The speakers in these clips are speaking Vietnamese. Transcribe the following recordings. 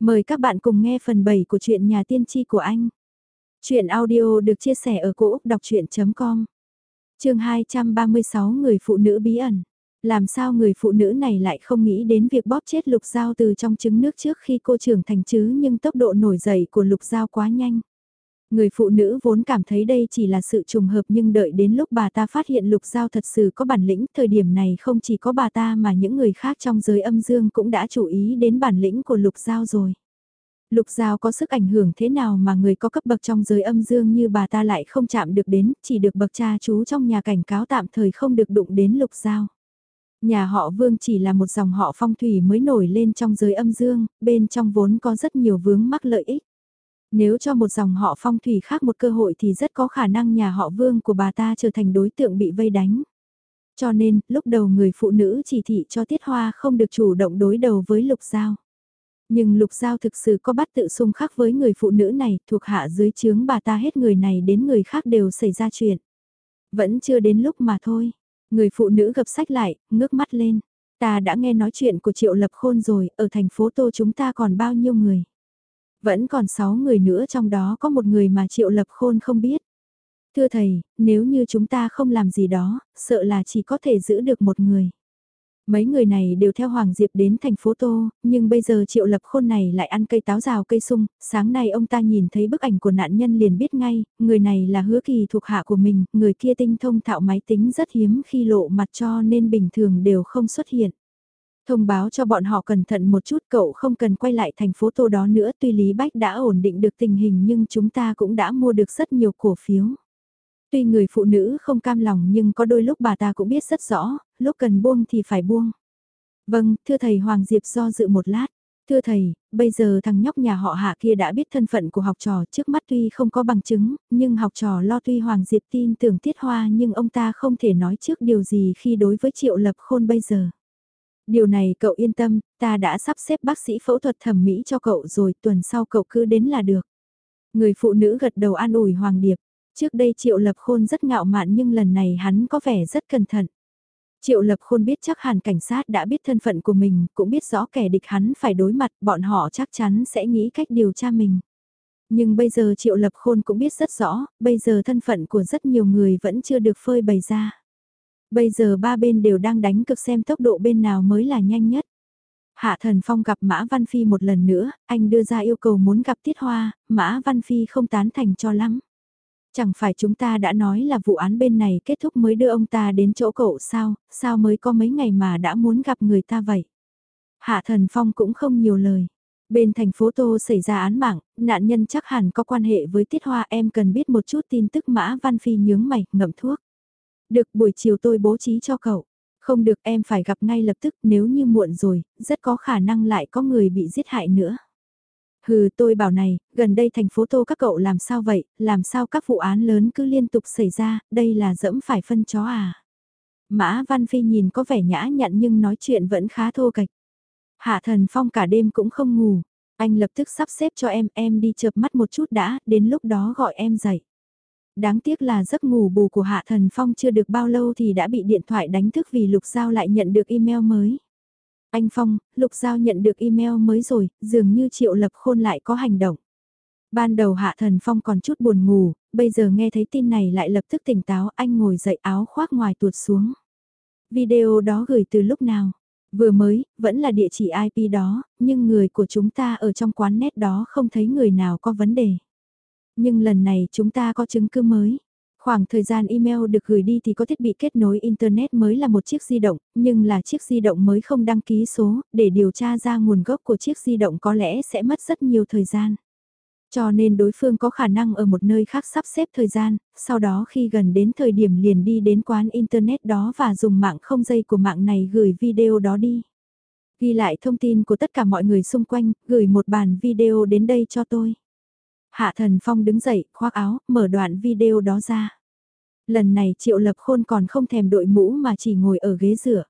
Mời các bạn cùng nghe phần 7 của truyện nhà tiên tri của anh. Chuyện audio được chia sẻ ở cỗ đọc chuyện.com Trường 236 người phụ nữ bí ẩn. Làm sao người phụ nữ này lại không nghĩ đến việc bóp chết lục dao từ trong trứng nước trước khi cô trưởng thành chứ nhưng tốc độ nổi dậy của lục dao quá nhanh. Người phụ nữ vốn cảm thấy đây chỉ là sự trùng hợp nhưng đợi đến lúc bà ta phát hiện lục giao thật sự có bản lĩnh, thời điểm này không chỉ có bà ta mà những người khác trong giới âm dương cũng đã chú ý đến bản lĩnh của lục giao rồi. Lục giao có sức ảnh hưởng thế nào mà người có cấp bậc trong giới âm dương như bà ta lại không chạm được đến, chỉ được bậc cha chú trong nhà cảnh cáo tạm thời không được đụng đến lục giao. Nhà họ Vương chỉ là một dòng họ phong thủy mới nổi lên trong giới âm dương, bên trong vốn có rất nhiều vướng mắc lợi ích. Nếu cho một dòng họ phong thủy khác một cơ hội thì rất có khả năng nhà họ vương của bà ta trở thành đối tượng bị vây đánh. Cho nên, lúc đầu người phụ nữ chỉ thị cho Tiết Hoa không được chủ động đối đầu với Lục Giao. Nhưng Lục Giao thực sự có bắt tự xung khắc với người phụ nữ này, thuộc hạ dưới chướng bà ta hết người này đến người khác đều xảy ra chuyện. Vẫn chưa đến lúc mà thôi. Người phụ nữ gập sách lại, ngước mắt lên. Ta đã nghe nói chuyện của Triệu Lập Khôn rồi, ở thành phố Tô chúng ta còn bao nhiêu người. Vẫn còn 6 người nữa trong đó có một người mà Triệu Lập Khôn không biết. Thưa thầy, nếu như chúng ta không làm gì đó, sợ là chỉ có thể giữ được một người. Mấy người này đều theo Hoàng Diệp đến thành phố Tô, nhưng bây giờ Triệu Lập Khôn này lại ăn cây táo rào cây sung, sáng nay ông ta nhìn thấy bức ảnh của nạn nhân liền biết ngay, người này là hứa kỳ thuộc hạ của mình, người kia tinh thông thạo máy tính rất hiếm khi lộ mặt cho nên bình thường đều không xuất hiện. Thông báo cho bọn họ cẩn thận một chút cậu không cần quay lại thành phố Tô đó nữa tuy Lý Bách đã ổn định được tình hình nhưng chúng ta cũng đã mua được rất nhiều cổ phiếu. Tuy người phụ nữ không cam lòng nhưng có đôi lúc bà ta cũng biết rất rõ, lúc cần buông thì phải buông. Vâng, thưa thầy Hoàng Diệp do dự một lát. Thưa thầy, bây giờ thằng nhóc nhà họ hạ kia đã biết thân phận của học trò trước mắt tuy không có bằng chứng, nhưng học trò lo tuy Hoàng Diệp tin tưởng tiết hoa nhưng ông ta không thể nói trước điều gì khi đối với triệu lập khôn bây giờ. Điều này cậu yên tâm, ta đã sắp xếp bác sĩ phẫu thuật thẩm mỹ cho cậu rồi, tuần sau cậu cứ đến là được. Người phụ nữ gật đầu an ủi Hoàng Điệp. Trước đây Triệu Lập Khôn rất ngạo mạn nhưng lần này hắn có vẻ rất cẩn thận. Triệu Lập Khôn biết chắc hẳn cảnh sát đã biết thân phận của mình, cũng biết rõ kẻ địch hắn phải đối mặt, bọn họ chắc chắn sẽ nghĩ cách điều tra mình. Nhưng bây giờ Triệu Lập Khôn cũng biết rất rõ, bây giờ thân phận của rất nhiều người vẫn chưa được phơi bày ra. Bây giờ ba bên đều đang đánh cực xem tốc độ bên nào mới là nhanh nhất. Hạ Thần Phong gặp Mã Văn Phi một lần nữa, anh đưa ra yêu cầu muốn gặp Tiết Hoa, Mã Văn Phi không tán thành cho lắm. Chẳng phải chúng ta đã nói là vụ án bên này kết thúc mới đưa ông ta đến chỗ cậu sao, sao mới có mấy ngày mà đã muốn gặp người ta vậy? Hạ Thần Phong cũng không nhiều lời. Bên thành phố Tô xảy ra án mạng, nạn nhân chắc hẳn có quan hệ với Tiết Hoa em cần biết một chút tin tức Mã Văn Phi nhướng mày, ngậm thuốc. Được buổi chiều tôi bố trí cho cậu. Không được em phải gặp ngay lập tức nếu như muộn rồi, rất có khả năng lại có người bị giết hại nữa. Hừ tôi bảo này, gần đây thành phố Tô các cậu làm sao vậy, làm sao các vụ án lớn cứ liên tục xảy ra, đây là dẫm phải phân chó à. Mã Văn Phi nhìn có vẻ nhã nhặn nhưng nói chuyện vẫn khá thô kệch. Hạ thần phong cả đêm cũng không ngủ, anh lập tức sắp xếp cho em, em đi chợp mắt một chút đã, đến lúc đó gọi em dậy. Đáng tiếc là giấc ngủ bù của Hạ Thần Phong chưa được bao lâu thì đã bị điện thoại đánh thức vì Lục Giao lại nhận được email mới. Anh Phong, Lục Giao nhận được email mới rồi, dường như Triệu Lập Khôn lại có hành động. Ban đầu Hạ Thần Phong còn chút buồn ngủ, bây giờ nghe thấy tin này lại lập tức tỉnh táo, anh ngồi dậy áo khoác ngoài tuột xuống. Video đó gửi từ lúc nào? Vừa mới, vẫn là địa chỉ IP đó, nhưng người của chúng ta ở trong quán net đó không thấy người nào có vấn đề. Nhưng lần này chúng ta có chứng cứ mới. Khoảng thời gian email được gửi đi thì có thiết bị kết nối Internet mới là một chiếc di động, nhưng là chiếc di động mới không đăng ký số, để điều tra ra nguồn gốc của chiếc di động có lẽ sẽ mất rất nhiều thời gian. Cho nên đối phương có khả năng ở một nơi khác sắp xếp thời gian, sau đó khi gần đến thời điểm liền đi đến quán Internet đó và dùng mạng không dây của mạng này gửi video đó đi. Ghi lại thông tin của tất cả mọi người xung quanh, gửi một bản video đến đây cho tôi. Hạ Thần Phong đứng dậy, khoác áo, mở đoạn video đó ra. Lần này Triệu Lập Khôn còn không thèm đội mũ mà chỉ ngồi ở ghế rửa.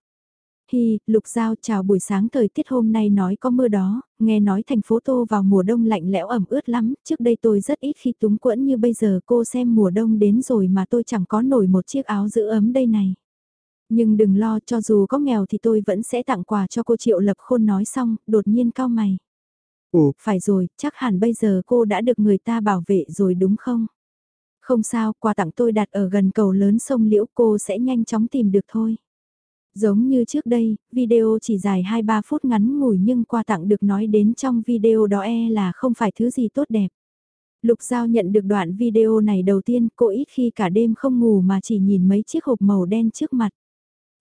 Hi, Lục Giao chào buổi sáng thời tiết hôm nay nói có mưa đó, nghe nói thành phố Tô vào mùa đông lạnh lẽo ẩm ướt lắm, trước đây tôi rất ít khi túng quẫn như bây giờ cô xem mùa đông đến rồi mà tôi chẳng có nổi một chiếc áo giữ ấm đây này. Nhưng đừng lo cho dù có nghèo thì tôi vẫn sẽ tặng quà cho cô Triệu Lập Khôn nói xong, đột nhiên cao mày. Ồ, phải rồi, chắc hẳn bây giờ cô đã được người ta bảo vệ rồi đúng không? Không sao, quà tặng tôi đặt ở gần cầu lớn sông Liễu cô sẽ nhanh chóng tìm được thôi. Giống như trước đây, video chỉ dài 2-3 phút ngắn ngủi nhưng quà tặng được nói đến trong video đó e là không phải thứ gì tốt đẹp. Lục Giao nhận được đoạn video này đầu tiên, cô ít khi cả đêm không ngủ mà chỉ nhìn mấy chiếc hộp màu đen trước mặt.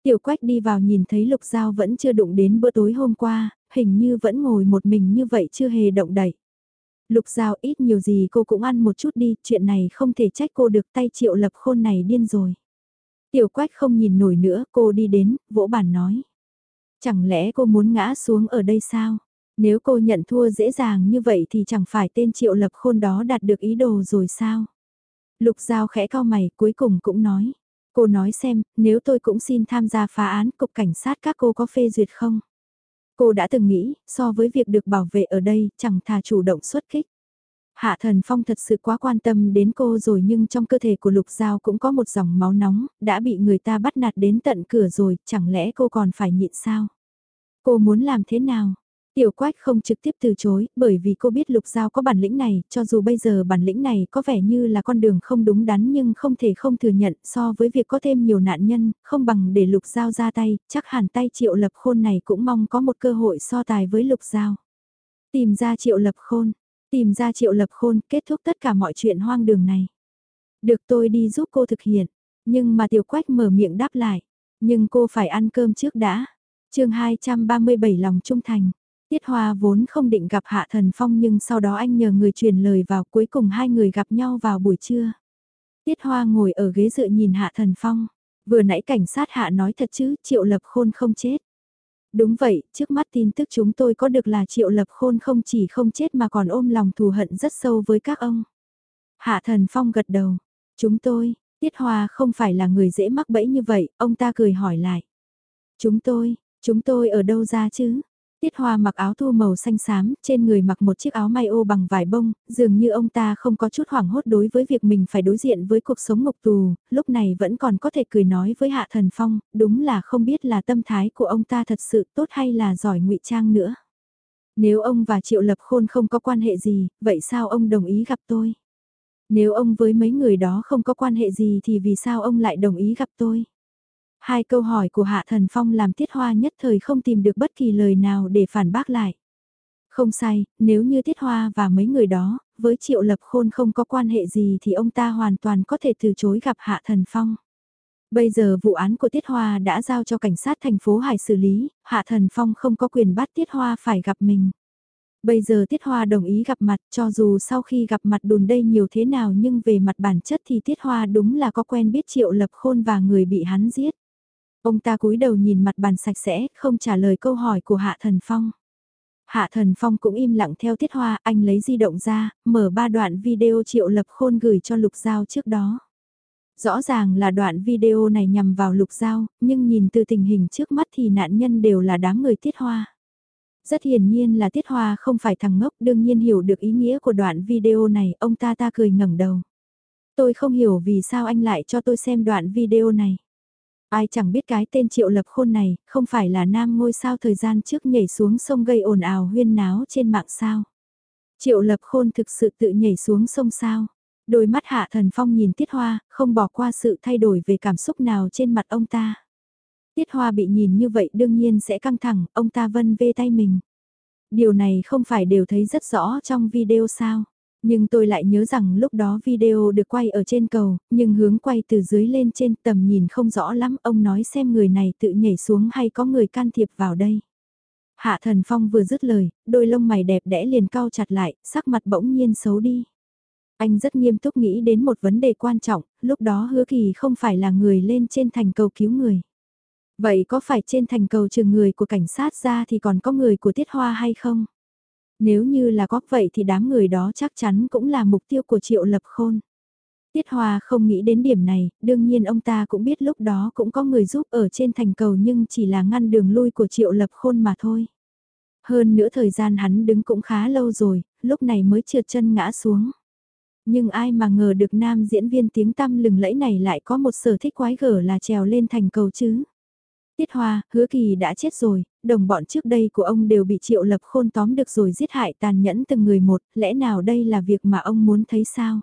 Tiểu Quách đi vào nhìn thấy Lục Giao vẫn chưa đụng đến bữa tối hôm qua, hình như vẫn ngồi một mình như vậy chưa hề động đậy. Lục Giao ít nhiều gì cô cũng ăn một chút đi, chuyện này không thể trách cô được tay triệu lập khôn này điên rồi. Tiểu Quách không nhìn nổi nữa, cô đi đến, vỗ bàn nói. Chẳng lẽ cô muốn ngã xuống ở đây sao? Nếu cô nhận thua dễ dàng như vậy thì chẳng phải tên triệu lập khôn đó đạt được ý đồ rồi sao? Lục Giao khẽ cao mày cuối cùng cũng nói. Cô nói xem, nếu tôi cũng xin tham gia phá án cục cảnh sát các cô có phê duyệt không? Cô đã từng nghĩ, so với việc được bảo vệ ở đây, chẳng thà chủ động xuất kích. Hạ Thần Phong thật sự quá quan tâm đến cô rồi nhưng trong cơ thể của Lục Giao cũng có một dòng máu nóng, đã bị người ta bắt nạt đến tận cửa rồi, chẳng lẽ cô còn phải nhịn sao? Cô muốn làm thế nào? Tiểu Quách không trực tiếp từ chối, bởi vì cô biết Lục Giao có bản lĩnh này, cho dù bây giờ bản lĩnh này có vẻ như là con đường không đúng đắn nhưng không thể không thừa nhận so với việc có thêm nhiều nạn nhân, không bằng để Lục Giao ra tay, chắc hẳn tay Triệu Lập Khôn này cũng mong có một cơ hội so tài với Lục Giao. Tìm ra Triệu Lập Khôn, tìm ra Triệu Lập Khôn kết thúc tất cả mọi chuyện hoang đường này. Được tôi đi giúp cô thực hiện, nhưng mà Tiểu Quách mở miệng đáp lại, nhưng cô phải ăn cơm trước đã. chương 237 lòng trung thành. Tiết Hoa vốn không định gặp Hạ Thần Phong nhưng sau đó anh nhờ người truyền lời vào cuối cùng hai người gặp nhau vào buổi trưa. Tiết Hoa ngồi ở ghế dựa nhìn Hạ Thần Phong. Vừa nãy cảnh sát Hạ nói thật chứ, Triệu Lập Khôn không chết. Đúng vậy, trước mắt tin tức chúng tôi có được là Triệu Lập Khôn không chỉ không chết mà còn ôm lòng thù hận rất sâu với các ông. Hạ Thần Phong gật đầu. Chúng tôi, Tiết Hoa không phải là người dễ mắc bẫy như vậy, ông ta cười hỏi lại. Chúng tôi, chúng tôi ở đâu ra chứ? Tiết Hoa mặc áo thu màu xanh xám, trên người mặc một chiếc áo may ô bằng vải bông, dường như ông ta không có chút hoảng hốt đối với việc mình phải đối diện với cuộc sống ngục tù, lúc này vẫn còn có thể cười nói với Hạ Thần Phong, đúng là không biết là tâm thái của ông ta thật sự tốt hay là giỏi ngụy trang nữa. Nếu ông và Triệu Lập Khôn không có quan hệ gì, vậy sao ông đồng ý gặp tôi? Nếu ông với mấy người đó không có quan hệ gì thì vì sao ông lại đồng ý gặp tôi? Hai câu hỏi của Hạ Thần Phong làm Tiết Hoa nhất thời không tìm được bất kỳ lời nào để phản bác lại. Không sai, nếu như Tiết Hoa và mấy người đó, với Triệu Lập Khôn không có quan hệ gì thì ông ta hoàn toàn có thể từ chối gặp Hạ Thần Phong. Bây giờ vụ án của Tiết Hoa đã giao cho cảnh sát thành phố Hải xử lý, Hạ Thần Phong không có quyền bắt Tiết Hoa phải gặp mình. Bây giờ Tiết Hoa đồng ý gặp mặt cho dù sau khi gặp mặt đùn đây nhiều thế nào nhưng về mặt bản chất thì Tiết Hoa đúng là có quen biết Triệu Lập Khôn và người bị hắn giết. Ông ta cúi đầu nhìn mặt bàn sạch sẽ, không trả lời câu hỏi của Hạ Thần Phong. Hạ Thần Phong cũng im lặng theo tiết hoa, anh lấy di động ra, mở ba đoạn video triệu lập khôn gửi cho Lục Giao trước đó. Rõ ràng là đoạn video này nhằm vào Lục Giao, nhưng nhìn từ tình hình trước mắt thì nạn nhân đều là đám người tiết hoa. Rất hiển nhiên là tiết hoa không phải thằng ngốc đương nhiên hiểu được ý nghĩa của đoạn video này, ông ta ta cười ngẩng đầu. Tôi không hiểu vì sao anh lại cho tôi xem đoạn video này. Ai chẳng biết cái tên triệu lập khôn này, không phải là nam ngôi sao thời gian trước nhảy xuống sông gây ồn ào huyên náo trên mạng sao. Triệu lập khôn thực sự tự nhảy xuống sông sao. Đôi mắt hạ thần phong nhìn tiết hoa, không bỏ qua sự thay đổi về cảm xúc nào trên mặt ông ta. Tiết hoa bị nhìn như vậy đương nhiên sẽ căng thẳng, ông ta vân vê tay mình. Điều này không phải đều thấy rất rõ trong video sao. Nhưng tôi lại nhớ rằng lúc đó video được quay ở trên cầu, nhưng hướng quay từ dưới lên trên tầm nhìn không rõ lắm, ông nói xem người này tự nhảy xuống hay có người can thiệp vào đây. Hạ thần phong vừa dứt lời, đôi lông mày đẹp đẽ liền cau chặt lại, sắc mặt bỗng nhiên xấu đi. Anh rất nghiêm túc nghĩ đến một vấn đề quan trọng, lúc đó hứa kỳ không phải là người lên trên thành cầu cứu người. Vậy có phải trên thành cầu trừ người của cảnh sát ra thì còn có người của tiết hoa hay không? Nếu như là có vậy thì đám người đó chắc chắn cũng là mục tiêu của Triệu Lập Khôn. Tiết Hoa không nghĩ đến điểm này, đương nhiên ông ta cũng biết lúc đó cũng có người giúp ở trên thành cầu nhưng chỉ là ngăn đường lui của Triệu Lập Khôn mà thôi. Hơn nữa thời gian hắn đứng cũng khá lâu rồi, lúc này mới trượt chân ngã xuống. Nhưng ai mà ngờ được nam diễn viên tiếng tăm lừng lẫy này lại có một sở thích quái gở là trèo lên thành cầu chứ. Tiết Hoa, hứa kỳ đã chết rồi, đồng bọn trước đây của ông đều bị triệu lập khôn tóm được rồi giết hại tàn nhẫn từng người một, lẽ nào đây là việc mà ông muốn thấy sao?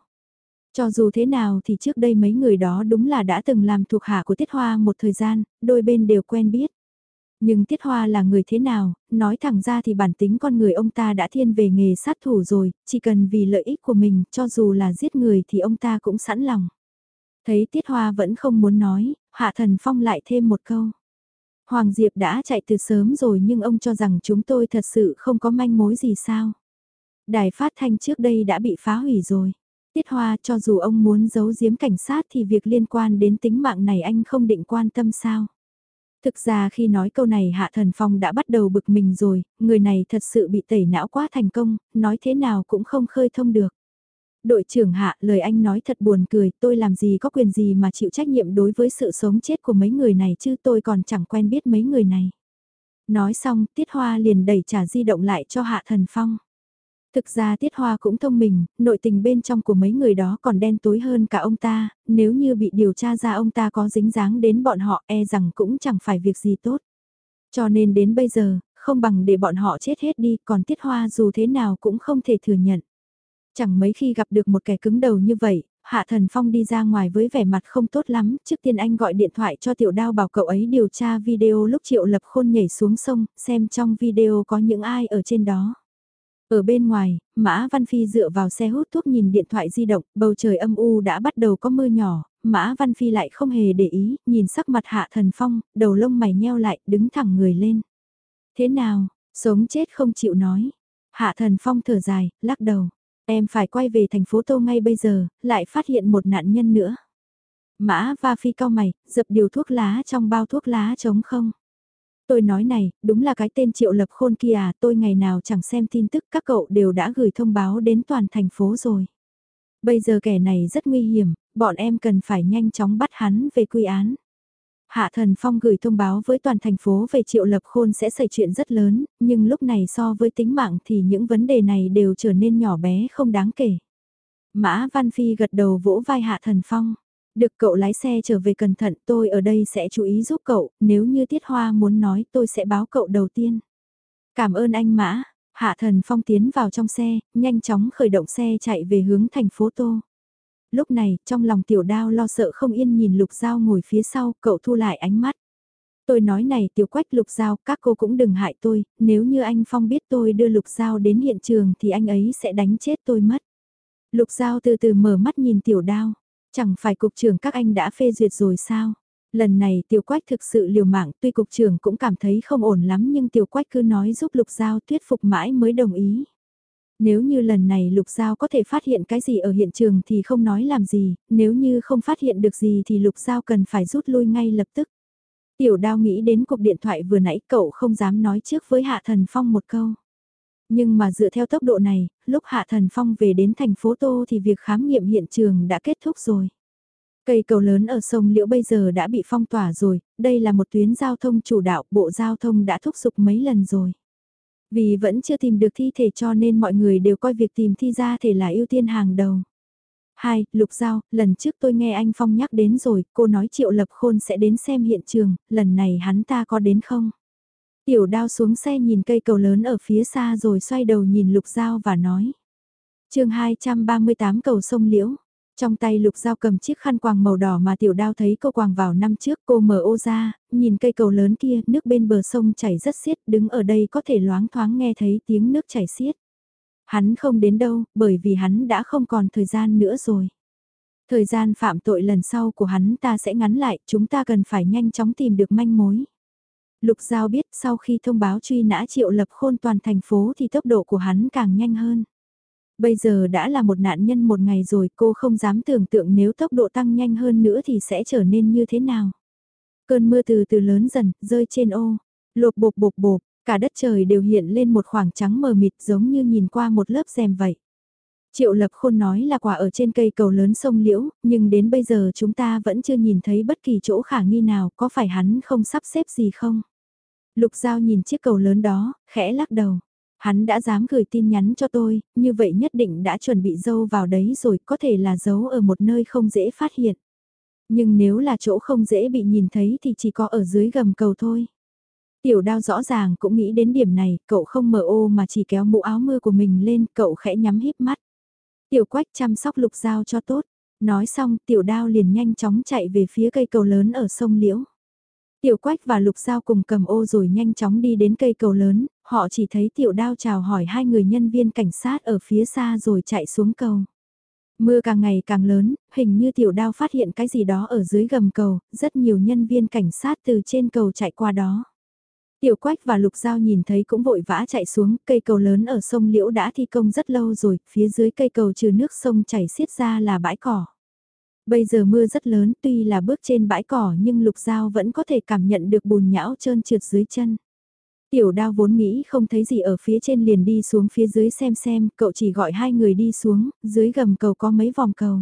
Cho dù thế nào thì trước đây mấy người đó đúng là đã từng làm thuộc hạ của Tiết Hoa một thời gian, đôi bên đều quen biết. Nhưng Tiết Hoa là người thế nào, nói thẳng ra thì bản tính con người ông ta đã thiên về nghề sát thủ rồi, chỉ cần vì lợi ích của mình, cho dù là giết người thì ông ta cũng sẵn lòng. Thấy Tiết Hoa vẫn không muốn nói, Hạ Thần Phong lại thêm một câu. Hoàng Diệp đã chạy từ sớm rồi nhưng ông cho rằng chúng tôi thật sự không có manh mối gì sao. Đài phát thanh trước đây đã bị phá hủy rồi. Tiết Hoa cho dù ông muốn giấu giếm cảnh sát thì việc liên quan đến tính mạng này anh không định quan tâm sao. Thực ra khi nói câu này Hạ Thần Phong đã bắt đầu bực mình rồi, người này thật sự bị tẩy não quá thành công, nói thế nào cũng không khơi thông được. Đội trưởng Hạ, lời anh nói thật buồn cười, tôi làm gì có quyền gì mà chịu trách nhiệm đối với sự sống chết của mấy người này chứ tôi còn chẳng quen biết mấy người này. Nói xong, Tiết Hoa liền đẩy trả di động lại cho Hạ Thần Phong. Thực ra Tiết Hoa cũng thông minh, nội tình bên trong của mấy người đó còn đen tối hơn cả ông ta, nếu như bị điều tra ra ông ta có dính dáng đến bọn họ e rằng cũng chẳng phải việc gì tốt. Cho nên đến bây giờ, không bằng để bọn họ chết hết đi, còn Tiết Hoa dù thế nào cũng không thể thừa nhận. Chẳng mấy khi gặp được một kẻ cứng đầu như vậy, Hạ Thần Phong đi ra ngoài với vẻ mặt không tốt lắm, trước tiên anh gọi điện thoại cho tiểu đao bảo cậu ấy điều tra video lúc Triệu Lập Khôn nhảy xuống sông, xem trong video có những ai ở trên đó. Ở bên ngoài, Mã Văn Phi dựa vào xe hút thuốc nhìn điện thoại di động, bầu trời âm u đã bắt đầu có mưa nhỏ, Mã Văn Phi lại không hề để ý, nhìn sắc mặt Hạ Thần Phong, đầu lông mày nheo lại, đứng thẳng người lên. Thế nào, sống chết không chịu nói. Hạ Thần Phong thở dài, lắc đầu. Em phải quay về thành phố Tô ngay bây giờ, lại phát hiện một nạn nhân nữa. Mã Va Phi cao mày, dập điều thuốc lá trong bao thuốc lá trống không. Tôi nói này, đúng là cái tên triệu lập khôn kia à, tôi ngày nào chẳng xem tin tức các cậu đều đã gửi thông báo đến toàn thành phố rồi. Bây giờ kẻ này rất nguy hiểm, bọn em cần phải nhanh chóng bắt hắn về quy án. Hạ Thần Phong gửi thông báo với toàn thành phố về triệu lập khôn sẽ xảy chuyện rất lớn, nhưng lúc này so với tính mạng thì những vấn đề này đều trở nên nhỏ bé không đáng kể. Mã Văn Phi gật đầu vỗ vai Hạ Thần Phong. Được cậu lái xe trở về cẩn thận tôi ở đây sẽ chú ý giúp cậu, nếu như Tiết Hoa muốn nói tôi sẽ báo cậu đầu tiên. Cảm ơn anh Mã, Hạ Thần Phong tiến vào trong xe, nhanh chóng khởi động xe chạy về hướng thành phố Tô. Lúc này, trong lòng tiểu đao lo sợ không yên nhìn Lục Giao ngồi phía sau, cậu thu lại ánh mắt. Tôi nói này tiểu quách Lục Giao, các cô cũng đừng hại tôi, nếu như anh Phong biết tôi đưa Lục Giao đến hiện trường thì anh ấy sẽ đánh chết tôi mất. Lục Giao từ từ mở mắt nhìn tiểu đao. Chẳng phải cục trưởng các anh đã phê duyệt rồi sao? Lần này tiểu quách thực sự liều mạng tuy cục trưởng cũng cảm thấy không ổn lắm nhưng tiểu quách cứ nói giúp lục giao thuyết phục mãi mới đồng ý. Nếu như lần này lục giao có thể phát hiện cái gì ở hiện trường thì không nói làm gì, nếu như không phát hiện được gì thì lục giao cần phải rút lui ngay lập tức. Tiểu đao nghĩ đến cuộc điện thoại vừa nãy cậu không dám nói trước với Hạ Thần Phong một câu. Nhưng mà dựa theo tốc độ này, lúc Hạ Thần Phong về đến thành phố Tô thì việc khám nghiệm hiện trường đã kết thúc rồi. Cây cầu lớn ở sông Liễu bây giờ đã bị phong tỏa rồi, đây là một tuyến giao thông chủ đạo, bộ giao thông đã thúc giục mấy lần rồi. Vì vẫn chưa tìm được thi thể cho nên mọi người đều coi việc tìm thi ra thể là ưu tiên hàng đầu. Hai, Lục Giao, lần trước tôi nghe anh Phong nhắc đến rồi, cô nói Triệu Lập Khôn sẽ đến xem hiện trường, lần này hắn ta có đến không? Tiểu đao xuống xe nhìn cây cầu lớn ở phía xa rồi xoay đầu nhìn Lục Giao và nói. chương 238 cầu sông Liễu. Trong tay Lục Giao cầm chiếc khăn quàng màu đỏ mà tiểu đao thấy cô quàng vào năm trước cô mở ô ra, nhìn cây cầu lớn kia, nước bên bờ sông chảy rất xiết, đứng ở đây có thể loáng thoáng nghe thấy tiếng nước chảy xiết. Hắn không đến đâu, bởi vì hắn đã không còn thời gian nữa rồi. Thời gian phạm tội lần sau của hắn ta sẽ ngắn lại, chúng ta cần phải nhanh chóng tìm được manh mối. Lục Giao biết sau khi thông báo truy nã triệu lập khôn toàn thành phố thì tốc độ của hắn càng nhanh hơn. Bây giờ đã là một nạn nhân một ngày rồi cô không dám tưởng tượng nếu tốc độ tăng nhanh hơn nữa thì sẽ trở nên như thế nào. Cơn mưa từ từ lớn dần, rơi trên ô, lột bột bột bột, cả đất trời đều hiện lên một khoảng trắng mờ mịt giống như nhìn qua một lớp rèm vậy. Triệu Lập Khôn nói là quả ở trên cây cầu lớn sông Liễu, nhưng đến bây giờ chúng ta vẫn chưa nhìn thấy bất kỳ chỗ khả nghi nào, có phải hắn không sắp xếp gì không? Lục Giao nhìn chiếc cầu lớn đó, khẽ lắc đầu. Hắn đã dám gửi tin nhắn cho tôi, như vậy nhất định đã chuẩn bị dâu vào đấy rồi, có thể là giấu ở một nơi không dễ phát hiện. Nhưng nếu là chỗ không dễ bị nhìn thấy thì chỉ có ở dưới gầm cầu thôi. Tiểu đao rõ ràng cũng nghĩ đến điểm này, cậu không mở ô mà chỉ kéo mũ áo mưa của mình lên, cậu khẽ nhắm híp mắt. Tiểu quách chăm sóc lục dao cho tốt. Nói xong, tiểu đao liền nhanh chóng chạy về phía cây cầu lớn ở sông Liễu. Tiểu quách và lục dao cùng cầm ô rồi nhanh chóng đi đến cây cầu lớn, họ chỉ thấy tiểu đao chào hỏi hai người nhân viên cảnh sát ở phía xa rồi chạy xuống cầu. Mưa càng ngày càng lớn, hình như tiểu đao phát hiện cái gì đó ở dưới gầm cầu, rất nhiều nhân viên cảnh sát từ trên cầu chạy qua đó. Tiểu Quách và Lục Giao nhìn thấy cũng vội vã chạy xuống, cây cầu lớn ở sông Liễu đã thi công rất lâu rồi, phía dưới cây cầu trừ nước sông chảy xiết ra là bãi cỏ. Bây giờ mưa rất lớn, tuy là bước trên bãi cỏ nhưng Lục Giao vẫn có thể cảm nhận được bùn nhão trơn trượt dưới chân. Tiểu đao vốn nghĩ không thấy gì ở phía trên liền đi xuống phía dưới xem xem, cậu chỉ gọi hai người đi xuống, dưới gầm cầu có mấy vòng cầu.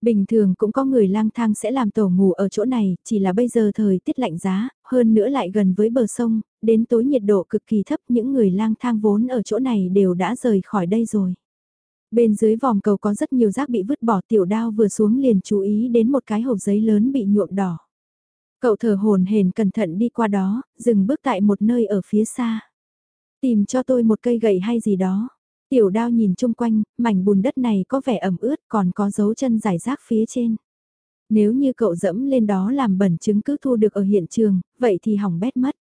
Bình thường cũng có người lang thang sẽ làm tổ ngủ ở chỗ này, chỉ là bây giờ thời tiết lạnh giá, hơn nữa lại gần với bờ sông, đến tối nhiệt độ cực kỳ thấp những người lang thang vốn ở chỗ này đều đã rời khỏi đây rồi. Bên dưới vòng cầu có rất nhiều rác bị vứt bỏ tiểu đao vừa xuống liền chú ý đến một cái hộp giấy lớn bị nhuộm đỏ. Cậu thở hồn hển cẩn thận đi qua đó, dừng bước tại một nơi ở phía xa. Tìm cho tôi một cây gậy hay gì đó. Tiểu đao nhìn chung quanh, mảnh bùn đất này có vẻ ẩm ướt còn có dấu chân giải rác phía trên. Nếu như cậu dẫm lên đó làm bẩn chứng cứ thu được ở hiện trường, vậy thì hỏng bét mất.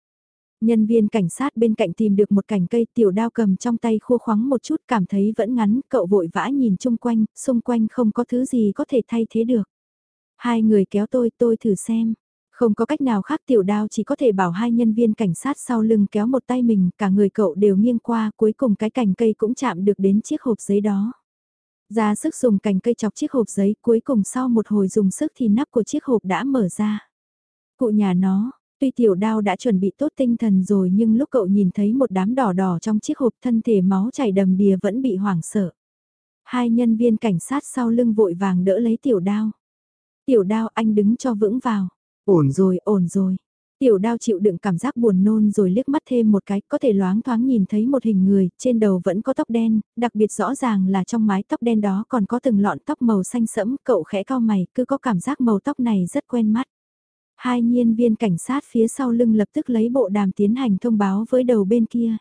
Nhân viên cảnh sát bên cạnh tìm được một cành cây tiểu đao cầm trong tay khô khoắng một chút cảm thấy vẫn ngắn, cậu vội vã nhìn chung quanh, xung quanh không có thứ gì có thể thay thế được. Hai người kéo tôi, tôi thử xem. Không có cách nào khác tiểu đao chỉ có thể bảo hai nhân viên cảnh sát sau lưng kéo một tay mình, cả người cậu đều nghiêng qua, cuối cùng cái cành cây cũng chạm được đến chiếc hộp giấy đó. Ra sức dùng cành cây chọc chiếc hộp giấy, cuối cùng sau một hồi dùng sức thì nắp của chiếc hộp đã mở ra. Cụ nhà nó, tuy tiểu đao đã chuẩn bị tốt tinh thần rồi nhưng lúc cậu nhìn thấy một đám đỏ đỏ trong chiếc hộp thân thể máu chảy đầm đìa vẫn bị hoảng sợ. Hai nhân viên cảnh sát sau lưng vội vàng đỡ lấy tiểu đao. Tiểu đao anh đứng cho vững vào. Ổn rồi, ổn rồi. Tiểu đao chịu đựng cảm giác buồn nôn rồi liếc mắt thêm một cái, có thể loáng thoáng nhìn thấy một hình người, trên đầu vẫn có tóc đen, đặc biệt rõ ràng là trong mái tóc đen đó còn có từng lọn tóc màu xanh sẫm, cậu khẽ cao mày, cứ có cảm giác màu tóc này rất quen mắt. Hai nhiên viên cảnh sát phía sau lưng lập tức lấy bộ đàm tiến hành thông báo với đầu bên kia.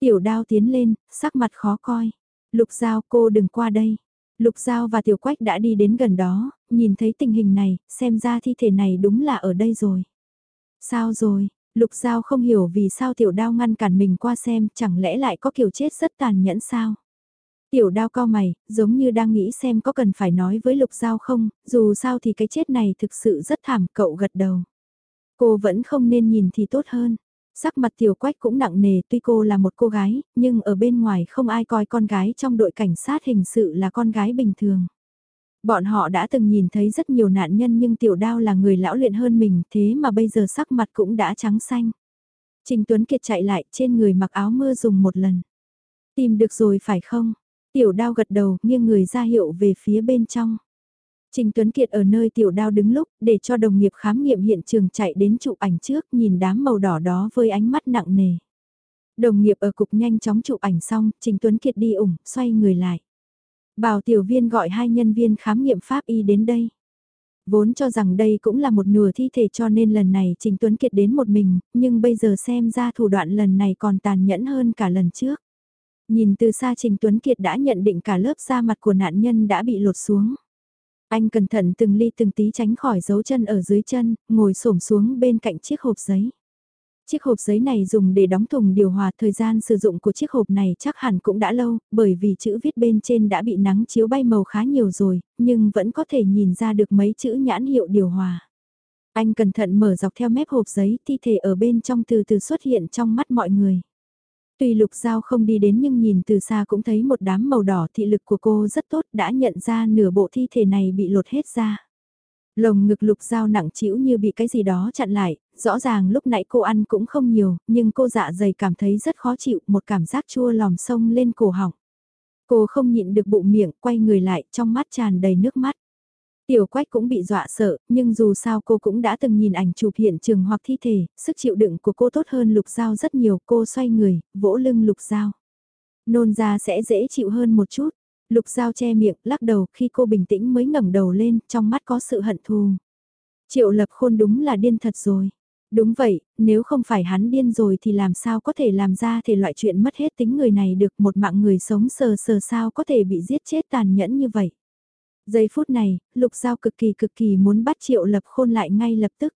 Tiểu đao tiến lên, sắc mặt khó coi. Lục giao cô đừng qua đây. Lục Giao và Tiểu Quách đã đi đến gần đó, nhìn thấy tình hình này, xem ra thi thể này đúng là ở đây rồi. Sao rồi, Lục Giao không hiểu vì sao Tiểu Đao ngăn cản mình qua xem, chẳng lẽ lại có kiểu chết rất tàn nhẫn sao? Tiểu Đao cao mày, giống như đang nghĩ xem có cần phải nói với Lục Giao không, dù sao thì cái chết này thực sự rất thảm, cậu gật đầu. Cô vẫn không nên nhìn thì tốt hơn. Sắc mặt tiểu quách cũng nặng nề tuy cô là một cô gái, nhưng ở bên ngoài không ai coi con gái trong đội cảnh sát hình sự là con gái bình thường. Bọn họ đã từng nhìn thấy rất nhiều nạn nhân nhưng tiểu đao là người lão luyện hơn mình thế mà bây giờ sắc mặt cũng đã trắng xanh. Trình Tuấn Kiệt chạy lại trên người mặc áo mưa dùng một lần. Tìm được rồi phải không? Tiểu đao gật đầu nghiêng người ra hiệu về phía bên trong. Trình Tuấn Kiệt ở nơi tiểu đao đứng lúc để cho đồng nghiệp khám nghiệm hiện trường chạy đến chụp ảnh trước nhìn đám màu đỏ đó với ánh mắt nặng nề. Đồng nghiệp ở cục nhanh chóng chụp ảnh xong, Trình Tuấn Kiệt đi ủng, xoay người lại. Bảo tiểu viên gọi hai nhân viên khám nghiệm pháp y đến đây. Vốn cho rằng đây cũng là một nửa thi thể cho nên lần này Trình Tuấn Kiệt đến một mình, nhưng bây giờ xem ra thủ đoạn lần này còn tàn nhẫn hơn cả lần trước. Nhìn từ xa Trình Tuấn Kiệt đã nhận định cả lớp da mặt của nạn nhân đã bị lột xuống. Anh cẩn thận từng ly từng tí tránh khỏi dấu chân ở dưới chân, ngồi xổm xuống bên cạnh chiếc hộp giấy. Chiếc hộp giấy này dùng để đóng thùng điều hòa thời gian sử dụng của chiếc hộp này chắc hẳn cũng đã lâu, bởi vì chữ viết bên trên đã bị nắng chiếu bay màu khá nhiều rồi, nhưng vẫn có thể nhìn ra được mấy chữ nhãn hiệu điều hòa. Anh cẩn thận mở dọc theo mép hộp giấy, thi thể ở bên trong từ từ xuất hiện trong mắt mọi người. Tuy lục giao không đi đến nhưng nhìn từ xa cũng thấy một đám màu đỏ thị lực của cô rất tốt đã nhận ra nửa bộ thi thể này bị lột hết ra. Lồng ngực lục dao nặng trĩu như bị cái gì đó chặn lại, rõ ràng lúc nãy cô ăn cũng không nhiều, nhưng cô dạ dày cảm thấy rất khó chịu, một cảm giác chua lòm sông lên cổ họng. Cô không nhịn được bụng miệng, quay người lại, trong mắt tràn đầy nước mắt. Tiểu quách cũng bị dọa sợ, nhưng dù sao cô cũng đã từng nhìn ảnh chụp hiện trường hoặc thi thể, sức chịu đựng của cô tốt hơn lục dao rất nhiều, cô xoay người, vỗ lưng lục dao. Nôn ra sẽ dễ chịu hơn một chút. Lục dao che miệng, lắc đầu khi cô bình tĩnh mới ngẩng đầu lên, trong mắt có sự hận thù. Triệu lập khôn đúng là điên thật rồi. Đúng vậy, nếu không phải hắn điên rồi thì làm sao có thể làm ra thể loại chuyện mất hết tính người này được một mạng người sống sờ sờ sao có thể bị giết chết tàn nhẫn như vậy. Giây phút này, Lục Giao cực kỳ cực kỳ muốn bắt Triệu Lập Khôn lại ngay lập tức.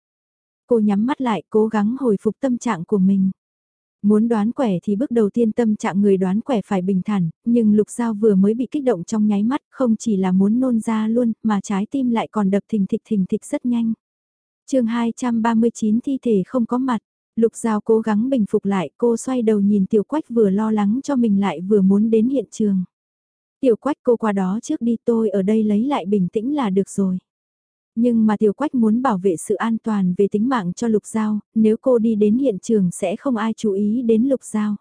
Cô nhắm mắt lại cố gắng hồi phục tâm trạng của mình. Muốn đoán quẻ thì bước đầu tiên tâm trạng người đoán quẻ phải bình thản, nhưng Lục Giao vừa mới bị kích động trong nháy mắt, không chỉ là muốn nôn ra luôn, mà trái tim lại còn đập thình thịch thình thịch rất nhanh. chương 239 thi thể không có mặt, Lục Giao cố gắng bình phục lại, cô xoay đầu nhìn Tiểu Quách vừa lo lắng cho mình lại vừa muốn đến hiện trường. Tiểu Quách cô qua đó trước đi tôi ở đây lấy lại bình tĩnh là được rồi. Nhưng mà Tiểu Quách muốn bảo vệ sự an toàn về tính mạng cho Lục Giao, nếu cô đi đến hiện trường sẽ không ai chú ý đến Lục Giao.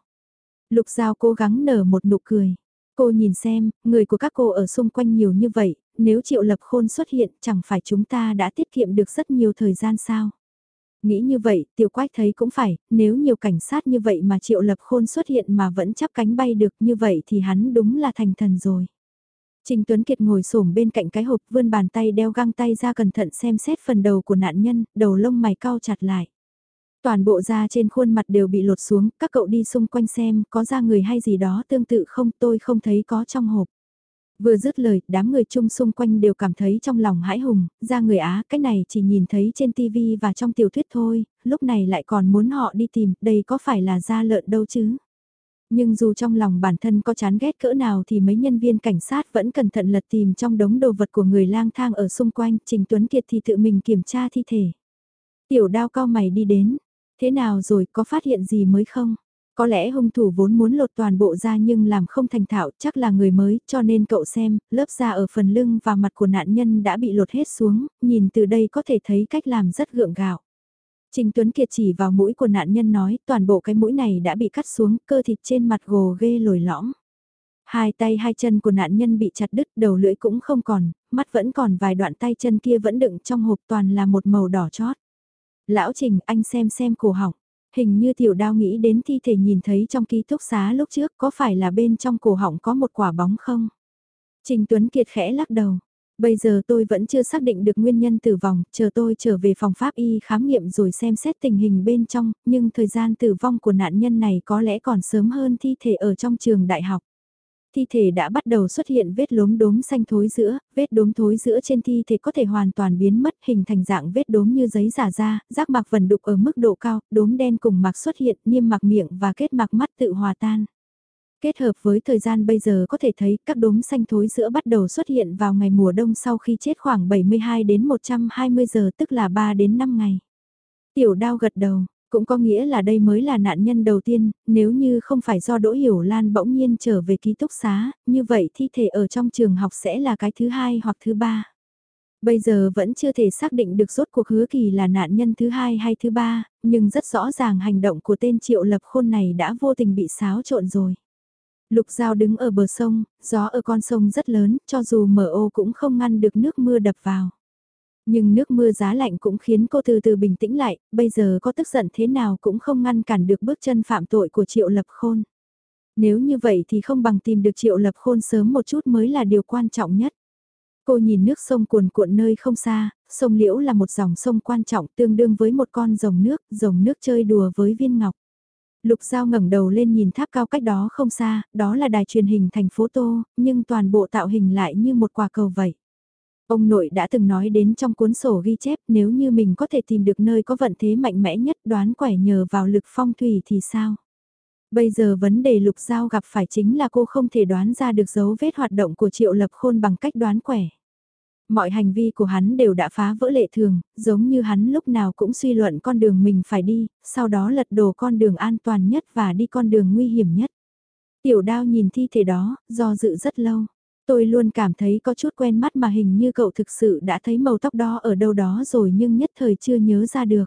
Lục Giao cố gắng nở một nụ cười. Cô nhìn xem, người của các cô ở xung quanh nhiều như vậy, nếu Triệu Lập Khôn xuất hiện chẳng phải chúng ta đã tiết kiệm được rất nhiều thời gian sao. Nghĩ như vậy, Tiểu Quách thấy cũng phải, nếu nhiều cảnh sát như vậy mà Triệu Lập Khôn xuất hiện mà vẫn chắp cánh bay được như vậy thì hắn đúng là thành thần rồi. Trình Tuấn Kiệt ngồi xổm bên cạnh cái hộp vươn bàn tay đeo găng tay ra cẩn thận xem xét phần đầu của nạn nhân, đầu lông mày cau chặt lại. Toàn bộ da trên khuôn mặt đều bị lột xuống, các cậu đi xung quanh xem có da người hay gì đó tương tự không tôi không thấy có trong hộp. Vừa dứt lời, đám người chung xung quanh đều cảm thấy trong lòng hãi hùng, ra người Á, cái này chỉ nhìn thấy trên TV và trong tiểu thuyết thôi, lúc này lại còn muốn họ đi tìm, đây có phải là da lợn đâu chứ? Nhưng dù trong lòng bản thân có chán ghét cỡ nào thì mấy nhân viên cảnh sát vẫn cẩn thận lật tìm trong đống đồ vật của người lang thang ở xung quanh, Trình Tuấn Kiệt thì tự mình kiểm tra thi thể. Tiểu đao cao mày đi đến, thế nào rồi có phát hiện gì mới không? Có lẽ hung thủ vốn muốn lột toàn bộ ra nhưng làm không thành thạo chắc là người mới cho nên cậu xem, lớp da ở phần lưng và mặt của nạn nhân đã bị lột hết xuống, nhìn từ đây có thể thấy cách làm rất gượng gạo. Trình Tuấn Kiệt chỉ vào mũi của nạn nhân nói toàn bộ cái mũi này đã bị cắt xuống, cơ thịt trên mặt gồ ghê lồi lõm. Hai tay hai chân của nạn nhân bị chặt đứt, đầu lưỡi cũng không còn, mắt vẫn còn vài đoạn tay chân kia vẫn đựng trong hộp toàn là một màu đỏ chót. Lão Trình, anh xem xem cổ họng. Hình như tiểu đao nghĩ đến thi thể nhìn thấy trong ký túc xá lúc trước có phải là bên trong cổ họng có một quả bóng không? Trình Tuấn Kiệt khẽ lắc đầu. Bây giờ tôi vẫn chưa xác định được nguyên nhân tử vong, chờ tôi trở về phòng pháp y khám nghiệm rồi xem xét tình hình bên trong, nhưng thời gian tử vong của nạn nhân này có lẽ còn sớm hơn thi thể ở trong trường đại học. Thi thể đã bắt đầu xuất hiện vết lốm đốm xanh thối giữa, vết đốm thối giữa trên thi thể có thể hoàn toàn biến mất hình thành dạng vết đốm như giấy giả da, rác mạc vần đục ở mức độ cao, đốm đen cùng mạc xuất hiện, niêm mạc miệng và kết mạc mắt tự hòa tan. Kết hợp với thời gian bây giờ có thể thấy các đốm xanh thối giữa bắt đầu xuất hiện vào ngày mùa đông sau khi chết khoảng 72 đến 120 giờ tức là 3 đến 5 ngày. Tiểu đao gật đầu, cũng có nghĩa là đây mới là nạn nhân đầu tiên, nếu như không phải do Đỗ Hiểu Lan bỗng nhiên trở về ký túc xá, như vậy thi thể ở trong trường học sẽ là cái thứ hai hoặc thứ ba. Bây giờ vẫn chưa thể xác định được rốt cuộc hứa kỳ là nạn nhân thứ hai hay thứ ba, nhưng rất rõ ràng hành động của tên triệu lập khôn này đã vô tình bị xáo trộn rồi. Lục Giao đứng ở bờ sông, gió ở con sông rất lớn, cho dù mở ô cũng không ngăn được nước mưa đập vào. Nhưng nước mưa giá lạnh cũng khiến cô từ từ bình tĩnh lại, bây giờ có tức giận thế nào cũng không ngăn cản được bước chân phạm tội của Triệu Lập Khôn. Nếu như vậy thì không bằng tìm được Triệu Lập Khôn sớm một chút mới là điều quan trọng nhất. Cô nhìn nước sông cuồn cuộn nơi không xa, sông Liễu là một dòng sông quan trọng tương đương với một con rồng nước, rồng nước chơi đùa với viên ngọc. Lục Giao ngẩng đầu lên nhìn tháp cao cách đó không xa, đó là đài truyền hình thành phố Tô, nhưng toàn bộ tạo hình lại như một quả cầu vậy. Ông nội đã từng nói đến trong cuốn sổ ghi chép nếu như mình có thể tìm được nơi có vận thế mạnh mẽ nhất đoán quẻ nhờ vào lực phong thủy thì sao? Bây giờ vấn đề Lục Giao gặp phải chính là cô không thể đoán ra được dấu vết hoạt động của Triệu Lập Khôn bằng cách đoán quẻ. Mọi hành vi của hắn đều đã phá vỡ lệ thường, giống như hắn lúc nào cũng suy luận con đường mình phải đi, sau đó lật đổ con đường an toàn nhất và đi con đường nguy hiểm nhất. Tiểu đao nhìn thi thể đó, do dự rất lâu. Tôi luôn cảm thấy có chút quen mắt mà hình như cậu thực sự đã thấy màu tóc đó ở đâu đó rồi nhưng nhất thời chưa nhớ ra được.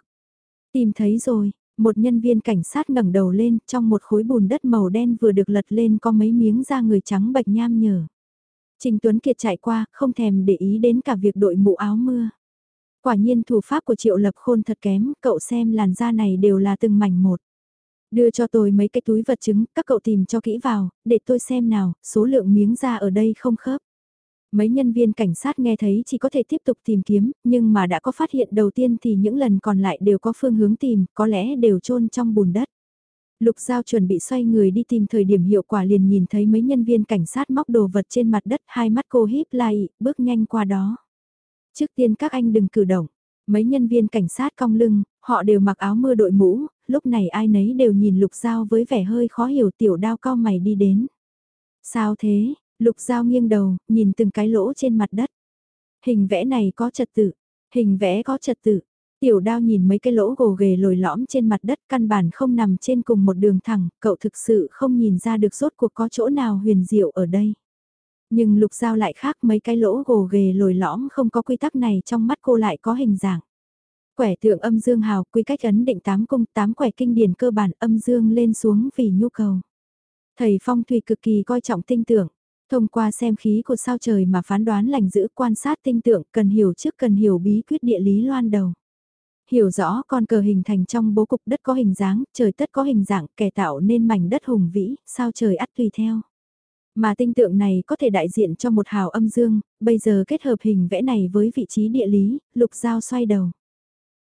Tìm thấy rồi, một nhân viên cảnh sát ngẩng đầu lên trong một khối bùn đất màu đen vừa được lật lên có mấy miếng da người trắng bạch nham nhở. Trình Tuấn Kiệt chạy qua, không thèm để ý đến cả việc đội mũ áo mưa. Quả nhiên thủ pháp của Triệu Lập Khôn thật kém, cậu xem làn da này đều là từng mảnh một. Đưa cho tôi mấy cái túi vật chứng, các cậu tìm cho kỹ vào, để tôi xem nào, số lượng miếng da ở đây không khớp. Mấy nhân viên cảnh sát nghe thấy chỉ có thể tiếp tục tìm kiếm, nhưng mà đã có phát hiện đầu tiên thì những lần còn lại đều có phương hướng tìm, có lẽ đều chôn trong bùn đất. Lục Giao chuẩn bị xoay người đi tìm thời điểm hiệu quả liền nhìn thấy mấy nhân viên cảnh sát móc đồ vật trên mặt đất, hai mắt cô híp lại, bước nhanh qua đó. Trước tiên các anh đừng cử động, mấy nhân viên cảnh sát cong lưng, họ đều mặc áo mưa đội mũ, lúc này ai nấy đều nhìn Lục Giao với vẻ hơi khó hiểu tiểu đao cao mày đi đến. Sao thế, Lục Giao nghiêng đầu, nhìn từng cái lỗ trên mặt đất. Hình vẽ này có trật tự, hình vẽ có trật tự. Tiểu đao nhìn mấy cái lỗ gồ ghề lồi lõm trên mặt đất căn bản không nằm trên cùng một đường thẳng, cậu thực sự không nhìn ra được rốt cuộc có chỗ nào huyền diệu ở đây. Nhưng lục giao lại khác mấy cái lỗ gồ ghề lồi lõm không có quy tắc này trong mắt cô lại có hình dạng. Quẻ tượng âm dương hào quy cách ấn định tám cung tám quẻ kinh điển cơ bản âm dương lên xuống vì nhu cầu. Thầy phong thủy cực kỳ coi trọng tinh tưởng. Thông qua xem khí của sao trời mà phán đoán lành giữ quan sát tinh tượng cần hiểu trước cần hiểu bí quyết địa lý loan đầu. Hiểu rõ con cờ hình thành trong bố cục đất có hình dáng, trời tất có hình dạng, kẻ tạo nên mảnh đất hùng vĩ, sao trời ắt tùy theo. Mà tinh tượng này có thể đại diện cho một hào âm dương, bây giờ kết hợp hình vẽ này với vị trí địa lý, lục giao xoay đầu.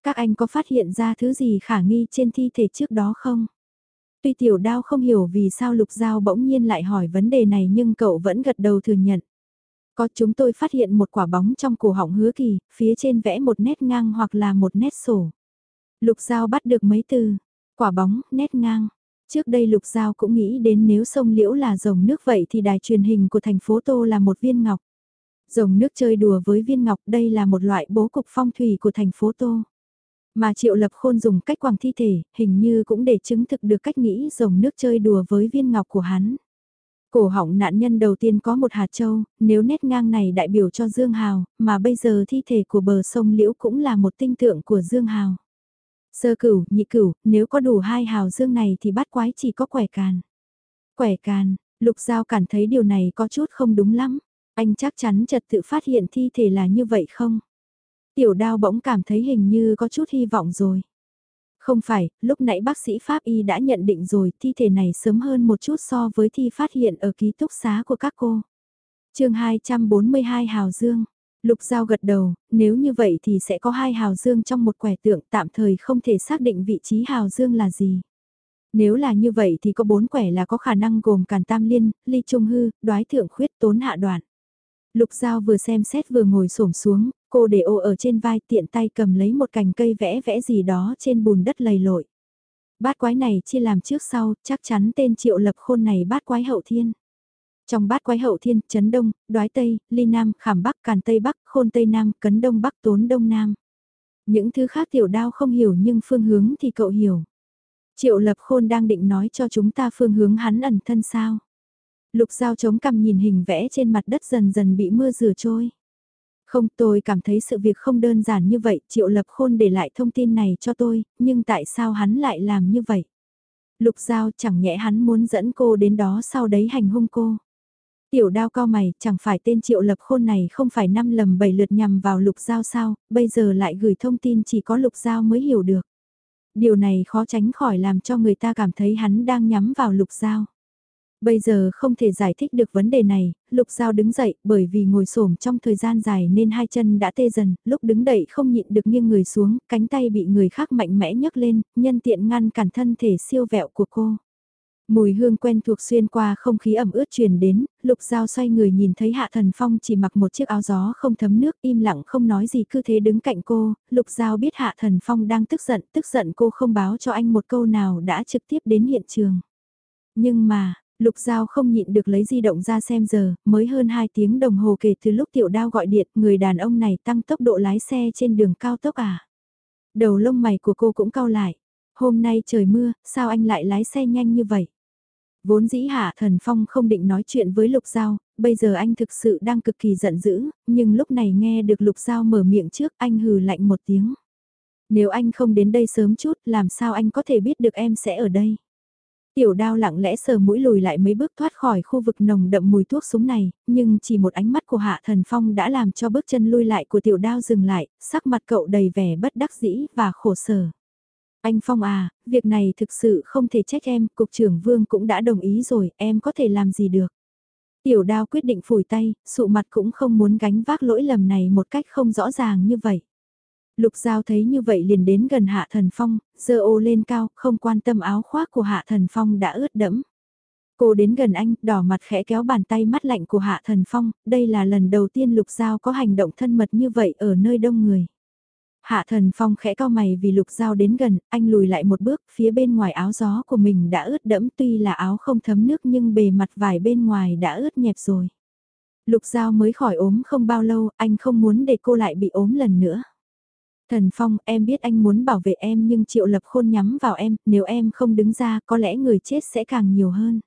Các anh có phát hiện ra thứ gì khả nghi trên thi thể trước đó không? Tuy tiểu đao không hiểu vì sao lục giao bỗng nhiên lại hỏi vấn đề này nhưng cậu vẫn gật đầu thừa nhận. Có chúng tôi phát hiện một quả bóng trong cổ họng hứa kỳ, phía trên vẽ một nét ngang hoặc là một nét sổ. Lục Giao bắt được mấy từ, quả bóng, nét ngang. Trước đây Lục Giao cũng nghĩ đến nếu sông Liễu là dòng nước vậy thì đài truyền hình của thành phố Tô là một viên ngọc. dòng nước chơi đùa với viên ngọc đây là một loại bố cục phong thủy của thành phố Tô. Mà Triệu Lập Khôn dùng cách quàng thi thể, hình như cũng để chứng thực được cách nghĩ rồng nước chơi đùa với viên ngọc của hắn. Cổ họng nạn nhân đầu tiên có một hạt châu, nếu nét ngang này đại biểu cho Dương Hào, mà bây giờ thi thể của bờ sông Liễu cũng là một tinh tượng của Dương Hào. Sơ cửu, nhị cửu, nếu có đủ hai hào dương này thì bát quái chỉ có quẻ càn. Quẻ càn, lục giao cảm thấy điều này có chút không đúng lắm. Anh chắc chắn trật tự phát hiện thi thể là như vậy không? Tiểu đao bỗng cảm thấy hình như có chút hy vọng rồi. Không phải, lúc nãy bác sĩ Pháp Y đã nhận định rồi thi thể này sớm hơn một chút so với thi phát hiện ở ký túc xá của các cô. chương 242 Hào Dương. Lục Giao gật đầu, nếu như vậy thì sẽ có hai hào dương trong một quẻ tượng tạm thời không thể xác định vị trí hào dương là gì. Nếu là như vậy thì có bốn quẻ là có khả năng gồm Càn Tam Liên, Ly Trung Hư, Đoái Thượng Khuyết Tốn Hạ Đoạn. Lục Giao vừa xem xét vừa ngồi xổm xuống, cô để ô ở trên vai tiện tay cầm lấy một cành cây vẽ vẽ gì đó trên bùn đất lầy lội. Bát quái này chia làm trước sau, chắc chắn tên triệu lập khôn này bát quái hậu thiên. Trong bát quái hậu thiên, chấn đông, đoái tây, ly nam, khảm bắc, càn tây bắc, khôn tây nam, cấn đông bắc, tốn đông nam. Những thứ khác tiểu đao không hiểu nhưng phương hướng thì cậu hiểu. Triệu lập khôn đang định nói cho chúng ta phương hướng hắn ẩn thân sao. Lục dao chống cằm nhìn hình vẽ trên mặt đất dần dần bị mưa rửa trôi. Không tôi cảm thấy sự việc không đơn giản như vậy, Triệu Lập Khôn để lại thông tin này cho tôi, nhưng tại sao hắn lại làm như vậy? Lục Giao chẳng nhẽ hắn muốn dẫn cô đến đó sau đấy hành hung cô. Tiểu đao cao mày, chẳng phải tên Triệu Lập Khôn này không phải năm lầm bảy lượt nhằm vào Lục Giao sao, bây giờ lại gửi thông tin chỉ có Lục Giao mới hiểu được. Điều này khó tránh khỏi làm cho người ta cảm thấy hắn đang nhắm vào Lục Giao. Bây giờ không thể giải thích được vấn đề này, Lục Giao đứng dậy bởi vì ngồi xổm trong thời gian dài nên hai chân đã tê dần, lúc đứng đậy không nhịn được nghiêng người xuống, cánh tay bị người khác mạnh mẽ nhấc lên, nhân tiện ngăn cản thân thể siêu vẹo của cô. Mùi hương quen thuộc xuyên qua không khí ẩm ướt truyền đến, Lục Giao xoay người nhìn thấy Hạ Thần Phong chỉ mặc một chiếc áo gió không thấm nước im lặng không nói gì cứ thế đứng cạnh cô, Lục Giao biết Hạ Thần Phong đang tức giận, tức giận cô không báo cho anh một câu nào đã trực tiếp đến hiện trường. Nhưng mà, Lục Giao không nhịn được lấy di động ra xem giờ, mới hơn 2 tiếng đồng hồ kể từ lúc tiểu đao gọi điện, người đàn ông này tăng tốc độ lái xe trên đường cao tốc à. Đầu lông mày của cô cũng cao lại. Hôm nay trời mưa, sao anh lại lái xe nhanh như vậy? Vốn dĩ Hạ Thần Phong không định nói chuyện với Lục Giao, bây giờ anh thực sự đang cực kỳ giận dữ, nhưng lúc này nghe được Lục Giao mở miệng trước anh hừ lạnh một tiếng. Nếu anh không đến đây sớm chút, làm sao anh có thể biết được em sẽ ở đây? Tiểu đao lặng lẽ sờ mũi lùi lại mấy bước thoát khỏi khu vực nồng đậm mùi thuốc súng này, nhưng chỉ một ánh mắt của Hạ Thần Phong đã làm cho bước chân lui lại của tiểu đao dừng lại, sắc mặt cậu đầy vẻ bất đắc dĩ và khổ sở. Anh Phong à, việc này thực sự không thể trách em, Cục trưởng Vương cũng đã đồng ý rồi, em có thể làm gì được. Tiểu đao quyết định phủi tay, sụ mặt cũng không muốn gánh vác lỗi lầm này một cách không rõ ràng như vậy. Lục Giao thấy như vậy liền đến gần Hạ Thần Phong, giơ ô lên cao, không quan tâm áo khoác của Hạ Thần Phong đã ướt đẫm. Cô đến gần anh, đỏ mặt khẽ kéo bàn tay mắt lạnh của Hạ Thần Phong, đây là lần đầu tiên Lục Giao có hành động thân mật như vậy ở nơi đông người. Hạ Thần Phong khẽ cao mày vì Lục Giao đến gần, anh lùi lại một bước, phía bên ngoài áo gió của mình đã ướt đẫm tuy là áo không thấm nước nhưng bề mặt vải bên ngoài đã ướt nhẹp rồi. Lục Giao mới khỏi ốm không bao lâu, anh không muốn để cô lại bị ốm lần nữa. Thần Phong, em biết anh muốn bảo vệ em nhưng Triệu Lập Khôn nhắm vào em, nếu em không đứng ra có lẽ người chết sẽ càng nhiều hơn.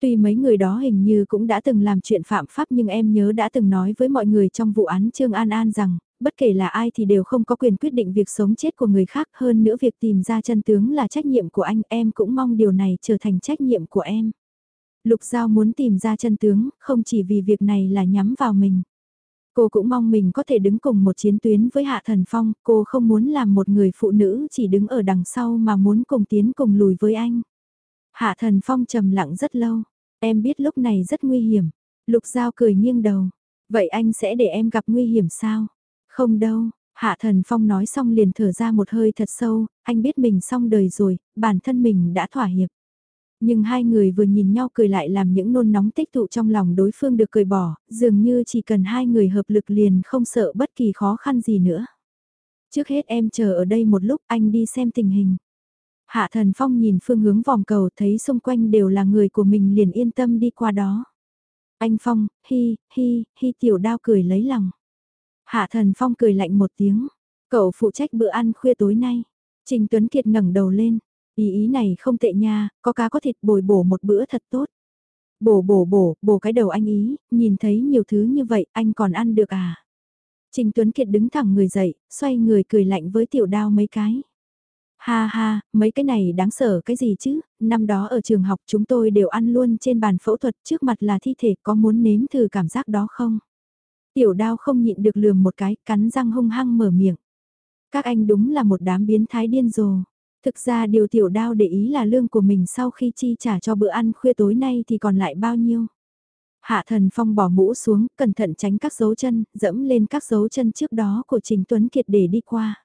Tuy mấy người đó hình như cũng đã từng làm chuyện phạm pháp nhưng em nhớ đã từng nói với mọi người trong vụ án Trương An An rằng, bất kể là ai thì đều không có quyền quyết định việc sống chết của người khác hơn nữa việc tìm ra chân tướng là trách nhiệm của anh em cũng mong điều này trở thành trách nhiệm của em. Lục Giao muốn tìm ra chân tướng, không chỉ vì việc này là nhắm vào mình. Cô cũng mong mình có thể đứng cùng một chiến tuyến với Hạ Thần Phong, cô không muốn làm một người phụ nữ chỉ đứng ở đằng sau mà muốn cùng tiến cùng lùi với anh. Hạ Thần Phong trầm lặng rất lâu, em biết lúc này rất nguy hiểm. Lục Giao cười nghiêng đầu, vậy anh sẽ để em gặp nguy hiểm sao? Không đâu, Hạ Thần Phong nói xong liền thở ra một hơi thật sâu, anh biết mình xong đời rồi, bản thân mình đã thỏa hiệp. Nhưng hai người vừa nhìn nhau cười lại làm những nôn nóng tích tụ trong lòng đối phương được cười bỏ, dường như chỉ cần hai người hợp lực liền không sợ bất kỳ khó khăn gì nữa. Trước hết em chờ ở đây một lúc anh đi xem tình hình. Hạ Thần Phong nhìn phương hướng vòng cầu thấy xung quanh đều là người của mình liền yên tâm đi qua đó. Anh Phong, hi, hi, hi tiểu đao cười lấy lòng. Hạ Thần Phong cười lạnh một tiếng. Cậu phụ trách bữa ăn khuya tối nay. Trình Tuấn Kiệt ngẩng đầu lên. Ý ý này không tệ nha, có cá có thịt bồi bổ một bữa thật tốt. Bổ bổ bổ, bổ cái đầu anh ý, nhìn thấy nhiều thứ như vậy anh còn ăn được à? Trình Tuấn Kiệt đứng thẳng người dậy, xoay người cười lạnh với tiểu đao mấy cái. Ha ha, mấy cái này đáng sợ cái gì chứ, năm đó ở trường học chúng tôi đều ăn luôn trên bàn phẫu thuật trước mặt là thi thể có muốn nếm thử cảm giác đó không? Tiểu đao không nhịn được lườm một cái, cắn răng hung hăng mở miệng. Các anh đúng là một đám biến thái điên rồ. Thực ra điều tiểu đao để ý là lương của mình sau khi chi trả cho bữa ăn khuya tối nay thì còn lại bao nhiêu. Hạ thần phong bỏ mũ xuống, cẩn thận tránh các dấu chân, dẫm lên các dấu chân trước đó của Trình Tuấn Kiệt để đi qua.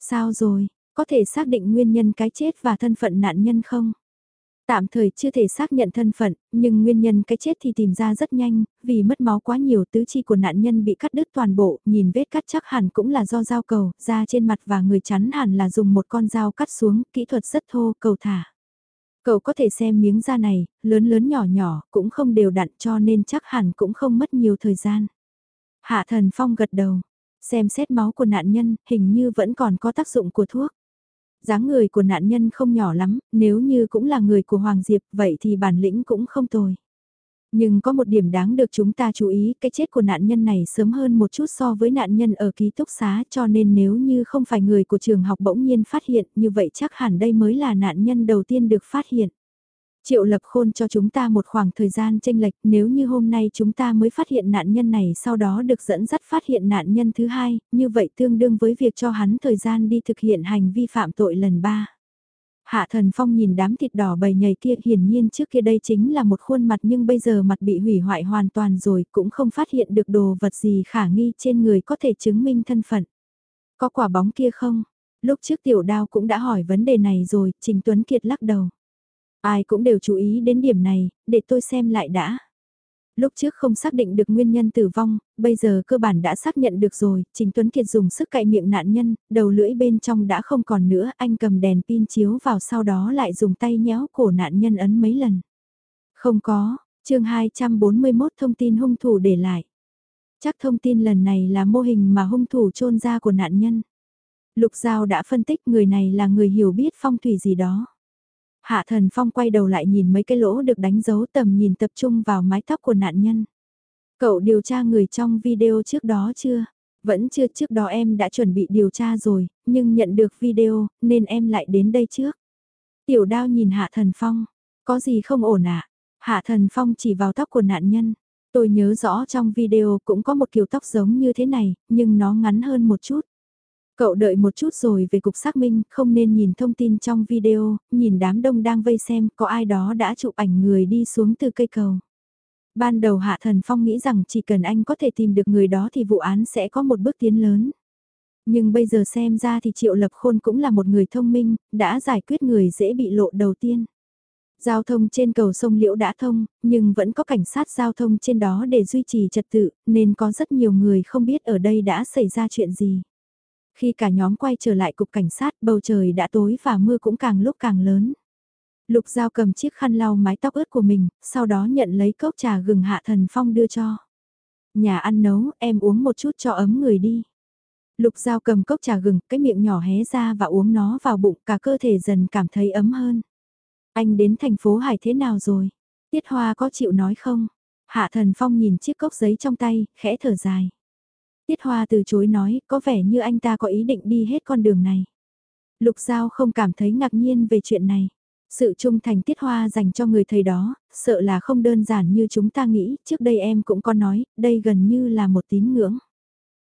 Sao rồi, có thể xác định nguyên nhân cái chết và thân phận nạn nhân không? Tạm thời chưa thể xác nhận thân phận, nhưng nguyên nhân cái chết thì tìm ra rất nhanh, vì mất máu quá nhiều tứ chi của nạn nhân bị cắt đứt toàn bộ, nhìn vết cắt chắc hẳn cũng là do dao cầu, da trên mặt và người chắn hẳn là dùng một con dao cắt xuống, kỹ thuật rất thô, cầu thả. Cậu có thể xem miếng da này, lớn lớn nhỏ nhỏ, cũng không đều đặn cho nên chắc hẳn cũng không mất nhiều thời gian. Hạ thần phong gật đầu, xem xét máu của nạn nhân, hình như vẫn còn có tác dụng của thuốc dáng người của nạn nhân không nhỏ lắm, nếu như cũng là người của Hoàng Diệp vậy thì bản lĩnh cũng không tồi. Nhưng có một điểm đáng được chúng ta chú ý, cái chết của nạn nhân này sớm hơn một chút so với nạn nhân ở ký túc xá cho nên nếu như không phải người của trường học bỗng nhiên phát hiện như vậy chắc hẳn đây mới là nạn nhân đầu tiên được phát hiện. Triệu lập khôn cho chúng ta một khoảng thời gian tranh lệch nếu như hôm nay chúng ta mới phát hiện nạn nhân này sau đó được dẫn dắt phát hiện nạn nhân thứ hai, như vậy tương đương với việc cho hắn thời gian đi thực hiện hành vi phạm tội lần ba. Hạ thần phong nhìn đám thịt đỏ bầy nhầy kia hiển nhiên trước kia đây chính là một khuôn mặt nhưng bây giờ mặt bị hủy hoại hoàn toàn rồi cũng không phát hiện được đồ vật gì khả nghi trên người có thể chứng minh thân phận. Có quả bóng kia không? Lúc trước tiểu đao cũng đã hỏi vấn đề này rồi, Trình Tuấn Kiệt lắc đầu. Ai cũng đều chú ý đến điểm này, để tôi xem lại đã. Lúc trước không xác định được nguyên nhân tử vong, bây giờ cơ bản đã xác nhận được rồi, Trình Tuấn Kiệt dùng sức cạy miệng nạn nhân, đầu lưỡi bên trong đã không còn nữa, anh cầm đèn pin chiếu vào sau đó lại dùng tay nhéo cổ nạn nhân ấn mấy lần. Không có, chương 241 thông tin hung thủ để lại. Chắc thông tin lần này là mô hình mà hung thủ trôn ra của nạn nhân. Lục Giao đã phân tích người này là người hiểu biết phong thủy gì đó. Hạ thần phong quay đầu lại nhìn mấy cái lỗ được đánh dấu tầm nhìn tập trung vào mái tóc của nạn nhân. Cậu điều tra người trong video trước đó chưa? Vẫn chưa trước đó em đã chuẩn bị điều tra rồi, nhưng nhận được video, nên em lại đến đây trước. Tiểu đao nhìn Hạ Thần Phong, có gì không ổn ạ? À? Hạ Thần Phong chỉ vào tóc của nạn nhân. Tôi nhớ rõ trong video cũng có một kiểu tóc giống như thế này, nhưng nó ngắn hơn một chút. Cậu đợi một chút rồi về cục xác minh, không nên nhìn thông tin trong video, nhìn đám đông đang vây xem có ai đó đã chụp ảnh người đi xuống từ cây cầu. Ban đầu Hạ Thần Phong nghĩ rằng chỉ cần anh có thể tìm được người đó thì vụ án sẽ có một bước tiến lớn. Nhưng bây giờ xem ra thì Triệu Lập Khôn cũng là một người thông minh, đã giải quyết người dễ bị lộ đầu tiên. Giao thông trên cầu sông Liễu đã thông, nhưng vẫn có cảnh sát giao thông trên đó để duy trì trật tự, nên có rất nhiều người không biết ở đây đã xảy ra chuyện gì. Khi cả nhóm quay trở lại cục cảnh sát, bầu trời đã tối và mưa cũng càng lúc càng lớn. Lục Giao cầm chiếc khăn lau mái tóc ướt của mình, sau đó nhận lấy cốc trà gừng Hạ Thần Phong đưa cho. Nhà ăn nấu, em uống một chút cho ấm người đi. Lục Giao cầm cốc trà gừng, cái miệng nhỏ hé ra và uống nó vào bụng, cả cơ thể dần cảm thấy ấm hơn. Anh đến thành phố Hải thế nào rồi? Tiết Hoa có chịu nói không? Hạ Thần Phong nhìn chiếc cốc giấy trong tay, khẽ thở dài. Tiết Hoa từ chối nói, có vẻ như anh ta có ý định đi hết con đường này. Lục Giao không cảm thấy ngạc nhiên về chuyện này. Sự trung thành Tiết Hoa dành cho người thầy đó, sợ là không đơn giản như chúng ta nghĩ, trước đây em cũng có nói, đây gần như là một tín ngưỡng.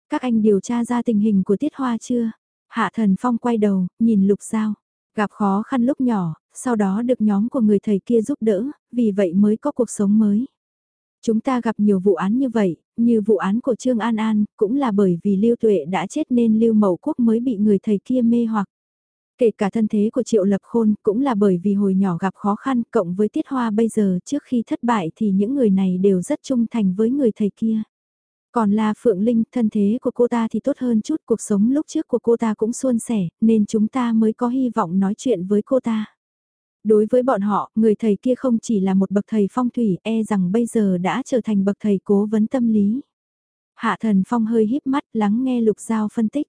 Các anh điều tra ra tình hình của Tiết Hoa chưa? Hạ Thần Phong quay đầu, nhìn Lục Giao. Gặp khó khăn lúc nhỏ, sau đó được nhóm của người thầy kia giúp đỡ, vì vậy mới có cuộc sống mới. Chúng ta gặp nhiều vụ án như vậy, như vụ án của Trương An An, cũng là bởi vì Lưu Tuệ đã chết nên Lưu Mậu Quốc mới bị người thầy kia mê hoặc. Kể cả thân thế của Triệu Lập Khôn cũng là bởi vì hồi nhỏ gặp khó khăn cộng với Tiết Hoa bây giờ trước khi thất bại thì những người này đều rất trung thành với người thầy kia. Còn là Phượng Linh, thân thế của cô ta thì tốt hơn chút, cuộc sống lúc trước của cô ta cũng suôn sẻ, nên chúng ta mới có hy vọng nói chuyện với cô ta. Đối với bọn họ, người thầy kia không chỉ là một bậc thầy phong thủy, e rằng bây giờ đã trở thành bậc thầy cố vấn tâm lý. Hạ thần phong hơi híp mắt lắng nghe lục giao phân tích.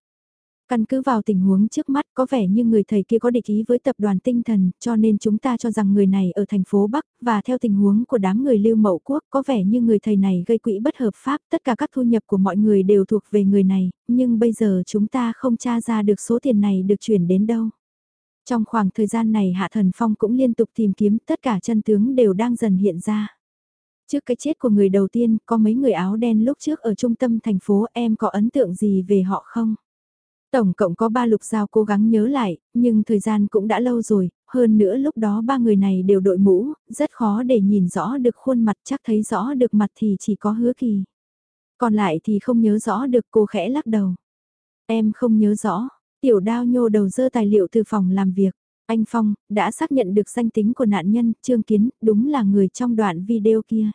Căn cứ vào tình huống trước mắt có vẻ như người thầy kia có địch ý với tập đoàn tinh thần, cho nên chúng ta cho rằng người này ở thành phố Bắc, và theo tình huống của đám người lưu mậu quốc có vẻ như người thầy này gây quỹ bất hợp pháp, tất cả các thu nhập của mọi người đều thuộc về người này, nhưng bây giờ chúng ta không tra ra được số tiền này được chuyển đến đâu. Trong khoảng thời gian này Hạ Thần Phong cũng liên tục tìm kiếm tất cả chân tướng đều đang dần hiện ra. Trước cái chết của người đầu tiên, có mấy người áo đen lúc trước ở trung tâm thành phố em có ấn tượng gì về họ không? Tổng cộng có ba lục giao cố gắng nhớ lại, nhưng thời gian cũng đã lâu rồi, hơn nữa lúc đó ba người này đều đội mũ, rất khó để nhìn rõ được khuôn mặt chắc thấy rõ được mặt thì chỉ có hứa kỳ. Còn lại thì không nhớ rõ được cô khẽ lắc đầu. Em không nhớ rõ, tiểu đao nhô đầu dơ tài liệu từ phòng làm việc. Anh Phong, đã xác nhận được danh tính của nạn nhân, Trương Kiến, đúng là người trong đoạn video kia.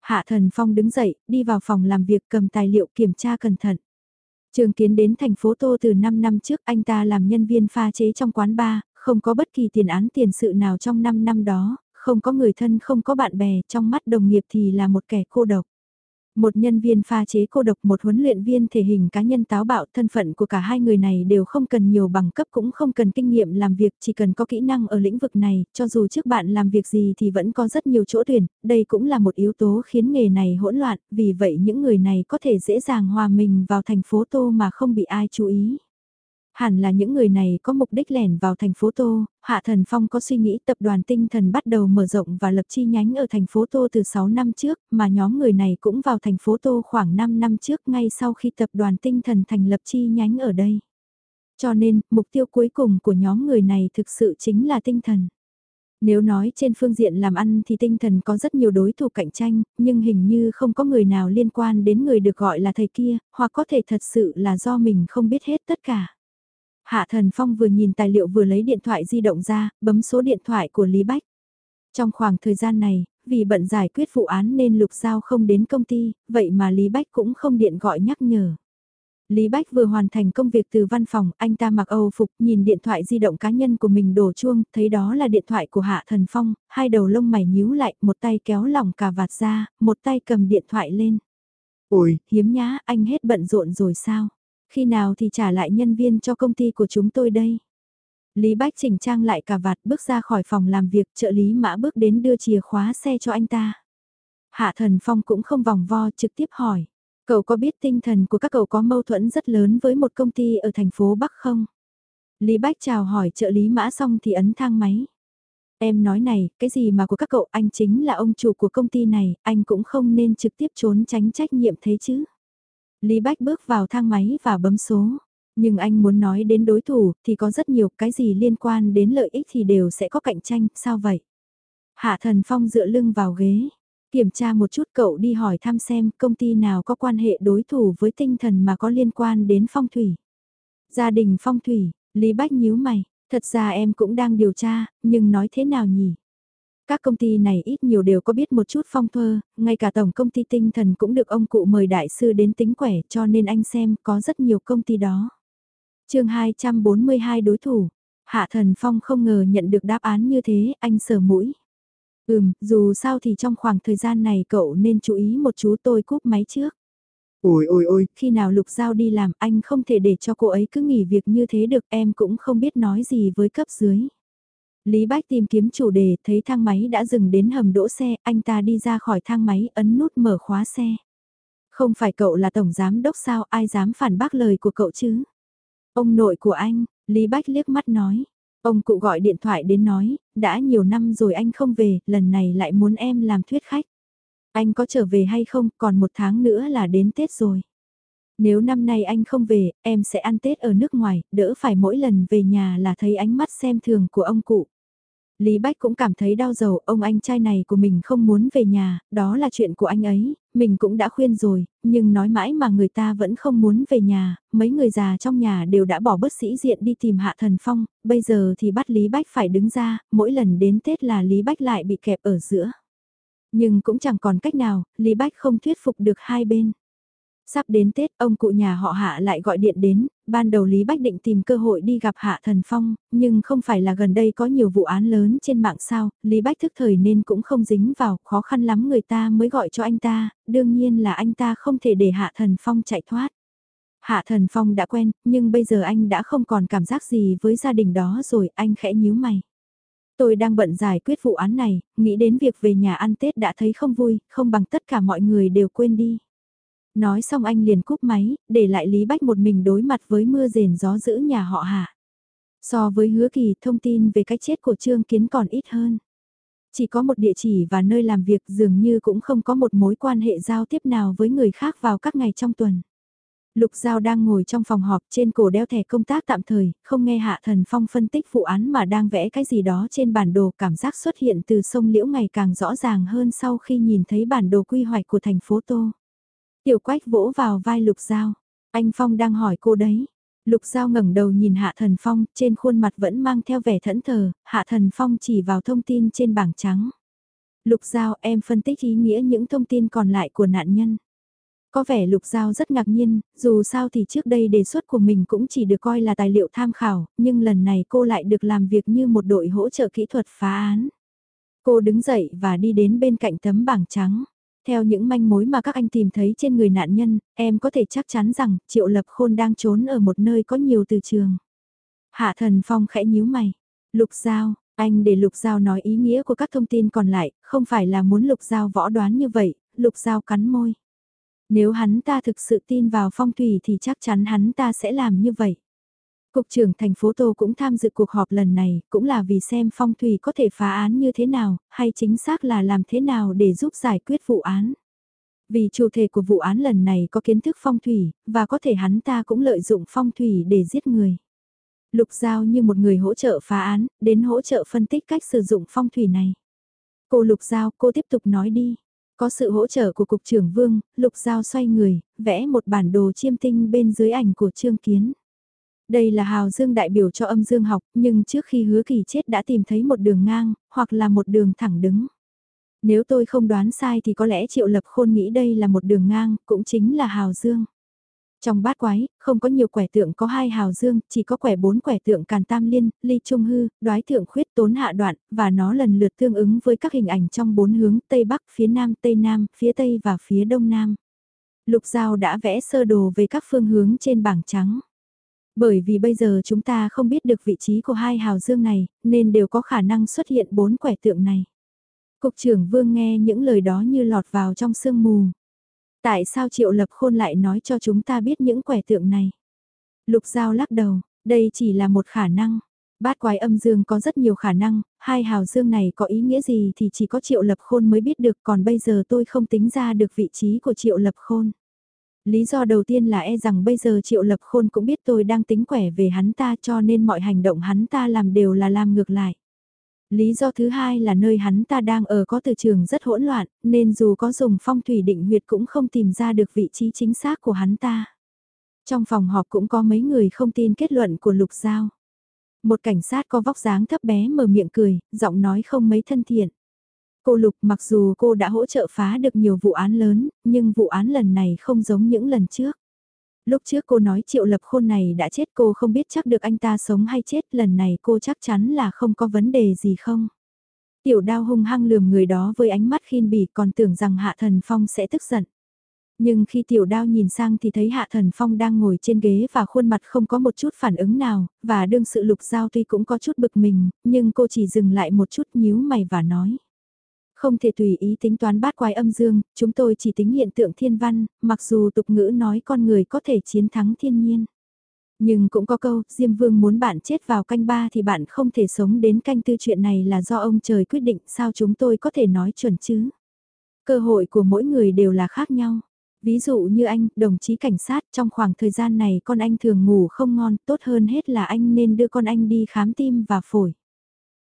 Hạ Thần Phong đứng dậy, đi vào phòng làm việc cầm tài liệu kiểm tra cẩn thận. Trương Kiến đến thành phố Tô từ 5 năm trước anh ta làm nhân viên pha chế trong quán bar, không có bất kỳ tiền án tiền sự nào trong 5 năm đó, không có người thân không có bạn bè, trong mắt đồng nghiệp thì là một kẻ cô độc. Một nhân viên pha chế cô độc một huấn luyện viên thể hình cá nhân táo bạo thân phận của cả hai người này đều không cần nhiều bằng cấp cũng không cần kinh nghiệm làm việc chỉ cần có kỹ năng ở lĩnh vực này, cho dù trước bạn làm việc gì thì vẫn có rất nhiều chỗ tuyển, đây cũng là một yếu tố khiến nghề này hỗn loạn, vì vậy những người này có thể dễ dàng hòa mình vào thành phố Tô mà không bị ai chú ý. Hẳn là những người này có mục đích lẻn vào thành phố Tô, Hạ Thần Phong có suy nghĩ tập đoàn tinh thần bắt đầu mở rộng và lập chi nhánh ở thành phố Tô từ 6 năm trước, mà nhóm người này cũng vào thành phố Tô khoảng 5 năm trước ngay sau khi tập đoàn tinh thần thành lập chi nhánh ở đây. Cho nên, mục tiêu cuối cùng của nhóm người này thực sự chính là tinh thần. Nếu nói trên phương diện làm ăn thì tinh thần có rất nhiều đối thủ cạnh tranh, nhưng hình như không có người nào liên quan đến người được gọi là thầy kia, hoặc có thể thật sự là do mình không biết hết tất cả. Hạ Thần Phong vừa nhìn tài liệu vừa lấy điện thoại di động ra, bấm số điện thoại của Lý Bách. Trong khoảng thời gian này, vì bận giải quyết vụ án nên Lục Giao không đến công ty, vậy mà Lý Bách cũng không điện gọi nhắc nhở. Lý Bách vừa hoàn thành công việc từ văn phòng, anh ta mặc Âu phục, nhìn điện thoại di động cá nhân của mình đổ chuông, thấy đó là điện thoại của Hạ Thần Phong, hai đầu lông mày nhíu lại, một tay kéo lỏng cà vạt ra, một tay cầm điện thoại lên. Ôi, hiếm nhá, anh hết bận rộn rồi sao? Khi nào thì trả lại nhân viên cho công ty của chúng tôi đây? Lý Bách chỉnh trang lại cả vạt bước ra khỏi phòng làm việc trợ lý mã bước đến đưa chìa khóa xe cho anh ta. Hạ thần phong cũng không vòng vo trực tiếp hỏi. Cậu có biết tinh thần của các cậu có mâu thuẫn rất lớn với một công ty ở thành phố Bắc không? Lý Bách chào hỏi trợ lý mã xong thì ấn thang máy. Em nói này, cái gì mà của các cậu anh chính là ông chủ của công ty này, anh cũng không nên trực tiếp trốn tránh trách nhiệm thế chứ. Lý Bách bước vào thang máy và bấm số. Nhưng anh muốn nói đến đối thủ thì có rất nhiều cái gì liên quan đến lợi ích thì đều sẽ có cạnh tranh, sao vậy? Hạ Thần Phong dựa lưng vào ghế. Kiểm tra một chút cậu đi hỏi thăm xem công ty nào có quan hệ đối thủ với tinh thần mà có liên quan đến phong thủy. Gia đình phong thủy, Lý Bách nhíu mày, thật ra em cũng đang điều tra, nhưng nói thế nào nhỉ? Các công ty này ít nhiều đều có biết một chút phong thơ, ngay cả tổng công ty tinh thần cũng được ông cụ mời đại sư đến tính quẻ cho nên anh xem có rất nhiều công ty đó. chương 242 đối thủ, Hạ Thần Phong không ngờ nhận được đáp án như thế, anh sờ mũi. Ừm, dù sao thì trong khoảng thời gian này cậu nên chú ý một chú tôi cúp máy trước. Ôi ôi ôi, khi nào Lục Giao đi làm anh không thể để cho cô ấy cứ nghỉ việc như thế được em cũng không biết nói gì với cấp dưới. Lý Bách tìm kiếm chủ đề thấy thang máy đã dừng đến hầm đỗ xe, anh ta đi ra khỏi thang máy ấn nút mở khóa xe. Không phải cậu là tổng giám đốc sao ai dám phản bác lời của cậu chứ? Ông nội của anh, Lý Bách liếc mắt nói. Ông cụ gọi điện thoại đến nói, đã nhiều năm rồi anh không về, lần này lại muốn em làm thuyết khách. Anh có trở về hay không, còn một tháng nữa là đến Tết rồi. Nếu năm nay anh không về, em sẽ ăn Tết ở nước ngoài, đỡ phải mỗi lần về nhà là thấy ánh mắt xem thường của ông cụ. Lý Bách cũng cảm thấy đau đầu, ông anh trai này của mình không muốn về nhà, đó là chuyện của anh ấy, mình cũng đã khuyên rồi, nhưng nói mãi mà người ta vẫn không muốn về nhà, mấy người già trong nhà đều đã bỏ bất sĩ diện đi tìm Hạ Thần Phong, bây giờ thì bắt Lý Bách phải đứng ra, mỗi lần đến Tết là Lý Bách lại bị kẹp ở giữa. Nhưng cũng chẳng còn cách nào, Lý Bách không thuyết phục được hai bên. Sắp đến Tết, ông cụ nhà họ Hạ lại gọi điện đến, ban đầu Lý Bách định tìm cơ hội đi gặp Hạ Thần Phong, nhưng không phải là gần đây có nhiều vụ án lớn trên mạng sao, Lý Bách thức thời nên cũng không dính vào, khó khăn lắm người ta mới gọi cho anh ta, đương nhiên là anh ta không thể để Hạ Thần Phong chạy thoát. Hạ Thần Phong đã quen, nhưng bây giờ anh đã không còn cảm giác gì với gia đình đó rồi, anh khẽ nhíu mày. Tôi đang bận giải quyết vụ án này, nghĩ đến việc về nhà ăn Tết đã thấy không vui, không bằng tất cả mọi người đều quên đi. Nói xong anh liền cúp máy, để lại Lý Bách một mình đối mặt với mưa rền gió giữ nhà họ hạ. So với hứa kỳ thông tin về cách chết của Trương Kiến còn ít hơn. Chỉ có một địa chỉ và nơi làm việc dường như cũng không có một mối quan hệ giao tiếp nào với người khác vào các ngày trong tuần. Lục Giao đang ngồi trong phòng họp trên cổ đeo thẻ công tác tạm thời, không nghe Hạ Thần Phong phân tích vụ án mà đang vẽ cái gì đó trên bản đồ cảm giác xuất hiện từ sông Liễu ngày càng rõ ràng hơn sau khi nhìn thấy bản đồ quy hoạch của thành phố Tô. Tiểu quách vỗ vào vai Lục Giao. Anh Phong đang hỏi cô đấy. Lục Giao ngẩng đầu nhìn Hạ Thần Phong, trên khuôn mặt vẫn mang theo vẻ thẫn thờ, Hạ Thần Phong chỉ vào thông tin trên bảng trắng. Lục Giao em phân tích ý nghĩa những thông tin còn lại của nạn nhân. Có vẻ Lục Giao rất ngạc nhiên, dù sao thì trước đây đề xuất của mình cũng chỉ được coi là tài liệu tham khảo, nhưng lần này cô lại được làm việc như một đội hỗ trợ kỹ thuật phá án. Cô đứng dậy và đi đến bên cạnh tấm bảng trắng. Theo những manh mối mà các anh tìm thấy trên người nạn nhân, em có thể chắc chắn rằng Triệu Lập Khôn đang trốn ở một nơi có nhiều từ trường. Hạ Thần Phong khẽ nhíu mày. Lục Giao, anh để Lục Giao nói ý nghĩa của các thông tin còn lại, không phải là muốn Lục Giao võ đoán như vậy, Lục Giao cắn môi. Nếu hắn ta thực sự tin vào phong thủy thì chắc chắn hắn ta sẽ làm như vậy. Cục trưởng thành phố Tô cũng tham dự cuộc họp lần này, cũng là vì xem phong thủy có thể phá án như thế nào, hay chính xác là làm thế nào để giúp giải quyết vụ án. Vì chủ thể của vụ án lần này có kiến thức phong thủy, và có thể hắn ta cũng lợi dụng phong thủy để giết người. Lục Giao như một người hỗ trợ phá án, đến hỗ trợ phân tích cách sử dụng phong thủy này. Cô Lục Giao, cô tiếp tục nói đi. Có sự hỗ trợ của Cục trưởng Vương, Lục Giao xoay người, vẽ một bản đồ chiêm tinh bên dưới ảnh của Trương Kiến. Đây là hào dương đại biểu cho âm dương học, nhưng trước khi hứa kỳ chết đã tìm thấy một đường ngang, hoặc là một đường thẳng đứng. Nếu tôi không đoán sai thì có lẽ Triệu Lập Khôn nghĩ đây là một đường ngang, cũng chính là hào dương. Trong bát quái, không có nhiều quẻ tượng có hai hào dương, chỉ có quẻ bốn quẻ tượng càn tam liên, ly trung hư, đoái thượng khuyết tốn hạ đoạn, và nó lần lượt tương ứng với các hình ảnh trong bốn hướng Tây Bắc, phía Nam, Tây Nam, phía Tây và phía Đông Nam. Lục Giao đã vẽ sơ đồ về các phương hướng trên bảng trắng. Bởi vì bây giờ chúng ta không biết được vị trí của hai hào dương này, nên đều có khả năng xuất hiện bốn quẻ tượng này. Cục trưởng Vương nghe những lời đó như lọt vào trong sương mù. Tại sao Triệu Lập Khôn lại nói cho chúng ta biết những quẻ tượng này? Lục Giao lắc đầu, đây chỉ là một khả năng. Bát quái âm dương có rất nhiều khả năng, hai hào dương này có ý nghĩa gì thì chỉ có Triệu Lập Khôn mới biết được còn bây giờ tôi không tính ra được vị trí của Triệu Lập Khôn. Lý do đầu tiên là e rằng bây giờ Triệu Lập Khôn cũng biết tôi đang tính quẻ về hắn ta cho nên mọi hành động hắn ta làm đều là làm ngược lại. Lý do thứ hai là nơi hắn ta đang ở có từ trường rất hỗn loạn, nên dù có dùng phong thủy định huyệt cũng không tìm ra được vị trí chính xác của hắn ta. Trong phòng họp cũng có mấy người không tin kết luận của Lục Giao. Một cảnh sát có vóc dáng thấp bé mở miệng cười, giọng nói không mấy thân thiện. Cô Lục mặc dù cô đã hỗ trợ phá được nhiều vụ án lớn, nhưng vụ án lần này không giống những lần trước. Lúc trước cô nói triệu lập khôn này đã chết cô không biết chắc được anh ta sống hay chết, lần này cô chắc chắn là không có vấn đề gì không. Tiểu đao hung hăng lườm người đó với ánh mắt khiên bỉ còn tưởng rằng Hạ Thần Phong sẽ tức giận. Nhưng khi tiểu đao nhìn sang thì thấy Hạ Thần Phong đang ngồi trên ghế và khuôn mặt không có một chút phản ứng nào, và đương sự lục giao tuy cũng có chút bực mình, nhưng cô chỉ dừng lại một chút nhíu mày và nói. Không thể tùy ý tính toán bát quái âm dương, chúng tôi chỉ tính hiện tượng thiên văn, mặc dù tục ngữ nói con người có thể chiến thắng thiên nhiên. Nhưng cũng có câu, Diêm Vương muốn bạn chết vào canh ba thì bạn không thể sống đến canh tư chuyện này là do ông trời quyết định sao chúng tôi có thể nói chuẩn chứ. Cơ hội của mỗi người đều là khác nhau. Ví dụ như anh, đồng chí cảnh sát, trong khoảng thời gian này con anh thường ngủ không ngon, tốt hơn hết là anh nên đưa con anh đi khám tim và phổi.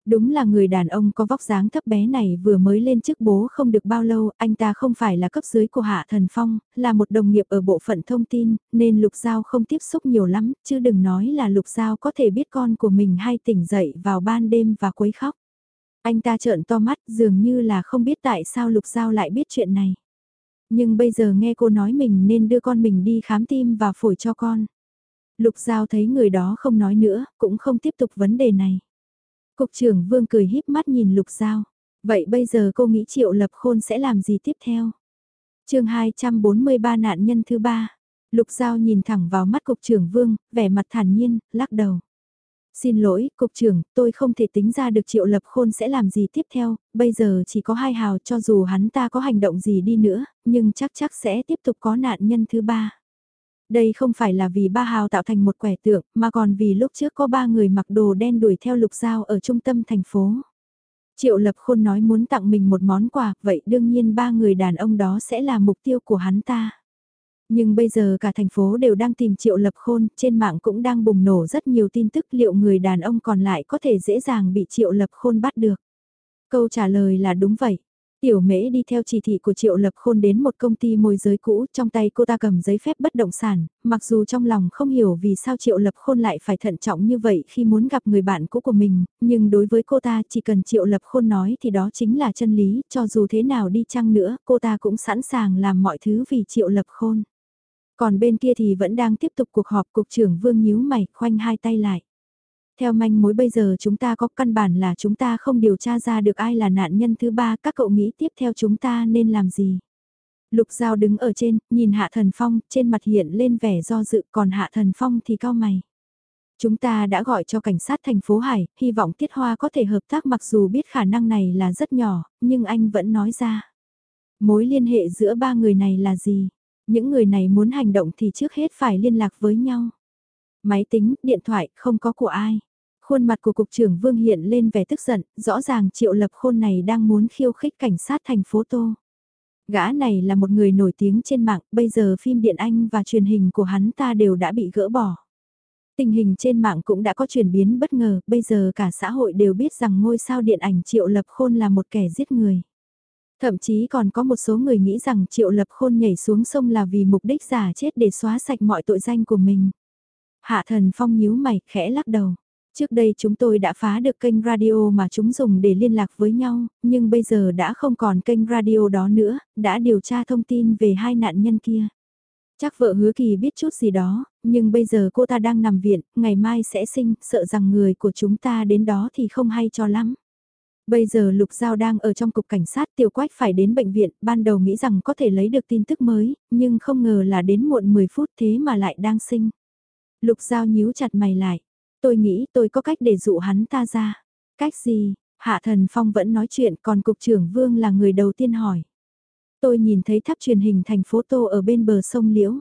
Đúng là người đàn ông có vóc dáng thấp bé này vừa mới lên chức bố không được bao lâu, anh ta không phải là cấp dưới của Hạ Thần Phong, là một đồng nghiệp ở bộ phận thông tin, nên Lục Giao không tiếp xúc nhiều lắm, chứ đừng nói là Lục Giao có thể biết con của mình hay tỉnh dậy vào ban đêm và quấy khóc. Anh ta trợn to mắt dường như là không biết tại sao Lục Giao lại biết chuyện này. Nhưng bây giờ nghe cô nói mình nên đưa con mình đi khám tim và phổi cho con. Lục Giao thấy người đó không nói nữa, cũng không tiếp tục vấn đề này. Cục trưởng Vương cười híp mắt nhìn Lục Giao. Vậy bây giờ cô nghĩ Triệu Lập Khôn sẽ làm gì tiếp theo? chương 243 nạn nhân thứ ba. Lục Giao nhìn thẳng vào mắt Cục trưởng Vương, vẻ mặt thản nhiên, lắc đầu. Xin lỗi, Cục trưởng, tôi không thể tính ra được Triệu Lập Khôn sẽ làm gì tiếp theo, bây giờ chỉ có hai hào cho dù hắn ta có hành động gì đi nữa, nhưng chắc chắc sẽ tiếp tục có nạn nhân thứ ba. Đây không phải là vì ba hào tạo thành một quẻ tượng, mà còn vì lúc trước có ba người mặc đồ đen đuổi theo lục giao ở trung tâm thành phố. Triệu Lập Khôn nói muốn tặng mình một món quà, vậy đương nhiên ba người đàn ông đó sẽ là mục tiêu của hắn ta. Nhưng bây giờ cả thành phố đều đang tìm Triệu Lập Khôn, trên mạng cũng đang bùng nổ rất nhiều tin tức liệu người đàn ông còn lại có thể dễ dàng bị Triệu Lập Khôn bắt được. Câu trả lời là đúng vậy. Tiểu mễ đi theo chỉ thị của Triệu Lập Khôn đến một công ty môi giới cũ, trong tay cô ta cầm giấy phép bất động sản, mặc dù trong lòng không hiểu vì sao Triệu Lập Khôn lại phải thận trọng như vậy khi muốn gặp người bạn cũ của mình, nhưng đối với cô ta chỉ cần Triệu Lập Khôn nói thì đó chính là chân lý, cho dù thế nào đi chăng nữa, cô ta cũng sẵn sàng làm mọi thứ vì Triệu Lập Khôn. Còn bên kia thì vẫn đang tiếp tục cuộc họp cục trưởng Vương nhíu mày, khoanh hai tay lại. Theo manh mối bây giờ chúng ta có căn bản là chúng ta không điều tra ra được ai là nạn nhân thứ ba, các cậu nghĩ tiếp theo chúng ta nên làm gì? Lục Giao đứng ở trên, nhìn Hạ Thần Phong, trên mặt hiện lên vẻ do dự, còn Hạ Thần Phong thì cao mày. Chúng ta đã gọi cho cảnh sát thành phố Hải, hy vọng Tiết Hoa có thể hợp tác mặc dù biết khả năng này là rất nhỏ, nhưng anh vẫn nói ra. Mối liên hệ giữa ba người này là gì? Những người này muốn hành động thì trước hết phải liên lạc với nhau. Máy tính, điện thoại, không có của ai. Khuôn mặt của cục trưởng Vương hiện lên vẻ tức giận, rõ ràng triệu lập khôn này đang muốn khiêu khích cảnh sát thành phố Tô. Gã này là một người nổi tiếng trên mạng, bây giờ phim điện ảnh và truyền hình của hắn ta đều đã bị gỡ bỏ. Tình hình trên mạng cũng đã có chuyển biến bất ngờ, bây giờ cả xã hội đều biết rằng ngôi sao điện ảnh Triệu Lập Khôn là một kẻ giết người. Thậm chí còn có một số người nghĩ rằng Triệu Lập Khôn nhảy xuống sông là vì mục đích giả chết để xóa sạch mọi tội danh của mình. Hạ thần phong nhíu mày, khẽ lắc đầu. Trước đây chúng tôi đã phá được kênh radio mà chúng dùng để liên lạc với nhau, nhưng bây giờ đã không còn kênh radio đó nữa, đã điều tra thông tin về hai nạn nhân kia. Chắc vợ hứa kỳ biết chút gì đó, nhưng bây giờ cô ta đang nằm viện, ngày mai sẽ sinh, sợ rằng người của chúng ta đến đó thì không hay cho lắm. Bây giờ Lục Giao đang ở trong cục cảnh sát tiểu quách phải đến bệnh viện, ban đầu nghĩ rằng có thể lấy được tin tức mới, nhưng không ngờ là đến muộn 10 phút thế mà lại đang sinh. Lục Giao nhíu chặt mày lại. Tôi nghĩ tôi có cách để dụ hắn ta ra. Cách gì? Hạ Thần Phong vẫn nói chuyện còn Cục trưởng Vương là người đầu tiên hỏi. Tôi nhìn thấy tháp truyền hình thành phố Tô ở bên bờ sông Liễu.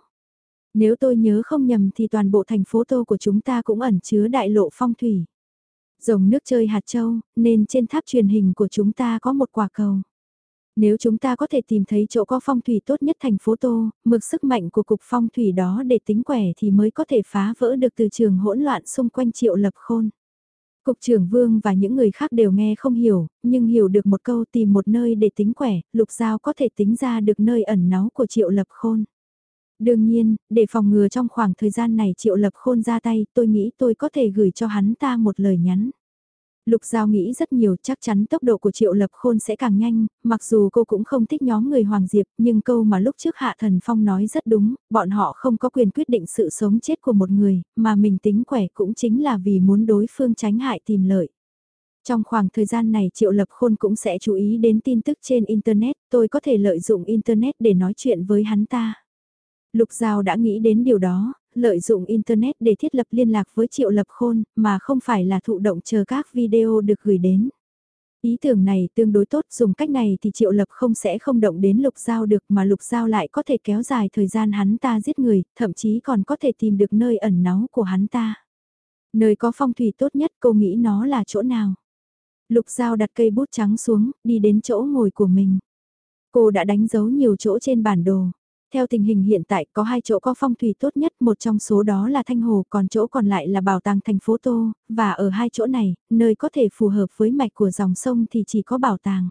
Nếu tôi nhớ không nhầm thì toàn bộ thành phố Tô của chúng ta cũng ẩn chứa đại lộ phong thủy. Rồng nước chơi hạt châu, nên trên tháp truyền hình của chúng ta có một quả cầu. Nếu chúng ta có thể tìm thấy chỗ có phong thủy tốt nhất thành phố Tô, mực sức mạnh của cục phong thủy đó để tính quẻ thì mới có thể phá vỡ được từ trường hỗn loạn xung quanh triệu lập khôn. Cục trưởng Vương và những người khác đều nghe không hiểu, nhưng hiểu được một câu tìm một nơi để tính quẻ, Lục Giao có thể tính ra được nơi ẩn náu của Triệu Lập Khôn. Đương nhiên, để phòng ngừa trong khoảng thời gian này Triệu Lập Khôn ra tay, tôi nghĩ tôi có thể gửi cho hắn ta một lời nhắn. Lục Giao nghĩ rất nhiều chắc chắn tốc độ của Triệu Lập Khôn sẽ càng nhanh, mặc dù cô cũng không thích nhóm người Hoàng Diệp, nhưng câu mà lúc trước Hạ Thần Phong nói rất đúng, bọn họ không có quyền quyết định sự sống chết của một người, mà mình tính khỏe cũng chính là vì muốn đối phương tránh hại tìm lợi. Trong khoảng thời gian này Triệu Lập Khôn cũng sẽ chú ý đến tin tức trên Internet, tôi có thể lợi dụng Internet để nói chuyện với hắn ta. Lục Giao đã nghĩ đến điều đó, lợi dụng Internet để thiết lập liên lạc với Triệu Lập Khôn, mà không phải là thụ động chờ các video được gửi đến. Ý tưởng này tương đối tốt, dùng cách này thì Triệu Lập không sẽ không động đến Lục Giao được mà Lục Giao lại có thể kéo dài thời gian hắn ta giết người, thậm chí còn có thể tìm được nơi ẩn náu của hắn ta. Nơi có phong thủy tốt nhất cô nghĩ nó là chỗ nào? Lục Giao đặt cây bút trắng xuống, đi đến chỗ ngồi của mình. Cô đã đánh dấu nhiều chỗ trên bản đồ. Theo tình hình hiện tại có hai chỗ có phong thủy tốt nhất, một trong số đó là Thanh Hồ, còn chỗ còn lại là bảo tàng thành phố Tô, và ở hai chỗ này, nơi có thể phù hợp với mạch của dòng sông thì chỉ có bảo tàng.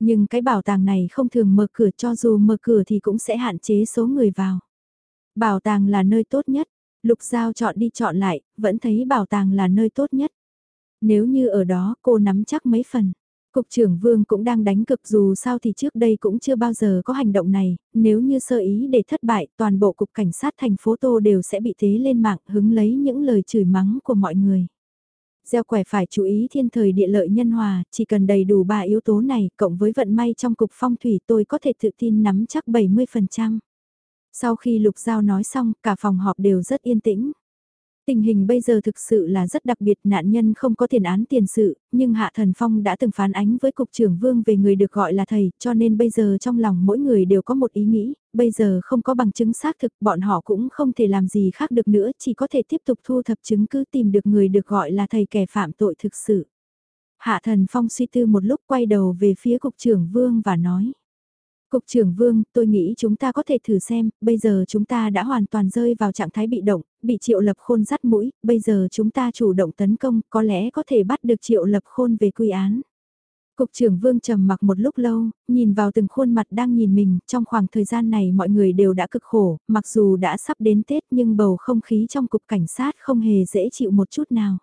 Nhưng cái bảo tàng này không thường mở cửa cho dù mở cửa thì cũng sẽ hạn chế số người vào. Bảo tàng là nơi tốt nhất, Lục Giao chọn đi chọn lại, vẫn thấy bảo tàng là nơi tốt nhất. Nếu như ở đó cô nắm chắc mấy phần. Cục trưởng Vương cũng đang đánh cực dù sao thì trước đây cũng chưa bao giờ có hành động này, nếu như sơ ý để thất bại toàn bộ cục cảnh sát thành phố Tô đều sẽ bị thế lên mạng hứng lấy những lời chửi mắng của mọi người. Gieo quẻ phải chú ý thiên thời địa lợi nhân hòa, chỉ cần đầy đủ ba yếu tố này cộng với vận may trong cục phong thủy tôi có thể tự tin nắm chắc 70%. Sau khi Lục Giao nói xong, cả phòng họp đều rất yên tĩnh. Tình hình bây giờ thực sự là rất đặc biệt nạn nhân không có tiền án tiền sự, nhưng Hạ Thần Phong đã từng phán ánh với Cục trưởng Vương về người được gọi là thầy, cho nên bây giờ trong lòng mỗi người đều có một ý nghĩ, bây giờ không có bằng chứng xác thực bọn họ cũng không thể làm gì khác được nữa, chỉ có thể tiếp tục thu thập chứng cứ tìm được người được gọi là thầy kẻ phạm tội thực sự. Hạ Thần Phong suy tư một lúc quay đầu về phía Cục trưởng Vương và nói. Cục trưởng Vương, tôi nghĩ chúng ta có thể thử xem, bây giờ chúng ta đã hoàn toàn rơi vào trạng thái bị động, bị Triệu Lập Khôn dắt mũi, bây giờ chúng ta chủ động tấn công, có lẽ có thể bắt được Triệu Lập Khôn về quy án. Cục trưởng Vương trầm mặc một lúc lâu, nhìn vào từng khuôn mặt đang nhìn mình, trong khoảng thời gian này mọi người đều đã cực khổ, mặc dù đã sắp đến Tết nhưng bầu không khí trong cục cảnh sát không hề dễ chịu một chút nào.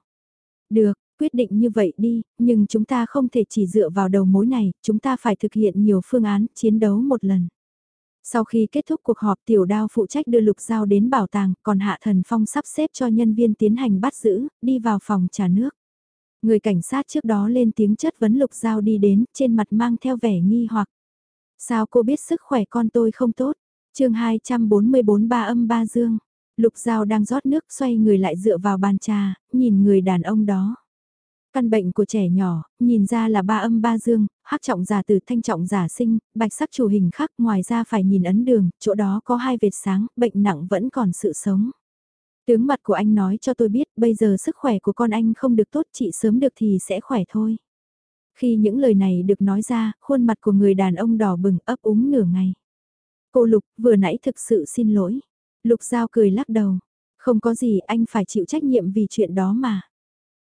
Được, quyết định như vậy đi, nhưng chúng ta không thể chỉ dựa vào đầu mối này, chúng ta phải thực hiện nhiều phương án, chiến đấu một lần. Sau khi kết thúc cuộc họp tiểu đao phụ trách đưa lục giao đến bảo tàng, còn Hạ Thần Phong sắp xếp cho nhân viên tiến hành bắt giữ, đi vào phòng trà nước. Người cảnh sát trước đó lên tiếng chất vấn lục giao đi đến, trên mặt mang theo vẻ nghi hoặc. Sao cô biết sức khỏe con tôi không tốt? chương 244 ba âm ba dương. Lục giao đang rót nước xoay người lại dựa vào bàn trà, nhìn người đàn ông đó. Căn bệnh của trẻ nhỏ, nhìn ra là ba âm ba dương, hắc trọng giả từ thanh trọng giả sinh, bạch sắc chủ hình khác. ngoài ra phải nhìn ấn đường, chỗ đó có hai vệt sáng, bệnh nặng vẫn còn sự sống. Tướng mặt của anh nói cho tôi biết bây giờ sức khỏe của con anh không được tốt chị sớm được thì sẽ khỏe thôi. Khi những lời này được nói ra, khuôn mặt của người đàn ông đỏ bừng ấp úng nửa ngày. Cô Lục vừa nãy thực sự xin lỗi. Lục Giao cười lắc đầu. Không có gì anh phải chịu trách nhiệm vì chuyện đó mà.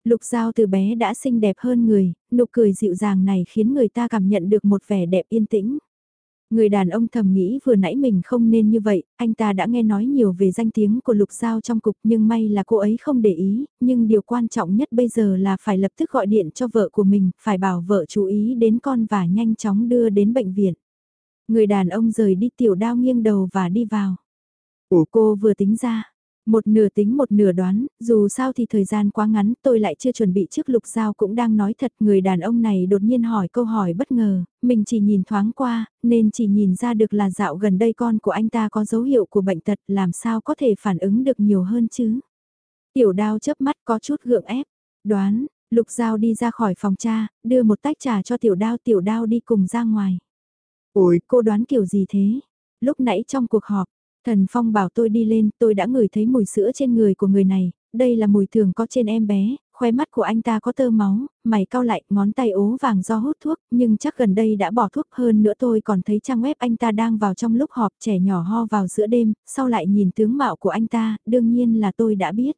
Lục Giao từ bé đã xinh đẹp hơn người, nụ cười dịu dàng này khiến người ta cảm nhận được một vẻ đẹp yên tĩnh. Người đàn ông thầm nghĩ vừa nãy mình không nên như vậy, anh ta đã nghe nói nhiều về danh tiếng của Lục Giao trong cục nhưng may là cô ấy không để ý, nhưng điều quan trọng nhất bây giờ là phải lập tức gọi điện cho vợ của mình, phải bảo vợ chú ý đến con và nhanh chóng đưa đến bệnh viện. Người đàn ông rời đi tiểu đao nghiêng đầu và đi vào. Ủa cô vừa tính ra, một nửa tính một nửa đoán, dù sao thì thời gian quá ngắn tôi lại chưa chuẩn bị trước lục giao cũng đang nói thật người đàn ông này đột nhiên hỏi câu hỏi bất ngờ, mình chỉ nhìn thoáng qua, nên chỉ nhìn ra được là dạo gần đây con của anh ta có dấu hiệu của bệnh tật làm sao có thể phản ứng được nhiều hơn chứ. Tiểu đao chớp mắt có chút gượng ép, đoán, lục giao đi ra khỏi phòng cha, đưa một tách trà cho tiểu đao tiểu đao đi cùng ra ngoài. Ôi, cô đoán kiểu gì thế? Lúc nãy trong cuộc họp, Thần Phong bảo tôi đi lên, tôi đã ngửi thấy mùi sữa trên người của người này, đây là mùi thường có trên em bé, khóe mắt của anh ta có tơ máu, mày cao lại, ngón tay ố vàng do hút thuốc, nhưng chắc gần đây đã bỏ thuốc hơn nữa tôi còn thấy trang web anh ta đang vào trong lúc họp trẻ nhỏ ho vào giữa đêm, sau lại nhìn tướng mạo của anh ta, đương nhiên là tôi đã biết.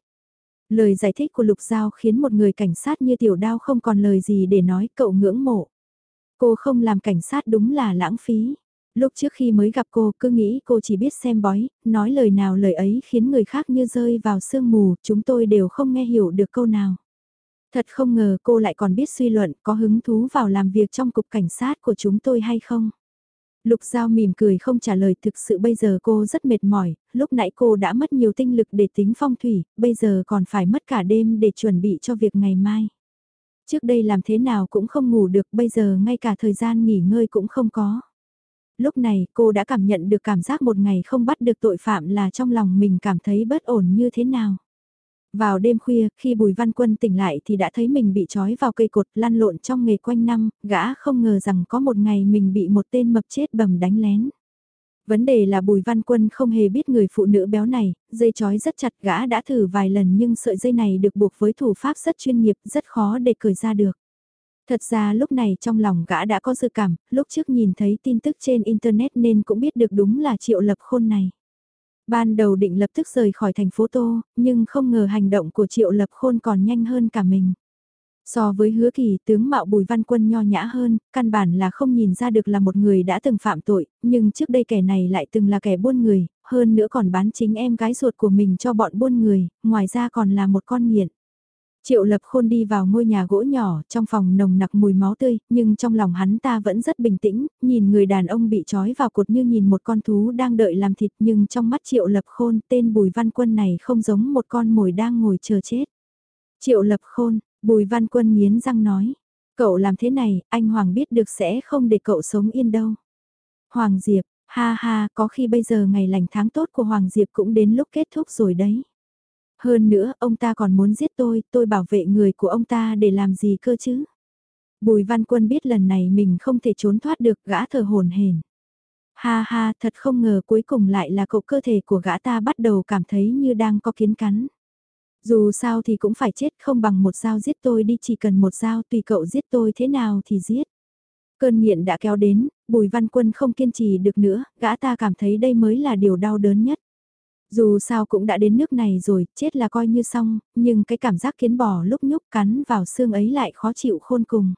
Lời giải thích của Lục Giao khiến một người cảnh sát như tiểu đao không còn lời gì để nói cậu ngưỡng mộ. Cô không làm cảnh sát đúng là lãng phí. Lúc trước khi mới gặp cô cứ nghĩ cô chỉ biết xem bói, nói lời nào lời ấy khiến người khác như rơi vào sương mù, chúng tôi đều không nghe hiểu được câu nào. Thật không ngờ cô lại còn biết suy luận có hứng thú vào làm việc trong cục cảnh sát của chúng tôi hay không. Lục Giao mỉm cười không trả lời thực sự bây giờ cô rất mệt mỏi, lúc nãy cô đã mất nhiều tinh lực để tính phong thủy, bây giờ còn phải mất cả đêm để chuẩn bị cho việc ngày mai. Trước đây làm thế nào cũng không ngủ được, bây giờ ngay cả thời gian nghỉ ngơi cũng không có. Lúc này cô đã cảm nhận được cảm giác một ngày không bắt được tội phạm là trong lòng mình cảm thấy bất ổn như thế nào. Vào đêm khuya, khi Bùi Văn Quân tỉnh lại thì đã thấy mình bị trói vào cây cột lăn lộn trong nghề quanh năm, gã không ngờ rằng có một ngày mình bị một tên mập chết bầm đánh lén. Vấn đề là Bùi Văn Quân không hề biết người phụ nữ béo này, dây trói rất chặt gã đã thử vài lần nhưng sợi dây này được buộc với thủ pháp rất chuyên nghiệp, rất khó để cởi ra được. Thật ra lúc này trong lòng gã đã có dự cảm, lúc trước nhìn thấy tin tức trên Internet nên cũng biết được đúng là triệu lập khôn này. Ban đầu định lập tức rời khỏi thành phố Tô, nhưng không ngờ hành động của Triệu Lập Khôn còn nhanh hơn cả mình. So với hứa kỳ tướng mạo bùi văn quân nho nhã hơn, căn bản là không nhìn ra được là một người đã từng phạm tội, nhưng trước đây kẻ này lại từng là kẻ buôn người, hơn nữa còn bán chính em gái ruột của mình cho bọn buôn người, ngoài ra còn là một con nghiện. Triệu lập khôn đi vào ngôi nhà gỗ nhỏ, trong phòng nồng nặc mùi máu tươi, nhưng trong lòng hắn ta vẫn rất bình tĩnh, nhìn người đàn ông bị trói vào cột như nhìn một con thú đang đợi làm thịt nhưng trong mắt triệu lập khôn tên bùi văn quân này không giống một con mồi đang ngồi chờ chết. Triệu lập khôn, bùi văn quân nghiến răng nói, cậu làm thế này, anh Hoàng biết được sẽ không để cậu sống yên đâu. Hoàng Diệp, ha ha, có khi bây giờ ngày lành tháng tốt của Hoàng Diệp cũng đến lúc kết thúc rồi đấy. Hơn nữa, ông ta còn muốn giết tôi, tôi bảo vệ người của ông ta để làm gì cơ chứ? Bùi Văn Quân biết lần này mình không thể trốn thoát được gã thở hồn hển. Ha ha, thật không ngờ cuối cùng lại là cậu cơ thể của gã ta bắt đầu cảm thấy như đang có kiến cắn. Dù sao thì cũng phải chết không bằng một dao giết tôi đi chỉ cần một dao tùy cậu giết tôi thế nào thì giết. Cơn nghiện đã kéo đến, Bùi Văn Quân không kiên trì được nữa, gã ta cảm thấy đây mới là điều đau đớn nhất. Dù sao cũng đã đến nước này rồi, chết là coi như xong, nhưng cái cảm giác kiến bò lúc nhúc cắn vào xương ấy lại khó chịu khôn cùng.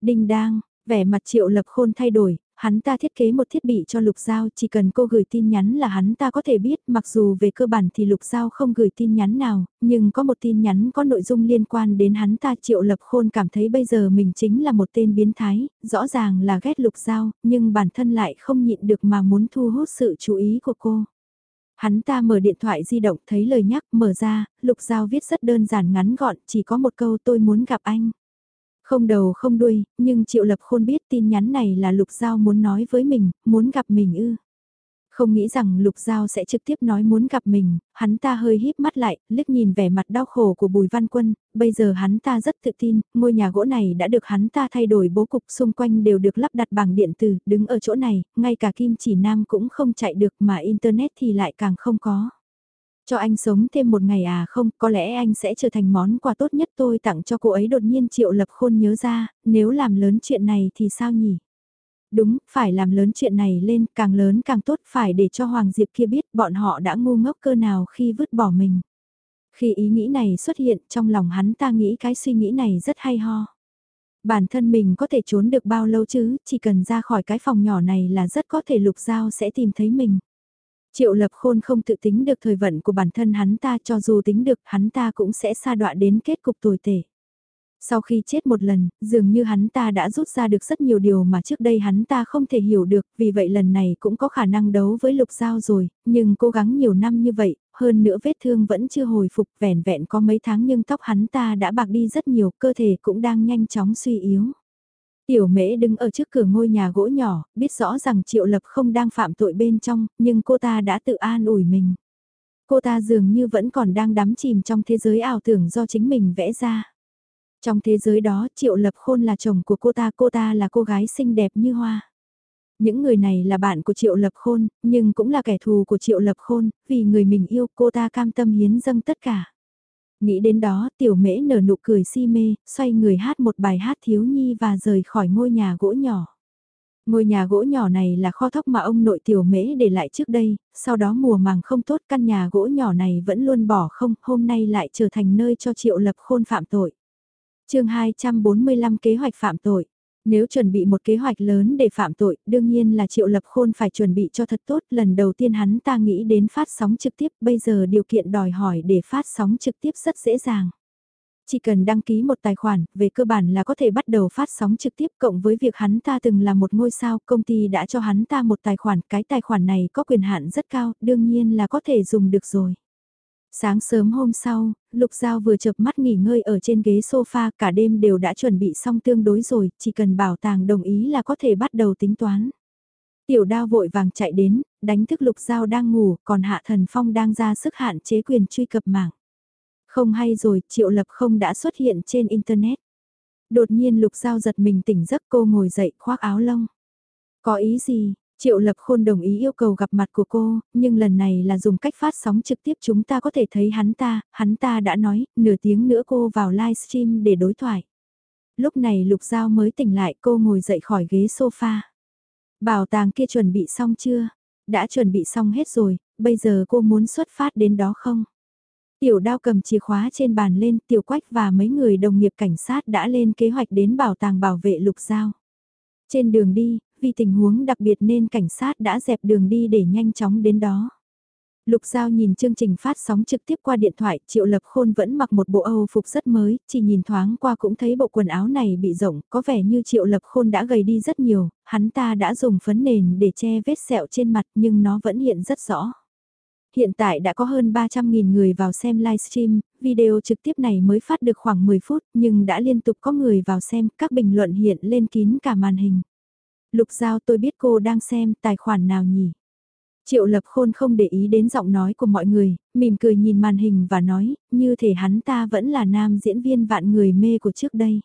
Đinh đang, vẻ mặt triệu lập khôn thay đổi, hắn ta thiết kế một thiết bị cho Lục Giao, chỉ cần cô gửi tin nhắn là hắn ta có thể biết, mặc dù về cơ bản thì Lục Giao không gửi tin nhắn nào, nhưng có một tin nhắn có nội dung liên quan đến hắn ta Triệu Lập Khôn cảm thấy bây giờ mình chính là một tên biến thái, rõ ràng là ghét Lục Giao, nhưng bản thân lại không nhịn được mà muốn thu hút sự chú ý của cô. Hắn ta mở điện thoại di động thấy lời nhắc mở ra, lục giao viết rất đơn giản ngắn gọn, chỉ có một câu tôi muốn gặp anh. Không đầu không đuôi, nhưng Triệu Lập Khôn biết tin nhắn này là Lục Giao muốn nói với mình, muốn gặp mình ư. Không nghĩ rằng Lục Giao sẽ trực tiếp nói muốn gặp mình, hắn ta hơi híp mắt lại, liếc nhìn vẻ mặt đau khổ của Bùi Văn Quân, bây giờ hắn ta rất tự tin, ngôi nhà gỗ này đã được hắn ta thay đổi bố cục xung quanh đều được lắp đặt bằng điện tử, đứng ở chỗ này, ngay cả kim chỉ nam cũng không chạy được mà Internet thì lại càng không có. Cho anh sống thêm một ngày à không, có lẽ anh sẽ trở thành món quà tốt nhất tôi tặng cho cô ấy đột nhiên Triệu Lập Khôn nhớ ra, nếu làm lớn chuyện này thì sao nhỉ? Đúng, phải làm lớn chuyện này lên, càng lớn càng tốt, phải để cho Hoàng Diệp kia biết bọn họ đã ngu ngốc cơ nào khi vứt bỏ mình. Khi ý nghĩ này xuất hiện trong lòng hắn ta nghĩ cái suy nghĩ này rất hay ho. Bản thân mình có thể trốn được bao lâu chứ, chỉ cần ra khỏi cái phòng nhỏ này là rất có thể lục giao sẽ tìm thấy mình. Triệu lập khôn không tự tính được thời vận của bản thân hắn ta cho dù tính được hắn ta cũng sẽ xa đọa đến kết cục tồi tệ. Sau khi chết một lần, dường như hắn ta đã rút ra được rất nhiều điều mà trước đây hắn ta không thể hiểu được, vì vậy lần này cũng có khả năng đấu với lục giao rồi, nhưng cố gắng nhiều năm như vậy, hơn nữa vết thương vẫn chưa hồi phục vẻn vẹn có mấy tháng nhưng tóc hắn ta đã bạc đi rất nhiều, cơ thể cũng đang nhanh chóng suy yếu. Tiểu mễ đứng ở trước cửa ngôi nhà gỗ nhỏ, biết rõ rằng Triệu Lập không đang phạm tội bên trong, nhưng cô ta đã tự an ủi mình. Cô ta dường như vẫn còn đang đắm chìm trong thế giới ảo tưởng do chính mình vẽ ra. Trong thế giới đó Triệu Lập Khôn là chồng của cô ta, cô ta là cô gái xinh đẹp như hoa. Những người này là bạn của Triệu Lập Khôn, nhưng cũng là kẻ thù của Triệu Lập Khôn, vì người mình yêu cô ta cam tâm hiến dâng tất cả. Nghĩ đến đó tiểu mễ nở nụ cười si mê, xoay người hát một bài hát thiếu nhi và rời khỏi ngôi nhà gỗ nhỏ. Ngôi nhà gỗ nhỏ này là kho thóc mà ông nội tiểu mễ để lại trước đây, sau đó mùa màng không tốt căn nhà gỗ nhỏ này vẫn luôn bỏ không, hôm nay lại trở thành nơi cho triệu lập khôn phạm tội chương 245 kế hoạch phạm tội. Nếu chuẩn bị một kế hoạch lớn để phạm tội, đương nhiên là Triệu Lập Khôn phải chuẩn bị cho thật tốt. Lần đầu tiên hắn ta nghĩ đến phát sóng trực tiếp, bây giờ điều kiện đòi hỏi để phát sóng trực tiếp rất dễ dàng. Chỉ cần đăng ký một tài khoản, về cơ bản là có thể bắt đầu phát sóng trực tiếp cộng với việc hắn ta từng là một ngôi sao, công ty đã cho hắn ta một tài khoản, cái tài khoản này có quyền hạn rất cao, đương nhiên là có thể dùng được rồi. Sáng sớm hôm sau, Lục Giao vừa chợp mắt nghỉ ngơi ở trên ghế sofa cả đêm đều đã chuẩn bị xong tương đối rồi, chỉ cần bảo tàng đồng ý là có thể bắt đầu tính toán. Tiểu đao vội vàng chạy đến, đánh thức Lục Giao đang ngủ, còn Hạ Thần Phong đang ra sức hạn chế quyền truy cập mạng. Không hay rồi, Triệu Lập không đã xuất hiện trên Internet. Đột nhiên Lục Giao giật mình tỉnh giấc cô ngồi dậy khoác áo lông. Có ý gì, Triệu Lập Khôn đồng ý yêu cầu gặp mặt của cô, nhưng lần này là dùng cách phát sóng trực tiếp chúng ta có thể thấy hắn ta, hắn ta đã nói, nửa tiếng nữa cô vào livestream để đối thoại. Lúc này Lục Giao mới tỉnh lại cô ngồi dậy khỏi ghế sofa. Bảo tàng kia chuẩn bị xong chưa? Đã chuẩn bị xong hết rồi, bây giờ cô muốn xuất phát đến đó không? Tiểu đao cầm chìa khóa trên bàn lên, tiểu quách và mấy người đồng nghiệp cảnh sát đã lên kế hoạch đến bảo tàng bảo vệ lục giao. Trên đường đi, vì tình huống đặc biệt nên cảnh sát đã dẹp đường đi để nhanh chóng đến đó. Lục Giao nhìn chương trình phát sóng trực tiếp qua điện thoại, Triệu Lập Khôn vẫn mặc một bộ Âu phục rất mới, chỉ nhìn thoáng qua cũng thấy bộ quần áo này bị rộng, có vẻ như Triệu Lập Khôn đã gầy đi rất nhiều, hắn ta đã dùng phấn nền để che vết sẹo trên mặt nhưng nó vẫn hiện rất rõ. Hiện tại đã có hơn 300.000 người vào xem livestream, video trực tiếp này mới phát được khoảng 10 phút nhưng đã liên tục có người vào xem, các bình luận hiện lên kín cả màn hình. Lục Giao tôi biết cô đang xem tài khoản nào nhỉ? Triệu Lập Khôn không để ý đến giọng nói của mọi người, mỉm cười nhìn màn hình và nói, như thể hắn ta vẫn là nam diễn viên vạn người mê của trước đây.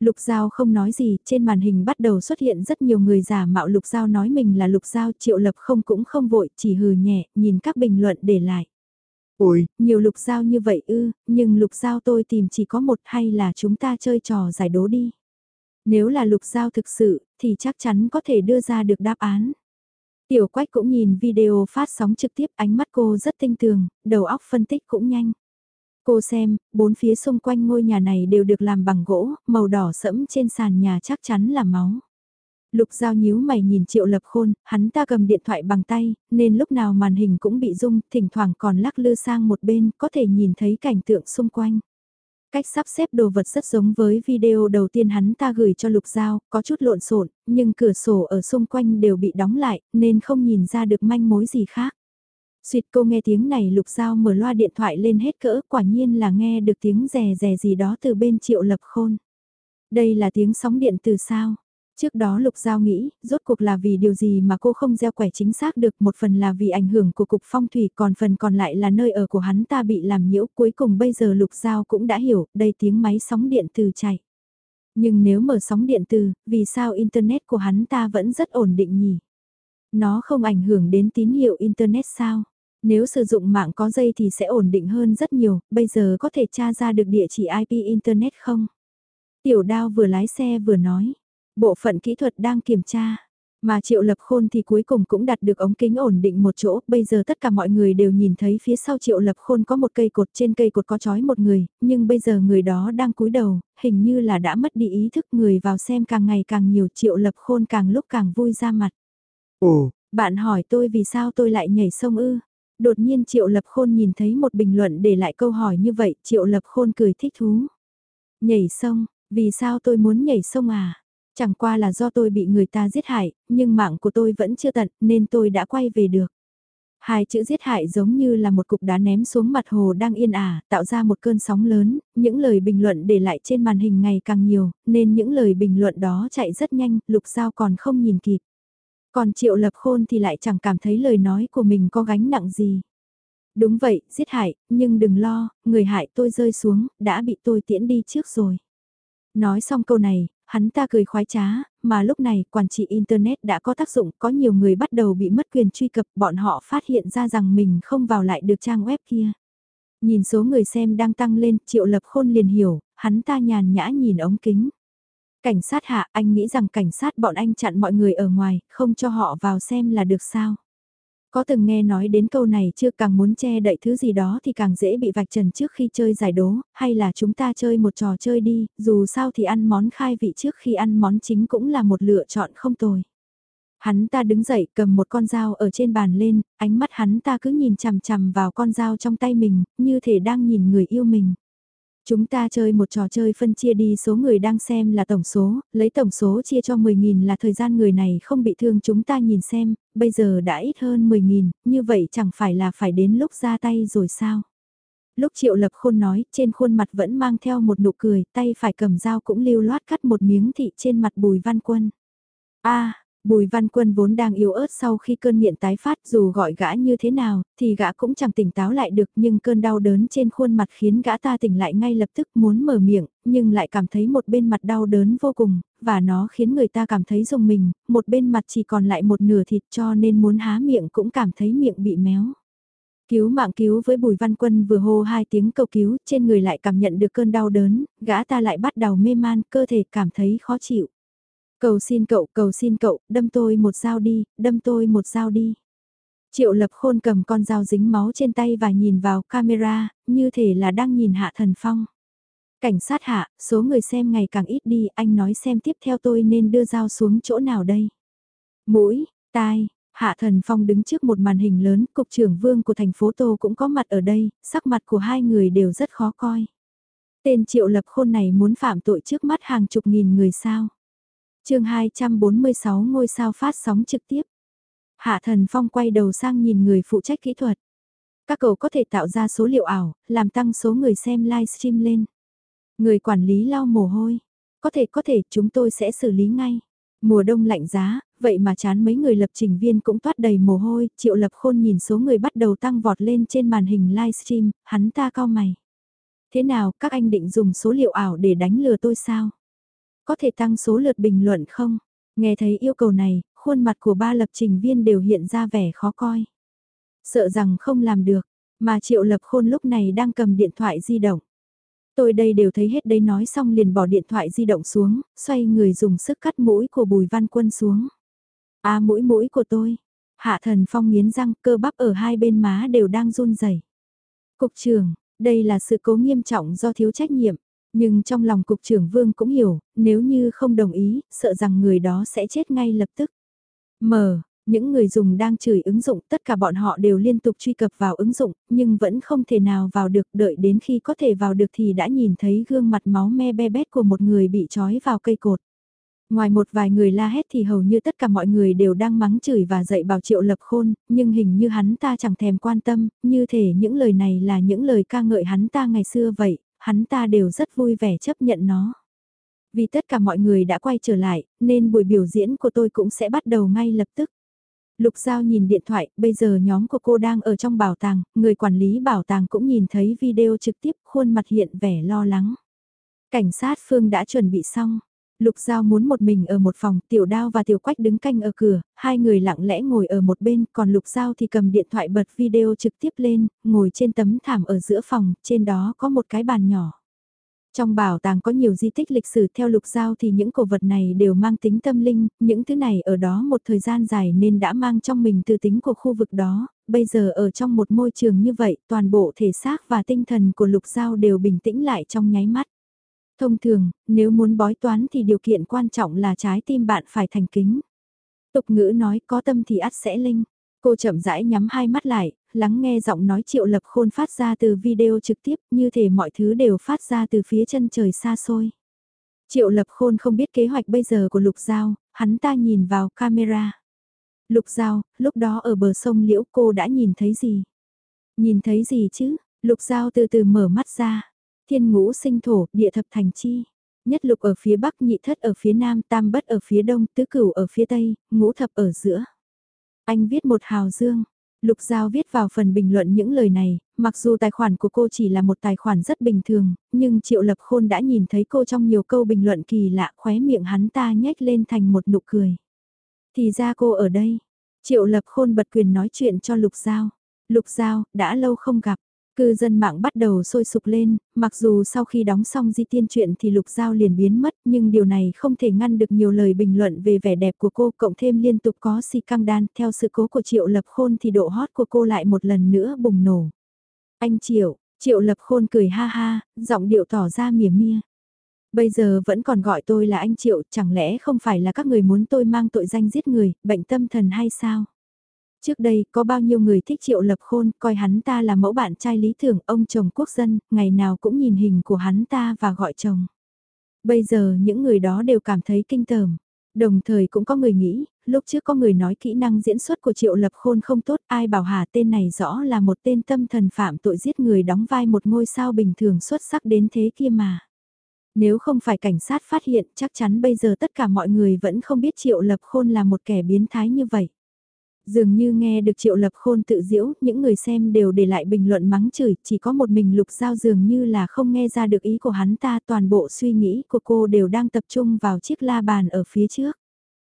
Lục Giao không nói gì, trên màn hình bắt đầu xuất hiện rất nhiều người giả mạo Lục Giao nói mình là Lục Giao, Triệu Lập không cũng không vội, chỉ hừ nhẹ, nhìn các bình luận để lại. Ôi, nhiều Lục Giao như vậy ư, nhưng Lục Giao tôi tìm chỉ có một hay là chúng ta chơi trò giải đố đi. Nếu là Lục Giao thực sự, thì chắc chắn có thể đưa ra được đáp án. Tiểu Quách cũng nhìn video phát sóng trực tiếp ánh mắt cô rất tinh tường, đầu óc phân tích cũng nhanh. Cô xem, bốn phía xung quanh ngôi nhà này đều được làm bằng gỗ, màu đỏ sẫm trên sàn nhà chắc chắn là máu. Lục Giao nhíu mày nhìn Triệu Lập Khôn, hắn ta cầm điện thoại bằng tay, nên lúc nào màn hình cũng bị rung, thỉnh thoảng còn lắc lư sang một bên, có thể nhìn thấy cảnh tượng xung quanh. Cách sắp xếp đồ vật rất giống với video đầu tiên hắn ta gửi cho Lục Giao, có chút lộn xộn, nhưng cửa sổ ở xung quanh đều bị đóng lại, nên không nhìn ra được manh mối gì khác. Xuyệt cô nghe tiếng này Lục Giao mở loa điện thoại lên hết cỡ, quả nhiên là nghe được tiếng rè rè gì đó từ bên triệu lập khôn. Đây là tiếng sóng điện từ sao? Trước đó Lục Giao nghĩ, rốt cuộc là vì điều gì mà cô không gieo quẻ chính xác được, một phần là vì ảnh hưởng của cục phong thủy, còn phần còn lại là nơi ở của hắn ta bị làm nhiễu, cuối cùng bây giờ Lục Giao cũng đã hiểu, đây tiếng máy sóng điện từ chạy. Nhưng nếu mở sóng điện từ, vì sao Internet của hắn ta vẫn rất ổn định nhỉ? Nó không ảnh hưởng đến tín hiệu Internet sao? Nếu sử dụng mạng có dây thì sẽ ổn định hơn rất nhiều, bây giờ có thể tra ra được địa chỉ IP Internet không? Tiểu đao vừa lái xe vừa nói. Bộ phận kỹ thuật đang kiểm tra. Mà Triệu Lập Khôn thì cuối cùng cũng đặt được ống kính ổn định một chỗ, bây giờ tất cả mọi người đều nhìn thấy phía sau Triệu Lập Khôn có một cây cột, trên cây cột có trói một người, nhưng bây giờ người đó đang cúi đầu, hình như là đã mất đi ý thức người vào xem càng ngày càng nhiều Triệu Lập Khôn càng lúc càng vui ra mặt. Ồ, bạn hỏi tôi vì sao tôi lại nhảy sông ư? Đột nhiên Triệu Lập Khôn nhìn thấy một bình luận để lại câu hỏi như vậy, Triệu Lập Khôn cười thích thú. Nhảy sông, vì sao tôi muốn nhảy sông à? Chẳng qua là do tôi bị người ta giết hại, nhưng mạng của tôi vẫn chưa tận nên tôi đã quay về được. Hai chữ giết hại giống như là một cục đá ném xuống mặt hồ đang yên ả, tạo ra một cơn sóng lớn, những lời bình luận để lại trên màn hình ngày càng nhiều, nên những lời bình luận đó chạy rất nhanh, lục giao còn không nhìn kịp. Còn triệu lập khôn thì lại chẳng cảm thấy lời nói của mình có gánh nặng gì. Đúng vậy, giết hại, nhưng đừng lo, người hại tôi rơi xuống, đã bị tôi tiễn đi trước rồi. Nói xong câu này, hắn ta cười khoái trá, mà lúc này quản trị Internet đã có tác dụng, có nhiều người bắt đầu bị mất quyền truy cập, bọn họ phát hiện ra rằng mình không vào lại được trang web kia. Nhìn số người xem đang tăng lên, triệu lập khôn liền hiểu, hắn ta nhàn nhã nhìn ống kính. Cảnh sát hạ, anh nghĩ rằng cảnh sát bọn anh chặn mọi người ở ngoài, không cho họ vào xem là được sao. Có từng nghe nói đến câu này chưa càng muốn che đậy thứ gì đó thì càng dễ bị vạch trần trước khi chơi giải đố, hay là chúng ta chơi một trò chơi đi, dù sao thì ăn món khai vị trước khi ăn món chính cũng là một lựa chọn không tồi. Hắn ta đứng dậy cầm một con dao ở trên bàn lên, ánh mắt hắn ta cứ nhìn chằm chằm vào con dao trong tay mình, như thể đang nhìn người yêu mình. Chúng ta chơi một trò chơi phân chia đi số người đang xem là tổng số, lấy tổng số chia cho 10.000 là thời gian người này không bị thương chúng ta nhìn xem, bây giờ đã ít hơn 10.000, như vậy chẳng phải là phải đến lúc ra tay rồi sao? Lúc Triệu Lập Khôn nói, trên khuôn mặt vẫn mang theo một nụ cười, tay phải cầm dao cũng lưu loát cắt một miếng thị trên mặt Bùi Văn Quân. a Bùi Văn Quân vốn đang yếu ớt sau khi cơn nghiện tái phát dù gọi gã như thế nào, thì gã cũng chẳng tỉnh táo lại được nhưng cơn đau đớn trên khuôn mặt khiến gã ta tỉnh lại ngay lập tức muốn mở miệng, nhưng lại cảm thấy một bên mặt đau đớn vô cùng, và nó khiến người ta cảm thấy rùng mình, một bên mặt chỉ còn lại một nửa thịt cho nên muốn há miệng cũng cảm thấy miệng bị méo. Cứu mạng cứu với Bùi Văn Quân vừa hô hai tiếng cầu cứu, trên người lại cảm nhận được cơn đau đớn, gã ta lại bắt đầu mê man, cơ thể cảm thấy khó chịu. Cầu xin cậu, cầu xin cậu, đâm tôi một dao đi, đâm tôi một dao đi. Triệu lập khôn cầm con dao dính máu trên tay và nhìn vào camera, như thể là đang nhìn Hạ Thần Phong. Cảnh sát hạ, số người xem ngày càng ít đi, anh nói xem tiếp theo tôi nên đưa dao xuống chỗ nào đây. Mũi, tai, Hạ Thần Phong đứng trước một màn hình lớn, cục trưởng vương của thành phố Tô cũng có mặt ở đây, sắc mặt của hai người đều rất khó coi. Tên triệu lập khôn này muốn phạm tội trước mắt hàng chục nghìn người sao chương 246 ngôi sao phát sóng trực tiếp. Hạ Thần Phong quay đầu sang nhìn người phụ trách kỹ thuật. Các cậu có thể tạo ra số liệu ảo, làm tăng số người xem livestream lên. Người quản lý lau mồ hôi. Có thể có thể chúng tôi sẽ xử lý ngay. Mùa đông lạnh giá, vậy mà chán mấy người lập trình viên cũng toát đầy mồ hôi, triệu lập khôn nhìn số người bắt đầu tăng vọt lên trên màn hình livestream, hắn ta cao mày. Thế nào, các anh định dùng số liệu ảo để đánh lừa tôi sao? Có thể tăng số lượt bình luận không? Nghe thấy yêu cầu này, khuôn mặt của ba lập trình viên đều hiện ra vẻ khó coi. Sợ rằng không làm được, mà triệu lập khôn lúc này đang cầm điện thoại di động. Tôi đây đều thấy hết đấy nói xong liền bỏ điện thoại di động xuống, xoay người dùng sức cắt mũi của bùi văn quân xuống. À mũi mũi của tôi. Hạ thần phong nghiến răng cơ bắp ở hai bên má đều đang run rẩy. Cục trưởng, đây là sự cố nghiêm trọng do thiếu trách nhiệm. Nhưng trong lòng cục trưởng Vương cũng hiểu, nếu như không đồng ý, sợ rằng người đó sẽ chết ngay lập tức. Mở, những người dùng đang chửi ứng dụng, tất cả bọn họ đều liên tục truy cập vào ứng dụng, nhưng vẫn không thể nào vào được, đợi đến khi có thể vào được thì đã nhìn thấy gương mặt máu me be bét của một người bị trói vào cây cột. Ngoài một vài người la hét thì hầu như tất cả mọi người đều đang mắng chửi và dạy bảo triệu lập khôn, nhưng hình như hắn ta chẳng thèm quan tâm, như thể những lời này là những lời ca ngợi hắn ta ngày xưa vậy, hắn ta đều rất vui vẻ chấp nhận nó. Vì tất cả mọi người đã quay trở lại, nên buổi biểu diễn của tôi cũng sẽ bắt đầu ngay lập tức. Lục Giao nhìn điện thoại, bây giờ nhóm của cô đang ở trong bảo tàng, người quản lý bảo tàng cũng nhìn thấy video trực tiếp, khuôn mặt hiện vẻ lo lắng. Cảnh sát Phương đã chuẩn bị xong. Lục Giao muốn một mình ở một phòng, Tiểu Đao và Tiểu Quách đứng canh ở cửa, hai người lặng lẽ ngồi ở một bên, còn Lục Giao thì cầm điện thoại bật video trực tiếp lên, ngồi trên tấm thảm ở giữa phòng, trên đó có một cái bàn nhỏ. Trong bảo tàng có nhiều di tích lịch sử theo Lục Giao thì những cổ vật này đều mang tính tâm linh, những thứ này ở đó một thời gian dài nên đã mang trong mình từ tính của khu vực đó, bây giờ ở trong một môi trường như vậy, toàn bộ thể xác và tinh thần của Lục Giao đều bình tĩnh lại trong nháy mắt. Thông thường, nếu muốn bói toán thì điều kiện quan trọng là trái tim bạn phải thành kính. Tục ngữ nói có tâm thì ắt sẽ linh. Cô chậm rãi nhắm hai mắt lại, lắng nghe giọng nói triệu lập khôn phát ra từ video trực tiếp như thể mọi thứ đều phát ra từ phía chân trời xa xôi. Triệu lập khôn không biết kế hoạch bây giờ của Lục Giao, hắn ta nhìn vào camera. Lục Giao, lúc đó ở bờ sông Liễu cô đã nhìn thấy gì? Nhìn thấy gì chứ? Lục Giao từ từ mở mắt ra thiên ngũ sinh thổ, địa thập thành chi. Nhất lục ở phía bắc, nhị thất ở phía nam, tam bất ở phía đông, tứ cửu ở phía tây, ngũ thập ở giữa. Anh viết một hào dương. Lục Giao viết vào phần bình luận những lời này, mặc dù tài khoản của cô chỉ là một tài khoản rất bình thường, nhưng Triệu Lập Khôn đã nhìn thấy cô trong nhiều câu bình luận kỳ lạ khóe miệng hắn ta nhếch lên thành một nụ cười. Thì ra cô ở đây. Triệu Lập Khôn bật quyền nói chuyện cho Lục Giao. Lục Giao, đã lâu không gặp. Cư dân mạng bắt đầu sôi sục lên, mặc dù sau khi đóng xong di tiên truyện thì lục giao liền biến mất nhưng điều này không thể ngăn được nhiều lời bình luận về vẻ đẹp của cô cộng thêm liên tục có si căng đan theo sự cố của Triệu Lập Khôn thì độ hot của cô lại một lần nữa bùng nổ. Anh Triệu, Triệu Lập Khôn cười ha ha, giọng điệu tỏ ra mỉa mia. Bây giờ vẫn còn gọi tôi là anh Triệu, chẳng lẽ không phải là các người muốn tôi mang tội danh giết người, bệnh tâm thần hay sao? Trước đây, có bao nhiêu người thích Triệu Lập Khôn, coi hắn ta là mẫu bạn trai lý tưởng, ông chồng quốc dân, ngày nào cũng nhìn hình của hắn ta và gọi chồng. Bây giờ những người đó đều cảm thấy kinh tởm. Đồng thời cũng có người nghĩ, lúc trước có người nói kỹ năng diễn xuất của Triệu Lập Khôn không tốt, ai bảo hà tên này rõ là một tên tâm thần phạm tội giết người đóng vai một ngôi sao bình thường xuất sắc đến thế kia mà. Nếu không phải cảnh sát phát hiện chắc chắn bây giờ tất cả mọi người vẫn không biết Triệu Lập Khôn là một kẻ biến thái như vậy. Dường như nghe được Triệu Lập Khôn tự diễu, những người xem đều để lại bình luận mắng chửi, chỉ có một mình Lục Giao dường như là không nghe ra được ý của hắn ta, toàn bộ suy nghĩ của cô đều đang tập trung vào chiếc la bàn ở phía trước.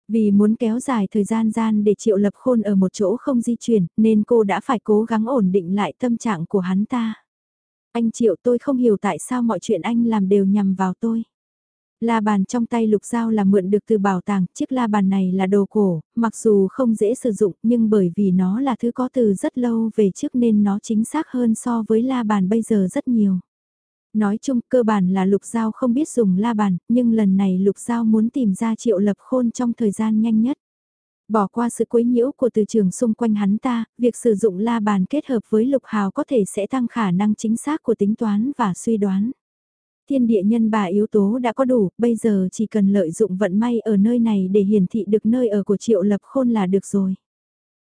Vì muốn kéo dài thời gian gian để Triệu Lập Khôn ở một chỗ không di chuyển, nên cô đã phải cố gắng ổn định lại tâm trạng của hắn ta. Anh Triệu tôi không hiểu tại sao mọi chuyện anh làm đều nhằm vào tôi. La bàn trong tay lục dao là mượn được từ bảo tàng, chiếc la bàn này là đồ cổ, mặc dù không dễ sử dụng nhưng bởi vì nó là thứ có từ rất lâu về trước nên nó chính xác hơn so với la bàn bây giờ rất nhiều. Nói chung cơ bản là lục dao không biết dùng la bàn, nhưng lần này lục dao muốn tìm ra triệu lập khôn trong thời gian nhanh nhất. Bỏ qua sự quấy nhiễu của từ trường xung quanh hắn ta, việc sử dụng la bàn kết hợp với lục hào có thể sẽ tăng khả năng chính xác của tính toán và suy đoán. Thiên địa nhân bà yếu tố đã có đủ, bây giờ chỉ cần lợi dụng vận may ở nơi này để hiển thị được nơi ở của Triệu Lập Khôn là được rồi.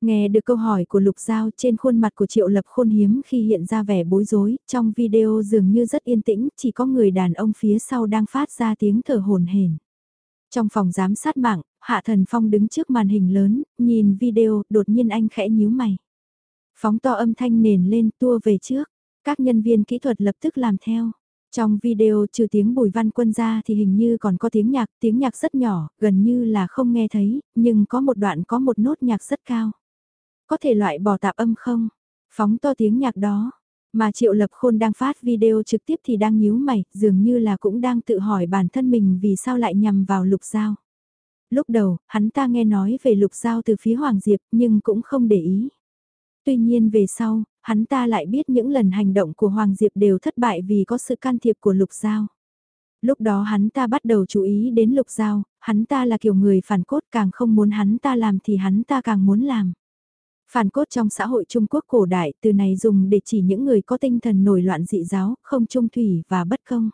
Nghe được câu hỏi của Lục Giao trên khuôn mặt của Triệu Lập Khôn hiếm khi hiện ra vẻ bối rối, trong video dường như rất yên tĩnh, chỉ có người đàn ông phía sau đang phát ra tiếng thở hồn hển. Trong phòng giám sát mạng, Hạ Thần Phong đứng trước màn hình lớn, nhìn video, đột nhiên anh khẽ nhíu mày. Phóng to âm thanh nền lên tua về trước, các nhân viên kỹ thuật lập tức làm theo. Trong video trừ tiếng bùi văn quân ra thì hình như còn có tiếng nhạc, tiếng nhạc rất nhỏ, gần như là không nghe thấy, nhưng có một đoạn có một nốt nhạc rất cao. Có thể loại bỏ tạp âm không? Phóng to tiếng nhạc đó. Mà Triệu Lập Khôn đang phát video trực tiếp thì đang nhíu mày, dường như là cũng đang tự hỏi bản thân mình vì sao lại nhằm vào Lục Giao. Lúc đầu, hắn ta nghe nói về Lục Giao từ phía Hoàng Diệp nhưng cũng không để ý. Tuy nhiên về sau, hắn ta lại biết những lần hành động của Hoàng Diệp đều thất bại vì có sự can thiệp của Lục Giao. Lúc đó hắn ta bắt đầu chú ý đến Lục Giao, hắn ta là kiểu người phản cốt càng không muốn hắn ta làm thì hắn ta càng muốn làm. Phản cốt trong xã hội Trung Quốc cổ đại từ này dùng để chỉ những người có tinh thần nổi loạn dị giáo, không trung thủy và bất công.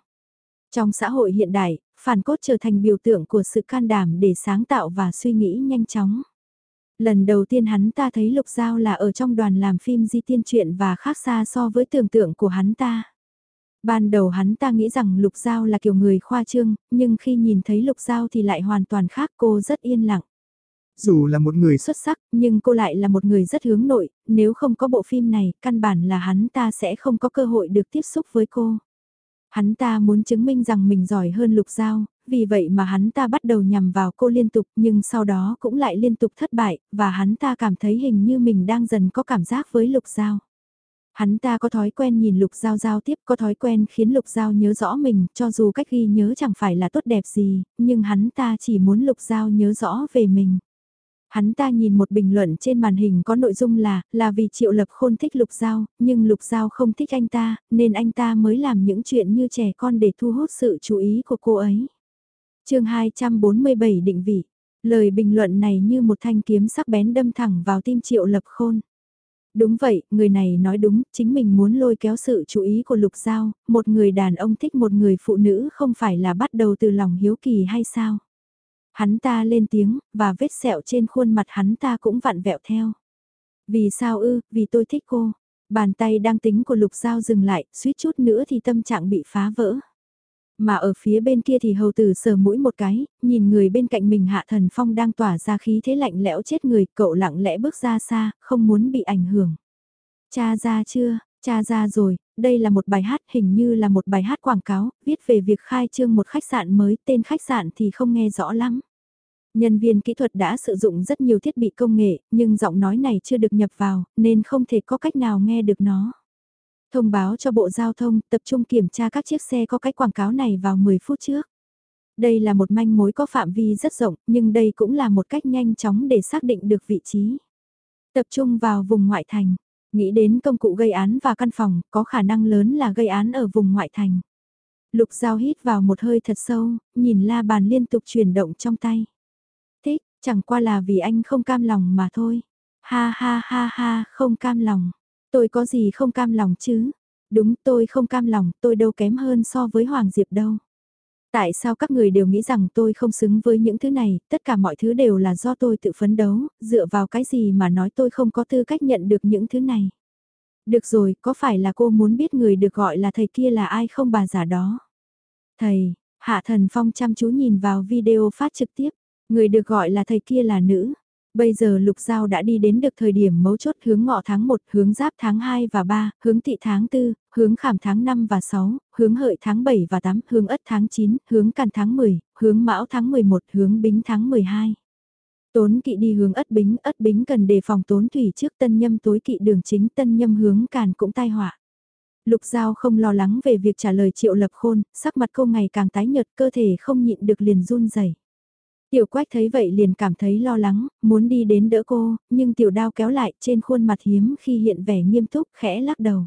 Trong xã hội hiện đại, phản cốt trở thành biểu tượng của sự can đảm để sáng tạo và suy nghĩ nhanh chóng. Lần đầu tiên hắn ta thấy Lục Giao là ở trong đoàn làm phim di tiên truyện và khác xa so với tưởng tượng của hắn ta. Ban đầu hắn ta nghĩ rằng Lục Giao là kiểu người khoa trương, nhưng khi nhìn thấy Lục Giao thì lại hoàn toàn khác cô rất yên lặng. Dù là một người xuất sắc, nhưng cô lại là một người rất hướng nội, nếu không có bộ phim này, căn bản là hắn ta sẽ không có cơ hội được tiếp xúc với cô. Hắn ta muốn chứng minh rằng mình giỏi hơn Lục Giao, vì vậy mà hắn ta bắt đầu nhằm vào cô liên tục nhưng sau đó cũng lại liên tục thất bại, và hắn ta cảm thấy hình như mình đang dần có cảm giác với Lục Giao. Hắn ta có thói quen nhìn Lục Giao giao tiếp, có thói quen khiến Lục Giao nhớ rõ mình, cho dù cách ghi nhớ chẳng phải là tốt đẹp gì, nhưng hắn ta chỉ muốn Lục Giao nhớ rõ về mình. Hắn ta nhìn một bình luận trên màn hình có nội dung là, là vì Triệu Lập Khôn thích Lục Giao, nhưng Lục Giao không thích anh ta, nên anh ta mới làm những chuyện như trẻ con để thu hút sự chú ý của cô ấy chương 247 định vị, lời bình luận này như một thanh kiếm sắc bén đâm thẳng vào tim triệu lập khôn. Đúng vậy, người này nói đúng, chính mình muốn lôi kéo sự chú ý của Lục Giao, một người đàn ông thích một người phụ nữ không phải là bắt đầu từ lòng hiếu kỳ hay sao? Hắn ta lên tiếng, và vết sẹo trên khuôn mặt hắn ta cũng vặn vẹo theo. Vì sao ư, vì tôi thích cô. Bàn tay đang tính của Lục Giao dừng lại, suýt chút nữa thì tâm trạng bị phá vỡ. Mà ở phía bên kia thì hầu tử sờ mũi một cái, nhìn người bên cạnh mình hạ thần phong đang tỏa ra khí thế lạnh lẽo chết người, cậu lặng lẽ bước ra xa, không muốn bị ảnh hưởng. Cha ra chưa, cha ra rồi, đây là một bài hát hình như là một bài hát quảng cáo, viết về việc khai trương một khách sạn mới, tên khách sạn thì không nghe rõ lắm. Nhân viên kỹ thuật đã sử dụng rất nhiều thiết bị công nghệ, nhưng giọng nói này chưa được nhập vào, nên không thể có cách nào nghe được nó. Thông báo cho Bộ Giao thông tập trung kiểm tra các chiếc xe có cái quảng cáo này vào 10 phút trước. Đây là một manh mối có phạm vi rất rộng, nhưng đây cũng là một cách nhanh chóng để xác định được vị trí. Tập trung vào vùng ngoại thành, nghĩ đến công cụ gây án và căn phòng, có khả năng lớn là gây án ở vùng ngoại thành. Lục Giao hít vào một hơi thật sâu, nhìn la bàn liên tục chuyển động trong tay. Thích, chẳng qua là vì anh không cam lòng mà thôi. Ha ha ha ha, không cam lòng. Tôi có gì không cam lòng chứ? Đúng tôi không cam lòng, tôi đâu kém hơn so với Hoàng Diệp đâu. Tại sao các người đều nghĩ rằng tôi không xứng với những thứ này, tất cả mọi thứ đều là do tôi tự phấn đấu, dựa vào cái gì mà nói tôi không có tư cách nhận được những thứ này. Được rồi, có phải là cô muốn biết người được gọi là thầy kia là ai không bà giả đó? Thầy, Hạ Thần Phong chăm chú nhìn vào video phát trực tiếp, người được gọi là thầy kia là nữ. Bây giờ Lục Giao đã đi đến được thời điểm mấu chốt hướng ngọ tháng 1, hướng giáp tháng 2 và 3, hướng thị tháng 4, hướng khảm tháng 5 và 6, hướng hợi tháng 7 và 8, hướng ất tháng 9, hướng càn tháng 10, hướng mão tháng 11, hướng bính tháng 12. Tốn kỵ đi hướng ất bính, ất bính cần đề phòng tốn thủy trước tân nhâm tối kỵ đường chính tân nhâm hướng càn cũng tai họa. Lục Giao không lo lắng về việc trả lời triệu lập khôn, sắc mặt cô ngày càng tái nhợt cơ thể không nhịn được liền run rẩy. Tiểu quách thấy vậy liền cảm thấy lo lắng, muốn đi đến đỡ cô, nhưng tiểu đao kéo lại trên khuôn mặt hiếm khi hiện vẻ nghiêm túc khẽ lắc đầu.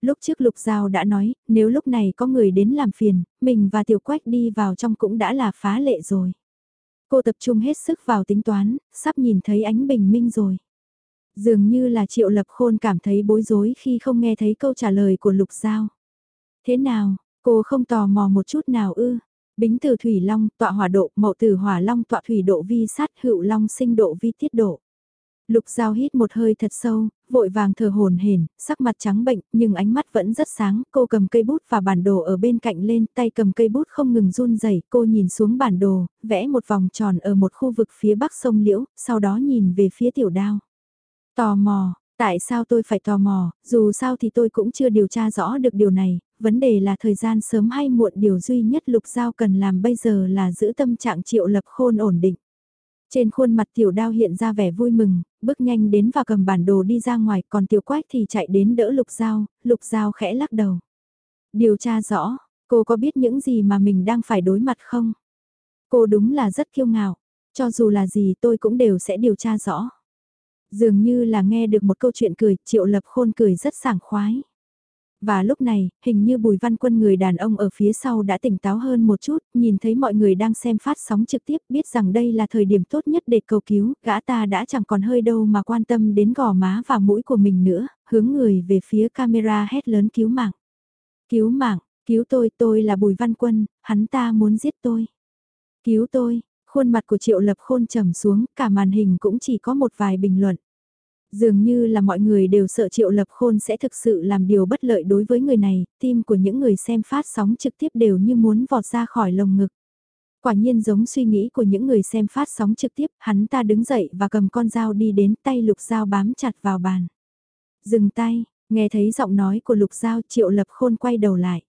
Lúc trước Lục Giao đã nói, nếu lúc này có người đến làm phiền, mình và tiểu quách đi vào trong cũng đã là phá lệ rồi. Cô tập trung hết sức vào tính toán, sắp nhìn thấy ánh bình minh rồi. Dường như là Triệu Lập Khôn cảm thấy bối rối khi không nghe thấy câu trả lời của Lục Giao. Thế nào, cô không tò mò một chút nào ư? Bính từ thủy long, tọa hỏa độ, mậu từ hỏa long tọa thủy độ vi sát hữu long sinh độ vi tiết độ. Lục Giao hít một hơi thật sâu, vội vàng thở hồn hển, sắc mặt trắng bệnh, nhưng ánh mắt vẫn rất sáng, cô cầm cây bút và bản đồ ở bên cạnh lên, tay cầm cây bút không ngừng run rẩy, cô nhìn xuống bản đồ, vẽ một vòng tròn ở một khu vực phía bắc sông Liễu, sau đó nhìn về phía tiểu đao. Tò mò, tại sao tôi phải tò mò, dù sao thì tôi cũng chưa điều tra rõ được điều này, vấn đề là thời gian sớm hay muộn điều duy nhất Lục Giao cần làm bây giờ là giữ tâm trạng triệu lập khôn ổn định. Trên khuôn mặt tiểu đao hiện ra vẻ vui mừng, bước nhanh đến và cầm bản đồ đi ra ngoài, còn tiểu quách thì chạy đến đỡ lục giao, lục giao khẽ lắc đầu. Điều tra rõ, cô có biết những gì mà mình đang phải đối mặt không? Cô đúng là rất kiêu ngạo, cho dù là gì tôi cũng đều sẽ điều tra rõ. Dường như là nghe được một câu chuyện cười, triệu lập khôn cười rất sảng khoái. Và lúc này, hình như Bùi Văn Quân người đàn ông ở phía sau đã tỉnh táo hơn một chút, nhìn thấy mọi người đang xem phát sóng trực tiếp biết rằng đây là thời điểm tốt nhất để cầu cứu, gã ta đã chẳng còn hơi đâu mà quan tâm đến gò má và mũi của mình nữa, hướng người về phía camera hét lớn cứu mạng. Cứu mạng, cứu tôi, tôi là Bùi Văn Quân, hắn ta muốn giết tôi. Cứu tôi, khuôn mặt của Triệu Lập Khôn trầm xuống, cả màn hình cũng chỉ có một vài bình luận. Dường như là mọi người đều sợ Triệu Lập Khôn sẽ thực sự làm điều bất lợi đối với người này, tim của những người xem phát sóng trực tiếp đều như muốn vọt ra khỏi lồng ngực. Quả nhiên giống suy nghĩ của những người xem phát sóng trực tiếp, hắn ta đứng dậy và cầm con dao đi đến tay lục dao bám chặt vào bàn. Dừng tay, nghe thấy giọng nói của lục dao triệu lập khôn quay đầu lại.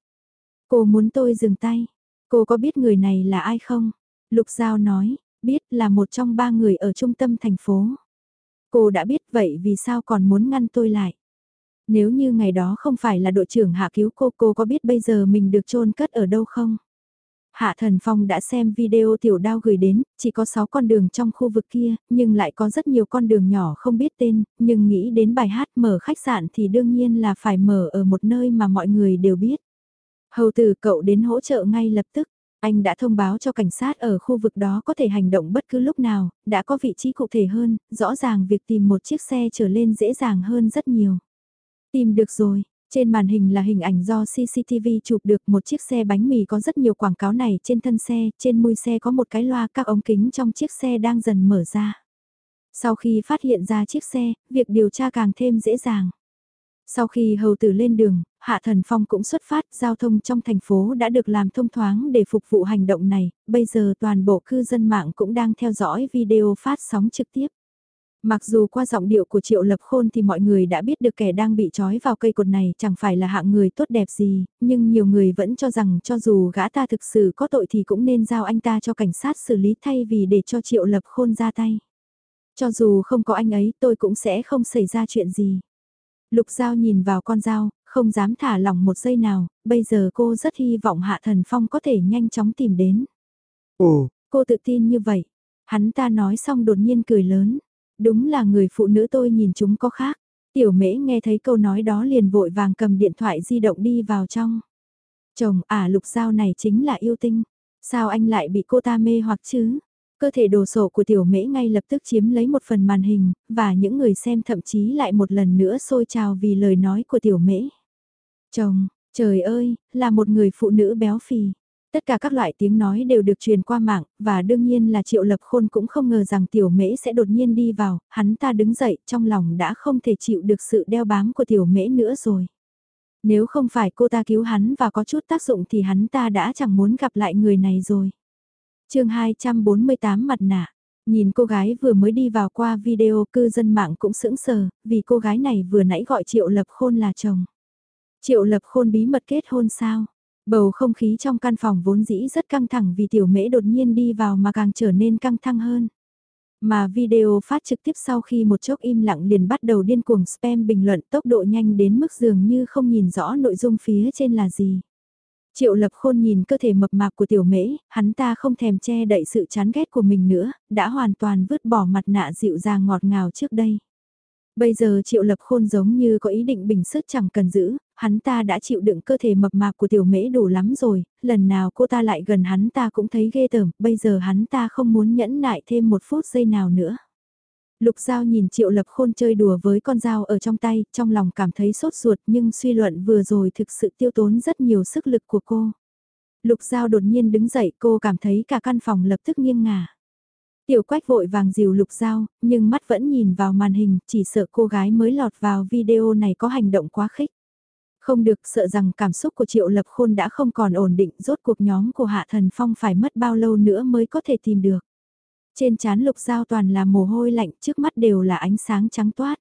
Cô muốn tôi dừng tay, cô có biết người này là ai không? Lục Giao nói, biết là một trong ba người ở trung tâm thành phố. Cô đã biết vậy vì sao còn muốn ngăn tôi lại? Nếu như ngày đó không phải là đội trưởng hạ cứu cô, cô có biết bây giờ mình được chôn cất ở đâu không? Hạ Thần Phong đã xem video tiểu đao gửi đến, chỉ có 6 con đường trong khu vực kia, nhưng lại có rất nhiều con đường nhỏ không biết tên, nhưng nghĩ đến bài hát mở khách sạn thì đương nhiên là phải mở ở một nơi mà mọi người đều biết. Hầu tử cậu đến hỗ trợ ngay lập tức. Anh đã thông báo cho cảnh sát ở khu vực đó có thể hành động bất cứ lúc nào, đã có vị trí cụ thể hơn, rõ ràng việc tìm một chiếc xe trở lên dễ dàng hơn rất nhiều. Tìm được rồi, trên màn hình là hình ảnh do CCTV chụp được một chiếc xe bánh mì có rất nhiều quảng cáo này trên thân xe, trên mui xe có một cái loa các ống kính trong chiếc xe đang dần mở ra. Sau khi phát hiện ra chiếc xe, việc điều tra càng thêm dễ dàng. Sau khi hầu tử lên đường, Hạ Thần Phong cũng xuất phát, giao thông trong thành phố đã được làm thông thoáng để phục vụ hành động này, bây giờ toàn bộ cư dân mạng cũng đang theo dõi video phát sóng trực tiếp. Mặc dù qua giọng điệu của Triệu Lập Khôn thì mọi người đã biết được kẻ đang bị trói vào cây cột này chẳng phải là hạng người tốt đẹp gì, nhưng nhiều người vẫn cho rằng cho dù gã ta thực sự có tội thì cũng nên giao anh ta cho cảnh sát xử lý thay vì để cho Triệu Lập Khôn ra tay. Cho dù không có anh ấy tôi cũng sẽ không xảy ra chuyện gì. Lục Giao nhìn vào con dao, không dám thả lỏng một giây nào, bây giờ cô rất hy vọng Hạ Thần Phong có thể nhanh chóng tìm đến. Ồ, cô tự tin như vậy. Hắn ta nói xong đột nhiên cười lớn. Đúng là người phụ nữ tôi nhìn chúng có khác. Tiểu mễ nghe thấy câu nói đó liền vội vàng cầm điện thoại di động đi vào trong. Chồng, à lục giao này chính là yêu tinh. Sao anh lại bị cô ta mê hoặc chứ? Cơ thể đồ sộ của tiểu mễ ngay lập tức chiếm lấy một phần màn hình, và những người xem thậm chí lại một lần nữa sôi trào vì lời nói của tiểu mễ. Chồng, trời ơi, là một người phụ nữ béo phì. Tất cả các loại tiếng nói đều được truyền qua mạng, và đương nhiên là Triệu Lập Khôn cũng không ngờ rằng Tiểu Mễ sẽ đột nhiên đi vào, hắn ta đứng dậy trong lòng đã không thể chịu được sự đeo bám của Tiểu Mễ nữa rồi. Nếu không phải cô ta cứu hắn và có chút tác dụng thì hắn ta đã chẳng muốn gặp lại người này rồi chương 248 mặt nạ. Nhìn cô gái vừa mới đi vào qua video cư dân mạng cũng sững sờ, vì cô gái này vừa nãy gọi Triệu Lập Khôn là chồng. Triệu Lập Khôn bí mật kết hôn sao? Bầu không khí trong căn phòng vốn dĩ rất căng thẳng vì tiểu mễ đột nhiên đi vào mà càng trở nên căng thẳng hơn. Mà video phát trực tiếp sau khi một chốc im lặng liền bắt đầu điên cuồng spam bình luận tốc độ nhanh đến mức dường như không nhìn rõ nội dung phía trên là gì. Triệu lập khôn nhìn cơ thể mập mạp của tiểu mễ, hắn ta không thèm che đậy sự chán ghét của mình nữa, đã hoàn toàn vứt bỏ mặt nạ dịu dàng ngọt ngào trước đây. Bây giờ triệu lập khôn giống như có ý định bình sức chẳng cần giữ, hắn ta đã chịu đựng cơ thể mập mạp của tiểu mễ đủ lắm rồi, lần nào cô ta lại gần hắn ta cũng thấy ghê tởm, bây giờ hắn ta không muốn nhẫn nại thêm một phút giây nào nữa. Lục Giao nhìn Triệu Lập Khôn chơi đùa với con dao ở trong tay, trong lòng cảm thấy sốt ruột nhưng suy luận vừa rồi thực sự tiêu tốn rất nhiều sức lực của cô. Lục Giao đột nhiên đứng dậy cô cảm thấy cả căn phòng lập tức nghiêng ngả. Tiểu quách vội vàng dìu lục Giao, nhưng mắt vẫn nhìn vào màn hình, chỉ sợ cô gái mới lọt vào video này có hành động quá khích. Không được sợ rằng cảm xúc của Triệu Lập Khôn đã không còn ổn định, rốt cuộc nhóm của Hạ Thần Phong phải mất bao lâu nữa mới có thể tìm được. Trên chán lục dao toàn là mồ hôi lạnh, trước mắt đều là ánh sáng trắng toát.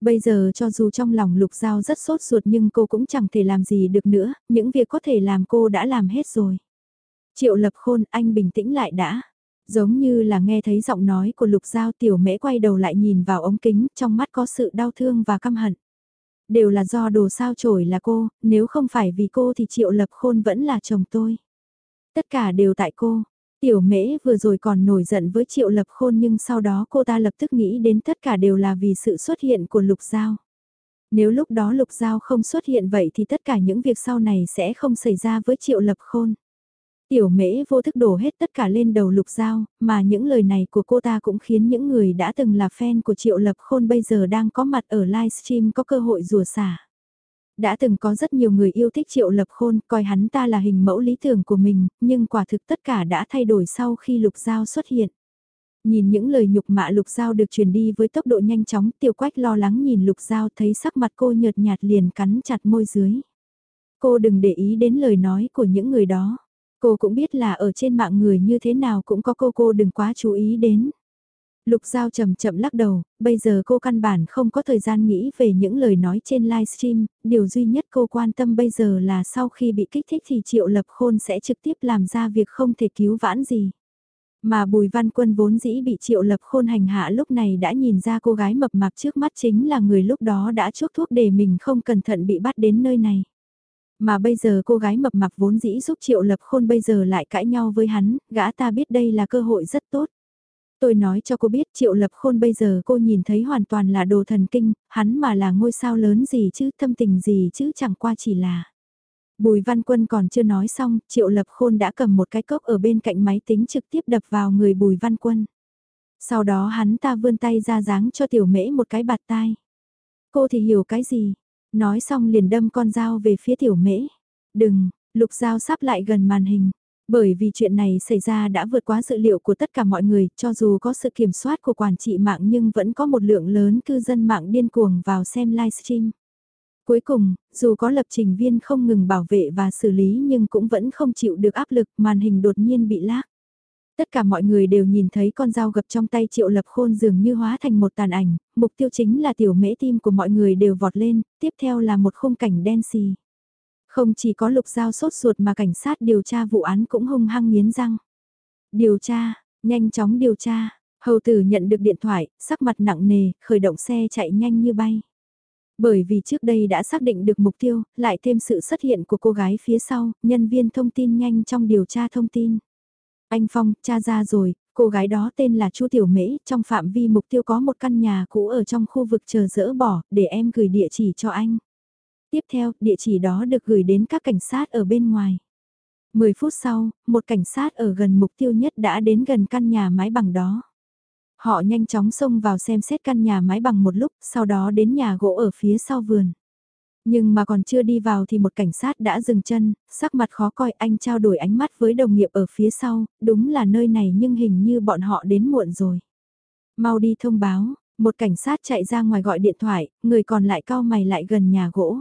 Bây giờ cho dù trong lòng lục dao rất sốt ruột nhưng cô cũng chẳng thể làm gì được nữa, những việc có thể làm cô đã làm hết rồi. Triệu Lập Khôn, anh bình tĩnh lại đã. Giống như là nghe thấy giọng nói của lục giao tiểu mễ quay đầu lại nhìn vào ống kính, trong mắt có sự đau thương và căm hận. Đều là do đồ sao trổi là cô, nếu không phải vì cô thì triệu lập khôn vẫn là chồng tôi. Tất cả đều tại cô. Tiểu mễ vừa rồi còn nổi giận với triệu lập khôn nhưng sau đó cô ta lập tức nghĩ đến tất cả đều là vì sự xuất hiện của lục giao. Nếu lúc đó lục giao không xuất hiện vậy thì tất cả những việc sau này sẽ không xảy ra với triệu lập khôn. Tiểu mễ vô thức đổ hết tất cả lên đầu lục giao, mà những lời này của cô ta cũng khiến những người đã từng là fan của Triệu Lập Khôn bây giờ đang có mặt ở livestream có cơ hội rùa xả. Đã từng có rất nhiều người yêu thích Triệu Lập Khôn, coi hắn ta là hình mẫu lý tưởng của mình, nhưng quả thực tất cả đã thay đổi sau khi lục giao xuất hiện. Nhìn những lời nhục mạ lục giao được truyền đi với tốc độ nhanh chóng, tiểu quách lo lắng nhìn lục giao thấy sắc mặt cô nhợt nhạt liền cắn chặt môi dưới. Cô đừng để ý đến lời nói của những người đó. Cô cũng biết là ở trên mạng người như thế nào cũng có cô cô đừng quá chú ý đến. Lục Giao chậm chậm lắc đầu, bây giờ cô căn bản không có thời gian nghĩ về những lời nói trên livestream, điều duy nhất cô quan tâm bây giờ là sau khi bị kích thích thì Triệu Lập Khôn sẽ trực tiếp làm ra việc không thể cứu vãn gì. Mà Bùi Văn Quân vốn dĩ bị Triệu Lập Khôn hành hạ lúc này đã nhìn ra cô gái mập mạp trước mắt chính là người lúc đó đã chuốc thuốc để mình không cẩn thận bị bắt đến nơi này. Mà bây giờ cô gái mập mạp vốn dĩ giúp Triệu Lập Khôn bây giờ lại cãi nhau với hắn, gã ta biết đây là cơ hội rất tốt. Tôi nói cho cô biết Triệu Lập Khôn bây giờ cô nhìn thấy hoàn toàn là đồ thần kinh, hắn mà là ngôi sao lớn gì chứ, thâm tình gì chứ chẳng qua chỉ là. Bùi Văn Quân còn chưa nói xong, Triệu Lập Khôn đã cầm một cái cốc ở bên cạnh máy tính trực tiếp đập vào người Bùi Văn Quân. Sau đó hắn ta vươn tay ra dáng cho tiểu mễ một cái bạt tai. Cô thì hiểu cái gì, Nói xong liền đâm con dao về phía tiểu mễ. Đừng, lục dao sắp lại gần màn hình. Bởi vì chuyện này xảy ra đã vượt quá dự liệu của tất cả mọi người, cho dù có sự kiểm soát của quản trị mạng nhưng vẫn có một lượng lớn cư dân mạng điên cuồng vào xem livestream. Cuối cùng, dù có lập trình viên không ngừng bảo vệ và xử lý nhưng cũng vẫn không chịu được áp lực, màn hình đột nhiên bị lag. Tất cả mọi người đều nhìn thấy con dao gập trong tay triệu lập khôn dường như hóa thành một tàn ảnh, mục tiêu chính là tiểu mễ tim của mọi người đều vọt lên, tiếp theo là một khung cảnh đen xì. Không chỉ có lục giao sốt ruột mà cảnh sát điều tra vụ án cũng hung hăng nghiến răng. Điều tra, nhanh chóng điều tra, hầu tử nhận được điện thoại, sắc mặt nặng nề, khởi động xe chạy nhanh như bay. Bởi vì trước đây đã xác định được mục tiêu, lại thêm sự xuất hiện của cô gái phía sau, nhân viên thông tin nhanh trong điều tra thông tin. Anh Phong, tra ra rồi, cô gái đó tên là Chu Tiểu Mễ, trong phạm vi mục tiêu có một căn nhà cũ ở trong khu vực chờ dỡ bỏ, để em gửi địa chỉ cho anh. Tiếp theo, địa chỉ đó được gửi đến các cảnh sát ở bên ngoài. 10 phút sau, một cảnh sát ở gần mục tiêu nhất đã đến gần căn nhà mái bằng đó. Họ nhanh chóng xông vào xem xét căn nhà mái bằng một lúc, sau đó đến nhà gỗ ở phía sau vườn. Nhưng mà còn chưa đi vào thì một cảnh sát đã dừng chân, sắc mặt khó coi anh trao đổi ánh mắt với đồng nghiệp ở phía sau, đúng là nơi này nhưng hình như bọn họ đến muộn rồi. Mau đi thông báo, một cảnh sát chạy ra ngoài gọi điện thoại, người còn lại cao mày lại gần nhà gỗ.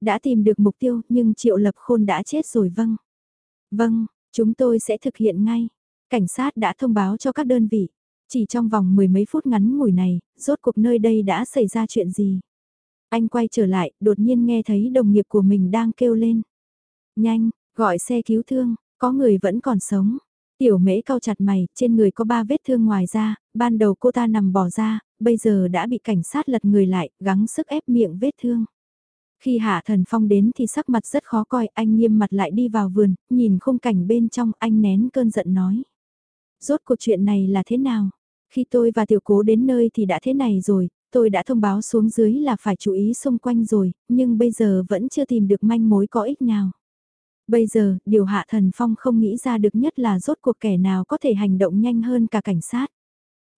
Đã tìm được mục tiêu nhưng Triệu Lập Khôn đã chết rồi vâng. Vâng, chúng tôi sẽ thực hiện ngay. Cảnh sát đã thông báo cho các đơn vị. Chỉ trong vòng mười mấy phút ngắn ngủi này, rốt cuộc nơi đây đã xảy ra chuyện gì? Anh quay trở lại, đột nhiên nghe thấy đồng nghiệp của mình đang kêu lên. Nhanh, gọi xe cứu thương, có người vẫn còn sống. Tiểu mễ cau chặt mày, trên người có ba vết thương ngoài ra, ban đầu cô ta nằm bỏ ra, bây giờ đã bị cảnh sát lật người lại, gắng sức ép miệng vết thương. Khi Hạ Thần Phong đến thì sắc mặt rất khó coi, anh nghiêm mặt lại đi vào vườn, nhìn khung cảnh bên trong anh nén cơn giận nói. Rốt cuộc chuyện này là thế nào? Khi tôi và tiểu cố đến nơi thì đã thế này rồi, tôi đã thông báo xuống dưới là phải chú ý xung quanh rồi, nhưng bây giờ vẫn chưa tìm được manh mối có ích nào. Bây giờ, điều Hạ Thần Phong không nghĩ ra được nhất là rốt cuộc kẻ nào có thể hành động nhanh hơn cả cảnh sát.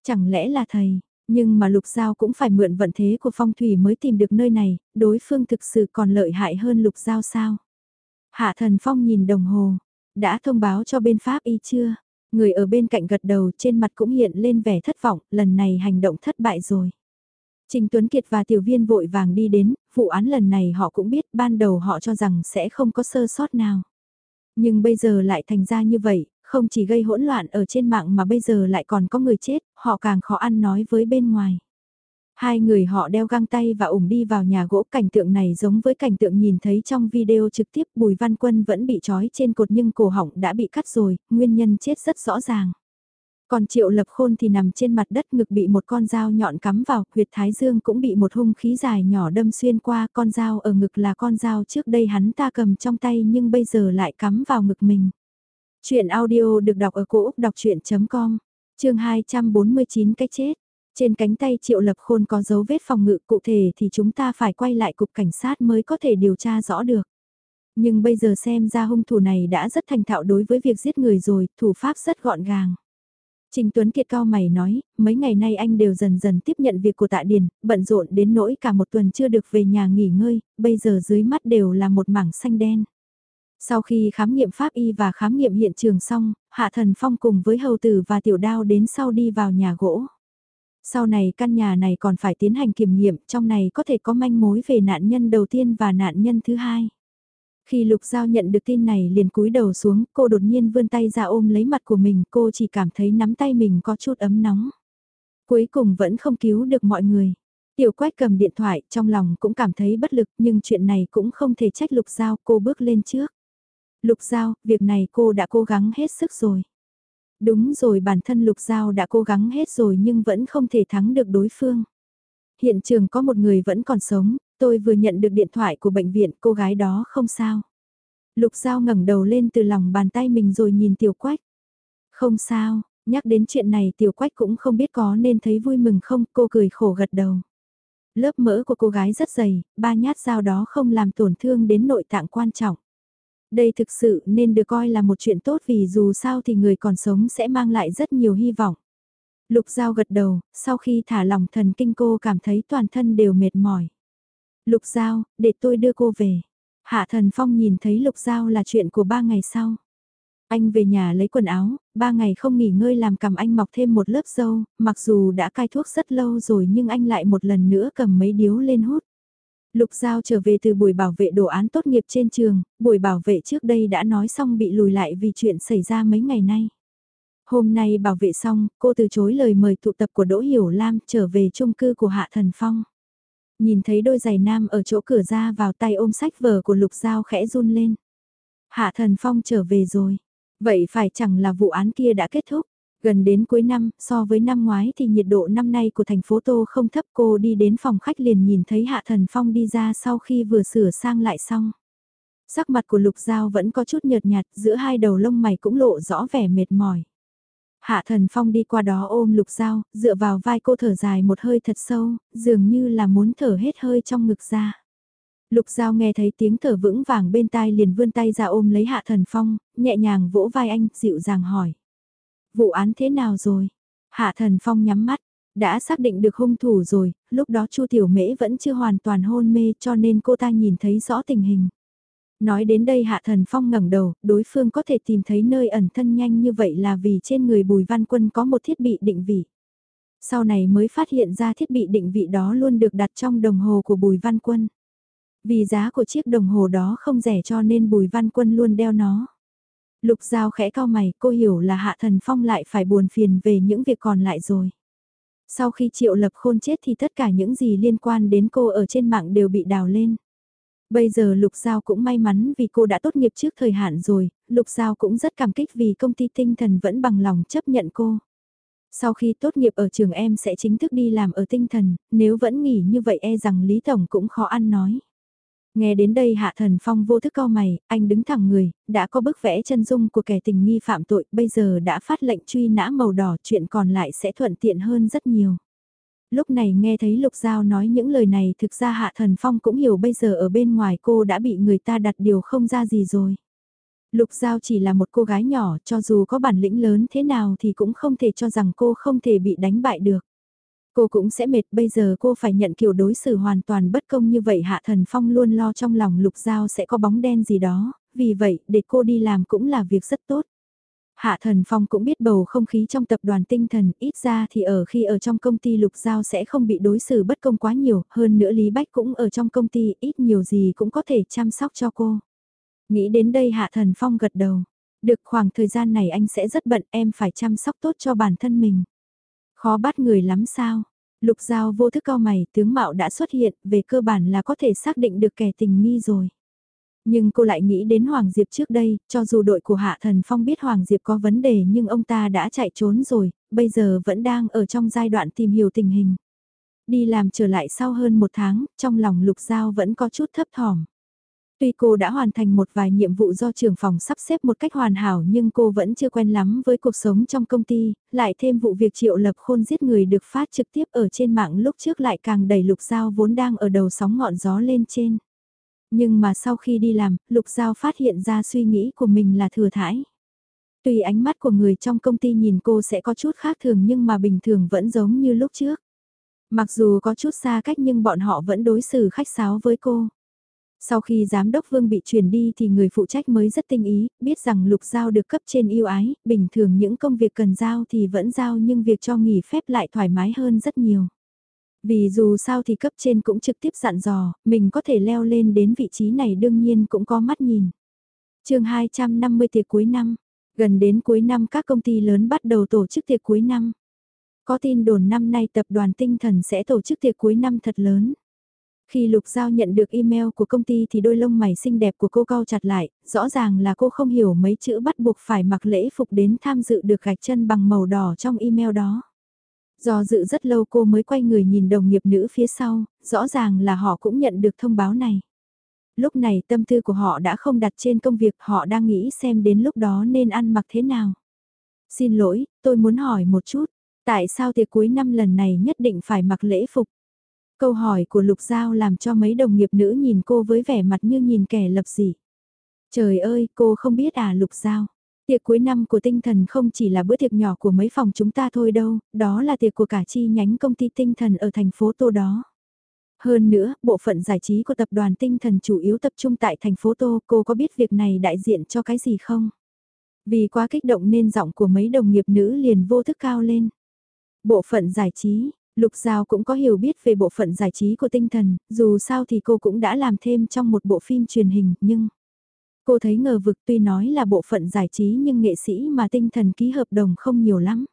Chẳng lẽ là thầy, nhưng mà Lục Giao cũng phải mượn vận thế của phong thủy mới tìm được nơi này, đối phương thực sự còn lợi hại hơn Lục Giao sao? Hạ Thần Phong nhìn đồng hồ, đã thông báo cho bên Pháp y chưa? Người ở bên cạnh gật đầu trên mặt cũng hiện lên vẻ thất vọng, lần này hành động thất bại rồi. Trình Tuấn Kiệt và tiểu viên vội vàng đi đến, vụ án lần này họ cũng biết ban đầu họ cho rằng sẽ không có sơ sót nào. Nhưng bây giờ lại thành ra như vậy, không chỉ gây hỗn loạn ở trên mạng mà bây giờ lại còn có người chết, họ càng khó ăn nói với bên ngoài. Hai người họ đeo găng tay và ủng đi vào nhà gỗ cảnh tượng này giống với cảnh tượng nhìn thấy trong video trực tiếp Bùi Văn Quân vẫn bị trói trên cột nhưng cổ họng đã bị cắt rồi, nguyên nhân chết rất rõ ràng. Còn Triệu Lập Khôn thì nằm trên mặt đất ngực bị một con dao nhọn cắm vào, huyệt thái dương cũng bị một hung khí dài nhỏ đâm xuyên qua, con dao ở ngực là con dao trước đây hắn ta cầm trong tay nhưng bây giờ lại cắm vào ngực mình. Chuyện audio được đọc ở cổ Úc đọc chuyện.com, chương 249 cái chết. Trên cánh tay Triệu Lập Khôn có dấu vết phòng ngự cụ thể thì chúng ta phải quay lại cục cảnh sát mới có thể điều tra rõ được. Nhưng bây giờ xem ra hung thủ này đã rất thành thạo đối với việc giết người rồi, thủ pháp rất gọn gàng. Trình Tuấn Kiệt cao mày nói, mấy ngày nay anh đều dần dần tiếp nhận việc của tạ điền, bận rộn đến nỗi cả một tuần chưa được về nhà nghỉ ngơi, bây giờ dưới mắt đều là một mảng xanh đen. Sau khi khám nghiệm pháp y và khám nghiệm hiện trường xong, Hạ Thần Phong cùng với hầu tử và tiểu đao đến sau đi vào nhà gỗ. Sau này căn nhà này còn phải tiến hành kiểm nghiệm, trong này có thể có manh mối về nạn nhân đầu tiên và nạn nhân thứ hai. Khi Lục Giao nhận được tin này liền cúi đầu xuống, cô đột nhiên vươn tay ra ôm lấy mặt của mình, cô chỉ cảm thấy nắm tay mình có chút ấm nóng. Cuối cùng vẫn không cứu được mọi người. Tiểu quách cầm điện thoại, trong lòng cũng cảm thấy bất lực, nhưng chuyện này cũng không thể trách Lục Giao, cô bước lên trước. Lục Giao, việc này cô đã cố gắng hết sức rồi. Đúng rồi bản thân Lục Giao đã cố gắng hết rồi nhưng vẫn không thể thắng được đối phương. Hiện trường có một người vẫn còn sống, tôi vừa nhận được điện thoại của bệnh viện cô gái đó không sao. Lục Giao ngẩng đầu lên từ lòng bàn tay mình rồi nhìn Tiểu Quách. Không sao, nhắc đến chuyện này Tiểu Quách cũng không biết có nên thấy vui mừng không, cô cười khổ gật đầu. Lớp mỡ của cô gái rất dày, ba nhát dao đó không làm tổn thương đến nội tạng quan trọng. Đây thực sự nên được coi là một chuyện tốt vì dù sao thì người còn sống sẽ mang lại rất nhiều hy vọng. Lục Giao gật đầu, sau khi thả lòng thần kinh cô cảm thấy toàn thân đều mệt mỏi. Lục Giao, để tôi đưa cô về. Hạ Thần Phong nhìn thấy Lục Giao là chuyện của ba ngày sau. Anh về nhà lấy quần áo, ba ngày không nghỉ ngơi làm cầm anh mọc thêm một lớp dâu, mặc dù đã cai thuốc rất lâu rồi nhưng anh lại một lần nữa cầm mấy điếu lên hút. Lục Giao trở về từ buổi bảo vệ đồ án tốt nghiệp trên trường, buổi bảo vệ trước đây đã nói xong bị lùi lại vì chuyện xảy ra mấy ngày nay. Hôm nay bảo vệ xong, cô từ chối lời mời tụ tập của Đỗ Hiểu Lam trở về chung cư của Hạ Thần Phong. Nhìn thấy đôi giày nam ở chỗ cửa ra vào tay ôm sách vở của Lục Giao khẽ run lên. Hạ Thần Phong trở về rồi. Vậy phải chẳng là vụ án kia đã kết thúc. Gần đến cuối năm, so với năm ngoái thì nhiệt độ năm nay của thành phố Tô không thấp cô đi đến phòng khách liền nhìn thấy Hạ Thần Phong đi ra sau khi vừa sửa sang lại xong. Sắc mặt của Lục Giao vẫn có chút nhợt nhạt, giữa hai đầu lông mày cũng lộ rõ vẻ mệt mỏi. Hạ Thần Phong đi qua đó ôm Lục Giao, dựa vào vai cô thở dài một hơi thật sâu, dường như là muốn thở hết hơi trong ngực ra. Lục Giao nghe thấy tiếng thở vững vàng bên tai liền vươn tay ra ôm lấy Hạ Thần Phong, nhẹ nhàng vỗ vai anh, dịu dàng hỏi. Vụ án thế nào rồi? Hạ Thần Phong nhắm mắt, đã xác định được hung thủ rồi, lúc đó Chu Tiểu Mễ vẫn chưa hoàn toàn hôn mê cho nên cô ta nhìn thấy rõ tình hình. Nói đến đây Hạ Thần Phong ngẩng đầu, đối phương có thể tìm thấy nơi ẩn thân nhanh như vậy là vì trên người Bùi Văn Quân có một thiết bị định vị. Sau này mới phát hiện ra thiết bị định vị đó luôn được đặt trong đồng hồ của Bùi Văn Quân. Vì giá của chiếc đồng hồ đó không rẻ cho nên Bùi Văn Quân luôn đeo nó. Lục Giao khẽ cao mày, cô hiểu là Hạ Thần Phong lại phải buồn phiền về những việc còn lại rồi. Sau khi Triệu Lập Khôn chết thì tất cả những gì liên quan đến cô ở trên mạng đều bị đào lên. Bây giờ Lục Giao cũng may mắn vì cô đã tốt nghiệp trước thời hạn rồi, Lục Giao cũng rất cảm kích vì công ty tinh thần vẫn bằng lòng chấp nhận cô. Sau khi tốt nghiệp ở trường em sẽ chính thức đi làm ở tinh thần, nếu vẫn nghỉ như vậy e rằng Lý Tổng cũng khó ăn nói. Nghe đến đây Hạ Thần Phong vô thức co mày, anh đứng thẳng người, đã có bức vẽ chân dung của kẻ tình nghi phạm tội, bây giờ đã phát lệnh truy nã màu đỏ, chuyện còn lại sẽ thuận tiện hơn rất nhiều. Lúc này nghe thấy Lục Giao nói những lời này thực ra Hạ Thần Phong cũng hiểu bây giờ ở bên ngoài cô đã bị người ta đặt điều không ra gì rồi. Lục Giao chỉ là một cô gái nhỏ cho dù có bản lĩnh lớn thế nào thì cũng không thể cho rằng cô không thể bị đánh bại được. Cô cũng sẽ mệt bây giờ cô phải nhận kiểu đối xử hoàn toàn bất công như vậy Hạ Thần Phong luôn lo trong lòng Lục Giao sẽ có bóng đen gì đó, vì vậy để cô đi làm cũng là việc rất tốt. Hạ Thần Phong cũng biết bầu không khí trong tập đoàn tinh thần, ít ra thì ở khi ở trong công ty Lục Giao sẽ không bị đối xử bất công quá nhiều, hơn nữa Lý Bách cũng ở trong công ty, ít nhiều gì cũng có thể chăm sóc cho cô. Nghĩ đến đây Hạ Thần Phong gật đầu. Được khoảng thời gian này anh sẽ rất bận, em phải chăm sóc tốt cho bản thân mình. Khó bắt người lắm sao? Lục Giao vô thức cao mày, tướng mạo đã xuất hiện, về cơ bản là có thể xác định được kẻ tình nghi rồi. Nhưng cô lại nghĩ đến Hoàng Diệp trước đây, cho dù đội của Hạ Thần Phong biết Hoàng Diệp có vấn đề nhưng ông ta đã chạy trốn rồi, bây giờ vẫn đang ở trong giai đoạn tìm hiểu tình hình. Đi làm trở lại sau hơn một tháng, trong lòng Lục Giao vẫn có chút thấp thỏm. Tuy cô đã hoàn thành một vài nhiệm vụ do trưởng phòng sắp xếp một cách hoàn hảo nhưng cô vẫn chưa quen lắm với cuộc sống trong công ty, lại thêm vụ việc triệu lập khôn giết người được phát trực tiếp ở trên mạng lúc trước lại càng đẩy lục giao vốn đang ở đầu sóng ngọn gió lên trên. Nhưng mà sau khi đi làm, lục giao phát hiện ra suy nghĩ của mình là thừa thải. Tuy ánh mắt của người trong công ty nhìn cô sẽ có chút khác thường nhưng mà bình thường vẫn giống như lúc trước. Mặc dù có chút xa cách nhưng bọn họ vẫn đối xử khách sáo với cô. Sau khi giám đốc Vương bị chuyển đi thì người phụ trách mới rất tinh ý, biết rằng lục giao được cấp trên yêu ái, bình thường những công việc cần giao thì vẫn giao nhưng việc cho nghỉ phép lại thoải mái hơn rất nhiều. Vì dù sao thì cấp trên cũng trực tiếp dặn dò, mình có thể leo lên đến vị trí này đương nhiên cũng có mắt nhìn. chương 250 tiệc cuối năm, gần đến cuối năm các công ty lớn bắt đầu tổ chức tiệc cuối năm. Có tin đồn năm nay tập đoàn tinh thần sẽ tổ chức tiệc cuối năm thật lớn. Khi Lục Giao nhận được email của công ty thì đôi lông mày xinh đẹp của cô cau chặt lại, rõ ràng là cô không hiểu mấy chữ bắt buộc phải mặc lễ phục đến tham dự được gạch chân bằng màu đỏ trong email đó. Do dự rất lâu cô mới quay người nhìn đồng nghiệp nữ phía sau, rõ ràng là họ cũng nhận được thông báo này. Lúc này tâm tư của họ đã không đặt trên công việc họ đang nghĩ xem đến lúc đó nên ăn mặc thế nào. Xin lỗi, tôi muốn hỏi một chút, tại sao tiệc cuối năm lần này nhất định phải mặc lễ phục? Câu hỏi của Lục Giao làm cho mấy đồng nghiệp nữ nhìn cô với vẻ mặt như nhìn kẻ lập dị. Trời ơi, cô không biết à Lục Giao. Tiệc cuối năm của tinh thần không chỉ là bữa tiệc nhỏ của mấy phòng chúng ta thôi đâu, đó là tiệc của cả chi nhánh công ty tinh thần ở thành phố Tô đó. Hơn nữa, bộ phận giải trí của tập đoàn tinh thần chủ yếu tập trung tại thành phố Tô, cô có biết việc này đại diện cho cái gì không? Vì quá kích động nên giọng của mấy đồng nghiệp nữ liền vô thức cao lên. Bộ phận giải trí, Lục Giao cũng có hiểu biết về bộ phận giải trí của tinh thần, dù sao thì cô cũng đã làm thêm trong một bộ phim truyền hình, nhưng... Cô thấy ngờ vực tuy nói là bộ phận giải trí nhưng nghệ sĩ mà tinh thần ký hợp đồng không nhiều lắm.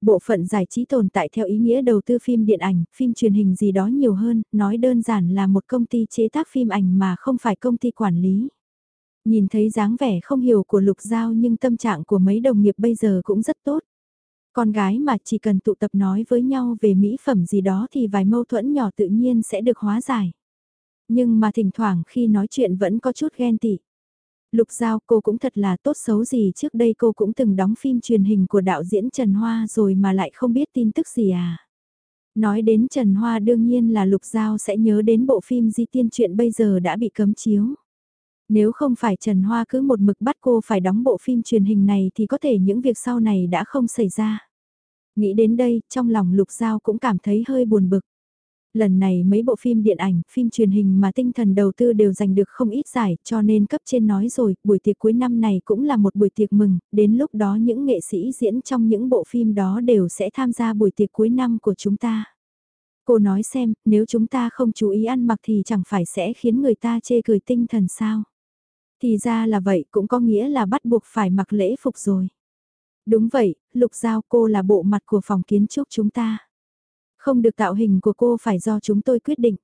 Bộ phận giải trí tồn tại theo ý nghĩa đầu tư phim điện ảnh, phim truyền hình gì đó nhiều hơn, nói đơn giản là một công ty chế tác phim ảnh mà không phải công ty quản lý. Nhìn thấy dáng vẻ không hiểu của Lục Giao nhưng tâm trạng của mấy đồng nghiệp bây giờ cũng rất tốt. Con gái mà chỉ cần tụ tập nói với nhau về mỹ phẩm gì đó thì vài mâu thuẫn nhỏ tự nhiên sẽ được hóa giải. Nhưng mà thỉnh thoảng khi nói chuyện vẫn có chút ghen tị. Lục Giao, cô cũng thật là tốt xấu gì trước đây cô cũng từng đóng phim truyền hình của đạo diễn Trần Hoa rồi mà lại không biết tin tức gì à. Nói đến Trần Hoa đương nhiên là Lục Giao sẽ nhớ đến bộ phim Di Tiên chuyện bây giờ đã bị cấm chiếu. Nếu không phải Trần Hoa cứ một mực bắt cô phải đóng bộ phim truyền hình này thì có thể những việc sau này đã không xảy ra. Nghĩ đến đây, trong lòng Lục Giao cũng cảm thấy hơi buồn bực. Lần này mấy bộ phim điện ảnh, phim truyền hình mà tinh thần đầu tư đều giành được không ít giải, cho nên cấp trên nói rồi, buổi tiệc cuối năm này cũng là một buổi tiệc mừng, đến lúc đó những nghệ sĩ diễn trong những bộ phim đó đều sẽ tham gia buổi tiệc cuối năm của chúng ta. Cô nói xem, nếu chúng ta không chú ý ăn mặc thì chẳng phải sẽ khiến người ta chê cười tinh thần sao. Thì ra là vậy cũng có nghĩa là bắt buộc phải mặc lễ phục rồi. Đúng vậy, Lục Giao cô là bộ mặt của phòng kiến trúc chúng ta. Không được tạo hình của cô phải do chúng tôi quyết định.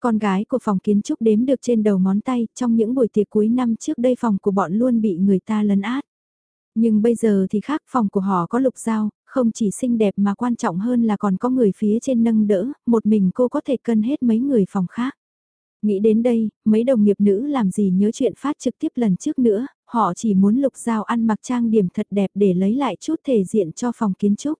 Con gái của phòng kiến trúc đếm được trên đầu ngón tay, trong những buổi tiệc cuối năm trước đây phòng của bọn luôn bị người ta lấn át. Nhưng bây giờ thì khác phòng của họ có lục dao, không chỉ xinh đẹp mà quan trọng hơn là còn có người phía trên nâng đỡ, một mình cô có thể cân hết mấy người phòng khác. Nghĩ đến đây, mấy đồng nghiệp nữ làm gì nhớ chuyện phát trực tiếp lần trước nữa, họ chỉ muốn lục dao ăn mặc trang điểm thật đẹp để lấy lại chút thể diện cho phòng kiến trúc.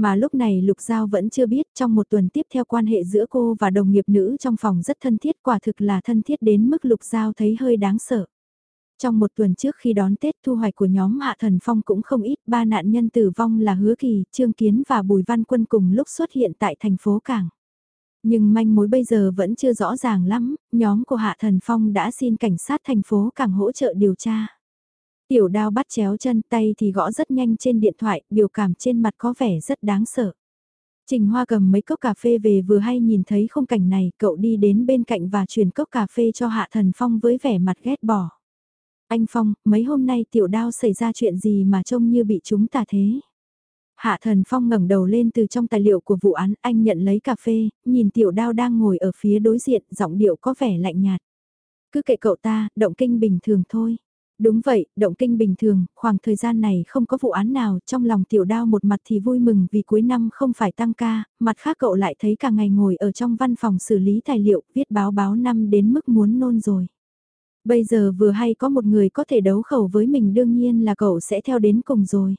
Mà lúc này Lục Giao vẫn chưa biết trong một tuần tiếp theo quan hệ giữa cô và đồng nghiệp nữ trong phòng rất thân thiết quả thực là thân thiết đến mức Lục Giao thấy hơi đáng sợ. Trong một tuần trước khi đón Tết thu hoạch của nhóm Hạ Thần Phong cũng không ít, ba nạn nhân tử vong là Hứa Kỳ, Trương Kiến và Bùi Văn Quân cùng lúc xuất hiện tại thành phố Cảng. Nhưng manh mối bây giờ vẫn chưa rõ ràng lắm, nhóm của Hạ Thần Phong đã xin cảnh sát thành phố Cảng hỗ trợ điều tra. Tiểu đao bắt chéo chân tay thì gõ rất nhanh trên điện thoại, biểu cảm trên mặt có vẻ rất đáng sợ. Trình Hoa cầm mấy cốc cà phê về vừa hay nhìn thấy khung cảnh này, cậu đi đến bên cạnh và chuyển cốc cà phê cho Hạ Thần Phong với vẻ mặt ghét bỏ. Anh Phong, mấy hôm nay tiểu đao xảy ra chuyện gì mà trông như bị chúng ta thế? Hạ Thần Phong ngẩng đầu lên từ trong tài liệu của vụ án, anh nhận lấy cà phê, nhìn tiểu đao đang ngồi ở phía đối diện, giọng điệu có vẻ lạnh nhạt. Cứ kệ cậu ta, động kinh bình thường thôi. Đúng vậy, động kinh bình thường, khoảng thời gian này không có vụ án nào, trong lòng tiểu đao một mặt thì vui mừng vì cuối năm không phải tăng ca, mặt khác cậu lại thấy cả ngày ngồi ở trong văn phòng xử lý tài liệu, viết báo báo năm đến mức muốn nôn rồi. Bây giờ vừa hay có một người có thể đấu khẩu với mình đương nhiên là cậu sẽ theo đến cùng rồi.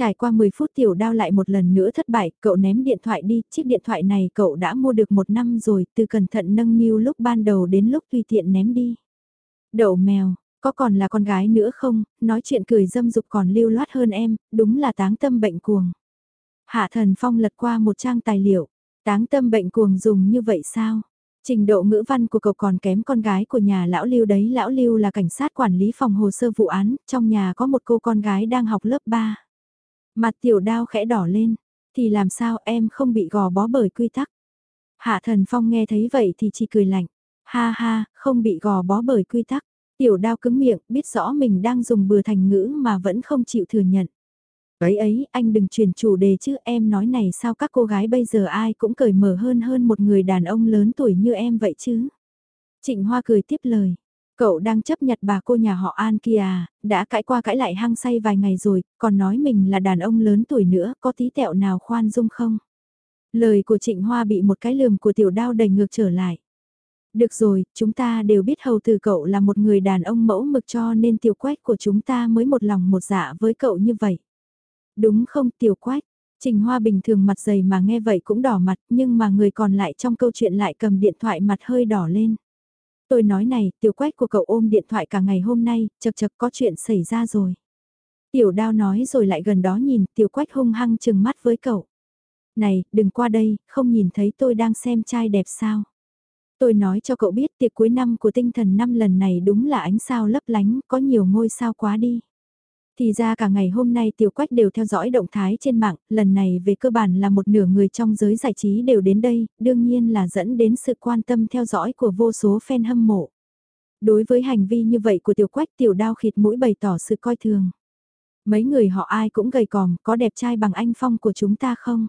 Trải qua 10 phút tiểu đao lại một lần nữa thất bại, cậu ném điện thoại đi, chiếc điện thoại này cậu đã mua được một năm rồi, từ cẩn thận nâng niu lúc ban đầu đến lúc tùy tiện ném đi. Đậu mèo, có còn là con gái nữa không, nói chuyện cười dâm dục còn lưu loát hơn em, đúng là táng tâm bệnh cuồng. Hạ thần phong lật qua một trang tài liệu, táng tâm bệnh cuồng dùng như vậy sao? Trình độ ngữ văn của cậu còn kém con gái của nhà lão lưu đấy, lão lưu là cảnh sát quản lý phòng hồ sơ vụ án, trong nhà có một cô con gái đang học lớp 3. Mặt tiểu đao khẽ đỏ lên, thì làm sao em không bị gò bó bởi quy tắc. Hạ thần phong nghe thấy vậy thì chỉ cười lạnh, ha ha, không bị gò bó bởi quy tắc. Tiểu đao cứng miệng, biết rõ mình đang dùng bừa thành ngữ mà vẫn không chịu thừa nhận. Ấy ấy, anh đừng chuyển chủ đề chứ em nói này sao các cô gái bây giờ ai cũng cởi mở hơn hơn một người đàn ông lớn tuổi như em vậy chứ. Trịnh Hoa cười tiếp lời. Cậu đang chấp nhặt bà cô nhà họ An kia à, đã cãi qua cãi lại hăng say vài ngày rồi, còn nói mình là đàn ông lớn tuổi nữa, có tí tẹo nào khoan dung không? Lời của Trịnh Hoa bị một cái lườm của tiểu đao đầy ngược trở lại. Được rồi, chúng ta đều biết hầu từ cậu là một người đàn ông mẫu mực cho nên tiểu quách của chúng ta mới một lòng một dạ với cậu như vậy. Đúng không tiểu quách? Trình Hoa bình thường mặt dày mà nghe vậy cũng đỏ mặt nhưng mà người còn lại trong câu chuyện lại cầm điện thoại mặt hơi đỏ lên. Tôi nói này, tiểu quách của cậu ôm điện thoại cả ngày hôm nay, chật chật có chuyện xảy ra rồi. Tiểu đao nói rồi lại gần đó nhìn, tiểu quách hung hăng chừng mắt với cậu. Này, đừng qua đây, không nhìn thấy tôi đang xem trai đẹp sao. Tôi nói cho cậu biết tiệc cuối năm của tinh thần năm lần này đúng là ánh sao lấp lánh, có nhiều ngôi sao quá đi. Thì ra cả ngày hôm nay Tiểu Quách đều theo dõi động thái trên mạng, lần này về cơ bản là một nửa người trong giới giải trí đều đến đây, đương nhiên là dẫn đến sự quan tâm theo dõi của vô số fan hâm mộ. Đối với hành vi như vậy của Tiểu Quách Tiểu Đao khịt mũi bày tỏ sự coi thường. Mấy người họ ai cũng gầy còm, có đẹp trai bằng anh Phong của chúng ta không?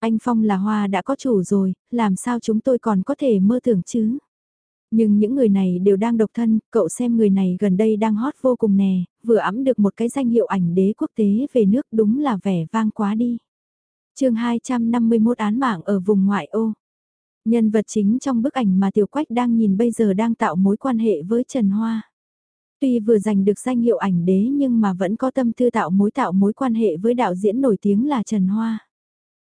Anh Phong là hoa đã có chủ rồi, làm sao chúng tôi còn có thể mơ tưởng chứ? Nhưng những người này đều đang độc thân, cậu xem người này gần đây đang hot vô cùng nè, vừa ẵm được một cái danh hiệu ảnh đế quốc tế về nước đúng là vẻ vang quá đi. chương 251 án mạng ở vùng ngoại ô. Nhân vật chính trong bức ảnh mà Tiểu Quách đang nhìn bây giờ đang tạo mối quan hệ với Trần Hoa. Tuy vừa giành được danh hiệu ảnh đế nhưng mà vẫn có tâm tư tạo mối tạo mối quan hệ với đạo diễn nổi tiếng là Trần Hoa.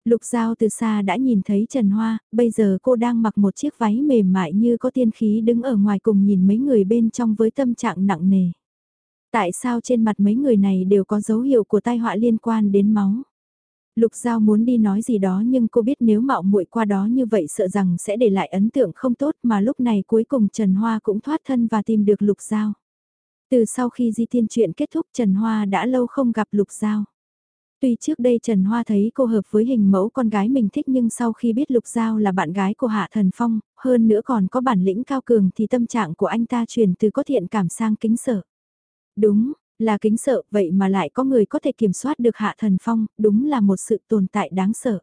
Lục Giao từ xa đã nhìn thấy Trần Hoa, bây giờ cô đang mặc một chiếc váy mềm mại như có tiên khí đứng ở ngoài cùng nhìn mấy người bên trong với tâm trạng nặng nề. Tại sao trên mặt mấy người này đều có dấu hiệu của tai họa liên quan đến máu? Lục Giao muốn đi nói gì đó nhưng cô biết nếu mạo muội qua đó như vậy sợ rằng sẽ để lại ấn tượng không tốt mà lúc này cuối cùng Trần Hoa cũng thoát thân và tìm được Lục Giao. Từ sau khi di tiên chuyện kết thúc Trần Hoa đã lâu không gặp Lục Giao. Tuy trước đây Trần Hoa thấy cô hợp với hình mẫu con gái mình thích nhưng sau khi biết Lục Giao là bạn gái của Hạ Thần Phong, hơn nữa còn có bản lĩnh cao cường thì tâm trạng của anh ta chuyển từ có thiện cảm sang kính sợ. Đúng, là kính sợ vậy mà lại có người có thể kiểm soát được Hạ Thần Phong, đúng là một sự tồn tại đáng sợ.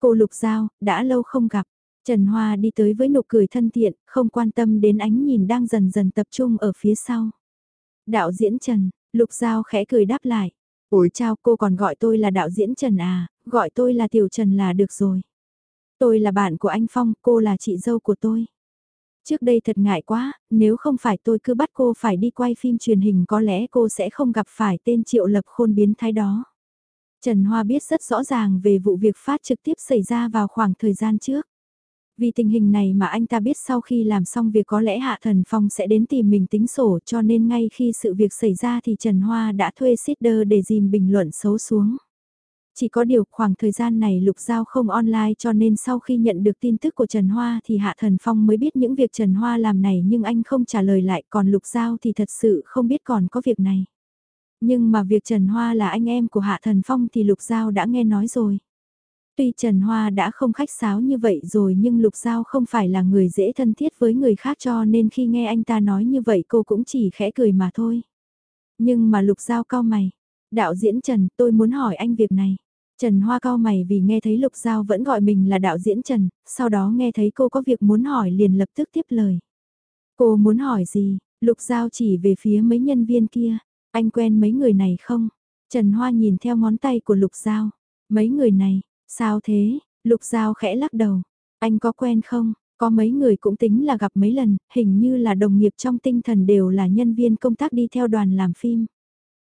Cô Lục Giao, đã lâu không gặp. Trần Hoa đi tới với nụ cười thân thiện, không quan tâm đến ánh nhìn đang dần dần tập trung ở phía sau. Đạo diễn Trần, Lục Giao khẽ cười đáp lại. Ôi chào cô còn gọi tôi là đạo diễn Trần à, gọi tôi là Tiểu Trần là được rồi. Tôi là bạn của anh Phong, cô là chị dâu của tôi. Trước đây thật ngại quá, nếu không phải tôi cứ bắt cô phải đi quay phim truyền hình có lẽ cô sẽ không gặp phải tên triệu lập khôn biến thái đó. Trần Hoa biết rất rõ ràng về vụ việc phát trực tiếp xảy ra vào khoảng thời gian trước. Vì tình hình này mà anh ta biết sau khi làm xong việc có lẽ Hạ Thần Phong sẽ đến tìm mình tính sổ, cho nên ngay khi sự việc xảy ra thì Trần Hoa đã thuê Sitter để dìm bình luận xấu xuống. Chỉ có điều khoảng thời gian này Lục Giao không online cho nên sau khi nhận được tin tức của Trần Hoa thì Hạ Thần Phong mới biết những việc Trần Hoa làm này nhưng anh không trả lời lại, còn Lục Giao thì thật sự không biết còn có việc này. Nhưng mà việc Trần Hoa là anh em của Hạ Thần Phong thì Lục Giao đã nghe nói rồi. Tuy Trần Hoa đã không khách sáo như vậy rồi nhưng Lục Giao không phải là người dễ thân thiết với người khác cho nên khi nghe anh ta nói như vậy cô cũng chỉ khẽ cười mà thôi. Nhưng mà Lục Giao cao mày. Đạo diễn Trần tôi muốn hỏi anh việc này. Trần Hoa cao mày vì nghe thấy Lục Giao vẫn gọi mình là đạo diễn Trần, sau đó nghe thấy cô có việc muốn hỏi liền lập tức tiếp lời. Cô muốn hỏi gì? Lục Giao chỉ về phía mấy nhân viên kia. Anh quen mấy người này không? Trần Hoa nhìn theo ngón tay của Lục Giao. Mấy người này, sao thế? Lục Giao khẽ lắc đầu. Anh có quen không? Có mấy người cũng tính là gặp mấy lần, hình như là đồng nghiệp trong tinh thần đều là nhân viên công tác đi theo đoàn làm phim.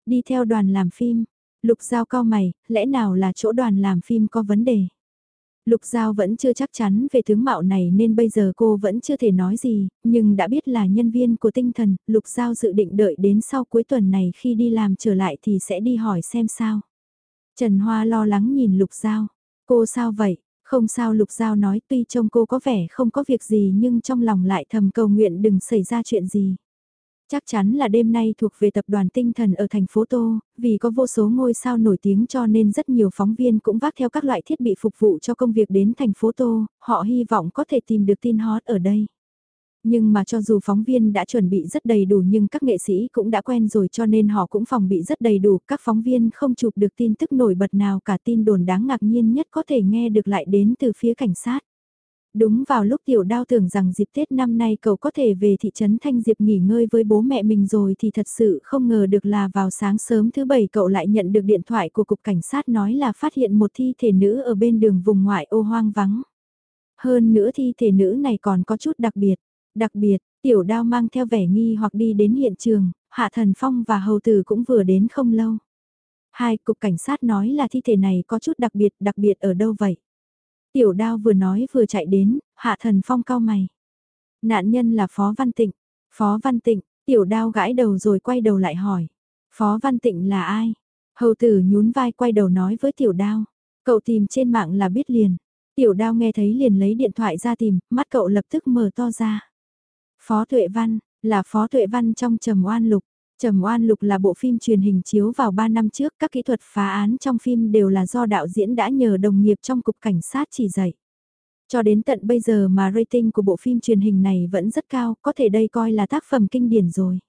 Đi theo đoàn làm phim, Lục Giao cao mày, lẽ nào là chỗ đoàn làm phim có vấn đề? Lục Giao vẫn chưa chắc chắn về tướng mạo này nên bây giờ cô vẫn chưa thể nói gì, nhưng đã biết là nhân viên của tinh thần, Lục Giao dự định đợi đến sau cuối tuần này khi đi làm trở lại thì sẽ đi hỏi xem sao. Trần Hoa lo lắng nhìn Lục Giao, cô sao vậy? Không sao Lục Giao nói tuy trông cô có vẻ không có việc gì nhưng trong lòng lại thầm cầu nguyện đừng xảy ra chuyện gì. Chắc chắn là đêm nay thuộc về tập đoàn tinh thần ở thành phố Tô, vì có vô số ngôi sao nổi tiếng cho nên rất nhiều phóng viên cũng vác theo các loại thiết bị phục vụ cho công việc đến thành phố Tô, họ hy vọng có thể tìm được tin hot ở đây. Nhưng mà cho dù phóng viên đã chuẩn bị rất đầy đủ nhưng các nghệ sĩ cũng đã quen rồi cho nên họ cũng phòng bị rất đầy đủ. Các phóng viên không chụp được tin tức nổi bật nào cả tin đồn đáng ngạc nhiên nhất có thể nghe được lại đến từ phía cảnh sát. Đúng vào lúc tiểu đao tưởng rằng dịp Tết năm nay cậu có thể về thị trấn Thanh Diệp nghỉ ngơi với bố mẹ mình rồi thì thật sự không ngờ được là vào sáng sớm thứ bảy cậu lại nhận được điện thoại của cục cảnh sát nói là phát hiện một thi thể nữ ở bên đường vùng ngoại ô hoang vắng. Hơn nữa thi thể nữ này còn có chút đặc biệt. Đặc biệt, tiểu đao mang theo vẻ nghi hoặc đi đến hiện trường, Hạ Thần Phong và Hầu Tử cũng vừa đến không lâu. Hai cục cảnh sát nói là thi thể này có chút đặc biệt, đặc biệt ở đâu vậy? Tiểu đao vừa nói vừa chạy đến, hạ thần phong cao mày. Nạn nhân là Phó Văn Tịnh. Phó Văn Tịnh, tiểu đao gãi đầu rồi quay đầu lại hỏi. Phó Văn Tịnh là ai? Hầu tử nhún vai quay đầu nói với tiểu đao. Cậu tìm trên mạng là biết liền. Tiểu đao nghe thấy liền lấy điện thoại ra tìm, mắt cậu lập tức mở to ra. Phó Tuệ Văn, là Phó Tuệ Văn trong trầm oan lục. Trầm Oan Lục là bộ phim truyền hình chiếu vào 3 năm trước, các kỹ thuật phá án trong phim đều là do đạo diễn đã nhờ đồng nghiệp trong cục cảnh sát chỉ dạy. Cho đến tận bây giờ mà rating của bộ phim truyền hình này vẫn rất cao, có thể đây coi là tác phẩm kinh điển rồi.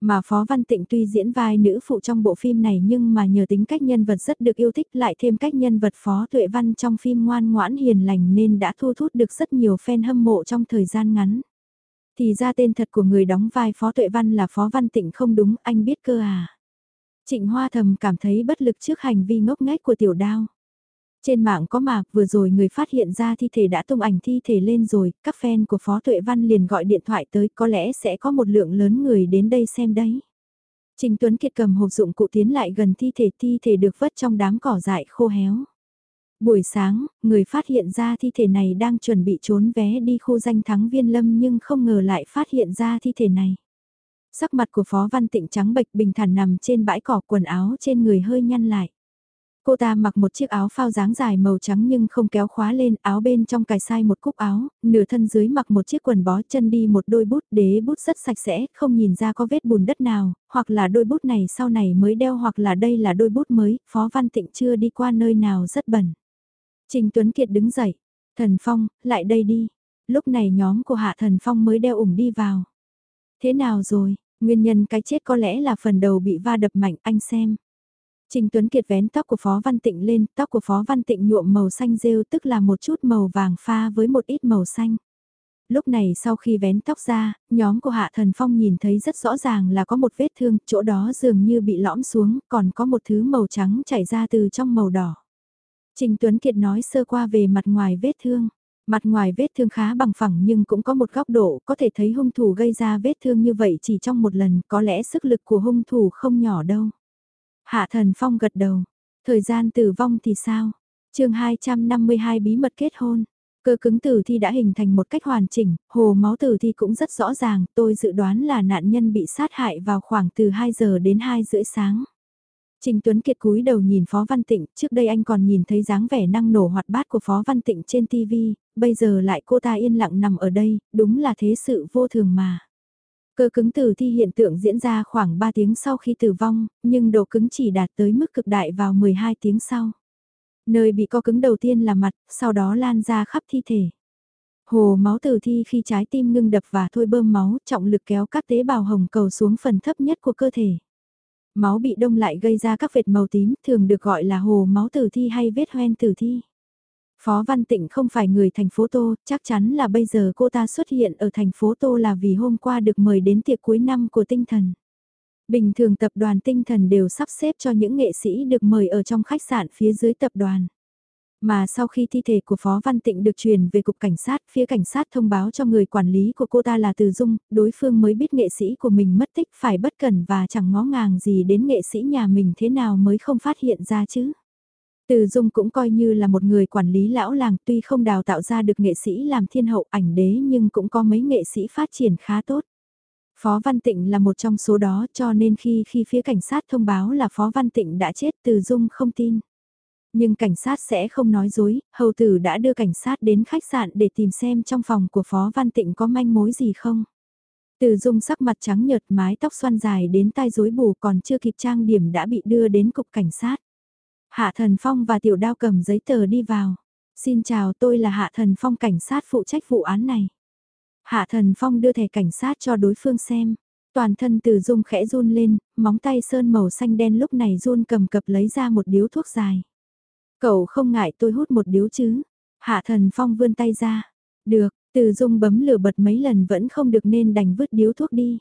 Mà Phó Văn Tịnh tuy diễn vai nữ phụ trong bộ phim này nhưng mà nhờ tính cách nhân vật rất được yêu thích lại thêm cách nhân vật Phó Tuệ Văn trong phim ngoan ngoãn hiền lành nên đã thu hút được rất nhiều fan hâm mộ trong thời gian ngắn. Thì ra tên thật của người đóng vai Phó Tuệ Văn là Phó Văn Tịnh không đúng, anh biết cơ à. Trịnh Hoa thầm cảm thấy bất lực trước hành vi ngốc nghếch của tiểu đao. Trên mạng có mà, vừa rồi người phát hiện ra thi thể đã tung ảnh thi thể lên rồi, các fan của Phó Tuệ Văn liền gọi điện thoại tới có lẽ sẽ có một lượng lớn người đến đây xem đấy. Trình Tuấn Kiệt cầm hộp dụng cụ tiến lại gần thi thể thi thể được vất trong đám cỏ dại khô héo. Buổi sáng, người phát hiện ra thi thể này đang chuẩn bị trốn vé đi khu danh thắng viên lâm nhưng không ngờ lại phát hiện ra thi thể này. Sắc mặt của Phó Văn Tịnh trắng bệch bình thản nằm trên bãi cỏ quần áo trên người hơi nhăn lại. Cô ta mặc một chiếc áo phao dáng dài màu trắng nhưng không kéo khóa lên, áo bên trong cài sai một cúc áo, nửa thân dưới mặc một chiếc quần bó chân đi một đôi bút đế bút rất sạch sẽ, không nhìn ra có vết bùn đất nào, hoặc là đôi bút này sau này mới đeo hoặc là đây là đôi bút mới, Phó Văn Tịnh chưa đi qua nơi nào rất bẩn. Trình Tuấn Kiệt đứng dậy, Thần Phong, lại đây đi. Lúc này nhóm của Hạ Thần Phong mới đeo ủng đi vào. Thế nào rồi, nguyên nhân cái chết có lẽ là phần đầu bị va đập mạnh anh xem. Trình Tuấn Kiệt vén tóc của Phó Văn Tịnh lên, tóc của Phó Văn Tịnh nhuộm màu xanh rêu tức là một chút màu vàng pha với một ít màu xanh. Lúc này sau khi vén tóc ra, nhóm của Hạ Thần Phong nhìn thấy rất rõ ràng là có một vết thương, chỗ đó dường như bị lõm xuống, còn có một thứ màu trắng chảy ra từ trong màu đỏ. Trình Tuấn Kiệt nói sơ qua về mặt ngoài vết thương. Mặt ngoài vết thương khá bằng phẳng nhưng cũng có một góc độ, có thể thấy hung thủ gây ra vết thương như vậy chỉ trong một lần, có lẽ sức lực của hung thủ không nhỏ đâu. Hạ thần phong gật đầu. Thời gian tử vong thì sao? chương 252 bí mật kết hôn. Cơ cứng tử thi đã hình thành một cách hoàn chỉnh, hồ máu tử thi cũng rất rõ ràng, tôi dự đoán là nạn nhân bị sát hại vào khoảng từ 2 giờ đến 2 rưỡi sáng. Trình Tuấn Kiệt cúi đầu nhìn Phó Văn Tịnh, trước đây anh còn nhìn thấy dáng vẻ năng nổ hoạt bát của Phó Văn Tịnh trên TV, bây giờ lại cô ta yên lặng nằm ở đây, đúng là thế sự vô thường mà. Cơ cứng tử thi hiện tượng diễn ra khoảng 3 tiếng sau khi tử vong, nhưng độ cứng chỉ đạt tới mức cực đại vào 12 tiếng sau. Nơi bị co cứng đầu tiên là mặt, sau đó lan ra khắp thi thể. Hồ máu tử thi khi trái tim ngưng đập và thôi bơm máu, trọng lực kéo các tế bào hồng cầu xuống phần thấp nhất của cơ thể. Máu bị đông lại gây ra các vệt màu tím, thường được gọi là hồ máu tử thi hay vết hoen tử thi. Phó Văn Tịnh không phải người thành phố Tô, chắc chắn là bây giờ cô ta xuất hiện ở thành phố Tô là vì hôm qua được mời đến tiệc cuối năm của tinh thần. Bình thường tập đoàn tinh thần đều sắp xếp cho những nghệ sĩ được mời ở trong khách sạn phía dưới tập đoàn. Mà sau khi thi thể của Phó Văn Tịnh được truyền về cục cảnh sát, phía cảnh sát thông báo cho người quản lý của cô ta là Từ Dung, đối phương mới biết nghệ sĩ của mình mất tích phải bất cẩn và chẳng ngó ngàng gì đến nghệ sĩ nhà mình thế nào mới không phát hiện ra chứ. Từ Dung cũng coi như là một người quản lý lão làng tuy không đào tạo ra được nghệ sĩ làm thiên hậu ảnh đế nhưng cũng có mấy nghệ sĩ phát triển khá tốt. Phó Văn Tịnh là một trong số đó cho nên khi khi phía cảnh sát thông báo là Phó Văn Tịnh đã chết Từ Dung không tin. Nhưng cảnh sát sẽ không nói dối, hầu tử đã đưa cảnh sát đến khách sạn để tìm xem trong phòng của Phó Văn Tịnh có manh mối gì không. Từ dung sắc mặt trắng nhợt mái tóc xoăn dài đến tai rối bù còn chưa kịp trang điểm đã bị đưa đến cục cảnh sát. Hạ Thần Phong và Tiểu Đao cầm giấy tờ đi vào. Xin chào tôi là Hạ Thần Phong cảnh sát phụ trách vụ án này. Hạ Thần Phong đưa thẻ cảnh sát cho đối phương xem. Toàn thân từ dung khẽ run lên, móng tay sơn màu xanh đen lúc này run cầm cập lấy ra một điếu thuốc dài. Cậu không ngại tôi hút một điếu chứ? Hạ Thần Phong vươn tay ra. Được, từ dung bấm lửa bật mấy lần vẫn không được nên đành vứt điếu thuốc đi.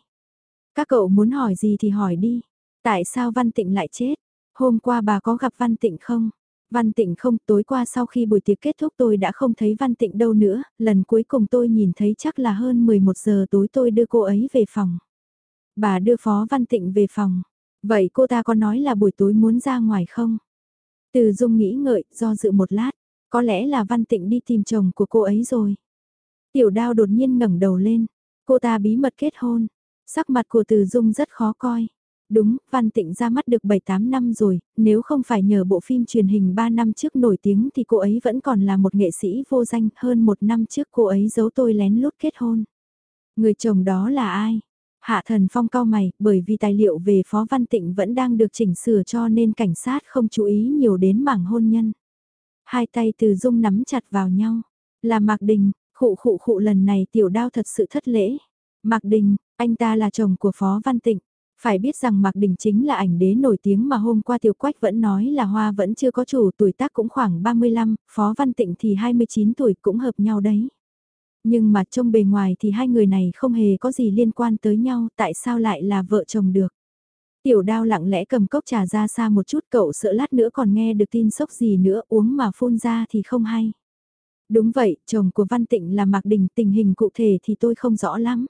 Các cậu muốn hỏi gì thì hỏi đi. Tại sao Văn Tịnh lại chết? Hôm qua bà có gặp Văn Tịnh không? Văn Tịnh không, tối qua sau khi buổi tiệc kết thúc tôi đã không thấy Văn Tịnh đâu nữa, lần cuối cùng tôi nhìn thấy chắc là hơn 11 giờ tối tôi đưa cô ấy về phòng. Bà đưa Phó Văn Tịnh về phòng, vậy cô ta có nói là buổi tối muốn ra ngoài không? Từ Dung nghĩ ngợi, do dự một lát, có lẽ là Văn Tịnh đi tìm chồng của cô ấy rồi. Tiểu đao đột nhiên ngẩng đầu lên, cô ta bí mật kết hôn, sắc mặt của Từ Dung rất khó coi. Đúng, Văn Tịnh ra mắt được 7-8 năm rồi, nếu không phải nhờ bộ phim truyền hình 3 năm trước nổi tiếng thì cô ấy vẫn còn là một nghệ sĩ vô danh, hơn một năm trước cô ấy giấu tôi lén lút kết hôn. Người chồng đó là ai? Hạ thần phong cao mày, bởi vì tài liệu về Phó Văn Tịnh vẫn đang được chỉnh sửa cho nên cảnh sát không chú ý nhiều đến mảng hôn nhân. Hai tay từ dung nắm chặt vào nhau. Là Mạc Đình, khụ khụ khụ lần này tiểu đao thật sự thất lễ. Mạc Đình, anh ta là chồng của Phó Văn Tịnh. Phải biết rằng Mạc Đình chính là ảnh đế nổi tiếng mà hôm qua Tiểu Quách vẫn nói là Hoa vẫn chưa có chủ tuổi tác cũng khoảng 35, Phó Văn Tịnh thì 29 tuổi cũng hợp nhau đấy. Nhưng mà trông bề ngoài thì hai người này không hề có gì liên quan tới nhau, tại sao lại là vợ chồng được. Tiểu đao lặng lẽ cầm cốc trà ra xa một chút cậu sợ lát nữa còn nghe được tin sốc gì nữa uống mà phun ra thì không hay. Đúng vậy, chồng của Văn Tịnh là Mạc Đình, tình hình cụ thể thì tôi không rõ lắm.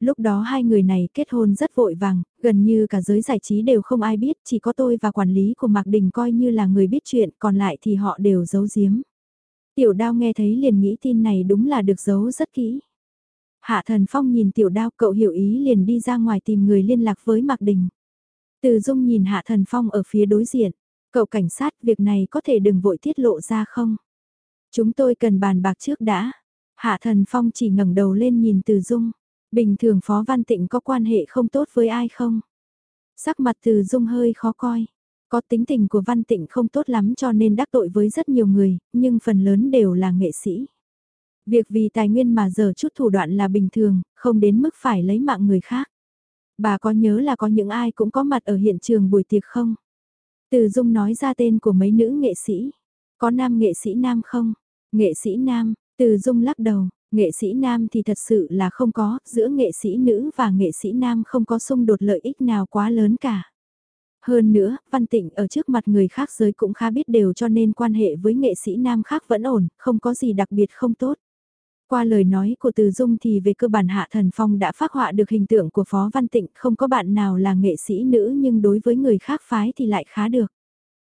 Lúc đó hai người này kết hôn rất vội vàng, gần như cả giới giải trí đều không ai biết, chỉ có tôi và quản lý của Mạc Đình coi như là người biết chuyện, còn lại thì họ đều giấu giếm. Tiểu đao nghe thấy liền nghĩ tin này đúng là được giấu rất kỹ. Hạ thần phong nhìn tiểu đao cậu hiểu ý liền đi ra ngoài tìm người liên lạc với Mạc Đình. Từ dung nhìn hạ thần phong ở phía đối diện, cậu cảnh sát việc này có thể đừng vội tiết lộ ra không? Chúng tôi cần bàn bạc trước đã. Hạ thần phong chỉ ngẩng đầu lên nhìn từ dung. Bình thường Phó Văn Tịnh có quan hệ không tốt với ai không? Sắc mặt từ dung hơi khó coi. Có tính tình của Văn Tịnh không tốt lắm cho nên đắc tội với rất nhiều người, nhưng phần lớn đều là nghệ sĩ. Việc vì tài nguyên mà giờ chút thủ đoạn là bình thường, không đến mức phải lấy mạng người khác. Bà có nhớ là có những ai cũng có mặt ở hiện trường buổi tiệc không? Từ Dung nói ra tên của mấy nữ nghệ sĩ. Có nam nghệ sĩ nam không? Nghệ sĩ nam, Từ Dung lắc đầu, nghệ sĩ nam thì thật sự là không có, giữa nghệ sĩ nữ và nghệ sĩ nam không có xung đột lợi ích nào quá lớn cả. Hơn nữa, Văn Tịnh ở trước mặt người khác giới cũng khá biết đều cho nên quan hệ với nghệ sĩ nam khác vẫn ổn, không có gì đặc biệt không tốt. Qua lời nói của Từ Dung thì về cơ bản Hạ Thần Phong đã phát họa được hình tượng của Phó Văn Tịnh, không có bạn nào là nghệ sĩ nữ nhưng đối với người khác phái thì lại khá được.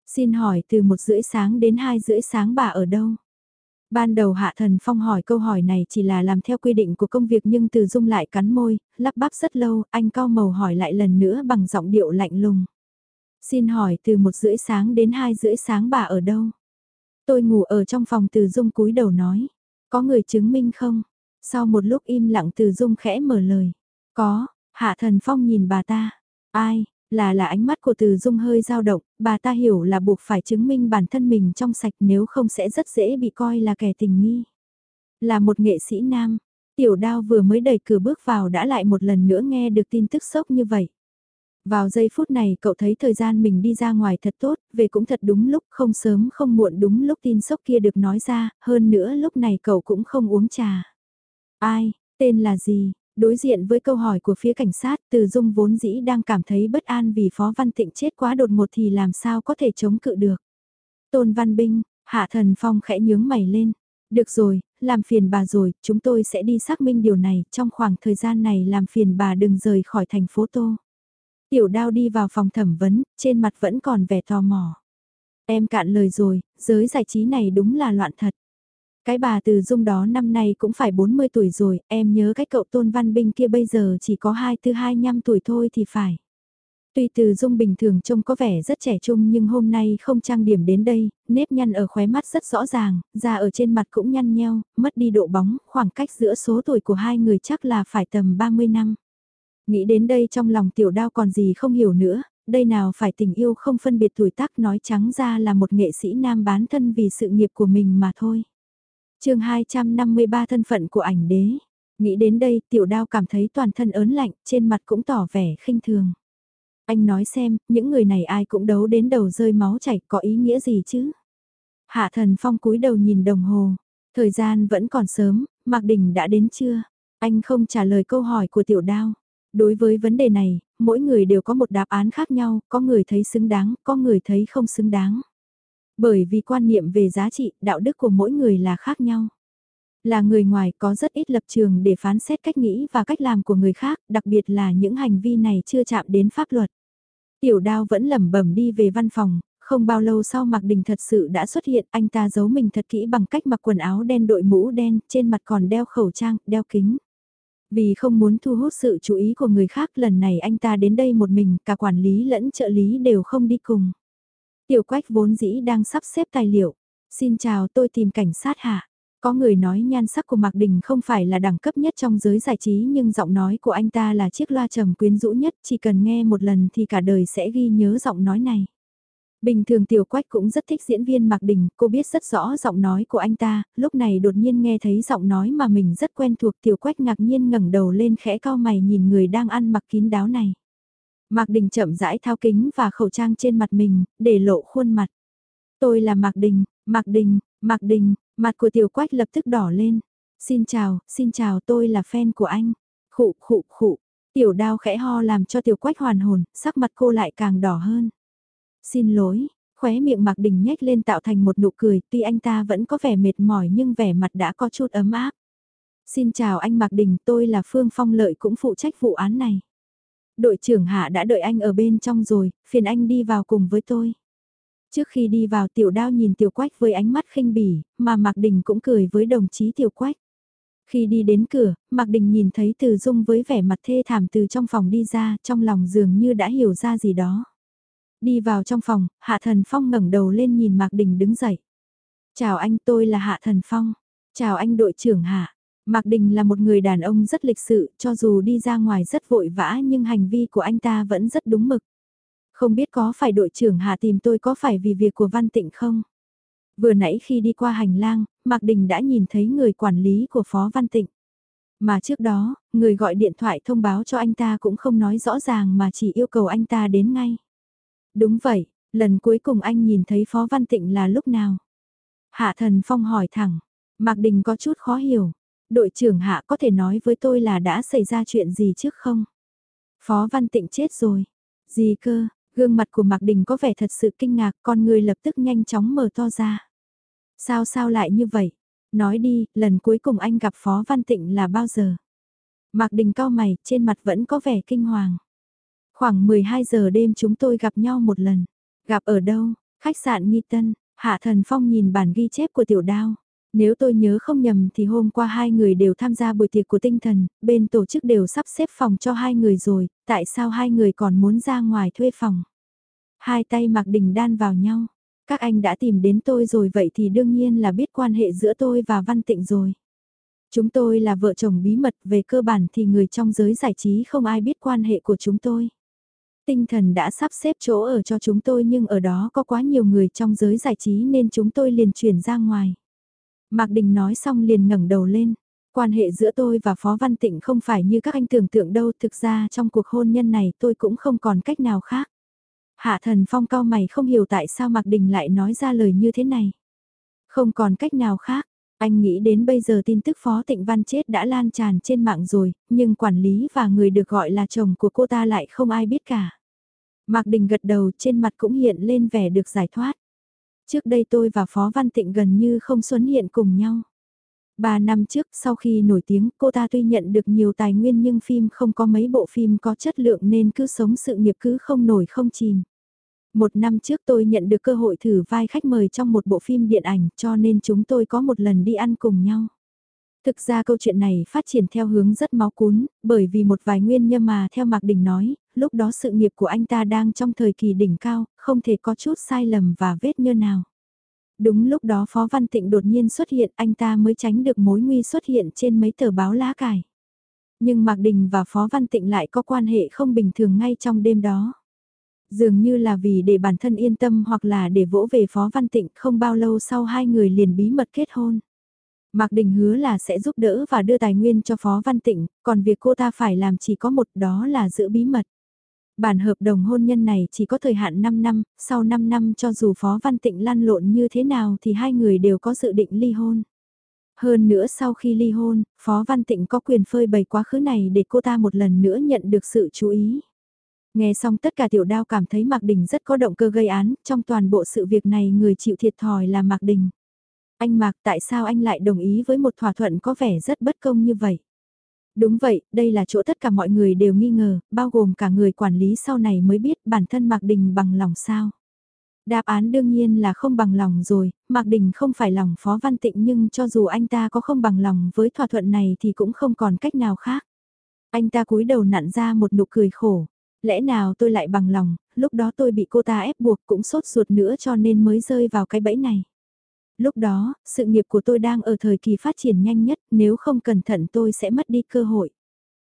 Xin hỏi từ một rưỡi sáng đến hai rưỡi sáng bà ở đâu? Ban đầu Hạ Thần Phong hỏi câu hỏi này chỉ là làm theo quy định của công việc nhưng Từ Dung lại cắn môi, lắp bắp rất lâu, anh cao màu hỏi lại lần nữa bằng giọng điệu lạnh lùng. Xin hỏi từ một rưỡi sáng đến hai rưỡi sáng bà ở đâu? Tôi ngủ ở trong phòng Từ Dung cúi đầu nói. Có người chứng minh không? Sau một lúc im lặng Từ Dung khẽ mở lời. Có, Hạ Thần Phong nhìn bà ta. Ai, là là ánh mắt của Từ Dung hơi dao động, bà ta hiểu là buộc phải chứng minh bản thân mình trong sạch nếu không sẽ rất dễ bị coi là kẻ tình nghi. Là một nghệ sĩ nam, tiểu đao vừa mới đẩy cửa bước vào đã lại một lần nữa nghe được tin tức sốc như vậy. Vào giây phút này cậu thấy thời gian mình đi ra ngoài thật tốt, về cũng thật đúng lúc, không sớm không muộn đúng lúc tin sốc kia được nói ra, hơn nữa lúc này cậu cũng không uống trà. Ai, tên là gì? Đối diện với câu hỏi của phía cảnh sát, Từ Dung vốn dĩ đang cảm thấy bất an vì Phó Văn Tịnh chết quá đột ngột thì làm sao có thể chống cự được. Tôn Văn Binh, Hạ Thần Phong khẽ nhướng mày lên. Được rồi, làm phiền bà rồi, chúng tôi sẽ đi xác minh điều này, trong khoảng thời gian này làm phiền bà đừng rời khỏi thành phố Tô. Tiểu đao đi vào phòng thẩm vấn, trên mặt vẫn còn vẻ tò mò. Em cạn lời rồi, giới giải trí này đúng là loạn thật. Cái bà từ dung đó năm nay cũng phải 40 tuổi rồi, em nhớ cái cậu tôn văn binh kia bây giờ chỉ có 24-25 tuổi thôi thì phải. Tuy từ dung bình thường trông có vẻ rất trẻ trung nhưng hôm nay không trang điểm đến đây, nếp nhăn ở khóe mắt rất rõ ràng, da ở trên mặt cũng nhăn nheo, mất đi độ bóng, khoảng cách giữa số tuổi của hai người chắc là phải tầm 30 năm. Nghĩ đến đây trong lòng tiểu đao còn gì không hiểu nữa, đây nào phải tình yêu không phân biệt tuổi tác nói trắng ra là một nghệ sĩ nam bán thân vì sự nghiệp của mình mà thôi. chương 253 thân phận của ảnh đế. Nghĩ đến đây tiểu đao cảm thấy toàn thân ớn lạnh, trên mặt cũng tỏ vẻ khinh thường. Anh nói xem, những người này ai cũng đấu đến đầu rơi máu chảy có ý nghĩa gì chứ? Hạ thần phong cúi đầu nhìn đồng hồ. Thời gian vẫn còn sớm, Mạc Đình đã đến chưa? Anh không trả lời câu hỏi của tiểu đao. Đối với vấn đề này, mỗi người đều có một đáp án khác nhau, có người thấy xứng đáng, có người thấy không xứng đáng. Bởi vì quan niệm về giá trị, đạo đức của mỗi người là khác nhau. Là người ngoài có rất ít lập trường để phán xét cách nghĩ và cách làm của người khác, đặc biệt là những hành vi này chưa chạm đến pháp luật. Tiểu đao vẫn lẩm bẩm đi về văn phòng, không bao lâu sau Mạc Đình thật sự đã xuất hiện, anh ta giấu mình thật kỹ bằng cách mặc quần áo đen đội mũ đen, trên mặt còn đeo khẩu trang, đeo kính. Vì không muốn thu hút sự chú ý của người khác lần này anh ta đến đây một mình, cả quản lý lẫn trợ lý đều không đi cùng. Tiểu quách vốn dĩ đang sắp xếp tài liệu. Xin chào tôi tìm cảnh sát hả Có người nói nhan sắc của Mạc Đình không phải là đẳng cấp nhất trong giới giải trí nhưng giọng nói của anh ta là chiếc loa trầm quyến rũ nhất, chỉ cần nghe một lần thì cả đời sẽ ghi nhớ giọng nói này. Bình thường Tiểu Quách cũng rất thích diễn viên Mạc Đình, cô biết rất rõ giọng nói của anh ta, lúc này đột nhiên nghe thấy giọng nói mà mình rất quen thuộc Tiểu Quách ngạc nhiên ngẩng đầu lên khẽ cao mày nhìn người đang ăn mặc kín đáo này. Mạc Đình chậm rãi thao kính và khẩu trang trên mặt mình, để lộ khuôn mặt. Tôi là Mạc Đình, Mạc Đình, Mạc Đình, mặt của Tiểu Quách lập tức đỏ lên. Xin chào, xin chào tôi là fan của anh. Khụ khụ khụ, tiểu đao khẽ ho làm cho tiểu quách hoàn hồn, sắc mặt cô lại càng đỏ hơn. Xin lỗi, khóe miệng Mạc Đình nhếch lên tạo thành một nụ cười, tuy anh ta vẫn có vẻ mệt mỏi nhưng vẻ mặt đã có chút ấm áp. Xin chào anh Mạc Đình, tôi là Phương Phong Lợi cũng phụ trách vụ án này. Đội trưởng Hạ đã đợi anh ở bên trong rồi, phiền anh đi vào cùng với tôi. Trước khi đi vào tiểu đao nhìn tiểu quách với ánh mắt khinh bỉ, mà Mạc Đình cũng cười với đồng chí tiểu quách. Khi đi đến cửa, Mạc Đình nhìn thấy Từ Dung với vẻ mặt thê thảm từ trong phòng đi ra, trong lòng dường như đã hiểu ra gì đó. Đi vào trong phòng, Hạ Thần Phong ngẩng đầu lên nhìn Mạc Đình đứng dậy. Chào anh tôi là Hạ Thần Phong. Chào anh đội trưởng Hạ. Mạc Đình là một người đàn ông rất lịch sự, cho dù đi ra ngoài rất vội vã nhưng hành vi của anh ta vẫn rất đúng mực. Không biết có phải đội trưởng Hạ tìm tôi có phải vì việc của Văn Tịnh không? Vừa nãy khi đi qua hành lang, Mạc Đình đã nhìn thấy người quản lý của Phó Văn Tịnh. Mà trước đó, người gọi điện thoại thông báo cho anh ta cũng không nói rõ ràng mà chỉ yêu cầu anh ta đến ngay. Đúng vậy, lần cuối cùng anh nhìn thấy Phó Văn Tịnh là lúc nào? Hạ Thần Phong hỏi thẳng, Mạc Đình có chút khó hiểu. Đội trưởng Hạ có thể nói với tôi là đã xảy ra chuyện gì trước không? Phó Văn Tịnh chết rồi. Gì cơ, gương mặt của Mạc Đình có vẻ thật sự kinh ngạc, con người lập tức nhanh chóng mở to ra. Sao sao lại như vậy? Nói đi, lần cuối cùng anh gặp Phó Văn Tịnh là bao giờ? Mạc Đình cao mày, trên mặt vẫn có vẻ kinh hoàng. Khoảng 12 giờ đêm chúng tôi gặp nhau một lần. Gặp ở đâu? Khách sạn Nghi Tân. Hạ Thần Phong nhìn bản ghi chép của tiểu đao. Nếu tôi nhớ không nhầm thì hôm qua hai người đều tham gia buổi tiệc của tinh thần, bên tổ chức đều sắp xếp phòng cho hai người rồi, tại sao hai người còn muốn ra ngoài thuê phòng? Hai tay mặc đình đan vào nhau. Các anh đã tìm đến tôi rồi vậy thì đương nhiên là biết quan hệ giữa tôi và Văn Tịnh rồi. Chúng tôi là vợ chồng bí mật về cơ bản thì người trong giới giải trí không ai biết quan hệ của chúng tôi. Tinh thần đã sắp xếp chỗ ở cho chúng tôi nhưng ở đó có quá nhiều người trong giới giải trí nên chúng tôi liền chuyển ra ngoài. Mạc Đình nói xong liền ngẩng đầu lên. Quan hệ giữa tôi và Phó Văn Tịnh không phải như các anh tưởng tượng đâu, thực ra trong cuộc hôn nhân này tôi cũng không còn cách nào khác. Hạ thần phong cao mày không hiểu tại sao Mạc Đình lại nói ra lời như thế này. Không còn cách nào khác, anh nghĩ đến bây giờ tin tức Phó Tịnh Văn chết đã lan tràn trên mạng rồi, nhưng quản lý và người được gọi là chồng của cô ta lại không ai biết cả. Mạc Đình gật đầu trên mặt cũng hiện lên vẻ được giải thoát. Trước đây tôi và Phó Văn Tịnh gần như không xuất hiện cùng nhau. Ba năm trước, sau khi nổi tiếng, cô ta tuy nhận được nhiều tài nguyên nhưng phim không có mấy bộ phim có chất lượng nên cứ sống sự nghiệp cứ không nổi không chìm. Một năm trước tôi nhận được cơ hội thử vai khách mời trong một bộ phim điện ảnh cho nên chúng tôi có một lần đi ăn cùng nhau. Thực ra câu chuyện này phát triển theo hướng rất máu cún, bởi vì một vài nguyên nhân mà theo Mạc Đình nói, lúc đó sự nghiệp của anh ta đang trong thời kỳ đỉnh cao, không thể có chút sai lầm và vết nhơ nào. Đúng lúc đó Phó Văn Tịnh đột nhiên xuất hiện anh ta mới tránh được mối nguy xuất hiện trên mấy tờ báo lá cải. Nhưng Mạc Đình và Phó Văn Tịnh lại có quan hệ không bình thường ngay trong đêm đó. Dường như là vì để bản thân yên tâm hoặc là để vỗ về Phó Văn Tịnh không bao lâu sau hai người liền bí mật kết hôn. Mạc Đình hứa là sẽ giúp đỡ và đưa tài nguyên cho Phó Văn Tịnh, còn việc cô ta phải làm chỉ có một đó là giữ bí mật. Bản hợp đồng hôn nhân này chỉ có thời hạn 5 năm, sau 5 năm cho dù Phó Văn Tịnh lăn lộn như thế nào thì hai người đều có dự định ly hôn. Hơn nữa sau khi ly hôn, Phó Văn Tịnh có quyền phơi bày quá khứ này để cô ta một lần nữa nhận được sự chú ý. Nghe xong tất cả tiểu đao cảm thấy Mạc Đình rất có động cơ gây án, trong toàn bộ sự việc này người chịu thiệt thòi là Mạc Đình. Anh Mạc tại sao anh lại đồng ý với một thỏa thuận có vẻ rất bất công như vậy? Đúng vậy, đây là chỗ tất cả mọi người đều nghi ngờ, bao gồm cả người quản lý sau này mới biết bản thân Mạc Đình bằng lòng sao. Đáp án đương nhiên là không bằng lòng rồi, Mạc Đình không phải lòng Phó Văn Tịnh nhưng cho dù anh ta có không bằng lòng với thỏa thuận này thì cũng không còn cách nào khác. Anh ta cúi đầu nặn ra một nụ cười khổ. Lẽ nào tôi lại bằng lòng, lúc đó tôi bị cô ta ép buộc cũng sốt ruột nữa cho nên mới rơi vào cái bẫy này. Lúc đó, sự nghiệp của tôi đang ở thời kỳ phát triển nhanh nhất, nếu không cẩn thận tôi sẽ mất đi cơ hội.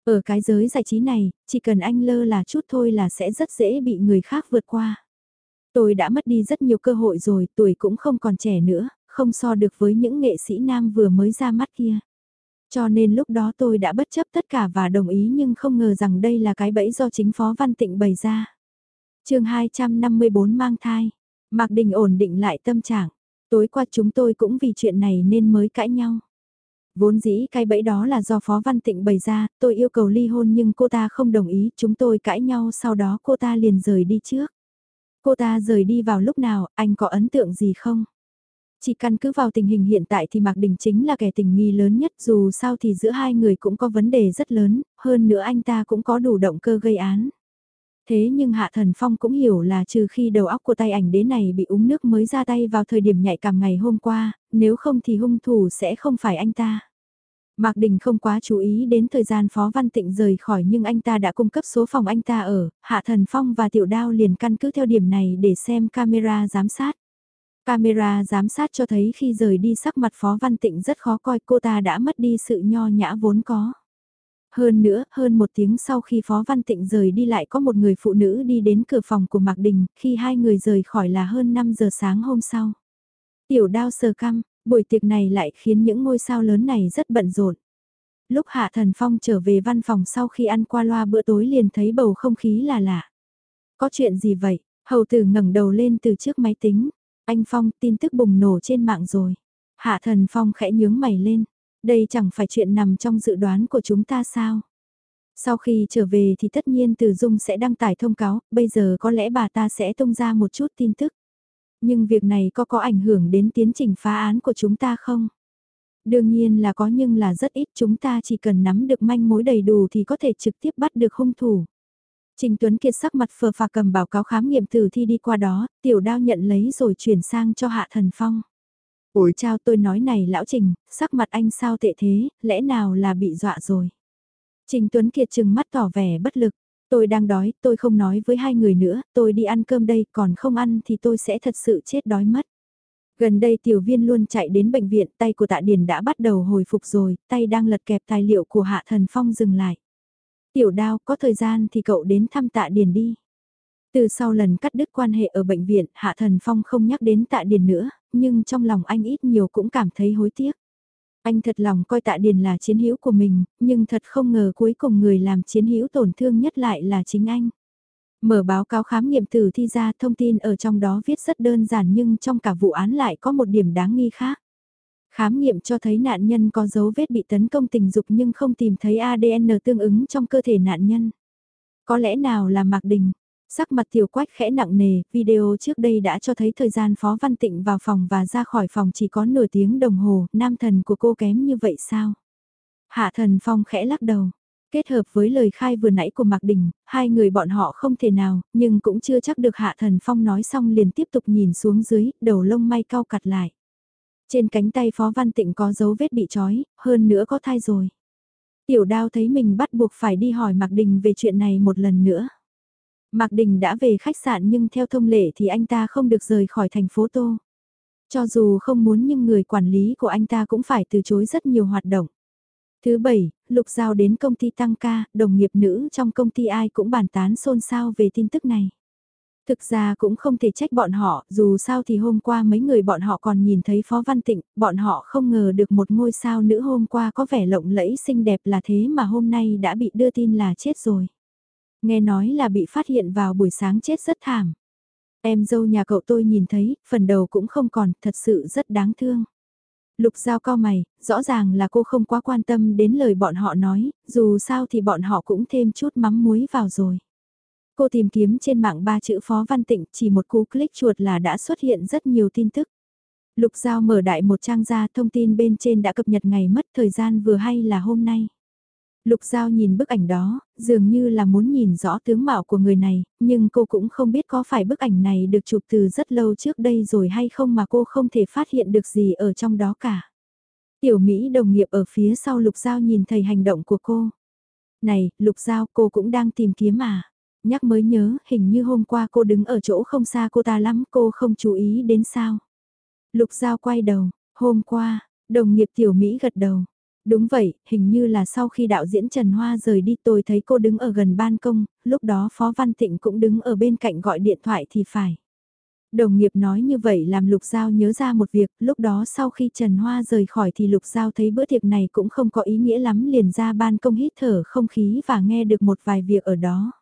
Ở cái giới giải trí này, chỉ cần anh lơ là chút thôi là sẽ rất dễ bị người khác vượt qua. Tôi đã mất đi rất nhiều cơ hội rồi, tuổi cũng không còn trẻ nữa, không so được với những nghệ sĩ nam vừa mới ra mắt kia. Cho nên lúc đó tôi đã bất chấp tất cả và đồng ý nhưng không ngờ rằng đây là cái bẫy do chính Phó Văn Tịnh bày ra. chương 254 mang thai, Mạc Đình ổn định lại tâm trạng. Tối qua chúng tôi cũng vì chuyện này nên mới cãi nhau. Vốn dĩ cái bẫy đó là do Phó Văn Tịnh bày ra, tôi yêu cầu ly hôn nhưng cô ta không đồng ý, chúng tôi cãi nhau sau đó cô ta liền rời đi trước. Cô ta rời đi vào lúc nào, anh có ấn tượng gì không? Chỉ căn cứ vào tình hình hiện tại thì Mạc Đình chính là kẻ tình nghi lớn nhất dù sao thì giữa hai người cũng có vấn đề rất lớn, hơn nữa anh ta cũng có đủ động cơ gây án. Thế nhưng Hạ Thần Phong cũng hiểu là trừ khi đầu óc của tay ảnh đế này bị uống nước mới ra tay vào thời điểm nhạy cảm ngày hôm qua, nếu không thì hung thủ sẽ không phải anh ta. Mạc Đình không quá chú ý đến thời gian Phó Văn Tịnh rời khỏi nhưng anh ta đã cung cấp số phòng anh ta ở, Hạ Thần Phong và Tiểu Đao liền căn cứ theo điểm này để xem camera giám sát. Camera giám sát cho thấy khi rời đi sắc mặt Phó Văn Tịnh rất khó coi cô ta đã mất đi sự nho nhã vốn có. Hơn nữa, hơn một tiếng sau khi Phó Văn Tịnh rời đi lại có một người phụ nữ đi đến cửa phòng của Mạc Đình, khi hai người rời khỏi là hơn 5 giờ sáng hôm sau. Tiểu đao sờ căm, buổi tiệc này lại khiến những ngôi sao lớn này rất bận rộn. Lúc Hạ Thần Phong trở về văn phòng sau khi ăn qua loa bữa tối liền thấy bầu không khí là lạ. Có chuyện gì vậy? Hầu tử ngẩng đầu lên từ trước máy tính. Anh Phong tin tức bùng nổ trên mạng rồi. Hạ Thần Phong khẽ nhướng mày lên. Đây chẳng phải chuyện nằm trong dự đoán của chúng ta sao? Sau khi trở về thì tất nhiên Từ Dung sẽ đăng tải thông cáo, bây giờ có lẽ bà ta sẽ tung ra một chút tin tức. Nhưng việc này có có ảnh hưởng đến tiến trình phá án của chúng ta không? Đương nhiên là có nhưng là rất ít chúng ta chỉ cần nắm được manh mối đầy đủ thì có thể trực tiếp bắt được hung thủ. Trình Tuấn Kiệt sắc mặt phờ phà cầm báo cáo khám nghiệm tử thi đi qua đó, tiểu đao nhận lấy rồi chuyển sang cho Hạ Thần Phong. Ủi chao tôi nói này lão Trình, sắc mặt anh sao tệ thế, lẽ nào là bị dọa rồi. Trình Tuấn Kiệt chừng mắt tỏ vẻ bất lực, tôi đang đói, tôi không nói với hai người nữa, tôi đi ăn cơm đây, còn không ăn thì tôi sẽ thật sự chết đói mất. Gần đây tiểu viên luôn chạy đến bệnh viện, tay của tạ điền đã bắt đầu hồi phục rồi, tay đang lật kẹp tài liệu của Hạ Thần Phong dừng lại. Tiểu đao, có thời gian thì cậu đến thăm tạ điền đi. Từ sau lần cắt đứt quan hệ ở bệnh viện, Hạ Thần Phong không nhắc đến tạ điền nữa, nhưng trong lòng anh ít nhiều cũng cảm thấy hối tiếc. Anh thật lòng coi tạ điền là chiến hữu của mình, nhưng thật không ngờ cuối cùng người làm chiến hữu tổn thương nhất lại là chính anh. Mở báo cáo khám nghiệm tử thi ra thông tin ở trong đó viết rất đơn giản nhưng trong cả vụ án lại có một điểm đáng nghi khác. Khám nghiệm cho thấy nạn nhân có dấu vết bị tấn công tình dục nhưng không tìm thấy ADN tương ứng trong cơ thể nạn nhân. Có lẽ nào là Mạc Đình? Sắc mặt tiểu quách khẽ nặng nề, video trước đây đã cho thấy thời gian Phó Văn Tịnh vào phòng và ra khỏi phòng chỉ có nửa tiếng đồng hồ, nam thần của cô kém như vậy sao? Hạ thần phong khẽ lắc đầu. Kết hợp với lời khai vừa nãy của Mạc Đình, hai người bọn họ không thể nào, nhưng cũng chưa chắc được Hạ Thần Phong nói xong liền tiếp tục nhìn xuống dưới, đầu lông may cao cặt lại. Trên cánh tay Phó Văn Tịnh có dấu vết bị trói, hơn nữa có thai rồi. Tiểu đao thấy mình bắt buộc phải đi hỏi Mạc Đình về chuyện này một lần nữa. Mạc Đình đã về khách sạn nhưng theo thông lệ thì anh ta không được rời khỏi thành phố Tô. Cho dù không muốn nhưng người quản lý của anh ta cũng phải từ chối rất nhiều hoạt động. Thứ bảy, Lục Giao đến công ty tăng ca, đồng nghiệp nữ trong công ty ai cũng bàn tán xôn xao về tin tức này. Thực ra cũng không thể trách bọn họ, dù sao thì hôm qua mấy người bọn họ còn nhìn thấy Phó Văn Tịnh, bọn họ không ngờ được một ngôi sao nữ hôm qua có vẻ lộng lẫy xinh đẹp là thế mà hôm nay đã bị đưa tin là chết rồi. Nghe nói là bị phát hiện vào buổi sáng chết rất thảm. Em dâu nhà cậu tôi nhìn thấy, phần đầu cũng không còn, thật sự rất đáng thương. Lục giao cao mày, rõ ràng là cô không quá quan tâm đến lời bọn họ nói, dù sao thì bọn họ cũng thêm chút mắm muối vào rồi. Cô tìm kiếm trên mạng ba chữ Phó Văn Tịnh, chỉ một cú click chuột là đã xuất hiện rất nhiều tin tức. Lục Giao mở đại một trang ra thông tin bên trên đã cập nhật ngày mất thời gian vừa hay là hôm nay. Lục Giao nhìn bức ảnh đó, dường như là muốn nhìn rõ tướng mạo của người này, nhưng cô cũng không biết có phải bức ảnh này được chụp từ rất lâu trước đây rồi hay không mà cô không thể phát hiện được gì ở trong đó cả. Tiểu Mỹ đồng nghiệp ở phía sau Lục Giao nhìn thấy hành động của cô. Này, Lục Giao cô cũng đang tìm kiếm à? Nhắc mới nhớ, hình như hôm qua cô đứng ở chỗ không xa cô ta lắm, cô không chú ý đến sao. Lục Giao quay đầu, hôm qua, đồng nghiệp Tiểu Mỹ gật đầu. Đúng vậy, hình như là sau khi đạo diễn Trần Hoa rời đi tôi thấy cô đứng ở gần ban công, lúc đó Phó Văn Tịnh cũng đứng ở bên cạnh gọi điện thoại thì phải. Đồng nghiệp nói như vậy làm Lục Giao nhớ ra một việc, lúc đó sau khi Trần Hoa rời khỏi thì Lục Giao thấy bữa tiệc này cũng không có ý nghĩa lắm liền ra ban công hít thở không khí và nghe được một vài việc ở đó.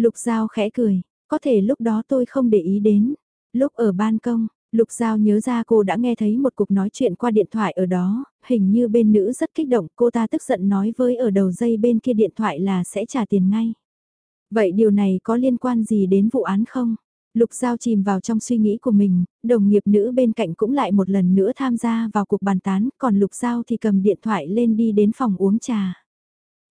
Lục Giao khẽ cười, có thể lúc đó tôi không để ý đến. Lúc ở ban công, Lục Giao nhớ ra cô đã nghe thấy một cuộc nói chuyện qua điện thoại ở đó, hình như bên nữ rất kích động, cô ta tức giận nói với ở đầu dây bên kia điện thoại là sẽ trả tiền ngay. Vậy điều này có liên quan gì đến vụ án không? Lục Giao chìm vào trong suy nghĩ của mình, đồng nghiệp nữ bên cạnh cũng lại một lần nữa tham gia vào cuộc bàn tán, còn Lục Giao thì cầm điện thoại lên đi đến phòng uống trà.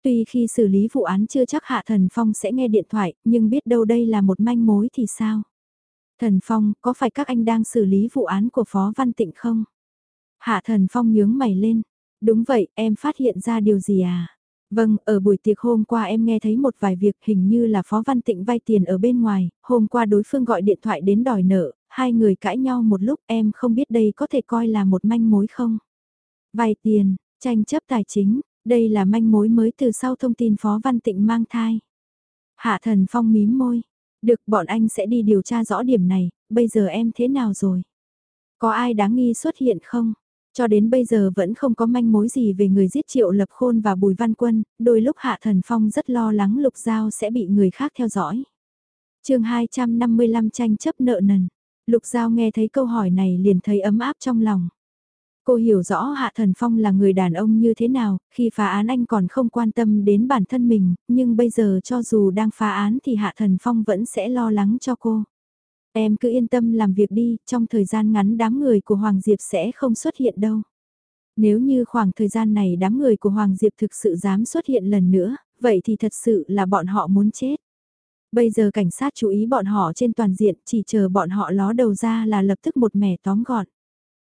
Tuy khi xử lý vụ án chưa chắc Hạ Thần Phong sẽ nghe điện thoại, nhưng biết đâu đây là một manh mối thì sao? Thần Phong, có phải các anh đang xử lý vụ án của Phó Văn Tịnh không? Hạ Thần Phong nhướng mày lên. Đúng vậy, em phát hiện ra điều gì à? Vâng, ở buổi tiệc hôm qua em nghe thấy một vài việc hình như là Phó Văn Tịnh vay tiền ở bên ngoài, hôm qua đối phương gọi điện thoại đến đòi nợ, hai người cãi nhau một lúc em không biết đây có thể coi là một manh mối không? Vay tiền, tranh chấp tài chính, đây là manh mối mới từ sau thông tin Phó Văn Tịnh mang thai. Hạ Thần Phong mím môi, được bọn anh sẽ đi điều tra rõ điểm này, bây giờ em thế nào rồi? Có ai đáng nghi xuất hiện không? Cho đến bây giờ vẫn không có manh mối gì về người giết Triệu Lập Khôn và Bùi Văn Quân, đôi lúc Hạ Thần Phong rất lo lắng Lục Giao sẽ bị người khác theo dõi. chương 255 tranh chấp nợ nần, Lục Giao nghe thấy câu hỏi này liền thấy ấm áp trong lòng. Cô hiểu rõ Hạ Thần Phong là người đàn ông như thế nào, khi phá án anh còn không quan tâm đến bản thân mình, nhưng bây giờ cho dù đang phá án thì Hạ Thần Phong vẫn sẽ lo lắng cho cô. Em cứ yên tâm làm việc đi, trong thời gian ngắn đám người của Hoàng Diệp sẽ không xuất hiện đâu. Nếu như khoảng thời gian này đám người của Hoàng Diệp thực sự dám xuất hiện lần nữa, vậy thì thật sự là bọn họ muốn chết. Bây giờ cảnh sát chú ý bọn họ trên toàn diện, chỉ chờ bọn họ ló đầu ra là lập tức một mẻ tóm gọn.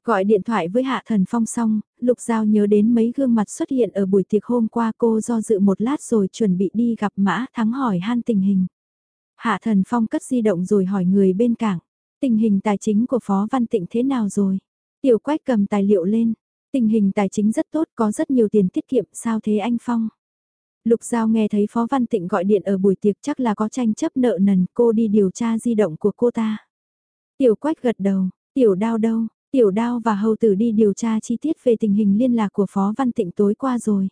Gọi điện thoại với Hạ Thần Phong xong, Lục Giao nhớ đến mấy gương mặt xuất hiện ở buổi tiệc hôm qua cô do dự một lát rồi chuẩn bị đi gặp Mã Thắng hỏi han tình hình. Hạ Thần Phong cất di động rồi hỏi người bên cảng, tình hình tài chính của Phó Văn Tịnh thế nào rồi? Tiểu Quách cầm tài liệu lên, tình hình tài chính rất tốt có rất nhiều tiền tiết kiệm sao thế anh Phong? Lục Giao nghe thấy Phó Văn Tịnh gọi điện ở buổi tiệc chắc là có tranh chấp nợ nần cô đi điều tra di động của cô ta. Tiểu Quách gật đầu, Tiểu Đao đâu, Tiểu Đao và Hầu Tử đi điều tra chi tiết về tình hình liên lạc của Phó Văn Tịnh tối qua rồi.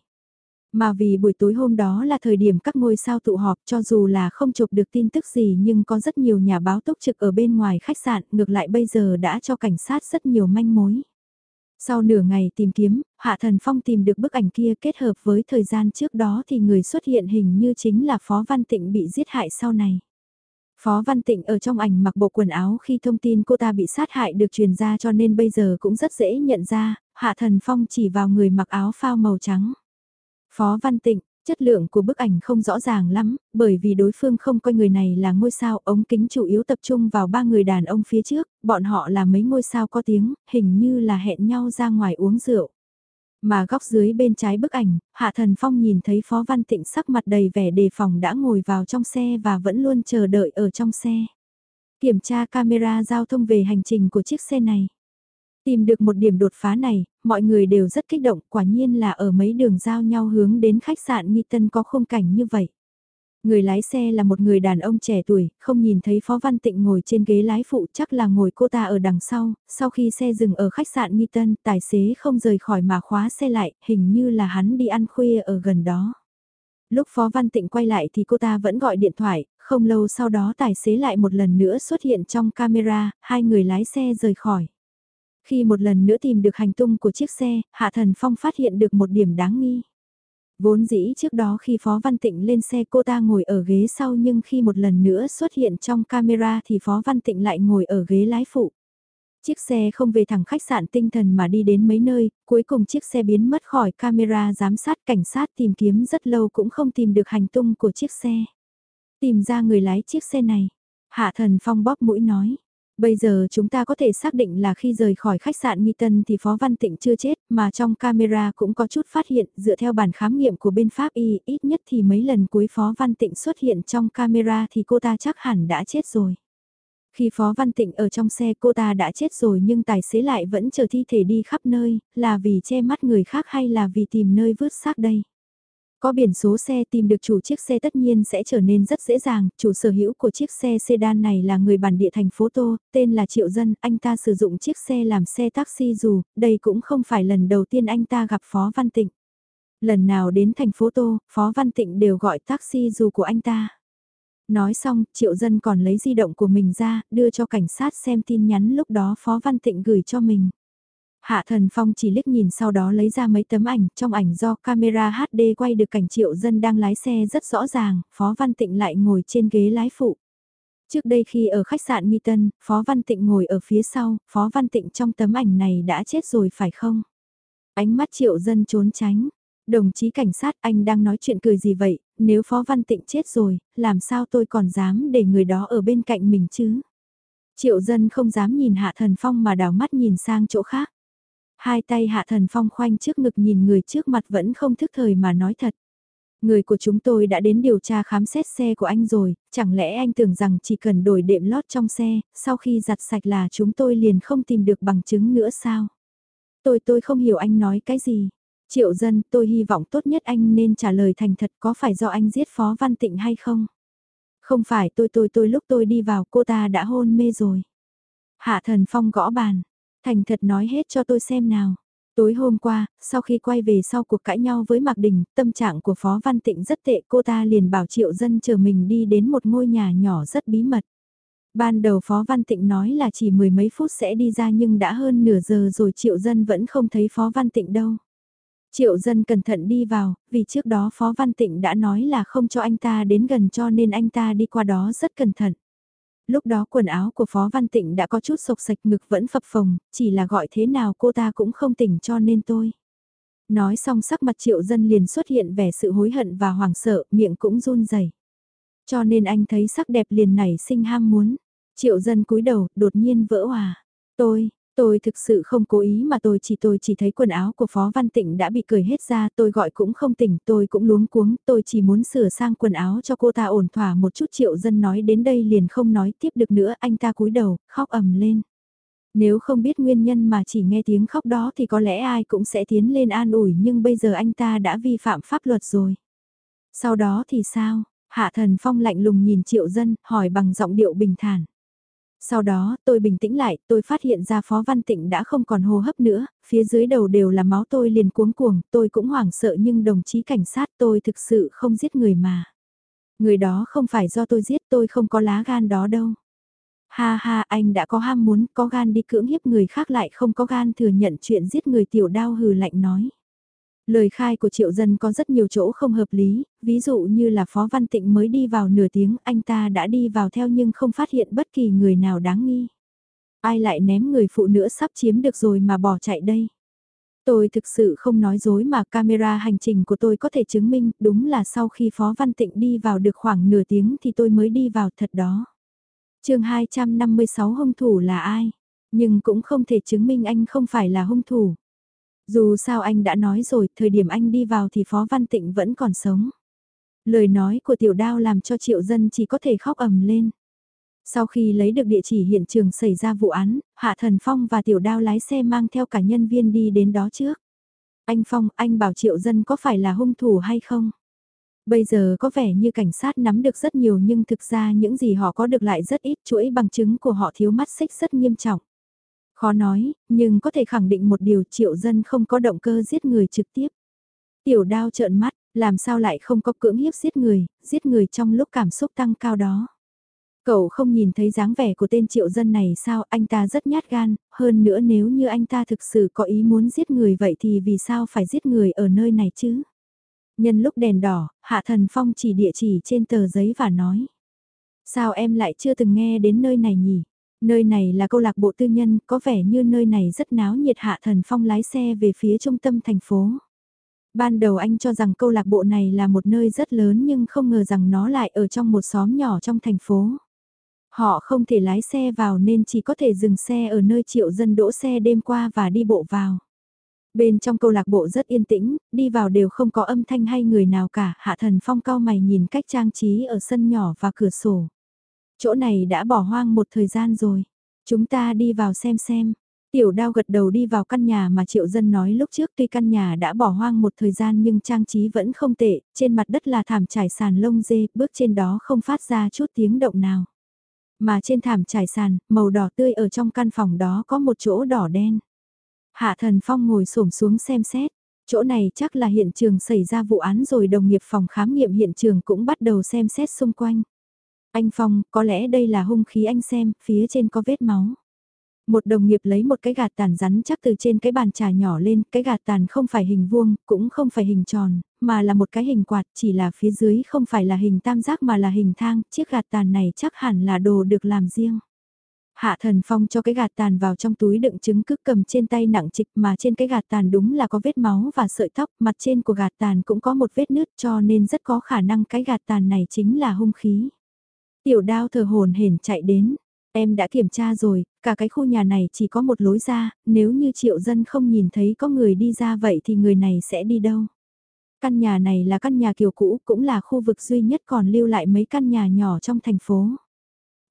Mà vì buổi tối hôm đó là thời điểm các ngôi sao tụ họp cho dù là không chụp được tin tức gì nhưng có rất nhiều nhà báo túc trực ở bên ngoài khách sạn ngược lại bây giờ đã cho cảnh sát rất nhiều manh mối. Sau nửa ngày tìm kiếm, Hạ Thần Phong tìm được bức ảnh kia kết hợp với thời gian trước đó thì người xuất hiện hình như chính là Phó Văn Tịnh bị giết hại sau này. Phó Văn Tịnh ở trong ảnh mặc bộ quần áo khi thông tin cô ta bị sát hại được truyền ra cho nên bây giờ cũng rất dễ nhận ra, Hạ Thần Phong chỉ vào người mặc áo phao màu trắng. Phó Văn Tịnh, chất lượng của bức ảnh không rõ ràng lắm, bởi vì đối phương không coi người này là ngôi sao, ống kính chủ yếu tập trung vào ba người đàn ông phía trước, bọn họ là mấy ngôi sao có tiếng, hình như là hẹn nhau ra ngoài uống rượu. Mà góc dưới bên trái bức ảnh, Hạ Thần Phong nhìn thấy Phó Văn Tịnh sắc mặt đầy vẻ đề phòng đã ngồi vào trong xe và vẫn luôn chờ đợi ở trong xe. Kiểm tra camera giao thông về hành trình của chiếc xe này. Tìm được một điểm đột phá này, mọi người đều rất kích động, quả nhiên là ở mấy đường giao nhau hướng đến khách sạn Nghi Tân có khung cảnh như vậy. Người lái xe là một người đàn ông trẻ tuổi, không nhìn thấy Phó Văn Tịnh ngồi trên ghế lái phụ chắc là ngồi cô ta ở đằng sau, sau khi xe dừng ở khách sạn Nghi Tân, tài xế không rời khỏi mà khóa xe lại, hình như là hắn đi ăn khuya ở gần đó. Lúc Phó Văn Tịnh quay lại thì cô ta vẫn gọi điện thoại, không lâu sau đó tài xế lại một lần nữa xuất hiện trong camera, hai người lái xe rời khỏi. Khi một lần nữa tìm được hành tung của chiếc xe, Hạ Thần Phong phát hiện được một điểm đáng nghi. Vốn dĩ trước đó khi Phó Văn Tịnh lên xe cô ta ngồi ở ghế sau nhưng khi một lần nữa xuất hiện trong camera thì Phó Văn Tịnh lại ngồi ở ghế lái phụ. Chiếc xe không về thẳng khách sạn tinh thần mà đi đến mấy nơi, cuối cùng chiếc xe biến mất khỏi camera giám sát cảnh sát tìm kiếm rất lâu cũng không tìm được hành tung của chiếc xe. Tìm ra người lái chiếc xe này. Hạ thần phong bóp mũi nói. Bây giờ chúng ta có thể xác định là khi rời khỏi khách sạn Nghi Tân thì Phó Văn Tịnh chưa chết, mà trong camera cũng có chút phát hiện, dựa theo bản khám nghiệm của bên Pháp Y, ít nhất thì mấy lần cuối Phó Văn Tịnh xuất hiện trong camera thì cô ta chắc hẳn đã chết rồi. Khi Phó Văn Tịnh ở trong xe cô ta đã chết rồi nhưng tài xế lại vẫn chờ thi thể đi khắp nơi, là vì che mắt người khác hay là vì tìm nơi vứt xác đây? Có biển số xe tìm được chủ chiếc xe tất nhiên sẽ trở nên rất dễ dàng, chủ sở hữu của chiếc xe sedan này là người bản địa thành phố Tô, tên là Triệu Dân, anh ta sử dụng chiếc xe làm xe taxi dù, đây cũng không phải lần đầu tiên anh ta gặp Phó Văn Tịnh. Lần nào đến thành phố Tô, Phó Văn Tịnh đều gọi taxi dù của anh ta. Nói xong, Triệu Dân còn lấy di động của mình ra, đưa cho cảnh sát xem tin nhắn lúc đó Phó Văn Tịnh gửi cho mình. Hạ Thần Phong chỉ liếc nhìn sau đó lấy ra mấy tấm ảnh, trong ảnh do camera HD quay được cảnh Triệu Dân đang lái xe rất rõ ràng, Phó Văn Tịnh lại ngồi trên ghế lái phụ. Trước đây khi ở khách sạn Nghi Tân, Phó Văn Tịnh ngồi ở phía sau, Phó Văn Tịnh trong tấm ảnh này đã chết rồi phải không? Ánh mắt Triệu Dân trốn tránh. Đồng chí cảnh sát anh đang nói chuyện cười gì vậy, nếu Phó Văn Tịnh chết rồi, làm sao tôi còn dám để người đó ở bên cạnh mình chứ? Triệu dân không dám nhìn Hạ Thần Phong mà đảo mắt nhìn sang chỗ khác. Hai tay Hạ Thần Phong khoanh trước ngực nhìn người trước mặt vẫn không thức thời mà nói thật. Người của chúng tôi đã đến điều tra khám xét xe của anh rồi, chẳng lẽ anh tưởng rằng chỉ cần đổi đệm lót trong xe, sau khi giặt sạch là chúng tôi liền không tìm được bằng chứng nữa sao? Tôi tôi không hiểu anh nói cái gì. Triệu dân, tôi hy vọng tốt nhất anh nên trả lời thành thật có phải do anh giết Phó Văn Tịnh hay không? Không phải tôi tôi tôi lúc tôi đi vào cô ta đã hôn mê rồi. Hạ thần phong gõ bàn, thành thật nói hết cho tôi xem nào. Tối hôm qua, sau khi quay về sau cuộc cãi nhau với Mạc Đình, tâm trạng của Phó Văn Tịnh rất tệ cô ta liền bảo Triệu Dân chờ mình đi đến một ngôi nhà nhỏ rất bí mật. Ban đầu Phó Văn Tịnh nói là chỉ mười mấy phút sẽ đi ra nhưng đã hơn nửa giờ rồi Triệu Dân vẫn không thấy Phó Văn Tịnh đâu. Triệu dân cẩn thận đi vào, vì trước đó Phó Văn Tịnh đã nói là không cho anh ta đến gần cho nên anh ta đi qua đó rất cẩn thận. Lúc đó quần áo của Phó Văn Tịnh đã có chút sộc sạch ngực vẫn phập phồng, chỉ là gọi thế nào cô ta cũng không tỉnh cho nên tôi. Nói xong sắc mặt triệu dân liền xuất hiện vẻ sự hối hận và hoảng sợ, miệng cũng run rẩy. Cho nên anh thấy sắc đẹp liền nảy sinh ham muốn. Triệu dân cúi đầu, đột nhiên vỡ hòa. Tôi, Tôi thực sự không cố ý mà tôi chỉ tôi chỉ thấy quần áo của Phó Văn Tịnh đã bị cười hết ra, tôi gọi cũng không tỉnh, tôi cũng luống cuống, tôi chỉ muốn sửa sang quần áo cho cô ta ổn thỏa một chút triệu dân nói đến đây liền không nói tiếp được nữa, anh ta cúi đầu, khóc ầm lên. Nếu không biết nguyên nhân mà chỉ nghe tiếng khóc đó thì có lẽ ai cũng sẽ tiến lên an ủi nhưng bây giờ anh ta đã vi phạm pháp luật rồi. Sau đó thì sao? Hạ thần phong lạnh lùng nhìn triệu dân, hỏi bằng giọng điệu bình thản. Sau đó, tôi bình tĩnh lại, tôi phát hiện ra Phó Văn Tịnh đã không còn hô hấp nữa, phía dưới đầu đều là máu tôi liền cuống cuồng, tôi cũng hoảng sợ nhưng đồng chí cảnh sát tôi thực sự không giết người mà. Người đó không phải do tôi giết tôi không có lá gan đó đâu. Ha ha anh đã có ham muốn, có gan đi cưỡng hiếp người khác lại không có gan thừa nhận chuyện giết người tiểu đao hừ lạnh nói. Lời khai của triệu dân có rất nhiều chỗ không hợp lý, ví dụ như là Phó Văn Tịnh mới đi vào nửa tiếng anh ta đã đi vào theo nhưng không phát hiện bất kỳ người nào đáng nghi. Ai lại ném người phụ nữ sắp chiếm được rồi mà bỏ chạy đây? Tôi thực sự không nói dối mà camera hành trình của tôi có thể chứng minh đúng là sau khi Phó Văn Tịnh đi vào được khoảng nửa tiếng thì tôi mới đi vào thật đó. chương 256 hung thủ là ai? Nhưng cũng không thể chứng minh anh không phải là hung thủ. Dù sao anh đã nói rồi, thời điểm anh đi vào thì Phó Văn Tịnh vẫn còn sống. Lời nói của tiểu đao làm cho triệu dân chỉ có thể khóc ầm lên. Sau khi lấy được địa chỉ hiện trường xảy ra vụ án, Hạ Thần Phong và tiểu đao lái xe mang theo cả nhân viên đi đến đó trước. Anh Phong, anh bảo triệu dân có phải là hung thủ hay không? Bây giờ có vẻ như cảnh sát nắm được rất nhiều nhưng thực ra những gì họ có được lại rất ít chuỗi bằng chứng của họ thiếu mắt xích rất nghiêm trọng. Khó nói, nhưng có thể khẳng định một điều triệu dân không có động cơ giết người trực tiếp. Tiểu đao trợn mắt, làm sao lại không có cưỡng hiếp giết người, giết người trong lúc cảm xúc tăng cao đó. Cậu không nhìn thấy dáng vẻ của tên triệu dân này sao anh ta rất nhát gan, hơn nữa nếu như anh ta thực sự có ý muốn giết người vậy thì vì sao phải giết người ở nơi này chứ? Nhân lúc đèn đỏ, Hạ Thần Phong chỉ địa chỉ trên tờ giấy và nói. Sao em lại chưa từng nghe đến nơi này nhỉ? Nơi này là câu lạc bộ tư nhân, có vẻ như nơi này rất náo nhiệt hạ thần phong lái xe về phía trung tâm thành phố. Ban đầu anh cho rằng câu lạc bộ này là một nơi rất lớn nhưng không ngờ rằng nó lại ở trong một xóm nhỏ trong thành phố. Họ không thể lái xe vào nên chỉ có thể dừng xe ở nơi triệu dân đỗ xe đêm qua và đi bộ vào. Bên trong câu lạc bộ rất yên tĩnh, đi vào đều không có âm thanh hay người nào cả, hạ thần phong cao mày nhìn cách trang trí ở sân nhỏ và cửa sổ. Chỗ này đã bỏ hoang một thời gian rồi. Chúng ta đi vào xem xem. Tiểu đao gật đầu đi vào căn nhà mà triệu dân nói lúc trước tuy căn nhà đã bỏ hoang một thời gian nhưng trang trí vẫn không tệ, trên mặt đất là thảm trải sàn lông dê, bước trên đó không phát ra chút tiếng động nào. Mà trên thảm trải sàn, màu đỏ tươi ở trong căn phòng đó có một chỗ đỏ đen. Hạ thần phong ngồi xổm xuống xem xét, chỗ này chắc là hiện trường xảy ra vụ án rồi đồng nghiệp phòng khám nghiệm hiện trường cũng bắt đầu xem xét xung quanh. Anh Phong, có lẽ đây là hung khí anh xem, phía trên có vết máu. Một đồng nghiệp lấy một cái gạt tàn rắn chắc từ trên cái bàn trà nhỏ lên, cái gạt tàn không phải hình vuông, cũng không phải hình tròn, mà là một cái hình quạt, chỉ là phía dưới không phải là hình tam giác mà là hình thang, chiếc gạt tàn này chắc hẳn là đồ được làm riêng. Hạ thần phong cho cái gạt tàn vào trong túi đựng trứng cứ cầm trên tay nặng trịch mà trên cái gạt tàn đúng là có vết máu và sợi tóc, mặt trên của gạt tàn cũng có một vết nứt cho nên rất có khả năng cái gạt tàn này chính là hung khí. Tiểu đao thờ hồn hển chạy đến, em đã kiểm tra rồi, cả cái khu nhà này chỉ có một lối ra, nếu như triệu dân không nhìn thấy có người đi ra vậy thì người này sẽ đi đâu? Căn nhà này là căn nhà kiểu cũ, cũng là khu vực duy nhất còn lưu lại mấy căn nhà nhỏ trong thành phố.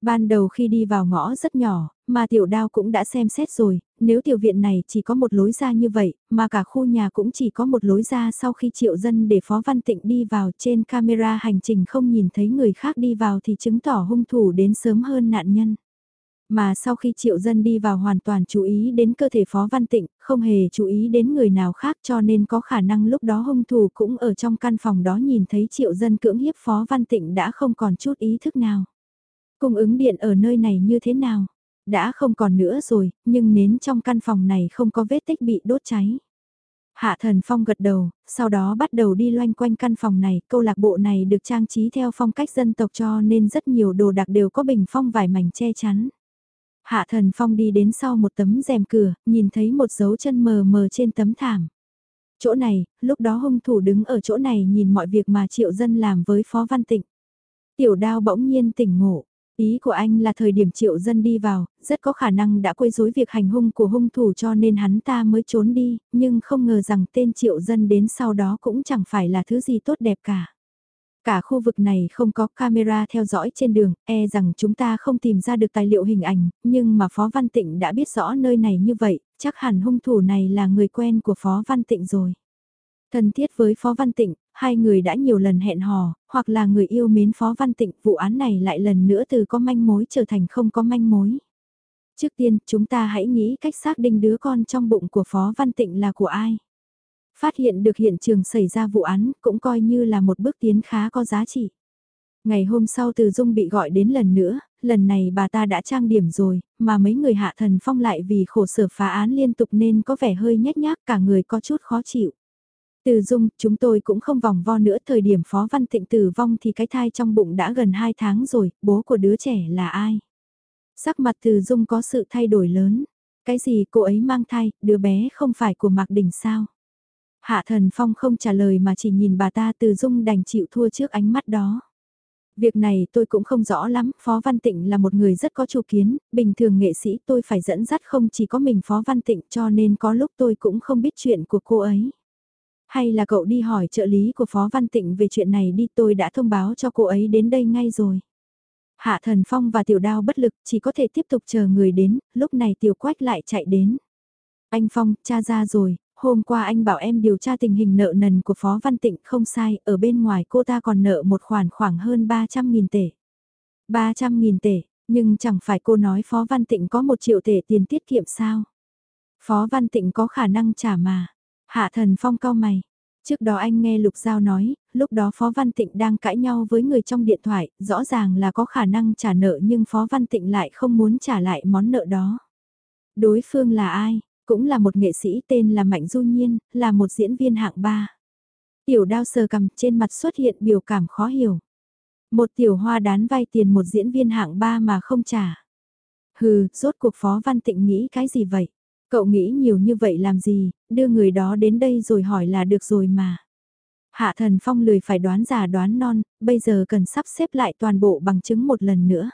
Ban đầu khi đi vào ngõ rất nhỏ, mà tiểu đao cũng đã xem xét rồi, nếu tiểu viện này chỉ có một lối ra như vậy, mà cả khu nhà cũng chỉ có một lối ra sau khi triệu dân để Phó Văn Tịnh đi vào trên camera hành trình không nhìn thấy người khác đi vào thì chứng tỏ hung thủ đến sớm hơn nạn nhân. Mà sau khi triệu dân đi vào hoàn toàn chú ý đến cơ thể Phó Văn Tịnh, không hề chú ý đến người nào khác cho nên có khả năng lúc đó hung thủ cũng ở trong căn phòng đó nhìn thấy triệu dân cưỡng hiếp Phó Văn Tịnh đã không còn chút ý thức nào. Cung ứng điện ở nơi này như thế nào? Đã không còn nữa rồi, nhưng nến trong căn phòng này không có vết tích bị đốt cháy. Hạ thần phong gật đầu, sau đó bắt đầu đi loanh quanh căn phòng này, câu lạc bộ này được trang trí theo phong cách dân tộc cho nên rất nhiều đồ đạc đều có bình phong vải mảnh che chắn. Hạ thần phong đi đến sau một tấm rèm cửa, nhìn thấy một dấu chân mờ mờ trên tấm thảm. Chỗ này, lúc đó hung thủ đứng ở chỗ này nhìn mọi việc mà triệu dân làm với Phó Văn Tịnh. Tiểu đao bỗng nhiên tỉnh ngộ, Ý của anh là thời điểm triệu dân đi vào, rất có khả năng đã quấy rối việc hành hung của hung thủ cho nên hắn ta mới trốn đi, nhưng không ngờ rằng tên triệu dân đến sau đó cũng chẳng phải là thứ gì tốt đẹp cả. Cả khu vực này không có camera theo dõi trên đường, e rằng chúng ta không tìm ra được tài liệu hình ảnh, nhưng mà Phó Văn Tịnh đã biết rõ nơi này như vậy, chắc hẳn hung thủ này là người quen của Phó Văn Tịnh rồi. Thân thiết với Phó Văn Tịnh, hai người đã nhiều lần hẹn hò, hoặc là người yêu mến Phó Văn Tịnh, vụ án này lại lần nữa từ có manh mối trở thành không có manh mối. Trước tiên, chúng ta hãy nghĩ cách xác định đứa con trong bụng của Phó Văn Tịnh là của ai. Phát hiện được hiện trường xảy ra vụ án cũng coi như là một bước tiến khá có giá trị. Ngày hôm sau Từ Dung bị gọi đến lần nữa, lần này bà ta đã trang điểm rồi, mà mấy người hạ thần phong lại vì khổ sở phá án liên tục nên có vẻ hơi nhếch nhác cả người có chút khó chịu. Từ dung, chúng tôi cũng không vòng vo nữa thời điểm Phó Văn Thịnh tử vong thì cái thai trong bụng đã gần 2 tháng rồi, bố của đứa trẻ là ai? Sắc mặt từ dung có sự thay đổi lớn. Cái gì cô ấy mang thai, đứa bé không phải của Mạc Đình sao? Hạ thần phong không trả lời mà chỉ nhìn bà ta từ dung đành chịu thua trước ánh mắt đó. Việc này tôi cũng không rõ lắm, Phó Văn Tịnh là một người rất có chủ kiến, bình thường nghệ sĩ tôi phải dẫn dắt không chỉ có mình Phó Văn Tịnh cho nên có lúc tôi cũng không biết chuyện của cô ấy. Hay là cậu đi hỏi trợ lý của Phó Văn Tịnh về chuyện này đi tôi đã thông báo cho cô ấy đến đây ngay rồi. Hạ Thần Phong và Tiểu Đao bất lực chỉ có thể tiếp tục chờ người đến, lúc này Tiểu Quách lại chạy đến. Anh Phong, cha ra rồi, hôm qua anh bảo em điều tra tình hình nợ nần của Phó Văn Tịnh không sai, ở bên ngoài cô ta còn nợ một khoản khoảng hơn 300.000 tệ. 300.000 tệ, nhưng chẳng phải cô nói Phó Văn Tịnh có một triệu tệ tiền tiết kiệm sao? Phó Văn Tịnh có khả năng trả mà. Hạ thần phong cao mày. Trước đó anh nghe Lục Giao nói, lúc đó Phó Văn Tịnh đang cãi nhau với người trong điện thoại, rõ ràng là có khả năng trả nợ nhưng Phó Văn Tịnh lại không muốn trả lại món nợ đó. Đối phương là ai? Cũng là một nghệ sĩ tên là Mạnh Du Nhiên, là một diễn viên hạng ba. Tiểu đao sờ cầm trên mặt xuất hiện biểu cảm khó hiểu. Một tiểu hoa đán vay tiền một diễn viên hạng ba mà không trả. Hừ, rốt cuộc Phó Văn Tịnh nghĩ cái gì vậy? Cậu nghĩ nhiều như vậy làm gì, đưa người đó đến đây rồi hỏi là được rồi mà. Hạ thần phong lười phải đoán giả đoán non, bây giờ cần sắp xếp lại toàn bộ bằng chứng một lần nữa.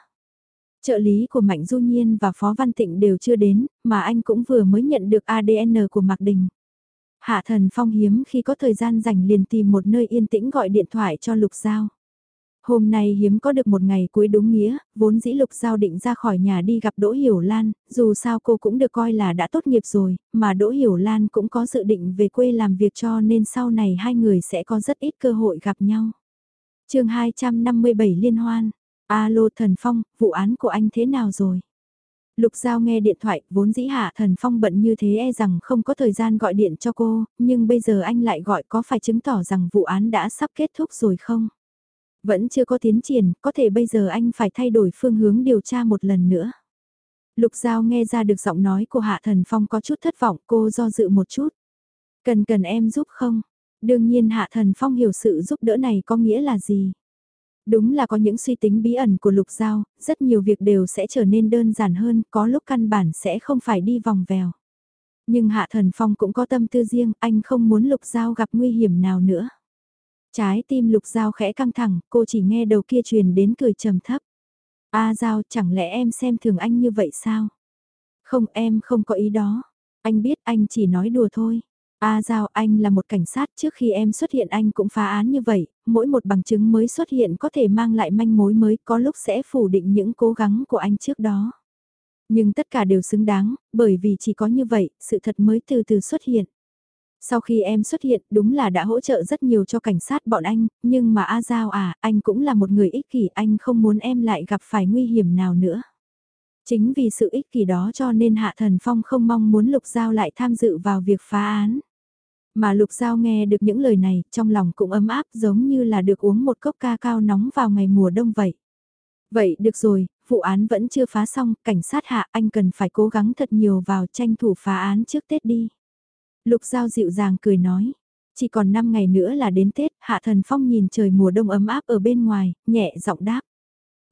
Trợ lý của Mạnh Du Nhiên và Phó Văn Tịnh đều chưa đến, mà anh cũng vừa mới nhận được ADN của Mạc Đình. Hạ thần phong hiếm khi có thời gian rảnh liền tìm một nơi yên tĩnh gọi điện thoại cho Lục Giao. Hôm nay hiếm có được một ngày cuối đúng nghĩa, vốn dĩ lục giao định ra khỏi nhà đi gặp Đỗ Hiểu Lan, dù sao cô cũng được coi là đã tốt nghiệp rồi, mà Đỗ Hiểu Lan cũng có dự định về quê làm việc cho nên sau này hai người sẽ có rất ít cơ hội gặp nhau. chương 257 Liên Hoan, alo Thần Phong, vụ án của anh thế nào rồi? Lục Giao nghe điện thoại, vốn dĩ hạ Thần Phong bận như thế e rằng không có thời gian gọi điện cho cô, nhưng bây giờ anh lại gọi có phải chứng tỏ rằng vụ án đã sắp kết thúc rồi không? Vẫn chưa có tiến triển, có thể bây giờ anh phải thay đổi phương hướng điều tra một lần nữa. Lục Giao nghe ra được giọng nói của Hạ Thần Phong có chút thất vọng, cô do dự một chút. Cần cần em giúp không? Đương nhiên Hạ Thần Phong hiểu sự giúp đỡ này có nghĩa là gì. Đúng là có những suy tính bí ẩn của Lục Giao, rất nhiều việc đều sẽ trở nên đơn giản hơn, có lúc căn bản sẽ không phải đi vòng vèo. Nhưng Hạ Thần Phong cũng có tâm tư riêng, anh không muốn Lục Giao gặp nguy hiểm nào nữa. Trái tim Lục Giao khẽ căng thẳng, cô chỉ nghe đầu kia truyền đến cười trầm thấp. A Giao, chẳng lẽ em xem thường anh như vậy sao? Không em không có ý đó. Anh biết anh chỉ nói đùa thôi. A Giao anh là một cảnh sát trước khi em xuất hiện anh cũng phá án như vậy, mỗi một bằng chứng mới xuất hiện có thể mang lại manh mối mới có lúc sẽ phủ định những cố gắng của anh trước đó. Nhưng tất cả đều xứng đáng, bởi vì chỉ có như vậy, sự thật mới từ từ xuất hiện. Sau khi em xuất hiện, đúng là đã hỗ trợ rất nhiều cho cảnh sát bọn anh, nhưng mà A Giao à, anh cũng là một người ích kỷ, anh không muốn em lại gặp phải nguy hiểm nào nữa. Chính vì sự ích kỷ đó cho nên Hạ Thần Phong không mong muốn Lục Giao lại tham dự vào việc phá án. Mà Lục Giao nghe được những lời này, trong lòng cũng ấm áp giống như là được uống một cốc ca cao nóng vào ngày mùa đông vậy. Vậy được rồi, vụ án vẫn chưa phá xong, cảnh sát hạ anh cần phải cố gắng thật nhiều vào tranh thủ phá án trước Tết đi. Lục Giao dịu dàng cười nói, chỉ còn 5 ngày nữa là đến Tết, Hạ Thần Phong nhìn trời mùa đông ấm áp ở bên ngoài, nhẹ giọng đáp.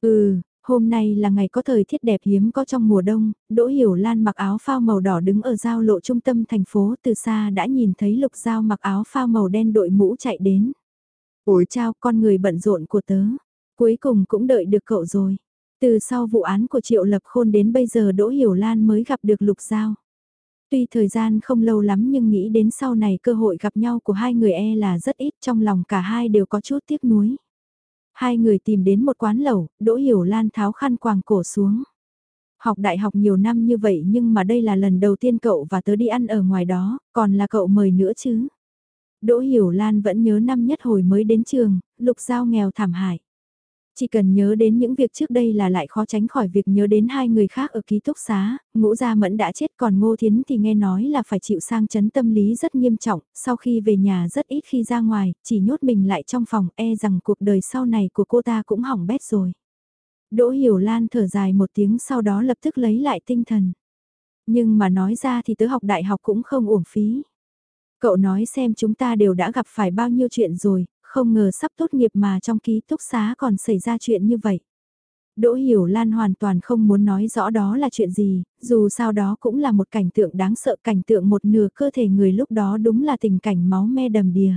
Ừ, hôm nay là ngày có thời tiết đẹp hiếm có trong mùa đông, Đỗ Hiểu Lan mặc áo phao màu đỏ đứng ở giao lộ trung tâm thành phố từ xa đã nhìn thấy Lục Giao mặc áo phao màu đen đội mũ chạy đến. Ôi chao con người bận rộn của tớ, cuối cùng cũng đợi được cậu rồi. Từ sau vụ án của Triệu Lập Khôn đến bây giờ Đỗ Hiểu Lan mới gặp được Lục Giao. Tuy thời gian không lâu lắm nhưng nghĩ đến sau này cơ hội gặp nhau của hai người e là rất ít trong lòng cả hai đều có chút tiếc nuối. Hai người tìm đến một quán lẩu, Đỗ Hiểu Lan tháo khăn quàng cổ xuống. Học đại học nhiều năm như vậy nhưng mà đây là lần đầu tiên cậu và tớ đi ăn ở ngoài đó, còn là cậu mời nữa chứ. Đỗ Hiểu Lan vẫn nhớ năm nhất hồi mới đến trường, lục giao nghèo thảm hại. Chỉ cần nhớ đến những việc trước đây là lại khó tránh khỏi việc nhớ đến hai người khác ở ký túc xá, ngũ gia mẫn đã chết còn ngô thiến thì nghe nói là phải chịu sang chấn tâm lý rất nghiêm trọng, sau khi về nhà rất ít khi ra ngoài, chỉ nhốt mình lại trong phòng e rằng cuộc đời sau này của cô ta cũng hỏng bét rồi. Đỗ Hiểu Lan thở dài một tiếng sau đó lập tức lấy lại tinh thần. Nhưng mà nói ra thì tớ học đại học cũng không uổng phí. Cậu nói xem chúng ta đều đã gặp phải bao nhiêu chuyện rồi, không ngờ sắp tốt nghiệp mà trong ký túc xá còn xảy ra chuyện như vậy. Đỗ Hiểu Lan hoàn toàn không muốn nói rõ đó là chuyện gì, dù sao đó cũng là một cảnh tượng đáng sợ cảnh tượng một nửa cơ thể người lúc đó đúng là tình cảnh máu me đầm đìa.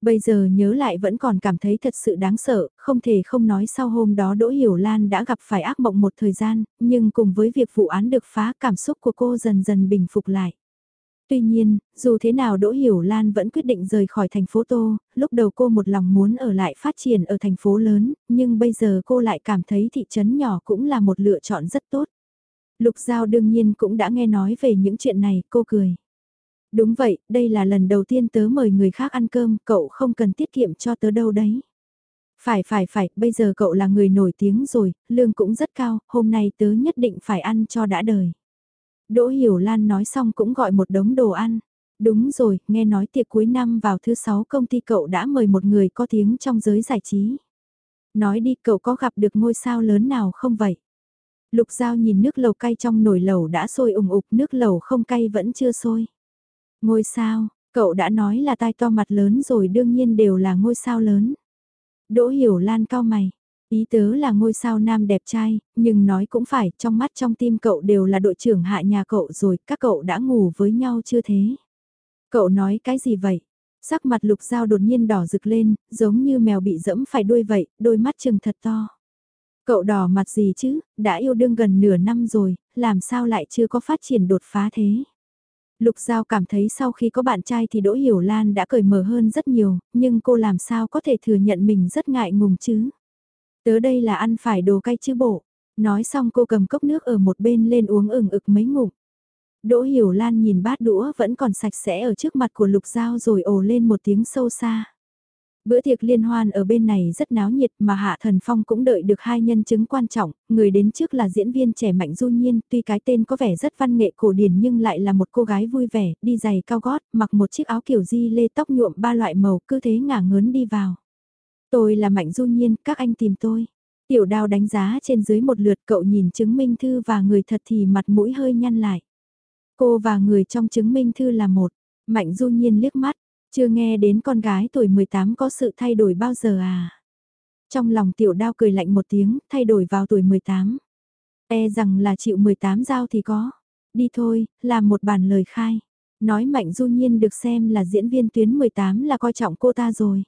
Bây giờ nhớ lại vẫn còn cảm thấy thật sự đáng sợ, không thể không nói sau hôm đó Đỗ Hiểu Lan đã gặp phải ác mộng một thời gian, nhưng cùng với việc vụ án được phá cảm xúc của cô dần dần bình phục lại. Tuy nhiên, dù thế nào Đỗ Hiểu Lan vẫn quyết định rời khỏi thành phố Tô, lúc đầu cô một lòng muốn ở lại phát triển ở thành phố lớn, nhưng bây giờ cô lại cảm thấy thị trấn nhỏ cũng là một lựa chọn rất tốt. Lục Giao đương nhiên cũng đã nghe nói về những chuyện này, cô cười. Đúng vậy, đây là lần đầu tiên tớ mời người khác ăn cơm, cậu không cần tiết kiệm cho tớ đâu đấy. Phải phải phải, bây giờ cậu là người nổi tiếng rồi, lương cũng rất cao, hôm nay tớ nhất định phải ăn cho đã đời. Đỗ Hiểu Lan nói xong cũng gọi một đống đồ ăn. Đúng rồi, nghe nói tiệc cuối năm vào thứ sáu công ty cậu đã mời một người có tiếng trong giới giải trí. Nói đi cậu có gặp được ngôi sao lớn nào không vậy? Lục Giao nhìn nước lầu cay trong nồi lẩu đã sôi ủng ục, nước lẩu không cay vẫn chưa sôi. Ngôi sao, cậu đã nói là tai to mặt lớn rồi đương nhiên đều là ngôi sao lớn. Đỗ Hiểu Lan cao mày, Ý tớ là ngôi sao nam đẹp trai, nhưng nói cũng phải, trong mắt trong tim cậu đều là đội trưởng hạ nhà cậu rồi, các cậu đã ngủ với nhau chưa thế? Cậu nói cái gì vậy? Sắc mặt lục dao đột nhiên đỏ rực lên, giống như mèo bị dẫm phải đuôi vậy, đôi mắt trừng thật to. Cậu đỏ mặt gì chứ, đã yêu đương gần nửa năm rồi, làm sao lại chưa có phát triển đột phá thế? Lục Giao cảm thấy sau khi có bạn trai thì Đỗ Hiểu Lan đã cởi mở hơn rất nhiều, nhưng cô làm sao có thể thừa nhận mình rất ngại ngùng chứ? Tớ đây là ăn phải đồ cay chứ bộ. Nói xong cô cầm cốc nước ở một bên lên uống ừng ực mấy ngụm. Đỗ Hiểu Lan nhìn bát đũa vẫn còn sạch sẽ ở trước mặt của Lục Giao rồi ồ lên một tiếng sâu xa. Bữa tiệc liên hoan ở bên này rất náo nhiệt mà Hạ Thần Phong cũng đợi được hai nhân chứng quan trọng, người đến trước là diễn viên trẻ Mạnh Du Nhiên, tuy cái tên có vẻ rất văn nghệ cổ điển nhưng lại là một cô gái vui vẻ, đi giày cao gót, mặc một chiếc áo kiểu di lê tóc nhuộm ba loại màu, cứ thế ngả ngớn đi vào. Tôi là Mạnh Du Nhiên, các anh tìm tôi. Tiểu đao đánh giá trên dưới một lượt cậu nhìn chứng minh thư và người thật thì mặt mũi hơi nhăn lại. Cô và người trong chứng minh thư là một. Mạnh Du Nhiên liếc mắt, chưa nghe đến con gái tuổi 18 có sự thay đổi bao giờ à. Trong lòng tiểu đao cười lạnh một tiếng, thay đổi vào tuổi 18. E rằng là chịu 18 giao thì có. Đi thôi, làm một bản lời khai. Nói Mạnh Du Nhiên được xem là diễn viên tuyến 18 là coi trọng cô ta rồi.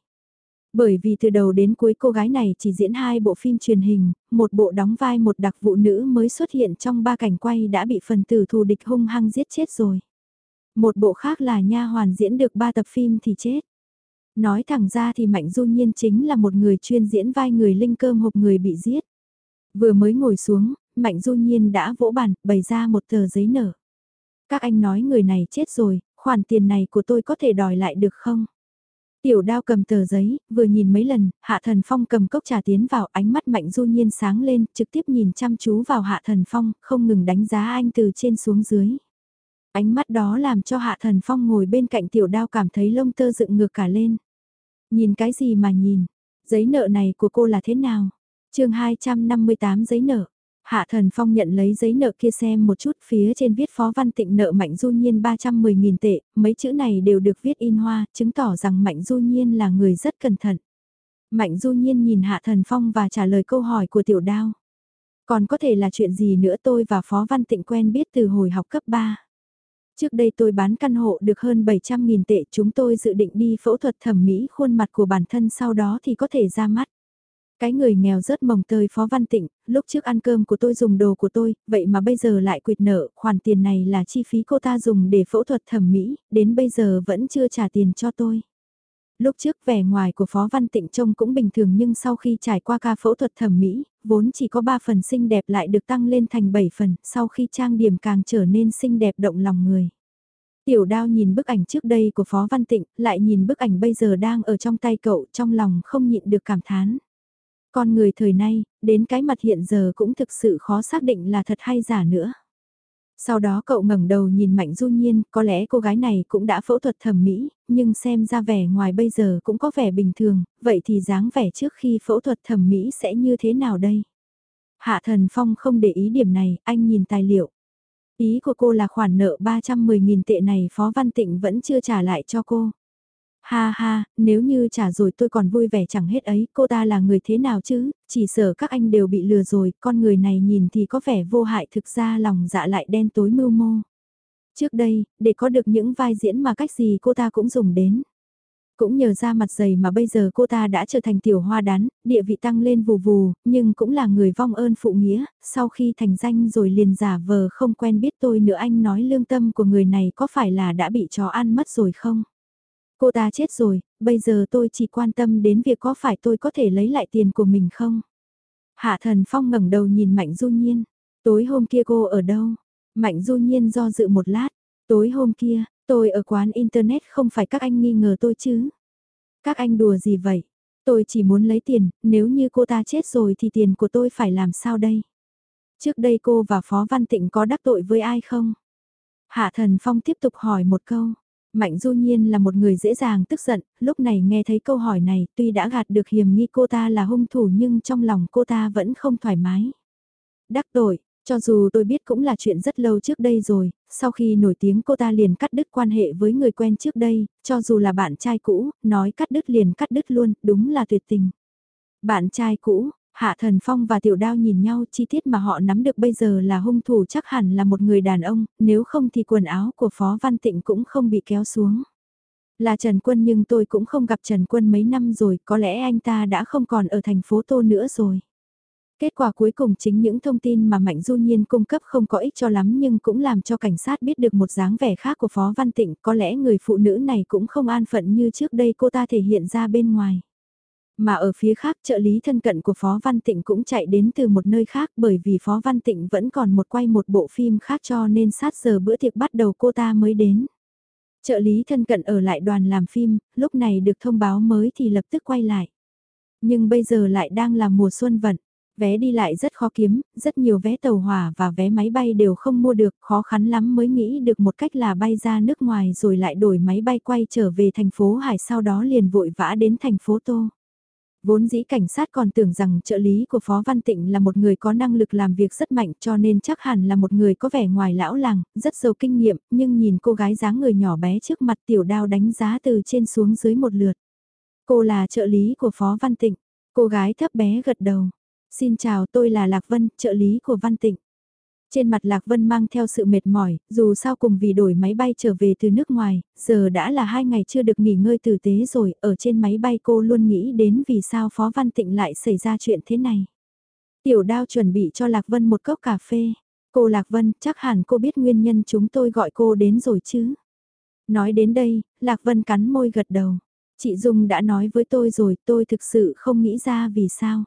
Bởi vì từ đầu đến cuối cô gái này chỉ diễn hai bộ phim truyền hình, một bộ đóng vai một đặc vụ nữ mới xuất hiện trong ba cảnh quay đã bị phần tử thù địch hung hăng giết chết rồi. Một bộ khác là nha hoàn diễn được ba tập phim thì chết. Nói thẳng ra thì Mạnh Du Nhiên chính là một người chuyên diễn vai người linh cơm hộp người bị giết. Vừa mới ngồi xuống, Mạnh Du Nhiên đã vỗ bàn, bày ra một tờ giấy nở. Các anh nói người này chết rồi, khoản tiền này của tôi có thể đòi lại được không? Tiểu đao cầm tờ giấy, vừa nhìn mấy lần, Hạ Thần Phong cầm cốc trà tiến vào ánh mắt Mạnh Du Nhiên sáng lên, trực tiếp nhìn chăm chú vào Hạ Thần Phong, không ngừng đánh giá anh từ trên xuống dưới. Ánh mắt đó làm cho Hạ Thần Phong ngồi bên cạnh tiểu đao cảm thấy lông tơ dựng ngược cả lên. Nhìn cái gì mà nhìn, giấy nợ này của cô là thế nào? chương 258 giấy nợ. Hạ Thần Phong nhận lấy giấy nợ kia xem một chút phía trên viết Phó Văn Tịnh nợ Mạnh Du Nhiên 310.000 tệ, mấy chữ này đều được viết in hoa, chứng tỏ rằng Mạnh Du Nhiên là người rất cẩn thận. Mạnh Du Nhiên nhìn Hạ Thần Phong và trả lời câu hỏi của tiểu đao. Còn có thể là chuyện gì nữa tôi và Phó Văn Tịnh quen biết từ hồi học cấp 3. Trước đây tôi bán căn hộ được hơn 700.000 tệ chúng tôi dự định đi phẫu thuật thẩm mỹ khuôn mặt của bản thân sau đó thì có thể ra mắt. Cái người nghèo rớt mồng tơi Phó Văn Tịnh, lúc trước ăn cơm của tôi dùng đồ của tôi, vậy mà bây giờ lại quyệt nợ, khoản tiền này là chi phí cô ta dùng để phẫu thuật thẩm mỹ, đến bây giờ vẫn chưa trả tiền cho tôi. Lúc trước vẻ ngoài của Phó Văn Tịnh trông cũng bình thường nhưng sau khi trải qua ca phẫu thuật thẩm mỹ, vốn chỉ có 3 phần xinh đẹp lại được tăng lên thành 7 phần, sau khi trang điểm càng trở nên xinh đẹp động lòng người. Tiểu đao nhìn bức ảnh trước đây của Phó Văn Tịnh, lại nhìn bức ảnh bây giờ đang ở trong tay cậu, trong lòng không nhịn được cảm thán. Con người thời nay, đến cái mặt hiện giờ cũng thực sự khó xác định là thật hay giả nữa. Sau đó cậu ngẩng đầu nhìn Mạnh Du Nhiên, có lẽ cô gái này cũng đã phẫu thuật thẩm mỹ, nhưng xem ra vẻ ngoài bây giờ cũng có vẻ bình thường, vậy thì dáng vẻ trước khi phẫu thuật thẩm mỹ sẽ như thế nào đây? Hạ Thần Phong không để ý điểm này, anh nhìn tài liệu. Ý của cô là khoản nợ 310.000 tệ này Phó Văn Tịnh vẫn chưa trả lại cho cô. Ha ha, nếu như trả rồi tôi còn vui vẻ chẳng hết ấy, cô ta là người thế nào chứ, chỉ sợ các anh đều bị lừa rồi, con người này nhìn thì có vẻ vô hại thực ra lòng dạ lại đen tối mưu mô. Trước đây, để có được những vai diễn mà cách gì cô ta cũng dùng đến. Cũng nhờ ra mặt dày mà bây giờ cô ta đã trở thành tiểu hoa đán, địa vị tăng lên vù vù, nhưng cũng là người vong ơn phụ nghĩa, sau khi thành danh rồi liền giả vờ không quen biết tôi nữa anh nói lương tâm của người này có phải là đã bị chó ăn mất rồi không? Cô ta chết rồi, bây giờ tôi chỉ quan tâm đến việc có phải tôi có thể lấy lại tiền của mình không? Hạ thần phong ngẩng đầu nhìn Mạnh Du Nhiên. Tối hôm kia cô ở đâu? Mạnh Du Nhiên do dự một lát. Tối hôm kia, tôi ở quán Internet không phải các anh nghi ngờ tôi chứ? Các anh đùa gì vậy? Tôi chỉ muốn lấy tiền, nếu như cô ta chết rồi thì tiền của tôi phải làm sao đây? Trước đây cô và Phó Văn Tịnh có đắc tội với ai không? Hạ Thần Phong tiếp tục hỏi một câu. Mạnh Du Nhiên là một người dễ dàng tức giận, lúc này nghe thấy câu hỏi này tuy đã gạt được hiểm nghi cô ta là hung thủ nhưng trong lòng cô ta vẫn không thoải mái. Đắc tội, cho dù tôi biết cũng là chuyện rất lâu trước đây rồi, sau khi nổi tiếng cô ta liền cắt đứt quan hệ với người quen trước đây, cho dù là bạn trai cũ, nói cắt đứt liền cắt đứt luôn, đúng là tuyệt tình. Bạn trai cũ, Hạ Thần Phong và Tiểu Đao nhìn nhau chi tiết mà họ nắm được bây giờ là hung thủ chắc hẳn là một người đàn ông, nếu không thì quần áo của Phó Văn Tịnh cũng không bị kéo xuống. Là Trần Quân nhưng tôi cũng không gặp Trần Quân mấy năm rồi, có lẽ anh ta đã không còn ở thành phố Tô nữa rồi. Kết quả cuối cùng chính những thông tin mà Mạnh Du Nhiên cung cấp không có ích cho lắm nhưng cũng làm cho cảnh sát biết được một dáng vẻ khác của Phó Văn Tịnh, có lẽ người phụ nữ này cũng không an phận như trước đây cô ta thể hiện ra bên ngoài. Mà ở phía khác trợ lý thân cận của Phó Văn Tịnh cũng chạy đến từ một nơi khác bởi vì Phó Văn Tịnh vẫn còn một quay một bộ phim khác cho nên sát giờ bữa tiệc bắt đầu cô ta mới đến. Trợ lý thân cận ở lại đoàn làm phim, lúc này được thông báo mới thì lập tức quay lại. Nhưng bây giờ lại đang là mùa xuân vận, vé đi lại rất khó kiếm, rất nhiều vé tàu hỏa và vé máy bay đều không mua được, khó khăn lắm mới nghĩ được một cách là bay ra nước ngoài rồi lại đổi máy bay quay trở về thành phố Hải sau đó liền vội vã đến thành phố Tô. Vốn dĩ cảnh sát còn tưởng rằng trợ lý của Phó Văn Tịnh là một người có năng lực làm việc rất mạnh cho nên chắc hẳn là một người có vẻ ngoài lão làng, rất giàu kinh nghiệm, nhưng nhìn cô gái dáng người nhỏ bé trước mặt tiểu đao đánh giá từ trên xuống dưới một lượt. Cô là trợ lý của Phó Văn Tịnh, cô gái thấp bé gật đầu. Xin chào tôi là Lạc Vân, trợ lý của Văn Tịnh. Trên mặt Lạc Vân mang theo sự mệt mỏi, dù sao cùng vì đổi máy bay trở về từ nước ngoài, giờ đã là hai ngày chưa được nghỉ ngơi tử tế rồi, ở trên máy bay cô luôn nghĩ đến vì sao Phó Văn Tịnh lại xảy ra chuyện thế này. Tiểu đao chuẩn bị cho Lạc Vân một cốc cà phê. Cô Lạc Vân, chắc hẳn cô biết nguyên nhân chúng tôi gọi cô đến rồi chứ. Nói đến đây, Lạc Vân cắn môi gật đầu. Chị Dung đã nói với tôi rồi, tôi thực sự không nghĩ ra vì sao.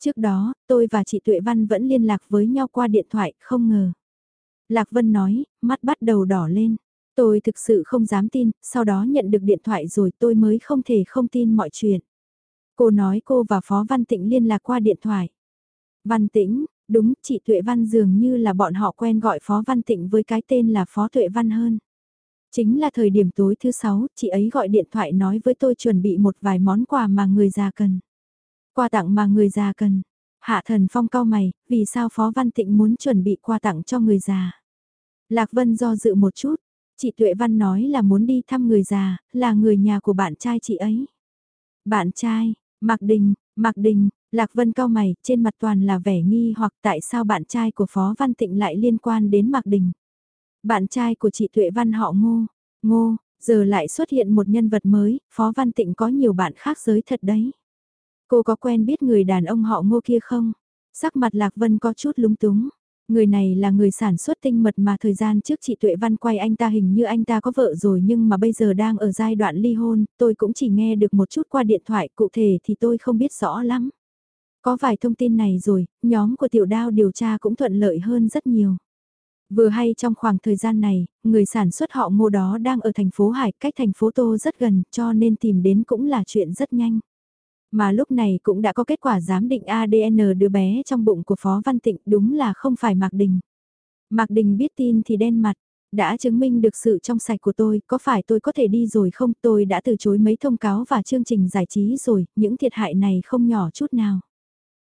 Trước đó, tôi và chị Tuệ Văn vẫn liên lạc với nhau qua điện thoại, không ngờ. Lạc Vân nói, mắt bắt đầu đỏ lên. Tôi thực sự không dám tin, sau đó nhận được điện thoại rồi tôi mới không thể không tin mọi chuyện. Cô nói cô và Phó Văn Tịnh liên lạc qua điện thoại. Văn Tĩnh, đúng, chị Tuệ Văn dường như là bọn họ quen gọi Phó Văn Tịnh với cái tên là Phó Tuệ Văn hơn. Chính là thời điểm tối thứ sáu, chị ấy gọi điện thoại nói với tôi chuẩn bị một vài món quà mà người già cần. Quà tặng mà người già cần. Hạ thần phong cao mày, vì sao Phó Văn Tịnh muốn chuẩn bị quà tặng cho người già? Lạc Vân do dự một chút, chị Tuệ Văn nói là muốn đi thăm người già, là người nhà của bạn trai chị ấy. Bạn trai, Mạc Đình, Mạc Đình, Lạc Vân cao mày, trên mặt toàn là vẻ nghi hoặc tại sao bạn trai của Phó Văn Tịnh lại liên quan đến Mạc Đình. Bạn trai của chị Tuệ Văn họ Ngô, Ngô, giờ lại xuất hiện một nhân vật mới, Phó Văn Tịnh có nhiều bạn khác giới thật đấy. Cô có quen biết người đàn ông họ ngô kia không? Sắc mặt Lạc Vân có chút lúng túng. Người này là người sản xuất tinh mật mà thời gian trước chị Tuệ Văn quay anh ta hình như anh ta có vợ rồi nhưng mà bây giờ đang ở giai đoạn ly hôn, tôi cũng chỉ nghe được một chút qua điện thoại cụ thể thì tôi không biết rõ lắm. Có vài thông tin này rồi, nhóm của tiểu đao điều tra cũng thuận lợi hơn rất nhiều. Vừa hay trong khoảng thời gian này, người sản xuất họ ngô đó đang ở thành phố Hải, cách thành phố Tô rất gần cho nên tìm đến cũng là chuyện rất nhanh. Mà lúc này cũng đã có kết quả giám định ADN đứa bé trong bụng của Phó Văn Tịnh đúng là không phải Mạc Đình. Mạc Đình biết tin thì đen mặt, đã chứng minh được sự trong sạch của tôi, có phải tôi có thể đi rồi không? Tôi đã từ chối mấy thông cáo và chương trình giải trí rồi, những thiệt hại này không nhỏ chút nào.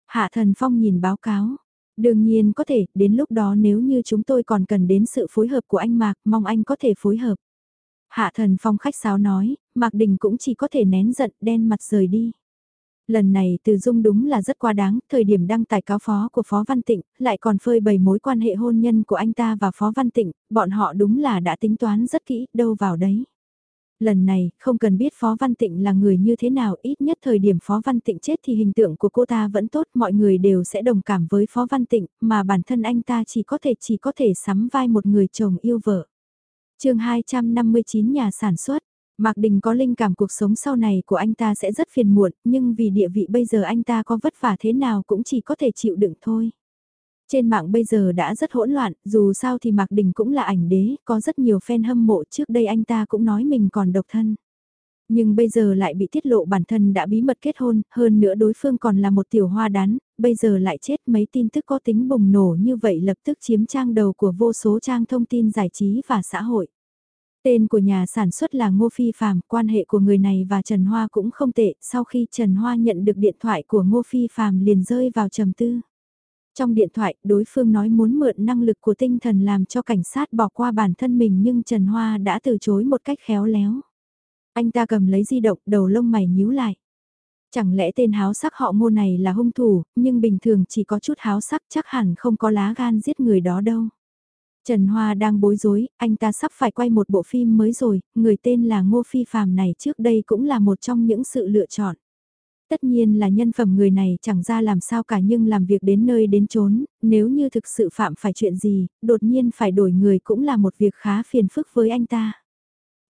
Hạ Thần Phong nhìn báo cáo. Đương nhiên có thể, đến lúc đó nếu như chúng tôi còn cần đến sự phối hợp của anh Mạc, mong anh có thể phối hợp. Hạ Thần Phong khách sáo nói, Mạc Đình cũng chỉ có thể nén giận đen mặt rời đi. Lần này từ dung đúng là rất quá đáng, thời điểm đăng tải cáo phó của Phó Văn Tịnh, lại còn phơi bày mối quan hệ hôn nhân của anh ta và Phó Văn Tịnh, bọn họ đúng là đã tính toán rất kỹ, đâu vào đấy. Lần này, không cần biết Phó Văn Tịnh là người như thế nào, ít nhất thời điểm Phó Văn Tịnh chết thì hình tượng của cô ta vẫn tốt, mọi người đều sẽ đồng cảm với Phó Văn Tịnh, mà bản thân anh ta chỉ có thể chỉ có thể sắm vai một người chồng yêu vợ. chương 259 nhà sản xuất, Mạc Đình có linh cảm cuộc sống sau này của anh ta sẽ rất phiền muộn, nhưng vì địa vị bây giờ anh ta có vất vả thế nào cũng chỉ có thể chịu đựng thôi. Trên mạng bây giờ đã rất hỗn loạn, dù sao thì Mạc Đình cũng là ảnh đế, có rất nhiều fan hâm mộ trước đây anh ta cũng nói mình còn độc thân. Nhưng bây giờ lại bị tiết lộ bản thân đã bí mật kết hôn, hơn nữa đối phương còn là một tiểu hoa đán, bây giờ lại chết mấy tin tức có tính bùng nổ như vậy lập tức chiếm trang đầu của vô số trang thông tin giải trí và xã hội. Tên của nhà sản xuất là Ngô Phi Phạm, quan hệ của người này và Trần Hoa cũng không tệ, sau khi Trần Hoa nhận được điện thoại của Ngô Phi Phạm liền rơi vào trầm tư. Trong điện thoại, đối phương nói muốn mượn năng lực của tinh thần làm cho cảnh sát bỏ qua bản thân mình nhưng Trần Hoa đã từ chối một cách khéo léo. Anh ta cầm lấy di động, đầu lông mày nhíu lại. Chẳng lẽ tên háo sắc họ ngô này là hung thủ, nhưng bình thường chỉ có chút háo sắc chắc hẳn không có lá gan giết người đó đâu. Trần Hoa đang bối rối, anh ta sắp phải quay một bộ phim mới rồi, người tên là Ngô Phi Phạm này trước đây cũng là một trong những sự lựa chọn. Tất nhiên là nhân phẩm người này chẳng ra làm sao cả nhưng làm việc đến nơi đến chốn, nếu như thực sự phạm phải chuyện gì, đột nhiên phải đổi người cũng là một việc khá phiền phức với anh ta.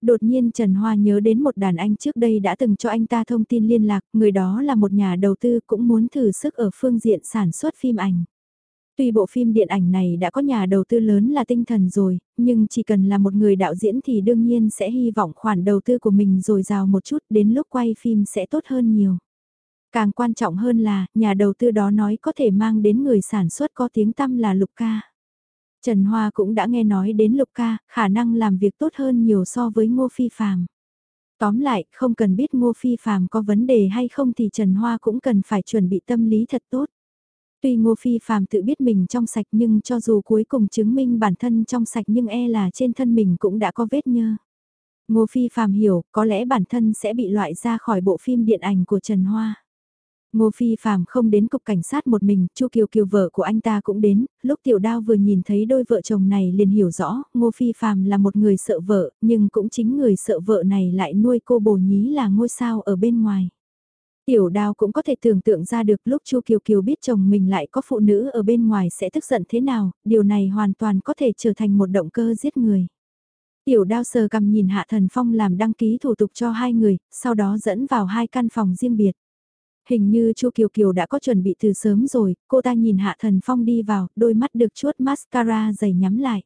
Đột nhiên Trần Hoa nhớ đến một đàn anh trước đây đã từng cho anh ta thông tin liên lạc, người đó là một nhà đầu tư cũng muốn thử sức ở phương diện sản xuất phim ảnh. Tuy bộ phim điện ảnh này đã có nhà đầu tư lớn là tinh thần rồi, nhưng chỉ cần là một người đạo diễn thì đương nhiên sẽ hy vọng khoản đầu tư của mình rồi rào một chút đến lúc quay phim sẽ tốt hơn nhiều. Càng quan trọng hơn là, nhà đầu tư đó nói có thể mang đến người sản xuất có tiếng tăm là Lục Ca. Trần Hoa cũng đã nghe nói đến Lục Ca, khả năng làm việc tốt hơn nhiều so với Ngô Phi Phạm. Tóm lại, không cần biết Ngô Phi Phạm có vấn đề hay không thì Trần Hoa cũng cần phải chuẩn bị tâm lý thật tốt. Tuy Ngô Phi Phạm tự biết mình trong sạch nhưng cho dù cuối cùng chứng minh bản thân trong sạch nhưng e là trên thân mình cũng đã có vết nhơ. Ngô Phi Phạm hiểu, có lẽ bản thân sẽ bị loại ra khỏi bộ phim điện ảnh của Trần Hoa. Ngô Phi Phạm không đến cục cảnh sát một mình, Chu Kiều Kiều vợ của anh ta cũng đến, lúc Tiểu Đao vừa nhìn thấy đôi vợ chồng này liền hiểu rõ, Ngô Phi Phạm là một người sợ vợ, nhưng cũng chính người sợ vợ này lại nuôi cô bồ nhí là ngôi sao ở bên ngoài. Tiểu Đao cũng có thể tưởng tượng ra được lúc Chu Kiều Kiều biết chồng mình lại có phụ nữ ở bên ngoài sẽ tức giận thế nào, điều này hoàn toàn có thể trở thành một động cơ giết người. Tiểu Đao sờ cầm nhìn Hạ Thần Phong làm đăng ký thủ tục cho hai người, sau đó dẫn vào hai căn phòng riêng biệt. Hình như Chu Kiều Kiều đã có chuẩn bị từ sớm rồi, cô ta nhìn Hạ Thần Phong đi vào, đôi mắt được chuốt mascara dày nhắm lại.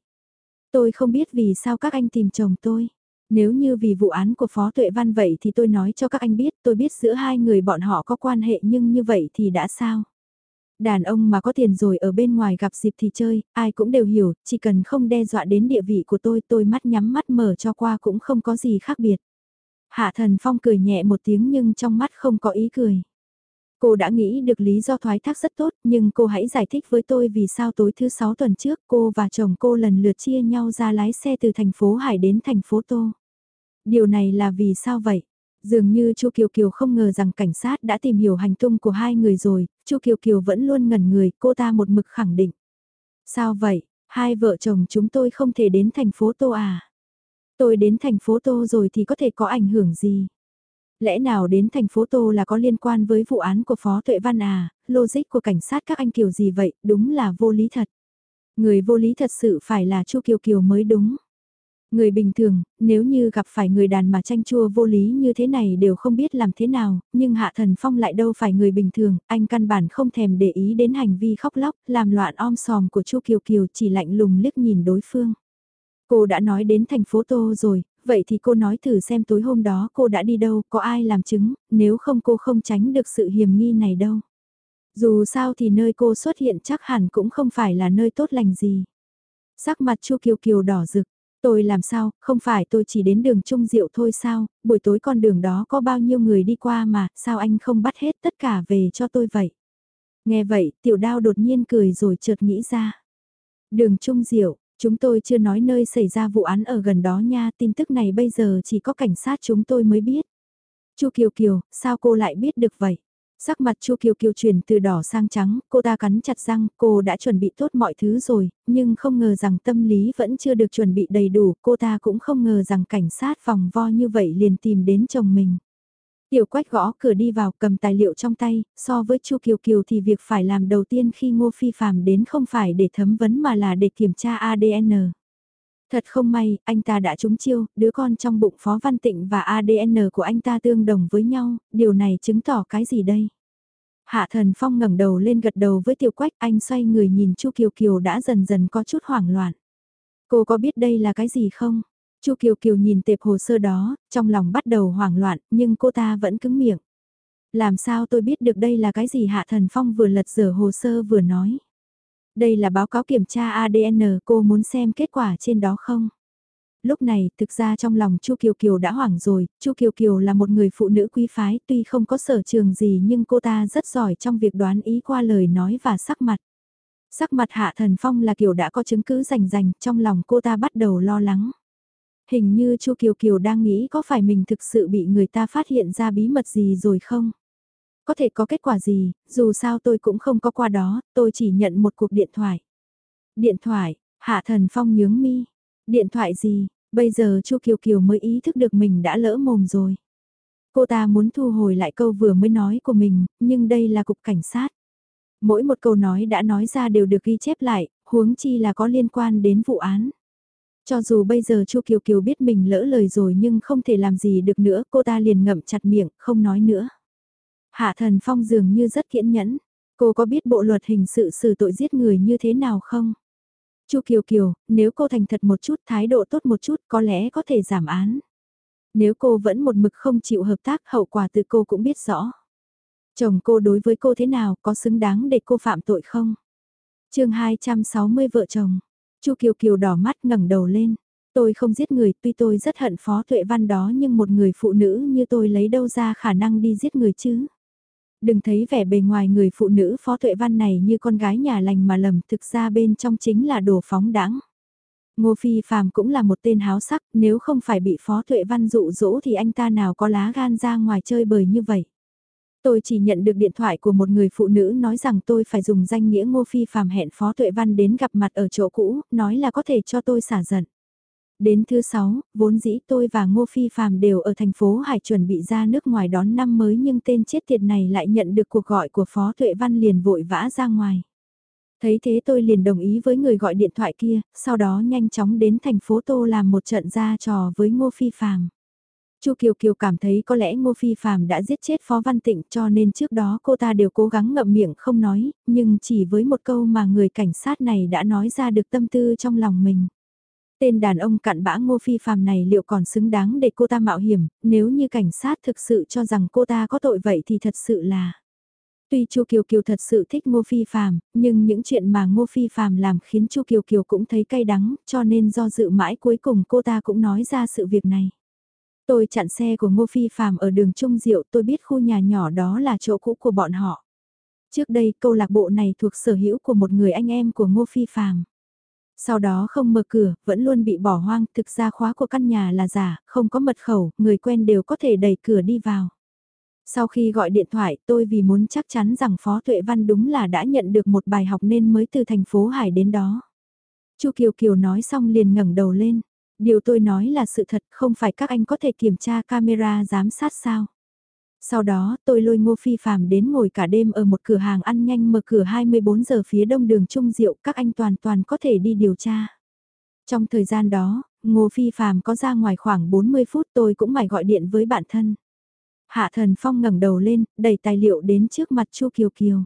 Tôi không biết vì sao các anh tìm chồng tôi. Nếu như vì vụ án của Phó Tuệ Văn vậy thì tôi nói cho các anh biết, tôi biết giữa hai người bọn họ có quan hệ nhưng như vậy thì đã sao? Đàn ông mà có tiền rồi ở bên ngoài gặp dịp thì chơi, ai cũng đều hiểu, chỉ cần không đe dọa đến địa vị của tôi tôi mắt nhắm mắt mở cho qua cũng không có gì khác biệt. Hạ thần phong cười nhẹ một tiếng nhưng trong mắt không có ý cười. Cô đã nghĩ được lý do thoái thác rất tốt, nhưng cô hãy giải thích với tôi vì sao tối thứ 6 tuần trước cô và chồng cô lần lượt chia nhau ra lái xe từ thành phố Hải đến thành phố Tô. Điều này là vì sao vậy? Dường như Chu Kiều Kiều không ngờ rằng cảnh sát đã tìm hiểu hành tung của hai người rồi, Chu Kiều Kiều vẫn luôn ngẩn người, cô ta một mực khẳng định. Sao vậy, hai vợ chồng chúng tôi không thể đến thành phố Tô à? Tôi đến thành phố Tô rồi thì có thể có ảnh hưởng gì? Lẽ nào đến thành phố Tô là có liên quan với vụ án của Phó Tuệ Văn à, logic của cảnh sát các anh kiểu gì vậy, đúng là vô lý thật. Người vô lý thật sự phải là Chu Kiều Kiều mới đúng. Người bình thường, nếu như gặp phải người đàn mà tranh chua vô lý như thế này đều không biết làm thế nào, nhưng Hạ Thần Phong lại đâu phải người bình thường, anh căn bản không thèm để ý đến hành vi khóc lóc, làm loạn om sòm của Chu Kiều Kiều chỉ lạnh lùng liếc nhìn đối phương. Cô đã nói đến thành phố Tô rồi, vậy thì cô nói thử xem tối hôm đó cô đã đi đâu, có ai làm chứng, nếu không cô không tránh được sự hiểm nghi này đâu. Dù sao thì nơi cô xuất hiện chắc hẳn cũng không phải là nơi tốt lành gì. Sắc mặt Chu Kiều Kiều đỏ rực, tôi làm sao, không phải tôi chỉ đến đường Trung Diệu thôi sao, buổi tối con đường đó có bao nhiêu người đi qua mà, sao anh không bắt hết tất cả về cho tôi vậy. Nghe vậy, tiểu đao đột nhiên cười rồi chợt nghĩ ra. Đường Trung Diệu, Chúng tôi chưa nói nơi xảy ra vụ án ở gần đó nha, tin tức này bây giờ chỉ có cảnh sát chúng tôi mới biết. Chu Kiều Kiều, sao cô lại biết được vậy? Sắc mặt Chu Kiều Kiều chuyển từ đỏ sang trắng, cô ta cắn chặt răng, cô đã chuẩn bị tốt mọi thứ rồi, nhưng không ngờ rằng tâm lý vẫn chưa được chuẩn bị đầy đủ, cô ta cũng không ngờ rằng cảnh sát vòng vo như vậy liền tìm đến chồng mình. Tiểu quách gõ cửa đi vào cầm tài liệu trong tay, so với Chu Kiều Kiều thì việc phải làm đầu tiên khi Ngô Phi Phạm đến không phải để thấm vấn mà là để kiểm tra ADN. Thật không may, anh ta đã trúng chiêu, đứa con trong bụng Phó Văn Tịnh và ADN của anh ta tương đồng với nhau, điều này chứng tỏ cái gì đây? Hạ Thần Phong ngẩng đầu lên gật đầu với Tiểu Quách, anh xoay người nhìn Chu Kiều Kiều đã dần dần có chút hoảng loạn. Cô có biết đây là cái gì không? Chu Kiều Kiều nhìn tệp hồ sơ đó, trong lòng bắt đầu hoảng loạn, nhưng cô ta vẫn cứng miệng. Làm sao tôi biết được đây là cái gì Hạ Thần Phong vừa lật dở hồ sơ vừa nói. Đây là báo cáo kiểm tra ADN, cô muốn xem kết quả trên đó không? Lúc này, thực ra trong lòng Chu Kiều Kiều đã hoảng rồi, Chu Kiều Kiều là một người phụ nữ quý phái, tuy không có sở trường gì nhưng cô ta rất giỏi trong việc đoán ý qua lời nói và sắc mặt. Sắc mặt Hạ Thần Phong là kiểu đã có chứng cứ rành rành, trong lòng cô ta bắt đầu lo lắng. Hình như Chu Kiều Kiều đang nghĩ có phải mình thực sự bị người ta phát hiện ra bí mật gì rồi không? Có thể có kết quả gì, dù sao tôi cũng không có qua đó, tôi chỉ nhận một cuộc điện thoại. Điện thoại, Hạ Thần Phong nhướng mi. Điện thoại gì, bây giờ Chu Kiều Kiều mới ý thức được mình đã lỡ mồm rồi. Cô ta muốn thu hồi lại câu vừa mới nói của mình, nhưng đây là cục cảnh sát. Mỗi một câu nói đã nói ra đều được ghi chép lại, huống chi là có liên quan đến vụ án. Cho dù bây giờ Chu Kiều Kiều biết mình lỡ lời rồi nhưng không thể làm gì được nữa, cô ta liền ngậm chặt miệng, không nói nữa. Hạ Thần Phong dường như rất kiên nhẫn. Cô có biết bộ luật hình sự xử tội giết người như thế nào không? Chu Kiều Kiều, nếu cô thành thật một chút, thái độ tốt một chút, có lẽ có thể giảm án. Nếu cô vẫn một mực không chịu hợp tác, hậu quả từ cô cũng biết rõ. Chồng cô đối với cô thế nào, có xứng đáng để cô phạm tội không? chương 260 vợ chồng. Chu Kiều Kiều đỏ mắt ngẩng đầu lên. Tôi không giết người, tuy tôi rất hận Phó Tuệ Văn đó nhưng một người phụ nữ như tôi lấy đâu ra khả năng đi giết người chứ. Đừng thấy vẻ bề ngoài người phụ nữ Phó Tuệ Văn này như con gái nhà lành mà lầm thực ra bên trong chính là đồ phóng đãng. Ngô Phi Phạm cũng là một tên háo sắc, nếu không phải bị Phó Tuệ Văn dụ dỗ thì anh ta nào có lá gan ra ngoài chơi bời như vậy. Tôi chỉ nhận được điện thoại của một người phụ nữ nói rằng tôi phải dùng danh nghĩa Ngô Phi Phạm hẹn Phó Tuệ Văn đến gặp mặt ở chỗ cũ, nói là có thể cho tôi xả giận. Đến thứ sáu, vốn dĩ tôi và Ngô Phi Phạm đều ở thành phố Hải chuẩn bị ra nước ngoài đón năm mới nhưng tên chết tiệt này lại nhận được cuộc gọi của Phó Tuệ Văn liền vội vã ra ngoài. Thấy thế tôi liền đồng ý với người gọi điện thoại kia, sau đó nhanh chóng đến thành phố Tô làm một trận ra trò với Ngô Phi Phạm. Chu Kiều Kiều cảm thấy có lẽ Ngô Phi Phạm đã giết chết Phó Văn Tịnh cho nên trước đó cô ta đều cố gắng ngậm miệng không nói, nhưng chỉ với một câu mà người cảnh sát này đã nói ra được tâm tư trong lòng mình. Tên đàn ông cặn bã Ngô Phi Phạm này liệu còn xứng đáng để cô ta mạo hiểm, nếu như cảnh sát thực sự cho rằng cô ta có tội vậy thì thật sự là... Tuy Chu Kiều Kiều thật sự thích Ngô Phi Phạm, nhưng những chuyện mà Ngô Phi Phạm làm khiến Chu Kiều Kiều cũng thấy cay đắng, cho nên do dự mãi cuối cùng cô ta cũng nói ra sự việc này. Tôi chặn xe của Ngô Phi Phạm ở đường Trung Diệu, tôi biết khu nhà nhỏ đó là chỗ cũ của bọn họ. Trước đây câu lạc bộ này thuộc sở hữu của một người anh em của Ngô Phi Phạm. Sau đó không mở cửa, vẫn luôn bị bỏ hoang, thực ra khóa của căn nhà là giả, không có mật khẩu, người quen đều có thể đẩy cửa đi vào. Sau khi gọi điện thoại tôi vì muốn chắc chắn rằng Phó Tuệ Văn đúng là đã nhận được một bài học nên mới từ thành phố Hải đến đó. Chu Kiều Kiều nói xong liền ngẩng đầu lên. Điều tôi nói là sự thật không phải các anh có thể kiểm tra camera giám sát sao. Sau đó tôi lôi Ngô Phi Phạm đến ngồi cả đêm ở một cửa hàng ăn nhanh mở cửa 24 giờ phía đông đường Trung Diệu các anh toàn toàn có thể đi điều tra. Trong thời gian đó, Ngô Phi Phạm có ra ngoài khoảng 40 phút tôi cũng phải gọi điện với bạn thân. Hạ Thần Phong ngẩng đầu lên, đẩy tài liệu đến trước mặt Chu Kiều Kiều.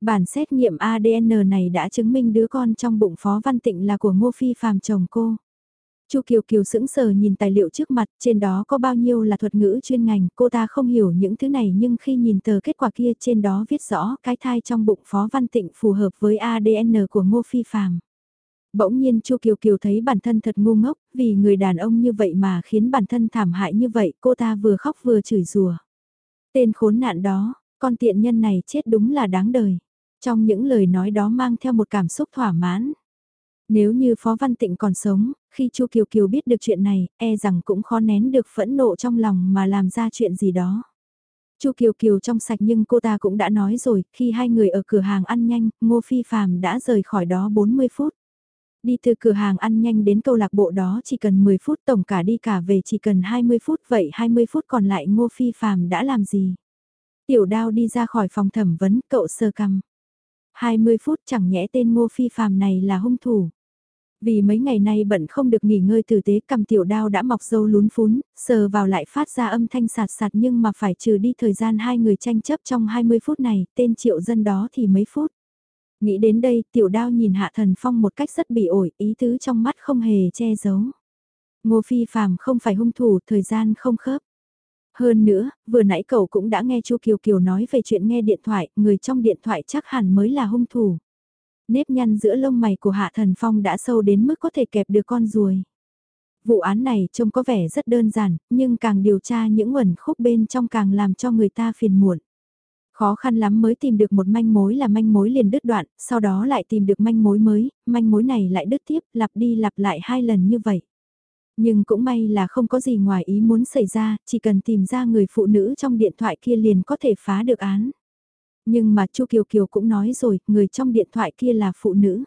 Bản xét nghiệm ADN này đã chứng minh đứa con trong bụng Phó Văn Tịnh là của Ngô Phi Phạm chồng cô. Chu Kiều Kiều sững sờ nhìn tài liệu trước mặt, trên đó có bao nhiêu là thuật ngữ chuyên ngành, cô ta không hiểu những thứ này nhưng khi nhìn tờ kết quả kia trên đó viết rõ cái thai trong bụng Phó Văn Tịnh phù hợp với ADN của Ngô Phi Phạm. Bỗng nhiên Chu Kiều Kiều thấy bản thân thật ngu ngốc, vì người đàn ông như vậy mà khiến bản thân thảm hại như vậy, cô ta vừa khóc vừa chửi rủa. Tên khốn nạn đó, con tiện nhân này chết đúng là đáng đời. Trong những lời nói đó mang theo một cảm xúc thỏa mãn. Nếu như Phó Văn Tịnh còn sống, khi Chu Kiều Kiều biết được chuyện này, e rằng cũng khó nén được phẫn nộ trong lòng mà làm ra chuyện gì đó. Chu Kiều Kiều trong sạch nhưng cô ta cũng đã nói rồi, khi hai người ở cửa hàng ăn nhanh, Ngô Phi Phạm đã rời khỏi đó 40 phút. Đi từ cửa hàng ăn nhanh đến câu lạc bộ đó chỉ cần 10 phút tổng cả đi cả về chỉ cần 20 phút vậy 20 phút còn lại Ngô Phi Phạm đã làm gì? Tiểu đao đi ra khỏi phòng thẩm vấn cậu sơ căm. 20 phút chẳng nhẽ tên Ngô Phi Phạm này là hung thủ. Vì mấy ngày nay bận không được nghỉ ngơi tử tế cầm tiểu đao đã mọc dâu lún phún, sờ vào lại phát ra âm thanh sạt sạt nhưng mà phải trừ đi thời gian hai người tranh chấp trong 20 phút này, tên triệu dân đó thì mấy phút. Nghĩ đến đây tiểu đao nhìn hạ thần phong một cách rất bị ổi, ý tứ trong mắt không hề che giấu. Ngô phi phàm không phải hung thủ, thời gian không khớp. Hơn nữa, vừa nãy cậu cũng đã nghe chu Kiều Kiều nói về chuyện nghe điện thoại, người trong điện thoại chắc hẳn mới là hung thủ. Nếp nhăn giữa lông mày của Hạ Thần Phong đã sâu đến mức có thể kẹp được con ruồi. Vụ án này trông có vẻ rất đơn giản, nhưng càng điều tra những nguồn khúc bên trong càng làm cho người ta phiền muộn. Khó khăn lắm mới tìm được một manh mối là manh mối liền đứt đoạn, sau đó lại tìm được manh mối mới, manh mối này lại đứt tiếp, lặp đi lặp lại hai lần như vậy. Nhưng cũng may là không có gì ngoài ý muốn xảy ra, chỉ cần tìm ra người phụ nữ trong điện thoại kia liền có thể phá được án. Nhưng mà Chu Kiều Kiều cũng nói rồi, người trong điện thoại kia là phụ nữ.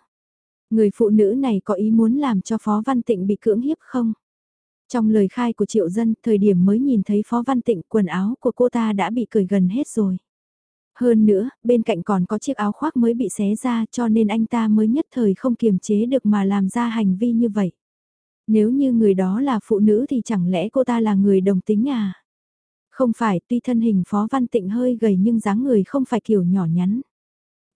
Người phụ nữ này có ý muốn làm cho Phó Văn Tịnh bị cưỡng hiếp không? Trong lời khai của triệu dân, thời điểm mới nhìn thấy Phó Văn Tịnh quần áo của cô ta đã bị cởi gần hết rồi. Hơn nữa, bên cạnh còn có chiếc áo khoác mới bị xé ra cho nên anh ta mới nhất thời không kiềm chế được mà làm ra hành vi như vậy. Nếu như người đó là phụ nữ thì chẳng lẽ cô ta là người đồng tính à? Không phải, tuy thân hình Phó Văn Tịnh hơi gầy nhưng dáng người không phải kiểu nhỏ nhắn.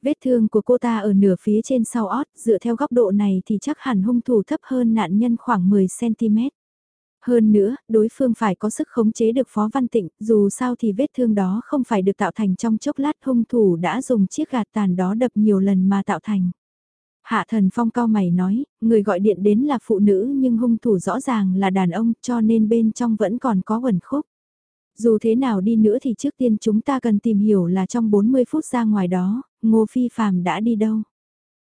Vết thương của cô ta ở nửa phía trên sau ót, dựa theo góc độ này thì chắc hẳn hung thủ thấp hơn nạn nhân khoảng 10cm. Hơn nữa, đối phương phải có sức khống chế được Phó Văn Tịnh, dù sao thì vết thương đó không phải được tạo thành trong chốc lát hung thủ đã dùng chiếc gạt tàn đó đập nhiều lần mà tạo thành. Hạ thần phong cao mày nói, người gọi điện đến là phụ nữ nhưng hung thủ rõ ràng là đàn ông cho nên bên trong vẫn còn có quần khúc. Dù thế nào đi nữa thì trước tiên chúng ta cần tìm hiểu là trong 40 phút ra ngoài đó, Ngô Phi Phạm đã đi đâu.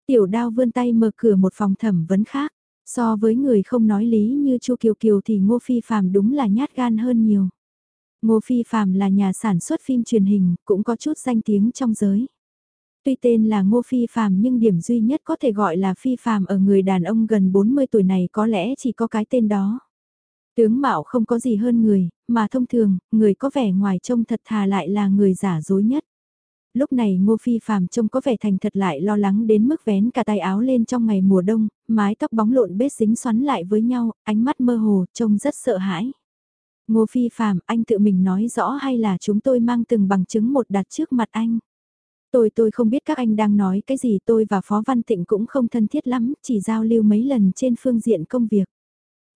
Tiểu đao vươn tay mở cửa một phòng thẩm vấn khác, so với người không nói lý như Chu Kiều Kiều thì Ngô Phi Phạm đúng là nhát gan hơn nhiều. Ngô Phi Phạm là nhà sản xuất phim truyền hình, cũng có chút danh tiếng trong giới. Tuy tên là Ngô Phi Phạm nhưng điểm duy nhất có thể gọi là Phi Phạm ở người đàn ông gần 40 tuổi này có lẽ chỉ có cái tên đó. Tướng mạo không có gì hơn người, mà thông thường, người có vẻ ngoài trông thật thà lại là người giả dối nhất. Lúc này Ngô Phi Phạm trông có vẻ thành thật lại lo lắng đến mức vén cả tay áo lên trong ngày mùa đông, mái tóc bóng lộn bết dính xoắn lại với nhau, ánh mắt mơ hồ, trông rất sợ hãi. Ngô Phi Phạm, anh tự mình nói rõ hay là chúng tôi mang từng bằng chứng một đặt trước mặt anh? Tôi tôi không biết các anh đang nói cái gì tôi và Phó Văn Tịnh cũng không thân thiết lắm, chỉ giao lưu mấy lần trên phương diện công việc.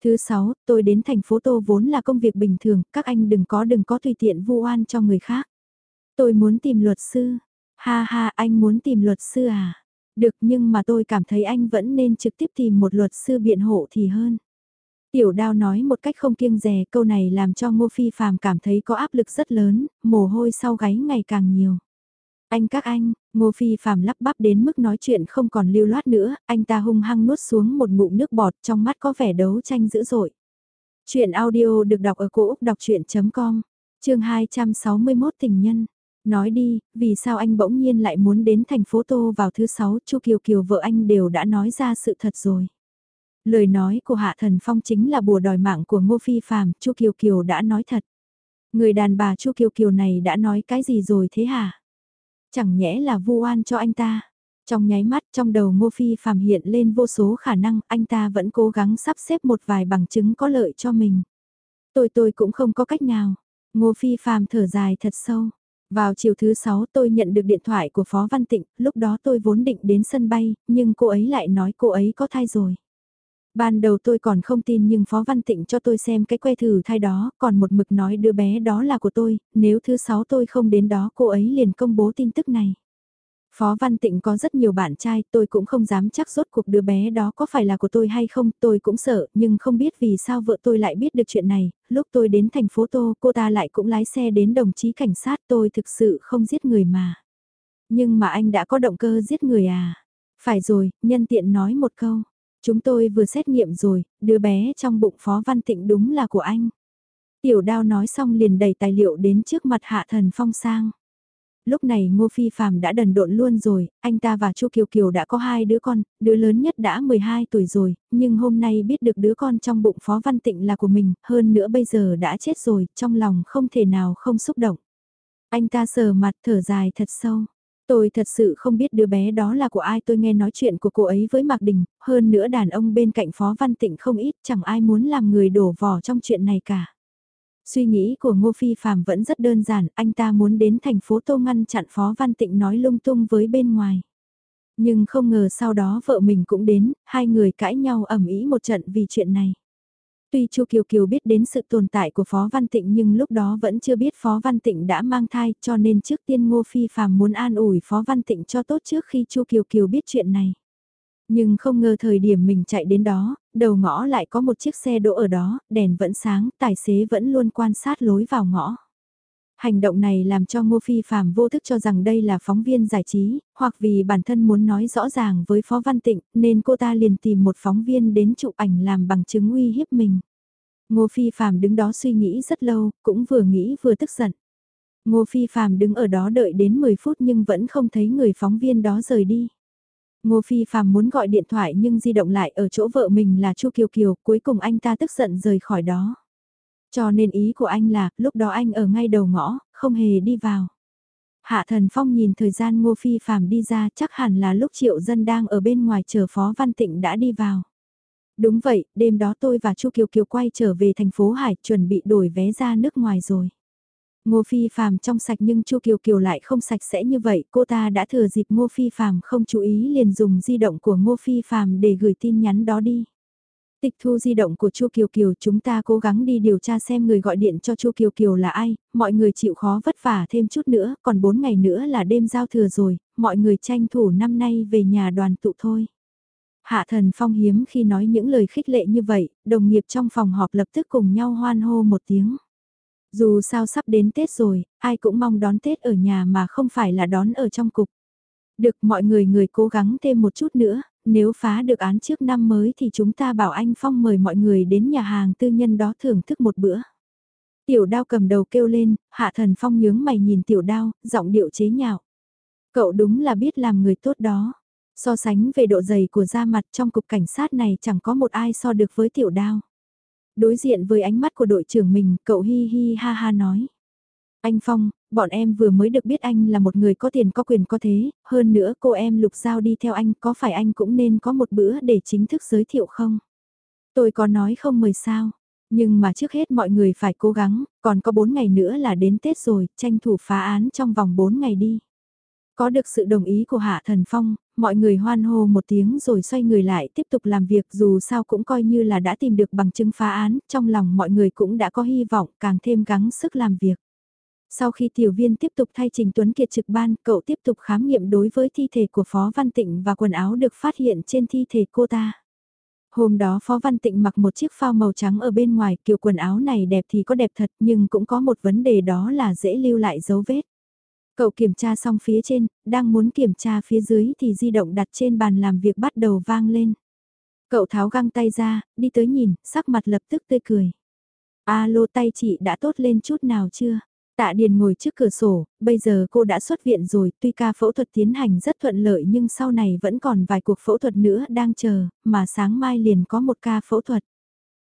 Thứ sáu, tôi đến thành phố Tô vốn là công việc bình thường, các anh đừng có đừng có tùy tiện vu oan cho người khác. Tôi muốn tìm luật sư. Ha ha, anh muốn tìm luật sư à? Được nhưng mà tôi cảm thấy anh vẫn nên trực tiếp tìm một luật sư biện hộ thì hơn. Tiểu đao nói một cách không kiêng dè câu này làm cho Ngô Phi Phạm cảm thấy có áp lực rất lớn, mồ hôi sau gáy ngày càng nhiều. Anh các anh, Ngô Phi Phạm lắp bắp đến mức nói chuyện không còn lưu loát nữa, anh ta hung hăng nuốt xuống một ngụm nước bọt trong mắt có vẻ đấu tranh dữ dội. Chuyện audio được đọc ở cổ Úc đọc chuyện.com, trường 261 tình nhân. Nói đi, vì sao anh bỗng nhiên lại muốn đến thành phố Tô vào thứ sáu, Chu Kiều Kiều vợ anh đều đã nói ra sự thật rồi. Lời nói của Hạ Thần Phong chính là bùa đòi mạng của Ngô Phi Phạm, Chu Kiều Kiều đã nói thật. Người đàn bà Chu Kiều Kiều này đã nói cái gì rồi thế hả? Chẳng nhẽ là vu oan cho anh ta. Trong nháy mắt trong đầu Ngô Phi Phạm hiện lên vô số khả năng anh ta vẫn cố gắng sắp xếp một vài bằng chứng có lợi cho mình. Tôi tôi cũng không có cách nào. Ngô Phi Phạm thở dài thật sâu. Vào chiều thứ 6 tôi nhận được điện thoại của Phó Văn Tịnh, lúc đó tôi vốn định đến sân bay, nhưng cô ấy lại nói cô ấy có thai rồi. Ban đầu tôi còn không tin nhưng Phó Văn Tịnh cho tôi xem cái que thử thai đó, còn một mực nói đứa bé đó là của tôi, nếu thứ sáu tôi không đến đó cô ấy liền công bố tin tức này. Phó Văn Tịnh có rất nhiều bạn trai, tôi cũng không dám chắc rốt cuộc đứa bé đó có phải là của tôi hay không, tôi cũng sợ, nhưng không biết vì sao vợ tôi lại biết được chuyện này, lúc tôi đến thành phố Tô, cô ta lại cũng lái xe đến đồng chí cảnh sát, tôi thực sự không giết người mà. Nhưng mà anh đã có động cơ giết người à? Phải rồi, nhân tiện nói một câu. Chúng tôi vừa xét nghiệm rồi, đứa bé trong bụng Phó Văn Tịnh đúng là của anh. Tiểu đao nói xong liền đẩy tài liệu đến trước mặt Hạ Thần Phong sang. Lúc này Ngô Phi Phạm đã đần độn luôn rồi, anh ta và Chu Kiều Kiều đã có hai đứa con, đứa lớn nhất đã 12 tuổi rồi, nhưng hôm nay biết được đứa con trong bụng Phó Văn Tịnh là của mình, hơn nữa bây giờ đã chết rồi, trong lòng không thể nào không xúc động. Anh ta sờ mặt thở dài thật sâu. Tôi thật sự không biết đứa bé đó là của ai tôi nghe nói chuyện của cô ấy với Mạc Đình, hơn nữa đàn ông bên cạnh Phó Văn Tịnh không ít chẳng ai muốn làm người đổ vỏ trong chuyện này cả. Suy nghĩ của Ngô Phi Phạm vẫn rất đơn giản, anh ta muốn đến thành phố Tô ngăn chặn Phó Văn Tịnh nói lung tung với bên ngoài. Nhưng không ngờ sau đó vợ mình cũng đến, hai người cãi nhau ẩm ý một trận vì chuyện này. Tuy Chu Kiều Kiều biết đến sự tồn tại của Phó Văn Tịnh nhưng lúc đó vẫn chưa biết Phó Văn Tịnh đã mang thai cho nên trước tiên Ngô Phi Phạm muốn an ủi Phó Văn Tịnh cho tốt trước khi Chu Kiều Kiều biết chuyện này. Nhưng không ngờ thời điểm mình chạy đến đó, đầu ngõ lại có một chiếc xe đỗ ở đó, đèn vẫn sáng, tài xế vẫn luôn quan sát lối vào ngõ. Hành động này làm cho Ngô Phi Phạm vô thức cho rằng đây là phóng viên giải trí, hoặc vì bản thân muốn nói rõ ràng với Phó Văn Tịnh, nên cô ta liền tìm một phóng viên đến chụp ảnh làm bằng chứng uy hiếp mình. Ngô Phi Phạm đứng đó suy nghĩ rất lâu, cũng vừa nghĩ vừa tức giận. Ngô Phi Phạm đứng ở đó đợi đến 10 phút nhưng vẫn không thấy người phóng viên đó rời đi. Ngô Phi Phạm muốn gọi điện thoại nhưng di động lại ở chỗ vợ mình là Chu Kiều Kiều, cuối cùng anh ta tức giận rời khỏi đó. Cho nên ý của anh là, lúc đó anh ở ngay đầu ngõ, không hề đi vào. Hạ Thần Phong nhìn thời gian Ngô Phi Phạm đi ra chắc hẳn là lúc Triệu Dân đang ở bên ngoài chờ Phó Văn Tịnh đã đi vào. Đúng vậy, đêm đó tôi và Chu Kiều Kiều quay trở về thành phố Hải chuẩn bị đổi vé ra nước ngoài rồi. Ngô Phi Phạm trong sạch nhưng Chu Kiều Kiều lại không sạch sẽ như vậy, cô ta đã thừa dịp Ngô Phi Phạm không chú ý liền dùng di động của Ngô Phi Phạm để gửi tin nhắn đó đi. Tịch thu di động của Chu Kiều Kiều chúng ta cố gắng đi điều tra xem người gọi điện cho Chu Kiều Kiều là ai, mọi người chịu khó vất vả thêm chút nữa, còn 4 ngày nữa là đêm giao thừa rồi, mọi người tranh thủ năm nay về nhà đoàn tụ thôi. Hạ thần phong hiếm khi nói những lời khích lệ như vậy, đồng nghiệp trong phòng họp lập tức cùng nhau hoan hô một tiếng. Dù sao sắp đến Tết rồi, ai cũng mong đón Tết ở nhà mà không phải là đón ở trong cục. Được mọi người người cố gắng thêm một chút nữa, nếu phá được án trước năm mới thì chúng ta bảo anh Phong mời mọi người đến nhà hàng tư nhân đó thưởng thức một bữa. Tiểu đao cầm đầu kêu lên, hạ thần Phong nhướng mày nhìn tiểu đao, giọng điệu chế nhạo. Cậu đúng là biết làm người tốt đó. So sánh về độ dày của da mặt trong cục cảnh sát này chẳng có một ai so được với tiểu đao. Đối diện với ánh mắt của đội trưởng mình, cậu hi hi ha ha nói. Anh Phong, bọn em vừa mới được biết anh là một người có tiền có quyền có thế, hơn nữa cô em Lục Giao đi theo anh có phải anh cũng nên có một bữa để chính thức giới thiệu không? Tôi có nói không mời sao, nhưng mà trước hết mọi người phải cố gắng, còn có 4 ngày nữa là đến Tết rồi, tranh thủ phá án trong vòng 4 ngày đi. Có được sự đồng ý của Hạ Thần Phong, mọi người hoan hô một tiếng rồi xoay người lại tiếp tục làm việc dù sao cũng coi như là đã tìm được bằng chứng phá án, trong lòng mọi người cũng đã có hy vọng càng thêm gắng sức làm việc. Sau khi tiểu viên tiếp tục thay Trình Tuấn Kiệt trực ban, cậu tiếp tục khám nghiệm đối với thi thể của Phó Văn Tịnh và quần áo được phát hiện trên thi thể cô ta. Hôm đó Phó Văn Tịnh mặc một chiếc phao màu trắng ở bên ngoài, kiểu quần áo này đẹp thì có đẹp thật nhưng cũng có một vấn đề đó là dễ lưu lại dấu vết. Cậu kiểm tra xong phía trên, đang muốn kiểm tra phía dưới thì di động đặt trên bàn làm việc bắt đầu vang lên. Cậu tháo găng tay ra, đi tới nhìn, sắc mặt lập tức tươi cười. Alo tay chị đã tốt lên chút nào chưa? Tạ Điền ngồi trước cửa sổ, bây giờ cô đã xuất viện rồi, tuy ca phẫu thuật tiến hành rất thuận lợi nhưng sau này vẫn còn vài cuộc phẫu thuật nữa đang chờ, mà sáng mai liền có một ca phẫu thuật.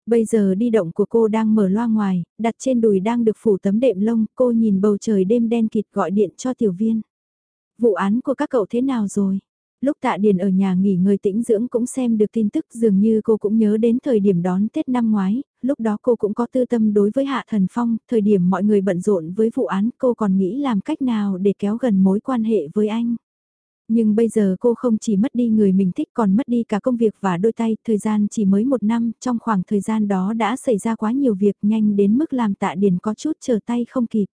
Bây giờ đi động của cô đang mở loa ngoài, đặt trên đùi đang được phủ tấm đệm lông, cô nhìn bầu trời đêm đen kịt gọi điện cho tiểu viên. Vụ án của các cậu thế nào rồi? Lúc tạ điền ở nhà nghỉ ngơi tĩnh dưỡng cũng xem được tin tức dường như cô cũng nhớ đến thời điểm đón Tết năm ngoái, lúc đó cô cũng có tư tâm đối với Hạ Thần Phong, thời điểm mọi người bận rộn với vụ án cô còn nghĩ làm cách nào để kéo gần mối quan hệ với anh. Nhưng bây giờ cô không chỉ mất đi người mình thích còn mất đi cả công việc và đôi tay, thời gian chỉ mới một năm, trong khoảng thời gian đó đã xảy ra quá nhiều việc nhanh đến mức làm tạ điền có chút chờ tay không kịp.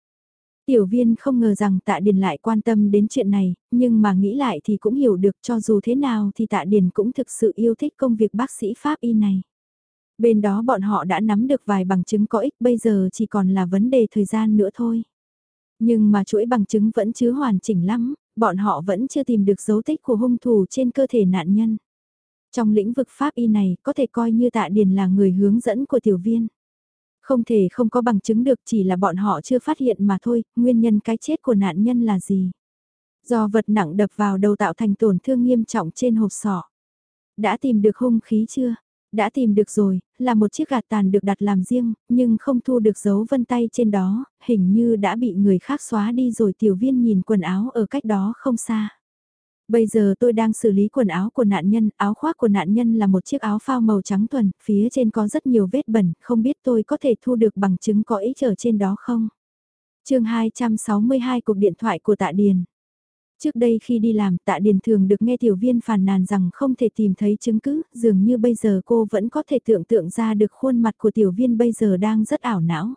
Tiểu viên không ngờ rằng tạ điền lại quan tâm đến chuyện này, nhưng mà nghĩ lại thì cũng hiểu được cho dù thế nào thì tạ điền cũng thực sự yêu thích công việc bác sĩ Pháp y này. Bên đó bọn họ đã nắm được vài bằng chứng có ích bây giờ chỉ còn là vấn đề thời gian nữa thôi. Nhưng mà chuỗi bằng chứng vẫn chưa hoàn chỉnh lắm, bọn họ vẫn chưa tìm được dấu tích của hung thủ trên cơ thể nạn nhân. Trong lĩnh vực pháp y này có thể coi như tạ điền là người hướng dẫn của tiểu viên. Không thể không có bằng chứng được chỉ là bọn họ chưa phát hiện mà thôi, nguyên nhân cái chết của nạn nhân là gì. Do vật nặng đập vào đầu tạo thành tổn thương nghiêm trọng trên hộp sọ. Đã tìm được hung khí chưa? Đã tìm được rồi, là một chiếc gạt tàn được đặt làm riêng, nhưng không thu được dấu vân tay trên đó, hình như đã bị người khác xóa đi rồi tiểu viên nhìn quần áo ở cách đó không xa. Bây giờ tôi đang xử lý quần áo của nạn nhân, áo khoác của nạn nhân là một chiếc áo phao màu trắng thuần, phía trên có rất nhiều vết bẩn, không biết tôi có thể thu được bằng chứng có ích ở trên đó không? chương 262 cuộc điện thoại của Tạ Điền. Trước đây khi đi làm tạ điền thường được nghe tiểu viên phàn nàn rằng không thể tìm thấy chứng cứ, dường như bây giờ cô vẫn có thể tưởng tượng ra được khuôn mặt của tiểu viên bây giờ đang rất ảo não.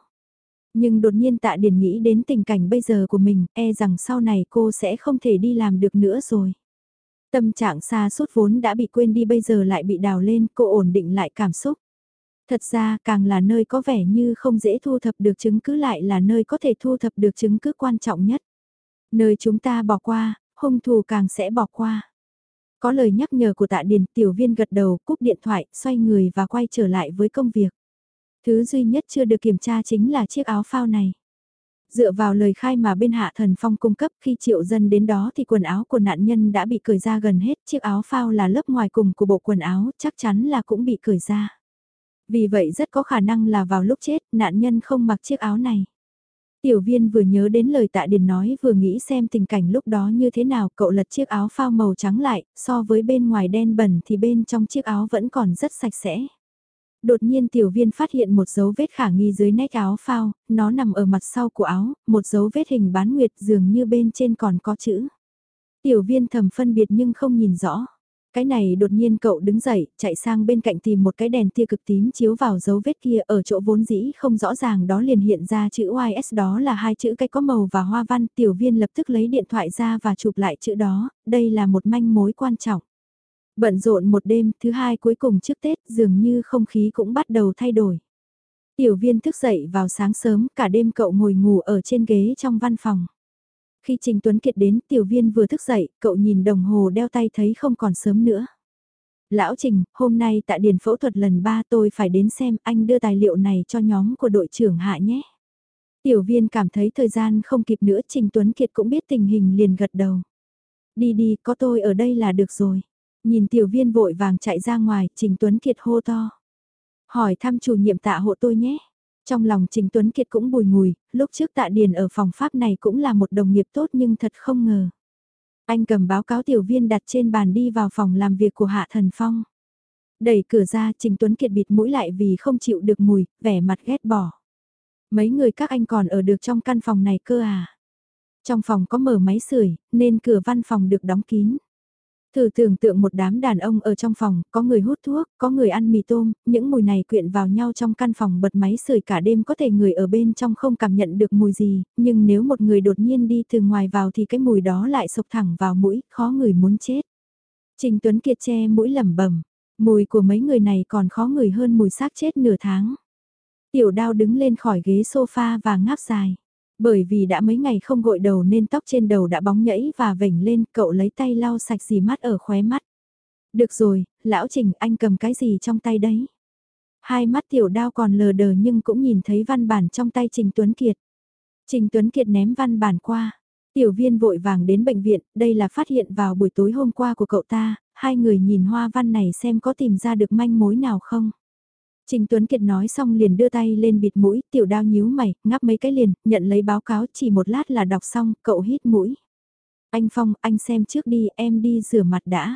Nhưng đột nhiên tạ điền nghĩ đến tình cảnh bây giờ của mình, e rằng sau này cô sẽ không thể đi làm được nữa rồi. Tâm trạng xa suốt vốn đã bị quên đi bây giờ lại bị đào lên, cô ổn định lại cảm xúc. Thật ra càng là nơi có vẻ như không dễ thu thập được chứng cứ lại là nơi có thể thu thập được chứng cứ quan trọng nhất. Nơi chúng ta bỏ qua, hung thủ càng sẽ bỏ qua. Có lời nhắc nhở của tạ điền tiểu viên gật đầu cúp điện thoại, xoay người và quay trở lại với công việc. Thứ duy nhất chưa được kiểm tra chính là chiếc áo phao này. Dựa vào lời khai mà bên hạ thần phong cung cấp khi triệu dân đến đó thì quần áo của nạn nhân đã bị cởi ra gần hết chiếc áo phao là lớp ngoài cùng của bộ quần áo chắc chắn là cũng bị cởi ra. Vì vậy rất có khả năng là vào lúc chết nạn nhân không mặc chiếc áo này. Tiểu viên vừa nhớ đến lời tạ điền nói vừa nghĩ xem tình cảnh lúc đó như thế nào cậu lật chiếc áo phao màu trắng lại, so với bên ngoài đen bẩn thì bên trong chiếc áo vẫn còn rất sạch sẽ. Đột nhiên tiểu viên phát hiện một dấu vết khả nghi dưới nách áo phao, nó nằm ở mặt sau của áo, một dấu vết hình bán nguyệt dường như bên trên còn có chữ. Tiểu viên thầm phân biệt nhưng không nhìn rõ. Cái này đột nhiên cậu đứng dậy, chạy sang bên cạnh tìm một cái đèn tia cực tím chiếu vào dấu vết kia ở chỗ vốn dĩ không rõ ràng đó liền hiện ra chữ YS đó là hai chữ cái có màu và hoa văn. Tiểu viên lập tức lấy điện thoại ra và chụp lại chữ đó, đây là một manh mối quan trọng. Bận rộn một đêm, thứ hai cuối cùng trước Tết dường như không khí cũng bắt đầu thay đổi. Tiểu viên thức dậy vào sáng sớm, cả đêm cậu ngồi ngủ ở trên ghế trong văn phòng. Khi Trình Tuấn Kiệt đến, tiểu viên vừa thức dậy, cậu nhìn đồng hồ đeo tay thấy không còn sớm nữa. Lão Trình, hôm nay tại điền phẫu thuật lần 3 tôi phải đến xem anh đưa tài liệu này cho nhóm của đội trưởng hạ nhé. Tiểu viên cảm thấy thời gian không kịp nữa Trình Tuấn Kiệt cũng biết tình hình liền gật đầu. Đi đi, có tôi ở đây là được rồi. Nhìn tiểu viên vội vàng chạy ra ngoài, Trình Tuấn Kiệt hô to. Hỏi thăm chủ nhiệm tạ hộ tôi nhé. Trong lòng Trình Tuấn Kiệt cũng bùi ngùi, lúc trước tạ điền ở phòng pháp này cũng là một đồng nghiệp tốt nhưng thật không ngờ. Anh cầm báo cáo tiểu viên đặt trên bàn đi vào phòng làm việc của Hạ Thần Phong. Đẩy cửa ra Trình Tuấn Kiệt bịt mũi lại vì không chịu được mùi, vẻ mặt ghét bỏ. Mấy người các anh còn ở được trong căn phòng này cơ à? Trong phòng có mở máy sưởi nên cửa văn phòng được đóng kín. Thử tưởng tượng một đám đàn ông ở trong phòng, có người hút thuốc, có người ăn mì tôm, những mùi này quyện vào nhau trong căn phòng bật máy sưởi cả đêm có thể người ở bên trong không cảm nhận được mùi gì, nhưng nếu một người đột nhiên đi từ ngoài vào thì cái mùi đó lại sộc thẳng vào mũi, khó người muốn chết. Trình Tuấn Kiệt che mũi lẩm bẩm, mùi của mấy người này còn khó người hơn mùi xác chết nửa tháng. Tiểu đao đứng lên khỏi ghế sofa và ngáp dài. Bởi vì đã mấy ngày không gội đầu nên tóc trên đầu đã bóng nhẫy và vểnh lên, cậu lấy tay lau sạch dì mắt ở khóe mắt. Được rồi, lão Trình anh cầm cái gì trong tay đấy? Hai mắt tiểu đao còn lờ đờ nhưng cũng nhìn thấy văn bản trong tay Trình Tuấn Kiệt. Trình Tuấn Kiệt ném văn bản qua. Tiểu viên vội vàng đến bệnh viện, đây là phát hiện vào buổi tối hôm qua của cậu ta, hai người nhìn hoa văn này xem có tìm ra được manh mối nào không. Trình Tuấn Kiệt nói xong liền đưa tay lên bịt mũi, tiểu đao nhíu mày, ngáp mấy cái liền, nhận lấy báo cáo chỉ một lát là đọc xong, cậu hít mũi. Anh Phong, anh xem trước đi, em đi rửa mặt đã.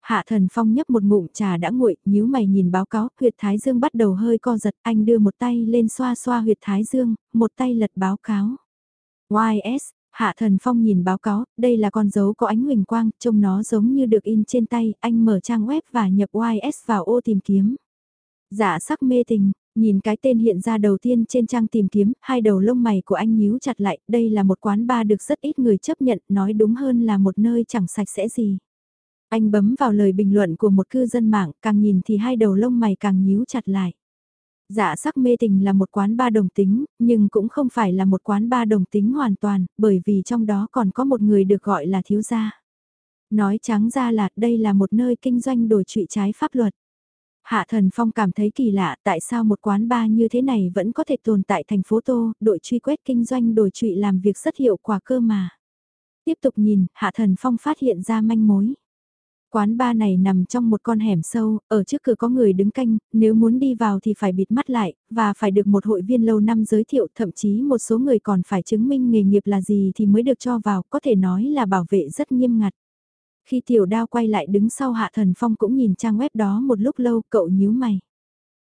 Hạ thần Phong nhấp một ngụm trà đã nguội, nhíu mày nhìn báo cáo, huyệt thái dương bắt đầu hơi co giật, anh đưa một tay lên xoa xoa huyệt thái dương, một tay lật báo cáo. YS, Hạ thần Phong nhìn báo cáo, đây là con dấu có ánh huỳnh quang, trông nó giống như được in trên tay, anh mở trang web và nhập YS vào ô tìm kiếm. Dạ sắc mê tình, nhìn cái tên hiện ra đầu tiên trên trang tìm kiếm, hai đầu lông mày của anh nhíu chặt lại, đây là một quán bar được rất ít người chấp nhận, nói đúng hơn là một nơi chẳng sạch sẽ gì. Anh bấm vào lời bình luận của một cư dân mạng, càng nhìn thì hai đầu lông mày càng nhíu chặt lại. Dạ sắc mê tình là một quán ba đồng tính, nhưng cũng không phải là một quán ba đồng tính hoàn toàn, bởi vì trong đó còn có một người được gọi là thiếu gia. Nói trắng ra là đây là một nơi kinh doanh đổi trụy trái pháp luật. Hạ Thần Phong cảm thấy kỳ lạ tại sao một quán bar như thế này vẫn có thể tồn tại thành phố Tô, đội truy quét kinh doanh đổi trụy làm việc rất hiệu quả cơ mà. Tiếp tục nhìn, Hạ Thần Phong phát hiện ra manh mối. Quán bar này nằm trong một con hẻm sâu, ở trước cửa có người đứng canh, nếu muốn đi vào thì phải bịt mắt lại, và phải được một hội viên lâu năm giới thiệu, thậm chí một số người còn phải chứng minh nghề nghiệp là gì thì mới được cho vào, có thể nói là bảo vệ rất nghiêm ngặt. Khi tiểu đao quay lại đứng sau hạ thần phong cũng nhìn trang web đó một lúc lâu cậu nhíu mày.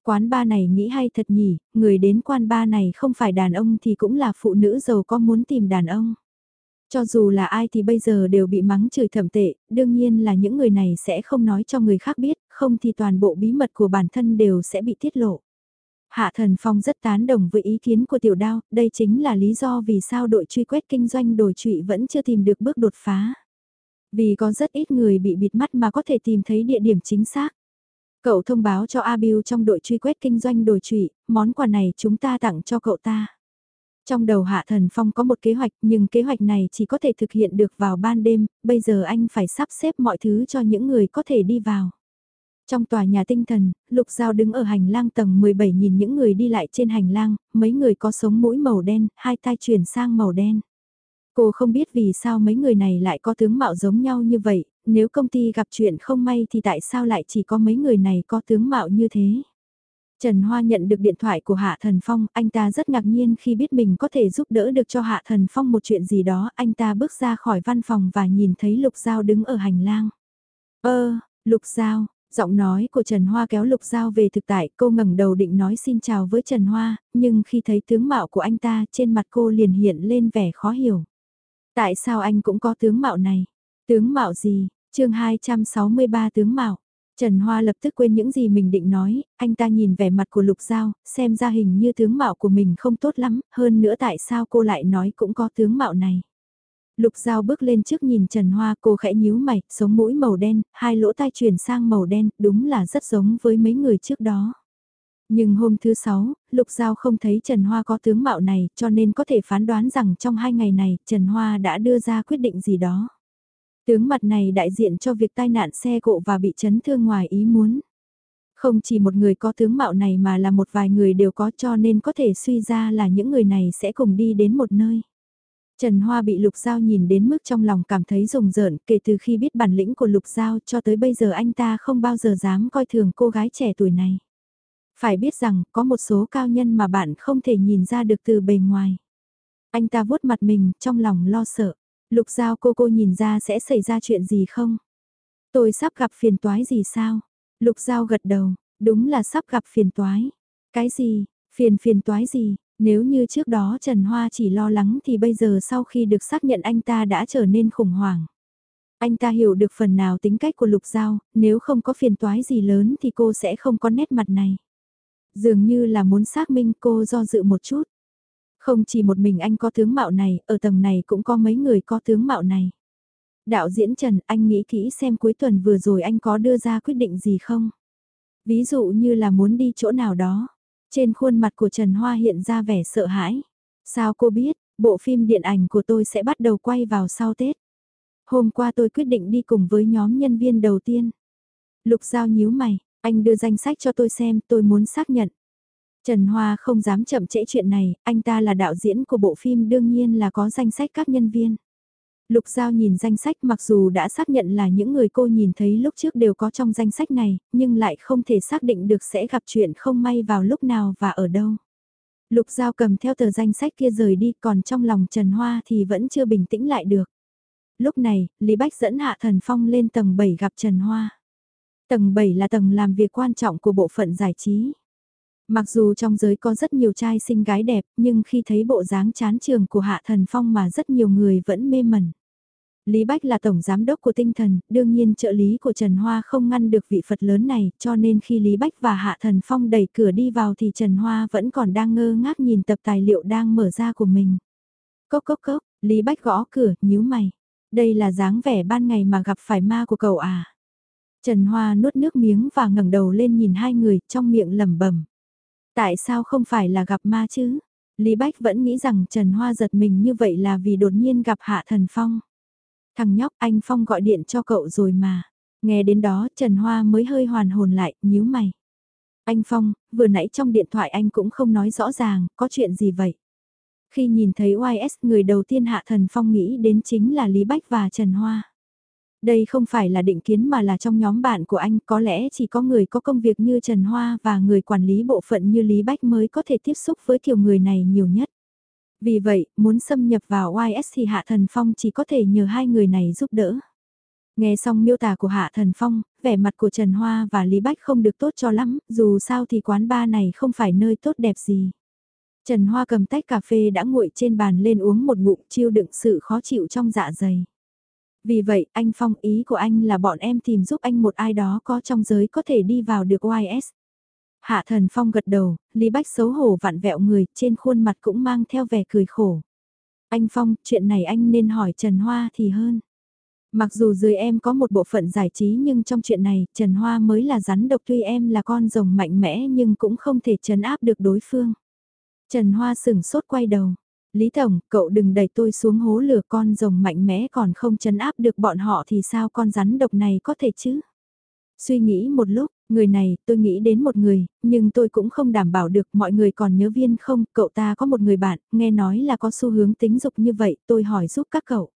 Quán ba này nghĩ hay thật nhỉ, người đến quan ba này không phải đàn ông thì cũng là phụ nữ giàu có muốn tìm đàn ông. Cho dù là ai thì bây giờ đều bị mắng chửi thẩm tệ, đương nhiên là những người này sẽ không nói cho người khác biết, không thì toàn bộ bí mật của bản thân đều sẽ bị tiết lộ. Hạ Thần Phong rất tán đồng với ý kiến của tiểu đao, đây chính là lý do vì sao đội truy quét kinh doanh đổi trụy vẫn chưa tìm được bước đột phá. Vì có rất ít người bị bịt mắt mà có thể tìm thấy địa điểm chính xác. Cậu thông báo cho Abil trong đội truy quét kinh doanh đổi trụy, món quà này chúng ta tặng cho cậu ta. Trong đầu Hạ Thần Phong có một kế hoạch nhưng kế hoạch này chỉ có thể thực hiện được vào ban đêm, bây giờ anh phải sắp xếp mọi thứ cho những người có thể đi vào. Trong tòa nhà tinh thần, Lục Giao đứng ở hành lang tầng 17 nhìn những người đi lại trên hành lang, mấy người có sống mũi màu đen, hai tai chuyển sang màu đen. Cô không biết vì sao mấy người này lại có tướng mạo giống nhau như vậy, nếu công ty gặp chuyện không may thì tại sao lại chỉ có mấy người này có tướng mạo như thế. Trần Hoa nhận được điện thoại của Hạ Thần Phong, anh ta rất ngạc nhiên khi biết mình có thể giúp đỡ được cho Hạ Thần Phong một chuyện gì đó, anh ta bước ra khỏi văn phòng và nhìn thấy Lục Giao đứng ở hành lang. Ơ, Lục Giao, giọng nói của Trần Hoa kéo Lục Giao về thực tại, cô ngẩng đầu định nói xin chào với Trần Hoa, nhưng khi thấy tướng mạo của anh ta trên mặt cô liền hiện lên vẻ khó hiểu. Tại sao anh cũng có tướng mạo này? Tướng mạo gì? chương 263 tướng mạo. Trần Hoa lập tức quên những gì mình định nói, anh ta nhìn vẻ mặt của Lục Giao, xem ra hình như tướng mạo của mình không tốt lắm, hơn nữa tại sao cô lại nói cũng có tướng mạo này. Lục Giao bước lên trước nhìn Trần Hoa cô khẽ nhíu mày, sống mũi màu đen, hai lỗ tai chuyển sang màu đen, đúng là rất giống với mấy người trước đó. Nhưng hôm thứ sáu, Lục Giao không thấy Trần Hoa có tướng mạo này cho nên có thể phán đoán rằng trong hai ngày này Trần Hoa đã đưa ra quyết định gì đó. Tướng mặt này đại diện cho việc tai nạn xe cộ và bị chấn thương ngoài ý muốn. Không chỉ một người có tướng mạo này mà là một vài người đều có cho nên có thể suy ra là những người này sẽ cùng đi đến một nơi. Trần Hoa bị Lục Giao nhìn đến mức trong lòng cảm thấy rùng rợn kể từ khi biết bản lĩnh của Lục Giao cho tới bây giờ anh ta không bao giờ dám coi thường cô gái trẻ tuổi này. Phải biết rằng có một số cao nhân mà bạn không thể nhìn ra được từ bề ngoài. Anh ta vuốt mặt mình trong lòng lo sợ. Lục Giao cô cô nhìn ra sẽ xảy ra chuyện gì không? Tôi sắp gặp phiền toái gì sao? Lục Giao gật đầu, đúng là sắp gặp phiền toái. Cái gì, phiền phiền toái gì, nếu như trước đó Trần Hoa chỉ lo lắng thì bây giờ sau khi được xác nhận anh ta đã trở nên khủng hoảng. Anh ta hiểu được phần nào tính cách của Lục Giao, nếu không có phiền toái gì lớn thì cô sẽ không có nét mặt này. Dường như là muốn xác minh cô do dự một chút. Không chỉ một mình anh có tướng mạo này, ở tầng này cũng có mấy người có tướng mạo này. Đạo diễn Trần, anh nghĩ kỹ xem cuối tuần vừa rồi anh có đưa ra quyết định gì không? Ví dụ như là muốn đi chỗ nào đó. Trên khuôn mặt của Trần Hoa hiện ra vẻ sợ hãi. Sao cô biết, bộ phim điện ảnh của tôi sẽ bắt đầu quay vào sau Tết. Hôm qua tôi quyết định đi cùng với nhóm nhân viên đầu tiên. Lục Giao nhíu mày, anh đưa danh sách cho tôi xem, tôi muốn xác nhận. Trần Hoa không dám chậm trễ chuyện này, anh ta là đạo diễn của bộ phim đương nhiên là có danh sách các nhân viên. Lục Giao nhìn danh sách mặc dù đã xác nhận là những người cô nhìn thấy lúc trước đều có trong danh sách này, nhưng lại không thể xác định được sẽ gặp chuyện không may vào lúc nào và ở đâu. Lục Giao cầm theo tờ danh sách kia rời đi còn trong lòng Trần Hoa thì vẫn chưa bình tĩnh lại được. Lúc này, Lý Bách dẫn Hạ Thần Phong lên tầng 7 gặp Trần Hoa. Tầng 7 là tầng làm việc quan trọng của bộ phận giải trí. Mặc dù trong giới có rất nhiều trai xinh gái đẹp, nhưng khi thấy bộ dáng chán trường của Hạ Thần Phong mà rất nhiều người vẫn mê mẩn. Lý Bách là tổng giám đốc của tinh thần, đương nhiên trợ lý của Trần Hoa không ngăn được vị Phật lớn này, cho nên khi Lý Bách và Hạ Thần Phong đẩy cửa đi vào thì Trần Hoa vẫn còn đang ngơ ngác nhìn tập tài liệu đang mở ra của mình. Cốc cốc cốc, Lý Bách gõ cửa, nhíu mày. Đây là dáng vẻ ban ngày mà gặp phải ma của cậu à. Trần Hoa nuốt nước miếng và ngẩng đầu lên nhìn hai người trong miệng lẩm bẩm. Tại sao không phải là gặp ma chứ? Lý Bách vẫn nghĩ rằng Trần Hoa giật mình như vậy là vì đột nhiên gặp Hạ Thần Phong. Thằng nhóc anh Phong gọi điện cho cậu rồi mà. Nghe đến đó Trần Hoa mới hơi hoàn hồn lại, nhíu mày. Anh Phong, vừa nãy trong điện thoại anh cũng không nói rõ ràng, có chuyện gì vậy? Khi nhìn thấy YS người đầu tiên Hạ Thần Phong nghĩ đến chính là Lý Bách và Trần Hoa. Đây không phải là định kiến mà là trong nhóm bạn của anh, có lẽ chỉ có người có công việc như Trần Hoa và người quản lý bộ phận như Lý Bách mới có thể tiếp xúc với kiểu người này nhiều nhất. Vì vậy, muốn xâm nhập vào YS thì Hạ Thần Phong chỉ có thể nhờ hai người này giúp đỡ. Nghe xong miêu tả của Hạ Thần Phong, vẻ mặt của Trần Hoa và Lý Bách không được tốt cho lắm, dù sao thì quán bar này không phải nơi tốt đẹp gì. Trần Hoa cầm tách cà phê đã nguội trên bàn lên uống một ngụm chiêu đựng sự khó chịu trong dạ dày. Vì vậy, anh Phong ý của anh là bọn em tìm giúp anh một ai đó có trong giới có thể đi vào được YS. Hạ thần Phong gật đầu, Lý Bách xấu hổ vặn vẹo người, trên khuôn mặt cũng mang theo vẻ cười khổ. Anh Phong, chuyện này anh nên hỏi Trần Hoa thì hơn. Mặc dù dưới em có một bộ phận giải trí nhưng trong chuyện này, Trần Hoa mới là rắn độc tuy em là con rồng mạnh mẽ nhưng cũng không thể chấn áp được đối phương. Trần Hoa sửng sốt quay đầu. Lý Tổng, cậu đừng đẩy tôi xuống hố lửa con rồng mạnh mẽ còn không chấn áp được bọn họ thì sao con rắn độc này có thể chứ? Suy nghĩ một lúc, người này, tôi nghĩ đến một người, nhưng tôi cũng không đảm bảo được mọi người còn nhớ viên không, cậu ta có một người bạn, nghe nói là có xu hướng tính dục như vậy, tôi hỏi giúp các cậu.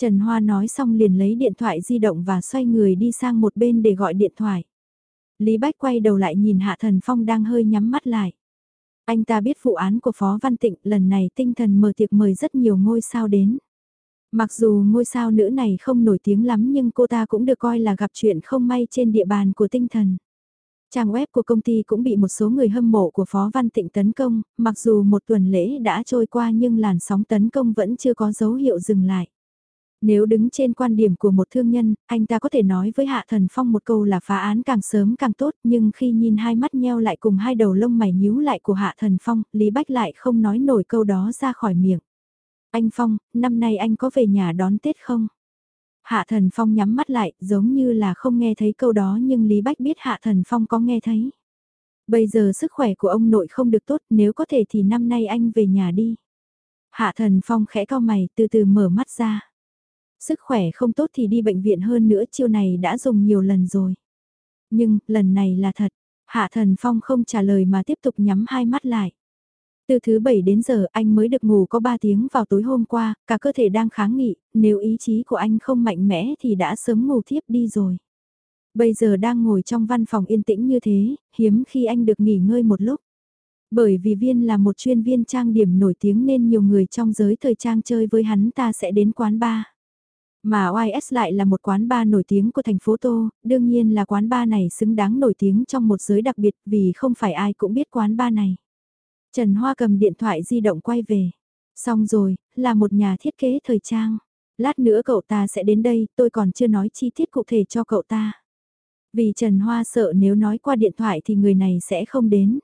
Trần Hoa nói xong liền lấy điện thoại di động và xoay người đi sang một bên để gọi điện thoại. Lý Bách quay đầu lại nhìn Hạ Thần Phong đang hơi nhắm mắt lại. Anh ta biết vụ án của Phó Văn Tịnh lần này tinh thần mở tiệc mời rất nhiều ngôi sao đến. Mặc dù ngôi sao nữ này không nổi tiếng lắm nhưng cô ta cũng được coi là gặp chuyện không may trên địa bàn của tinh thần. Trang web của công ty cũng bị một số người hâm mộ của Phó Văn Tịnh tấn công, mặc dù một tuần lễ đã trôi qua nhưng làn sóng tấn công vẫn chưa có dấu hiệu dừng lại. Nếu đứng trên quan điểm của một thương nhân, anh ta có thể nói với Hạ Thần Phong một câu là phá án càng sớm càng tốt, nhưng khi nhìn hai mắt nheo lại cùng hai đầu lông mày nhíu lại của Hạ Thần Phong, Lý Bách lại không nói nổi câu đó ra khỏi miệng. Anh Phong, năm nay anh có về nhà đón Tết không? Hạ Thần Phong nhắm mắt lại, giống như là không nghe thấy câu đó nhưng Lý Bách biết Hạ Thần Phong có nghe thấy. Bây giờ sức khỏe của ông nội không được tốt, nếu có thể thì năm nay anh về nhà đi. Hạ Thần Phong khẽ cao mày, từ từ mở mắt ra. Sức khỏe không tốt thì đi bệnh viện hơn nữa, chiêu này đã dùng nhiều lần rồi. Nhưng, lần này là thật. Hạ Thần Phong không trả lời mà tiếp tục nhắm hai mắt lại. Từ thứ bảy đến giờ anh mới được ngủ có 3 tiếng vào tối hôm qua, cả cơ thể đang kháng nghị, nếu ý chí của anh không mạnh mẽ thì đã sớm ngủ thiếp đi rồi. Bây giờ đang ngồi trong văn phòng yên tĩnh như thế, hiếm khi anh được nghỉ ngơi một lúc. Bởi vì Viên là một chuyên viên trang điểm nổi tiếng nên nhiều người trong giới thời trang chơi với hắn ta sẽ đến quán bar. Mà OIS lại là một quán bar nổi tiếng của thành phố Tô, đương nhiên là quán bar này xứng đáng nổi tiếng trong một giới đặc biệt vì không phải ai cũng biết quán bar này. Trần Hoa cầm điện thoại di động quay về. Xong rồi, là một nhà thiết kế thời trang. Lát nữa cậu ta sẽ đến đây, tôi còn chưa nói chi tiết cụ thể cho cậu ta. Vì Trần Hoa sợ nếu nói qua điện thoại thì người này sẽ không đến.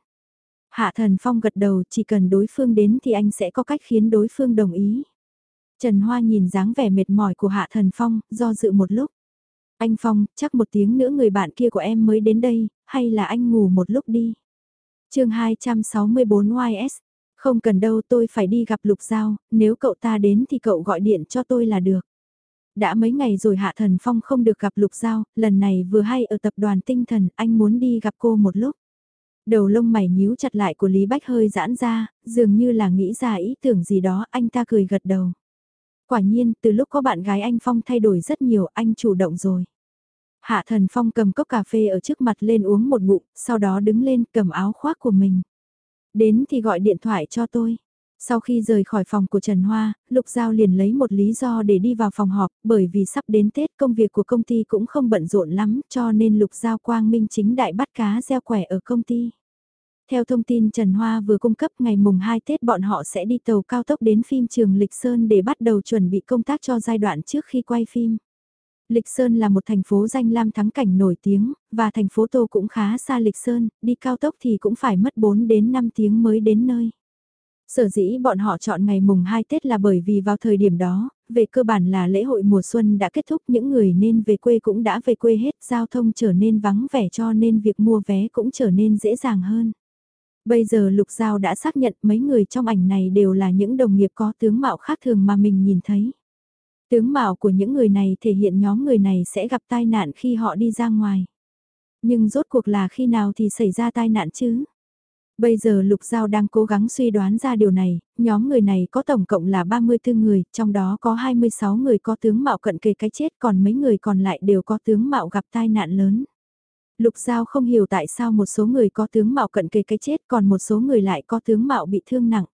Hạ Thần Phong gật đầu chỉ cần đối phương đến thì anh sẽ có cách khiến đối phương đồng ý. Trần Hoa nhìn dáng vẻ mệt mỏi của Hạ Thần Phong, do dự một lúc. Anh Phong, chắc một tiếng nữa người bạn kia của em mới đến đây, hay là anh ngủ một lúc đi chương 264 YS, không cần đâu tôi phải đi gặp Lục Giao, nếu cậu ta đến thì cậu gọi điện cho tôi là được. Đã mấy ngày rồi Hạ Thần Phong không được gặp Lục Giao, lần này vừa hay ở tập đoàn tinh thần anh muốn đi gặp cô một lúc. Đầu lông mày nhíu chặt lại của Lý Bách hơi giãn ra, dường như là nghĩ ra ý tưởng gì đó anh ta cười gật đầu. Quả nhiên, từ lúc có bạn gái anh Phong thay đổi rất nhiều anh chủ động rồi. Hạ Thần Phong cầm cốc cà phê ở trước mặt lên uống một ngụm, sau đó đứng lên cầm áo khoác của mình. Đến thì gọi điện thoại cho tôi. Sau khi rời khỏi phòng của Trần Hoa, Lục Giao liền lấy một lý do để đi vào phòng họp, bởi vì sắp đến Tết công việc của công ty cũng không bận rộn lắm, cho nên Lục Giao quang minh chính đại bắt cá gieo quẻ ở công ty. Theo thông tin Trần Hoa vừa cung cấp ngày mùng 2 Tết bọn họ sẽ đi tàu cao tốc đến phim trường Lịch Sơn để bắt đầu chuẩn bị công tác cho giai đoạn trước khi quay phim. Lịch Sơn là một thành phố danh lam thắng cảnh nổi tiếng, và thành phố Tô cũng khá xa Lịch Sơn, đi cao tốc thì cũng phải mất 4 đến 5 tiếng mới đến nơi. Sở dĩ bọn họ chọn ngày mùng 2 Tết là bởi vì vào thời điểm đó, về cơ bản là lễ hội mùa xuân đã kết thúc những người nên về quê cũng đã về quê hết, giao thông trở nên vắng vẻ cho nên việc mua vé cũng trở nên dễ dàng hơn. Bây giờ Lục Giao đã xác nhận mấy người trong ảnh này đều là những đồng nghiệp có tướng mạo khác thường mà mình nhìn thấy. Tướng mạo của những người này thể hiện nhóm người này sẽ gặp tai nạn khi họ đi ra ngoài. Nhưng rốt cuộc là khi nào thì xảy ra tai nạn chứ? Bây giờ Lục Giao đang cố gắng suy đoán ra điều này, nhóm người này có tổng cộng là 34 người, trong đó có 26 người có tướng mạo cận kề cái chết còn mấy người còn lại đều có tướng mạo gặp tai nạn lớn. Lục Giao không hiểu tại sao một số người có tướng mạo cận kề cái chết còn một số người lại có tướng mạo bị thương nặng.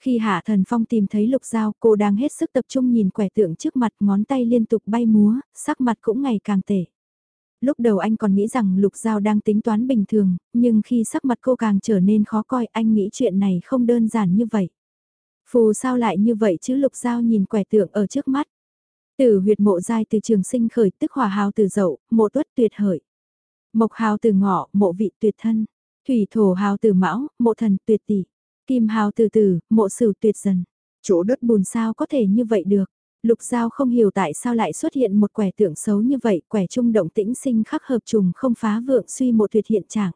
Khi Hạ Thần Phong tìm thấy Lục Giao, cô đang hết sức tập trung nhìn quẻ tượng trước mặt ngón tay liên tục bay múa, sắc mặt cũng ngày càng tệ. Lúc đầu anh còn nghĩ rằng Lục Giao đang tính toán bình thường, nhưng khi sắc mặt cô càng trở nên khó coi anh nghĩ chuyện này không đơn giản như vậy. Phù sao lại như vậy chứ Lục Giao nhìn quẻ tượng ở trước mắt. Từ huyệt mộ giai từ trường sinh khởi tức hỏa hào từ dậu, mộ tuất tuyệt hợi. Mộc hào từ ngọ, mộ vị tuyệt thân. Thủy thổ hào từ mão, mộ thần tuyệt tỷ. Kim hào từ từ, mộ sử tuyệt dần. Chỗ đất bùn sao có thể như vậy được. Lục Giao không hiểu tại sao lại xuất hiện một quẻ tượng xấu như vậy, quẻ trung động tĩnh sinh khắc hợp trùng không phá vượng suy một tuyệt hiện trạng.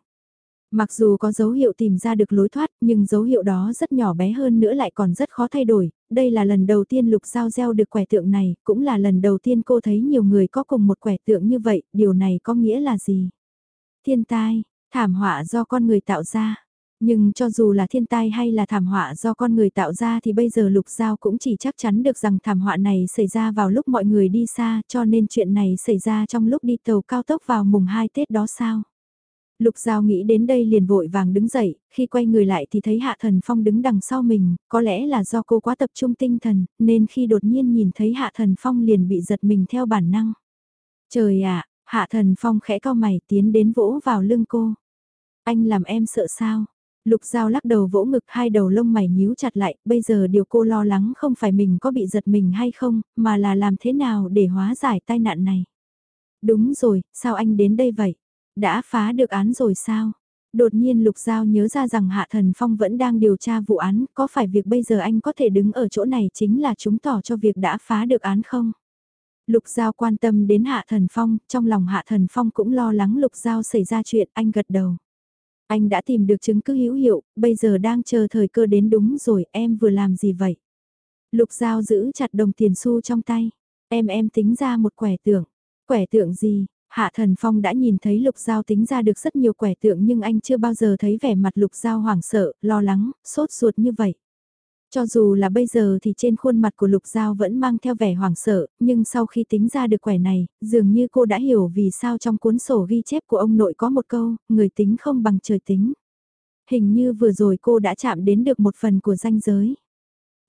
Mặc dù có dấu hiệu tìm ra được lối thoát, nhưng dấu hiệu đó rất nhỏ bé hơn nữa lại còn rất khó thay đổi. Đây là lần đầu tiên Lục Giao gieo được quẻ tượng này, cũng là lần đầu tiên cô thấy nhiều người có cùng một quẻ tượng như vậy, điều này có nghĩa là gì? Thiên tai, thảm họa do con người tạo ra. Nhưng cho dù là thiên tai hay là thảm họa do con người tạo ra thì bây giờ Lục Giao cũng chỉ chắc chắn được rằng thảm họa này xảy ra vào lúc mọi người đi xa cho nên chuyện này xảy ra trong lúc đi tàu cao tốc vào mùng 2 Tết đó sao. Lục Giao nghĩ đến đây liền vội vàng đứng dậy, khi quay người lại thì thấy Hạ Thần Phong đứng đằng sau mình, có lẽ là do cô quá tập trung tinh thần, nên khi đột nhiên nhìn thấy Hạ Thần Phong liền bị giật mình theo bản năng. Trời ạ, Hạ Thần Phong khẽ cao mày tiến đến vỗ vào lưng cô. Anh làm em sợ sao? Lục Giao lắc đầu vỗ ngực hai đầu lông mày nhíu chặt lại, bây giờ điều cô lo lắng không phải mình có bị giật mình hay không, mà là làm thế nào để hóa giải tai nạn này. Đúng rồi, sao anh đến đây vậy? Đã phá được án rồi sao? Đột nhiên Lục Giao nhớ ra rằng Hạ Thần Phong vẫn đang điều tra vụ án, có phải việc bây giờ anh có thể đứng ở chỗ này chính là chứng tỏ cho việc đã phá được án không? Lục Giao quan tâm đến Hạ Thần Phong, trong lòng Hạ Thần Phong cũng lo lắng Lục Giao xảy ra chuyện, anh gật đầu. Anh đã tìm được chứng cứ hữu hiệu, bây giờ đang chờ thời cơ đến đúng rồi, em vừa làm gì vậy? Lục Giao giữ chặt đồng tiền xu trong tay. Em em tính ra một quẻ tượng. Quẻ tượng gì? Hạ Thần Phong đã nhìn thấy Lục Giao tính ra được rất nhiều quẻ tượng nhưng anh chưa bao giờ thấy vẻ mặt Lục Giao hoảng sợ, lo lắng, sốt ruột như vậy. Cho dù là bây giờ thì trên khuôn mặt của Lục Giao vẫn mang theo vẻ hoảng sợ, nhưng sau khi tính ra được quẻ này, dường như cô đã hiểu vì sao trong cuốn sổ ghi chép của ông nội có một câu, người tính không bằng trời tính. Hình như vừa rồi cô đã chạm đến được một phần của danh giới.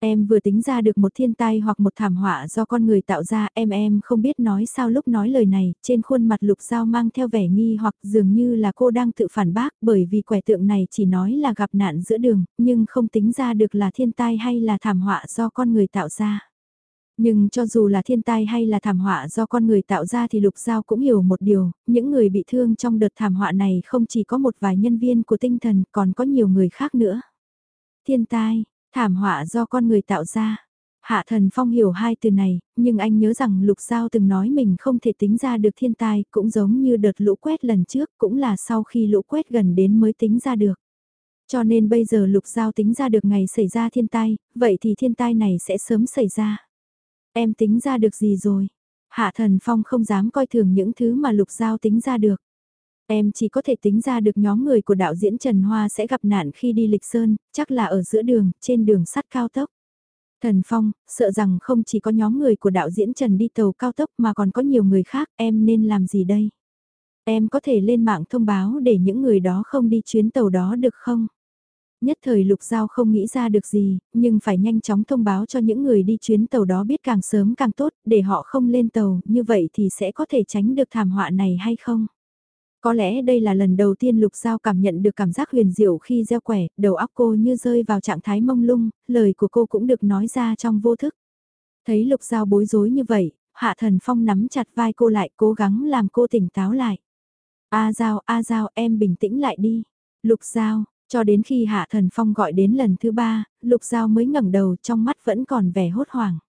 Em vừa tính ra được một thiên tai hoặc một thảm họa do con người tạo ra, em em không biết nói sao lúc nói lời này, trên khuôn mặt lục dao mang theo vẻ nghi hoặc dường như là cô đang tự phản bác bởi vì quẻ tượng này chỉ nói là gặp nạn giữa đường, nhưng không tính ra được là thiên tai hay là thảm họa do con người tạo ra. Nhưng cho dù là thiên tai hay là thảm họa do con người tạo ra thì Lục Giao cũng hiểu một điều, những người bị thương trong đợt thảm họa này không chỉ có một vài nhân viên của tinh thần còn có nhiều người khác nữa. Thiên tai, Thảm họa do con người tạo ra. Hạ thần phong hiểu hai từ này, nhưng anh nhớ rằng Lục Giao từng nói mình không thể tính ra được thiên tai, cũng giống như đợt lũ quét lần trước, cũng là sau khi lũ quét gần đến mới tính ra được. Cho nên bây giờ Lục Giao tính ra được ngày xảy ra thiên tai, vậy thì thiên tai này sẽ sớm xảy ra. Em tính ra được gì rồi? Hạ thần phong không dám coi thường những thứ mà Lục Giao tính ra được. Em chỉ có thể tính ra được nhóm người của đạo diễn Trần Hoa sẽ gặp nạn khi đi lịch sơn, chắc là ở giữa đường, trên đường sắt cao tốc. Thần Phong, sợ rằng không chỉ có nhóm người của đạo diễn Trần đi tàu cao tốc mà còn có nhiều người khác, em nên làm gì đây? Em có thể lên mạng thông báo để những người đó không đi chuyến tàu đó được không? Nhất thời Lục Giao không nghĩ ra được gì, nhưng phải nhanh chóng thông báo cho những người đi chuyến tàu đó biết càng sớm càng tốt, để họ không lên tàu, như vậy thì sẽ có thể tránh được thảm họa này hay không? Có lẽ đây là lần đầu tiên Lục Giao cảm nhận được cảm giác huyền diệu khi gieo quẻ, đầu óc cô như rơi vào trạng thái mông lung, lời của cô cũng được nói ra trong vô thức. Thấy Lục Giao bối rối như vậy, Hạ Thần Phong nắm chặt vai cô lại cố gắng làm cô tỉnh táo lại. A Giao, A Giao em bình tĩnh lại đi. Lục Giao, cho đến khi Hạ Thần Phong gọi đến lần thứ ba, Lục Giao mới ngẩng đầu trong mắt vẫn còn vẻ hốt hoảng.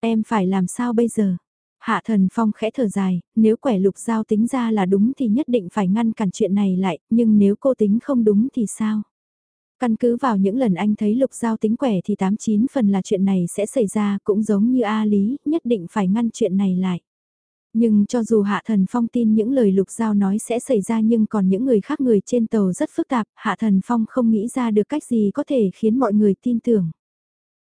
Em phải làm sao bây giờ? Hạ thần phong khẽ thở dài, nếu quẻ lục giao tính ra là đúng thì nhất định phải ngăn cản chuyện này lại, nhưng nếu cô tính không đúng thì sao? Căn cứ vào những lần anh thấy lục giao tính quẻ thì 89 phần là chuyện này sẽ xảy ra cũng giống như A Lý, nhất định phải ngăn chuyện này lại. Nhưng cho dù Hạ Thần Phong tin những lời Lục Giao nói sẽ xảy ra nhưng còn những người khác người trên tàu rất phức tạp, Hạ Thần Phong không nghĩ ra được cách gì có thể khiến mọi người tin tưởng.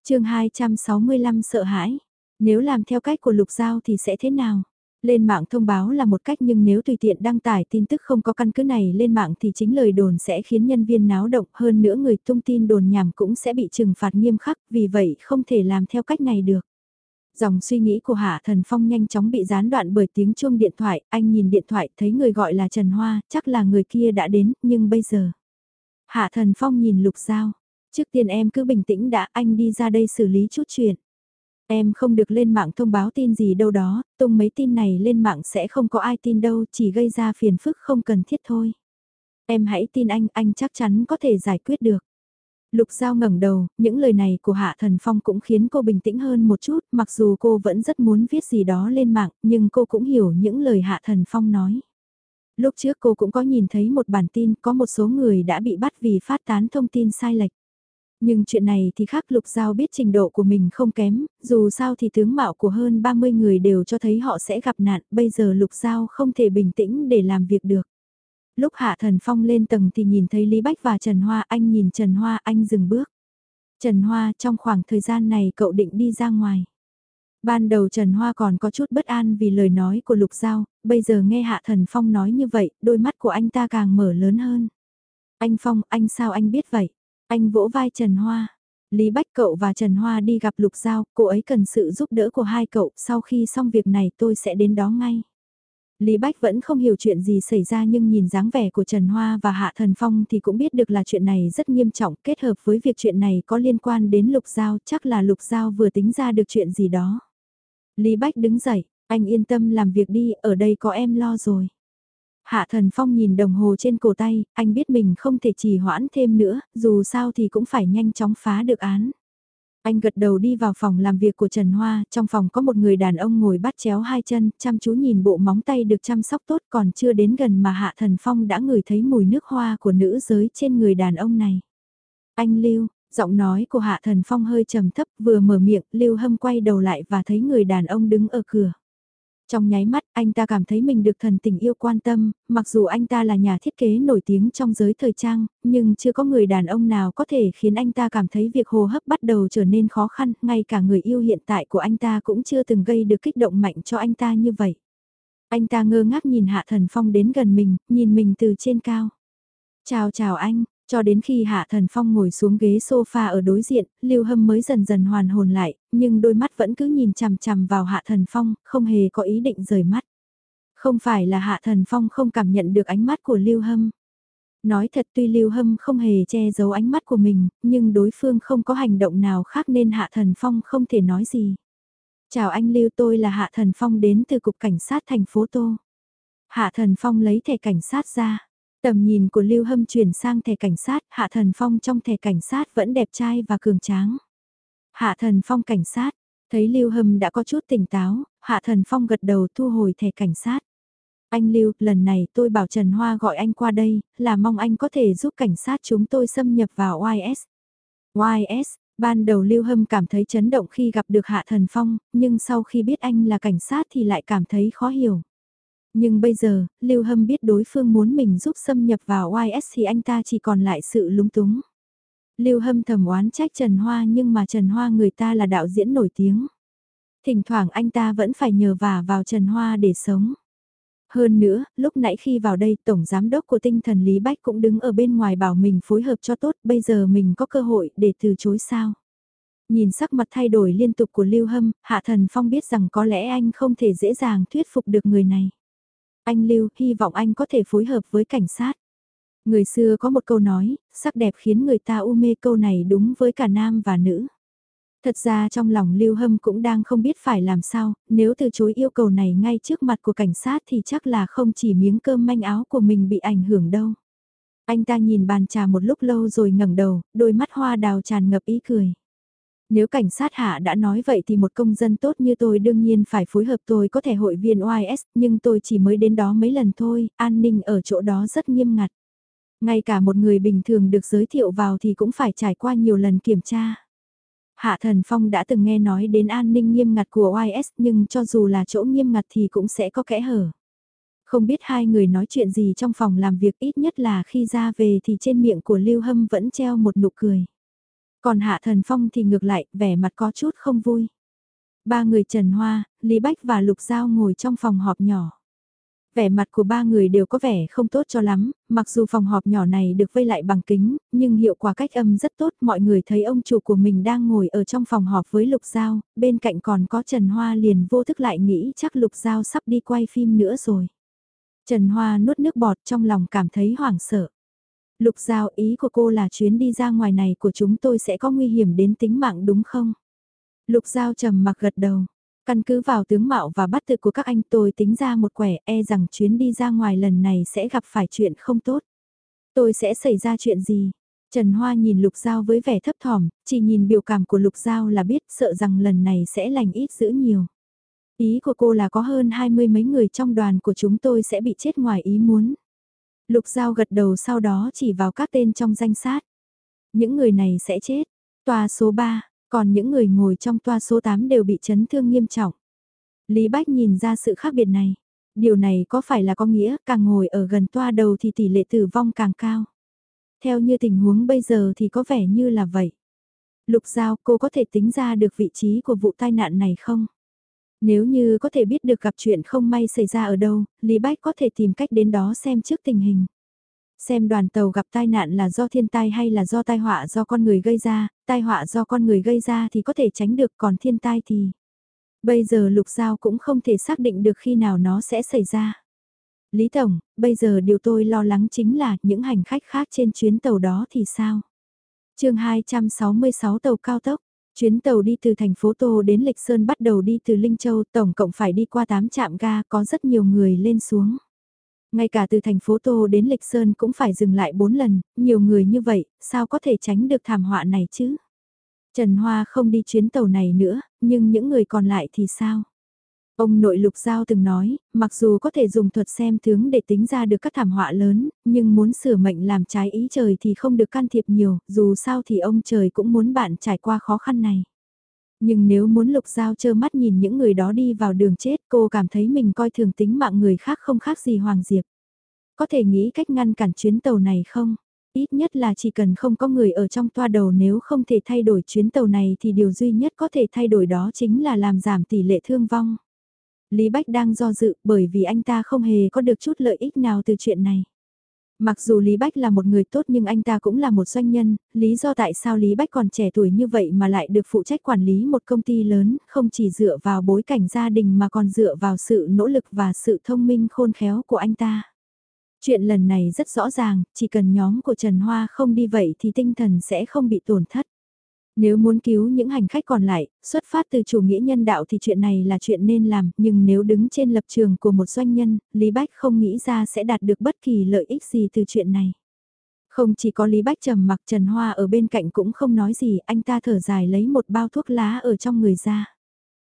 chương 265 sợ hãi, nếu làm theo cách của Lục Giao thì sẽ thế nào? Lên mạng thông báo là một cách nhưng nếu tùy tiện đăng tải tin tức không có căn cứ này lên mạng thì chính lời đồn sẽ khiến nhân viên náo động hơn nữa người tung tin đồn nhảm cũng sẽ bị trừng phạt nghiêm khắc vì vậy không thể làm theo cách này được. Dòng suy nghĩ của Hạ Thần Phong nhanh chóng bị gián đoạn bởi tiếng chuông điện thoại, anh nhìn điện thoại thấy người gọi là Trần Hoa, chắc là người kia đã đến, nhưng bây giờ... Hạ Thần Phong nhìn Lục Giao, trước tiên em cứ bình tĩnh đã anh đi ra đây xử lý chút chuyện. Em không được lên mạng thông báo tin gì đâu đó, tung mấy tin này lên mạng sẽ không có ai tin đâu, chỉ gây ra phiền phức không cần thiết thôi. Em hãy tin anh, anh chắc chắn có thể giải quyết được. Lục Giao ngẩng đầu, những lời này của Hạ Thần Phong cũng khiến cô bình tĩnh hơn một chút, mặc dù cô vẫn rất muốn viết gì đó lên mạng, nhưng cô cũng hiểu những lời Hạ Thần Phong nói. Lúc trước cô cũng có nhìn thấy một bản tin có một số người đã bị bắt vì phát tán thông tin sai lệch. Nhưng chuyện này thì khác Lục Giao biết trình độ của mình không kém, dù sao thì tướng mạo của hơn 30 người đều cho thấy họ sẽ gặp nạn, bây giờ Lục Giao không thể bình tĩnh để làm việc được. Lúc Hạ Thần Phong lên tầng thì nhìn thấy Lý Bách và Trần Hoa, anh nhìn Trần Hoa, anh dừng bước. Trần Hoa, trong khoảng thời gian này cậu định đi ra ngoài. Ban đầu Trần Hoa còn có chút bất an vì lời nói của Lục Giao, bây giờ nghe Hạ Thần Phong nói như vậy, đôi mắt của anh ta càng mở lớn hơn. Anh Phong, anh sao anh biết vậy? Anh vỗ vai Trần Hoa. Lý Bách cậu và Trần Hoa đi gặp Lục Giao, cô ấy cần sự giúp đỡ của hai cậu, sau khi xong việc này tôi sẽ đến đó ngay. Lý Bách vẫn không hiểu chuyện gì xảy ra nhưng nhìn dáng vẻ của Trần Hoa và Hạ Thần Phong thì cũng biết được là chuyện này rất nghiêm trọng kết hợp với việc chuyện này có liên quan đến Lục Giao chắc là Lục Giao vừa tính ra được chuyện gì đó. Lý Bách đứng dậy, anh yên tâm làm việc đi, ở đây có em lo rồi. Hạ Thần Phong nhìn đồng hồ trên cổ tay, anh biết mình không thể trì hoãn thêm nữa, dù sao thì cũng phải nhanh chóng phá được án. Anh gật đầu đi vào phòng làm việc của Trần Hoa, trong phòng có một người đàn ông ngồi bắt chéo hai chân, chăm chú nhìn bộ móng tay được chăm sóc tốt còn chưa đến gần mà Hạ Thần Phong đã ngửi thấy mùi nước hoa của nữ giới trên người đàn ông này. Anh Lưu, giọng nói của Hạ Thần Phong hơi trầm thấp vừa mở miệng, Lưu Hâm quay đầu lại và thấy người đàn ông đứng ở cửa. Trong nháy mắt, anh ta cảm thấy mình được thần tình yêu quan tâm, mặc dù anh ta là nhà thiết kế nổi tiếng trong giới thời trang, nhưng chưa có người đàn ông nào có thể khiến anh ta cảm thấy việc hô hấp bắt đầu trở nên khó khăn, ngay cả người yêu hiện tại của anh ta cũng chưa từng gây được kích động mạnh cho anh ta như vậy. Anh ta ngơ ngác nhìn Hạ Thần Phong đến gần mình, nhìn mình từ trên cao. Chào chào anh, cho đến khi Hạ Thần Phong ngồi xuống ghế sofa ở đối diện, Lưu Hâm mới dần dần hoàn hồn lại, nhưng đôi mắt vẫn cứ nhìn chằm chằm vào Hạ Thần Phong, không hề có ý định rời mắt. Không phải là Hạ Thần Phong không cảm nhận được ánh mắt của Lưu Hâm. Nói thật tuy Lưu Hâm không hề che giấu ánh mắt của mình, nhưng đối phương không có hành động nào khác nên Hạ Thần Phong không thể nói gì. Chào anh Lưu tôi là Hạ Thần Phong đến từ Cục Cảnh sát thành phố Tô. Hạ Thần Phong lấy thẻ cảnh sát ra. Tầm nhìn của Lưu Hâm chuyển sang thẻ cảnh sát, Hạ Thần Phong trong thẻ cảnh sát vẫn đẹp trai và cường tráng. Hạ Thần Phong cảnh sát, thấy Lưu Hâm đã có chút tỉnh táo, Hạ Thần Phong gật đầu thu hồi thẻ cảnh sát. Anh Lưu, lần này tôi bảo Trần Hoa gọi anh qua đây, là mong anh có thể giúp cảnh sát chúng tôi xâm nhập vào YS. YS, ban đầu Lưu Hâm cảm thấy chấn động khi gặp được Hạ Thần Phong, nhưng sau khi biết anh là cảnh sát thì lại cảm thấy khó hiểu. Nhưng bây giờ, Lưu Hâm biết đối phương muốn mình giúp xâm nhập vào YS thì anh ta chỉ còn lại sự lúng túng. Lưu Hâm thầm oán trách Trần Hoa nhưng mà Trần Hoa người ta là đạo diễn nổi tiếng. Thỉnh thoảng anh ta vẫn phải nhờ vả vào Trần Hoa để sống. Hơn nữa, lúc nãy khi vào đây Tổng Giám đốc của tinh thần Lý Bách cũng đứng ở bên ngoài bảo mình phối hợp cho tốt, bây giờ mình có cơ hội để từ chối sao. Nhìn sắc mặt thay đổi liên tục của Lưu Hâm, Hạ Thần Phong biết rằng có lẽ anh không thể dễ dàng thuyết phục được người này. Anh Lưu, hy vọng anh có thể phối hợp với cảnh sát. Người xưa có một câu nói, sắc đẹp khiến người ta u mê câu này đúng với cả nam và nữ. Thật ra trong lòng Lưu Hâm cũng đang không biết phải làm sao, nếu từ chối yêu cầu này ngay trước mặt của cảnh sát thì chắc là không chỉ miếng cơm manh áo của mình bị ảnh hưởng đâu. Anh ta nhìn bàn trà một lúc lâu rồi ngẩng đầu, đôi mắt hoa đào tràn ngập ý cười. Nếu cảnh sát hạ đã nói vậy thì một công dân tốt như tôi đương nhiên phải phối hợp tôi có thể hội viên OIS, nhưng tôi chỉ mới đến đó mấy lần thôi, an ninh ở chỗ đó rất nghiêm ngặt. Ngay cả một người bình thường được giới thiệu vào thì cũng phải trải qua nhiều lần kiểm tra. Hạ Thần Phong đã từng nghe nói đến an ninh nghiêm ngặt của OIS nhưng cho dù là chỗ nghiêm ngặt thì cũng sẽ có kẽ hở. Không biết hai người nói chuyện gì trong phòng làm việc ít nhất là khi ra về thì trên miệng của Lưu Hâm vẫn treo một nụ cười. Còn Hạ Thần Phong thì ngược lại, vẻ mặt có chút không vui. Ba người Trần Hoa, Lý Bách và Lục Giao ngồi trong phòng họp nhỏ. Vẻ mặt của ba người đều có vẻ không tốt cho lắm, mặc dù phòng họp nhỏ này được vây lại bằng kính, nhưng hiệu quả cách âm rất tốt. Mọi người thấy ông chủ của mình đang ngồi ở trong phòng họp với Lục Giao, bên cạnh còn có Trần Hoa liền vô thức lại nghĩ chắc Lục Giao sắp đi quay phim nữa rồi. Trần Hoa nuốt nước bọt trong lòng cảm thấy hoảng sợ. Lục Giao ý của cô là chuyến đi ra ngoài này của chúng tôi sẽ có nguy hiểm đến tính mạng đúng không? Lục Giao trầm mặc gật đầu. Căn cứ vào tướng mạo và bắt tự của các anh tôi tính ra một quẻ e rằng chuyến đi ra ngoài lần này sẽ gặp phải chuyện không tốt. Tôi sẽ xảy ra chuyện gì? Trần Hoa nhìn Lục Giao với vẻ thấp thỏm, chỉ nhìn biểu cảm của Lục Giao là biết sợ rằng lần này sẽ lành ít dữ nhiều. Ý của cô là có hơn hai mươi mấy người trong đoàn của chúng tôi sẽ bị chết ngoài ý muốn. Lục Giao gật đầu sau đó chỉ vào các tên trong danh sát. Những người này sẽ chết. Toa số 3, còn những người ngồi trong toa số 8 đều bị chấn thương nghiêm trọng. Lý Bách nhìn ra sự khác biệt này. Điều này có phải là có nghĩa càng ngồi ở gần toa đầu thì tỷ lệ tử vong càng cao. Theo như tình huống bây giờ thì có vẻ như là vậy. Lục Giao cô có thể tính ra được vị trí của vụ tai nạn này không? Nếu như có thể biết được gặp chuyện không may xảy ra ở đâu, Lý Bách có thể tìm cách đến đó xem trước tình hình. Xem đoàn tàu gặp tai nạn là do thiên tai hay là do tai họa do con người gây ra, tai họa do con người gây ra thì có thể tránh được còn thiên tai thì... Bây giờ Lục Giao cũng không thể xác định được khi nào nó sẽ xảy ra. Lý Tổng, bây giờ điều tôi lo lắng chính là những hành khách khác trên chuyến tàu đó thì sao? chương 266 tàu cao tốc, Chuyến tàu đi từ thành phố Tô đến Lịch Sơn bắt đầu đi từ Linh Châu, tổng cộng phải đi qua 8 trạm ga, có rất nhiều người lên xuống. Ngay cả từ thành phố Tô đến Lịch Sơn cũng phải dừng lại 4 lần, nhiều người như vậy, sao có thể tránh được thảm họa này chứ? Trần Hoa không đi chuyến tàu này nữa, nhưng những người còn lại thì sao? Ông nội Lục Giao từng nói, mặc dù có thể dùng thuật xem tướng để tính ra được các thảm họa lớn, nhưng muốn sửa mệnh làm trái ý trời thì không được can thiệp nhiều, dù sao thì ông trời cũng muốn bạn trải qua khó khăn này. Nhưng nếu muốn Lục Giao trơ mắt nhìn những người đó đi vào đường chết cô cảm thấy mình coi thường tính mạng người khác không khác gì Hoàng Diệp. Có thể nghĩ cách ngăn cản chuyến tàu này không? Ít nhất là chỉ cần không có người ở trong toa đầu nếu không thể thay đổi chuyến tàu này thì điều duy nhất có thể thay đổi đó chính là làm giảm tỷ lệ thương vong. Lý Bách đang do dự bởi vì anh ta không hề có được chút lợi ích nào từ chuyện này. Mặc dù Lý Bách là một người tốt nhưng anh ta cũng là một doanh nhân, lý do tại sao Lý Bách còn trẻ tuổi như vậy mà lại được phụ trách quản lý một công ty lớn, không chỉ dựa vào bối cảnh gia đình mà còn dựa vào sự nỗ lực và sự thông minh khôn khéo của anh ta. Chuyện lần này rất rõ ràng, chỉ cần nhóm của Trần Hoa không đi vậy thì tinh thần sẽ không bị tổn thất. Nếu muốn cứu những hành khách còn lại, xuất phát từ chủ nghĩa nhân đạo thì chuyện này là chuyện nên làm, nhưng nếu đứng trên lập trường của một doanh nhân, Lý Bách không nghĩ ra sẽ đạt được bất kỳ lợi ích gì từ chuyện này. Không chỉ có Lý Bách trầm mặc Trần Hoa ở bên cạnh cũng không nói gì, anh ta thở dài lấy một bao thuốc lá ở trong người ra.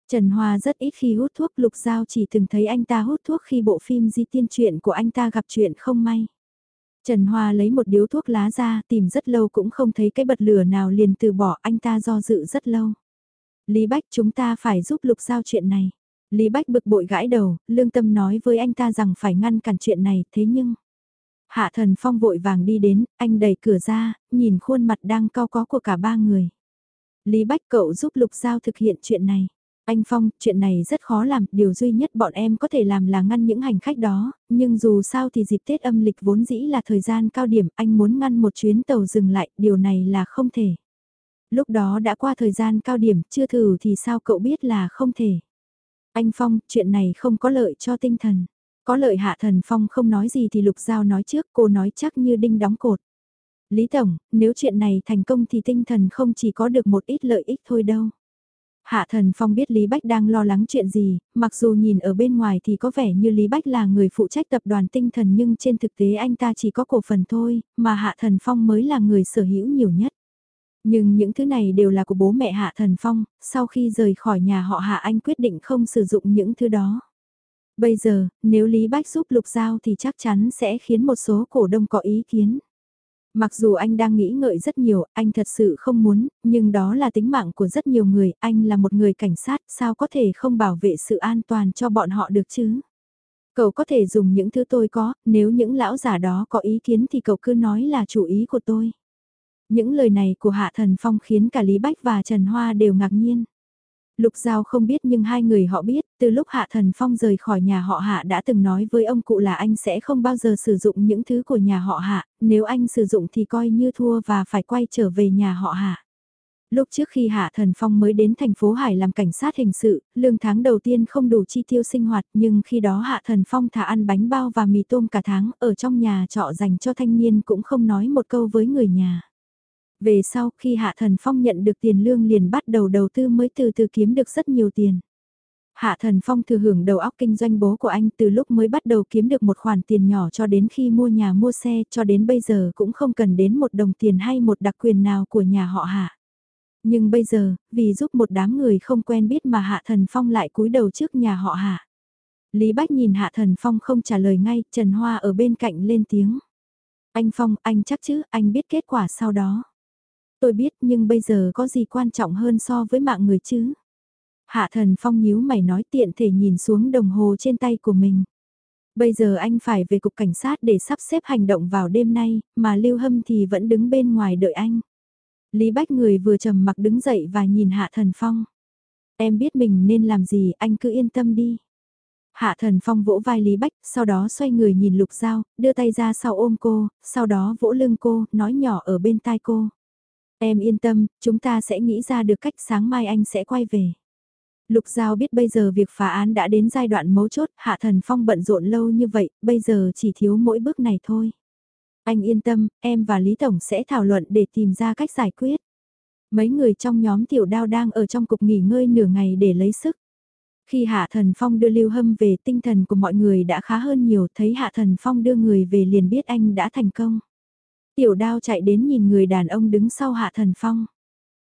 Trần Hoa rất ít khi hút thuốc, Lục Giao chỉ từng thấy anh ta hút thuốc khi bộ phim di tiên truyện của anh ta gặp chuyện không may. Trần Hoa lấy một điếu thuốc lá ra, tìm rất lâu cũng không thấy cái bật lửa nào liền từ bỏ anh ta do dự rất lâu. Lý Bách chúng ta phải giúp Lục Giao chuyện này. Lý Bách bực bội gãi đầu, lương tâm nói với anh ta rằng phải ngăn cản chuyện này, thế nhưng... Hạ thần phong vội vàng đi đến, anh đẩy cửa ra, nhìn khuôn mặt đang cao có của cả ba người. Lý Bách cậu giúp Lục Giao thực hiện chuyện này. Anh Phong, chuyện này rất khó làm, điều duy nhất bọn em có thể làm là ngăn những hành khách đó, nhưng dù sao thì dịp Tết âm lịch vốn dĩ là thời gian cao điểm, anh muốn ngăn một chuyến tàu dừng lại, điều này là không thể. Lúc đó đã qua thời gian cao điểm, chưa thử thì sao cậu biết là không thể. Anh Phong, chuyện này không có lợi cho tinh thần. Có lợi hạ thần Phong không nói gì thì Lục Giao nói trước, cô nói chắc như đinh đóng cột. Lý Tổng, nếu chuyện này thành công thì tinh thần không chỉ có được một ít lợi ích thôi đâu. Hạ Thần Phong biết Lý Bách đang lo lắng chuyện gì, mặc dù nhìn ở bên ngoài thì có vẻ như Lý Bách là người phụ trách tập đoàn tinh thần nhưng trên thực tế anh ta chỉ có cổ phần thôi, mà Hạ Thần Phong mới là người sở hữu nhiều nhất. Nhưng những thứ này đều là của bố mẹ Hạ Thần Phong, sau khi rời khỏi nhà họ Hạ anh quyết định không sử dụng những thứ đó. Bây giờ, nếu Lý Bách giúp Lục Giao thì chắc chắn sẽ khiến một số cổ đông có ý kiến. Mặc dù anh đang nghĩ ngợi rất nhiều, anh thật sự không muốn, nhưng đó là tính mạng của rất nhiều người, anh là một người cảnh sát, sao có thể không bảo vệ sự an toàn cho bọn họ được chứ? Cậu có thể dùng những thứ tôi có, nếu những lão giả đó có ý kiến thì cậu cứ nói là chủ ý của tôi. Những lời này của Hạ Thần Phong khiến cả Lý Bách và Trần Hoa đều ngạc nhiên. Lục Giao không biết nhưng hai người họ biết, từ lúc Hạ Thần Phong rời khỏi nhà họ Hạ đã từng nói với ông cụ là anh sẽ không bao giờ sử dụng những thứ của nhà họ Hạ, nếu anh sử dụng thì coi như thua và phải quay trở về nhà họ Hạ. Lúc trước khi Hạ Thần Phong mới đến thành phố Hải làm cảnh sát hình sự, lương tháng đầu tiên không đủ chi tiêu sinh hoạt nhưng khi đó Hạ Thần Phong thả ăn bánh bao và mì tôm cả tháng ở trong nhà trọ dành cho thanh niên cũng không nói một câu với người nhà. Về sau khi Hạ Thần Phong nhận được tiền lương liền bắt đầu đầu tư mới từ từ kiếm được rất nhiều tiền. Hạ Thần Phong thừa hưởng đầu óc kinh doanh bố của anh từ lúc mới bắt đầu kiếm được một khoản tiền nhỏ cho đến khi mua nhà mua xe cho đến bây giờ cũng không cần đến một đồng tiền hay một đặc quyền nào của nhà họ Hạ. Nhưng bây giờ, vì giúp một đám người không quen biết mà Hạ Thần Phong lại cúi đầu trước nhà họ Hạ. Lý Bách nhìn Hạ Thần Phong không trả lời ngay, Trần Hoa ở bên cạnh lên tiếng. Anh Phong, anh chắc chứ, anh biết kết quả sau đó. Tôi biết nhưng bây giờ có gì quan trọng hơn so với mạng người chứ? Hạ thần phong nhíu mày nói tiện thể nhìn xuống đồng hồ trên tay của mình. Bây giờ anh phải về cục cảnh sát để sắp xếp hành động vào đêm nay, mà Lưu Hâm thì vẫn đứng bên ngoài đợi anh. Lý Bách người vừa trầm mặc đứng dậy và nhìn Hạ Thần Phong. Em biết mình nên làm gì, anh cứ yên tâm đi. Hạ Thần Phong vỗ vai Lý Bách, sau đó xoay người nhìn Lục Giao, đưa tay ra sau ôm cô, sau đó vỗ lưng cô, nói nhỏ ở bên tai cô. Em yên tâm, chúng ta sẽ nghĩ ra được cách sáng mai anh sẽ quay về. Lục Giao biết bây giờ việc phá án đã đến giai đoạn mấu chốt, Hạ Thần Phong bận rộn lâu như vậy, bây giờ chỉ thiếu mỗi bước này thôi. Anh yên tâm, em và Lý Tổng sẽ thảo luận để tìm ra cách giải quyết. Mấy người trong nhóm tiểu đao đang ở trong cục nghỉ ngơi nửa ngày để lấy sức. Khi Hạ Thần Phong đưa Lưu Hâm về tinh thần của mọi người đã khá hơn nhiều, thấy Hạ Thần Phong đưa người về liền biết anh đã thành công. Tiểu đao chạy đến nhìn người đàn ông đứng sau Hạ Thần Phong.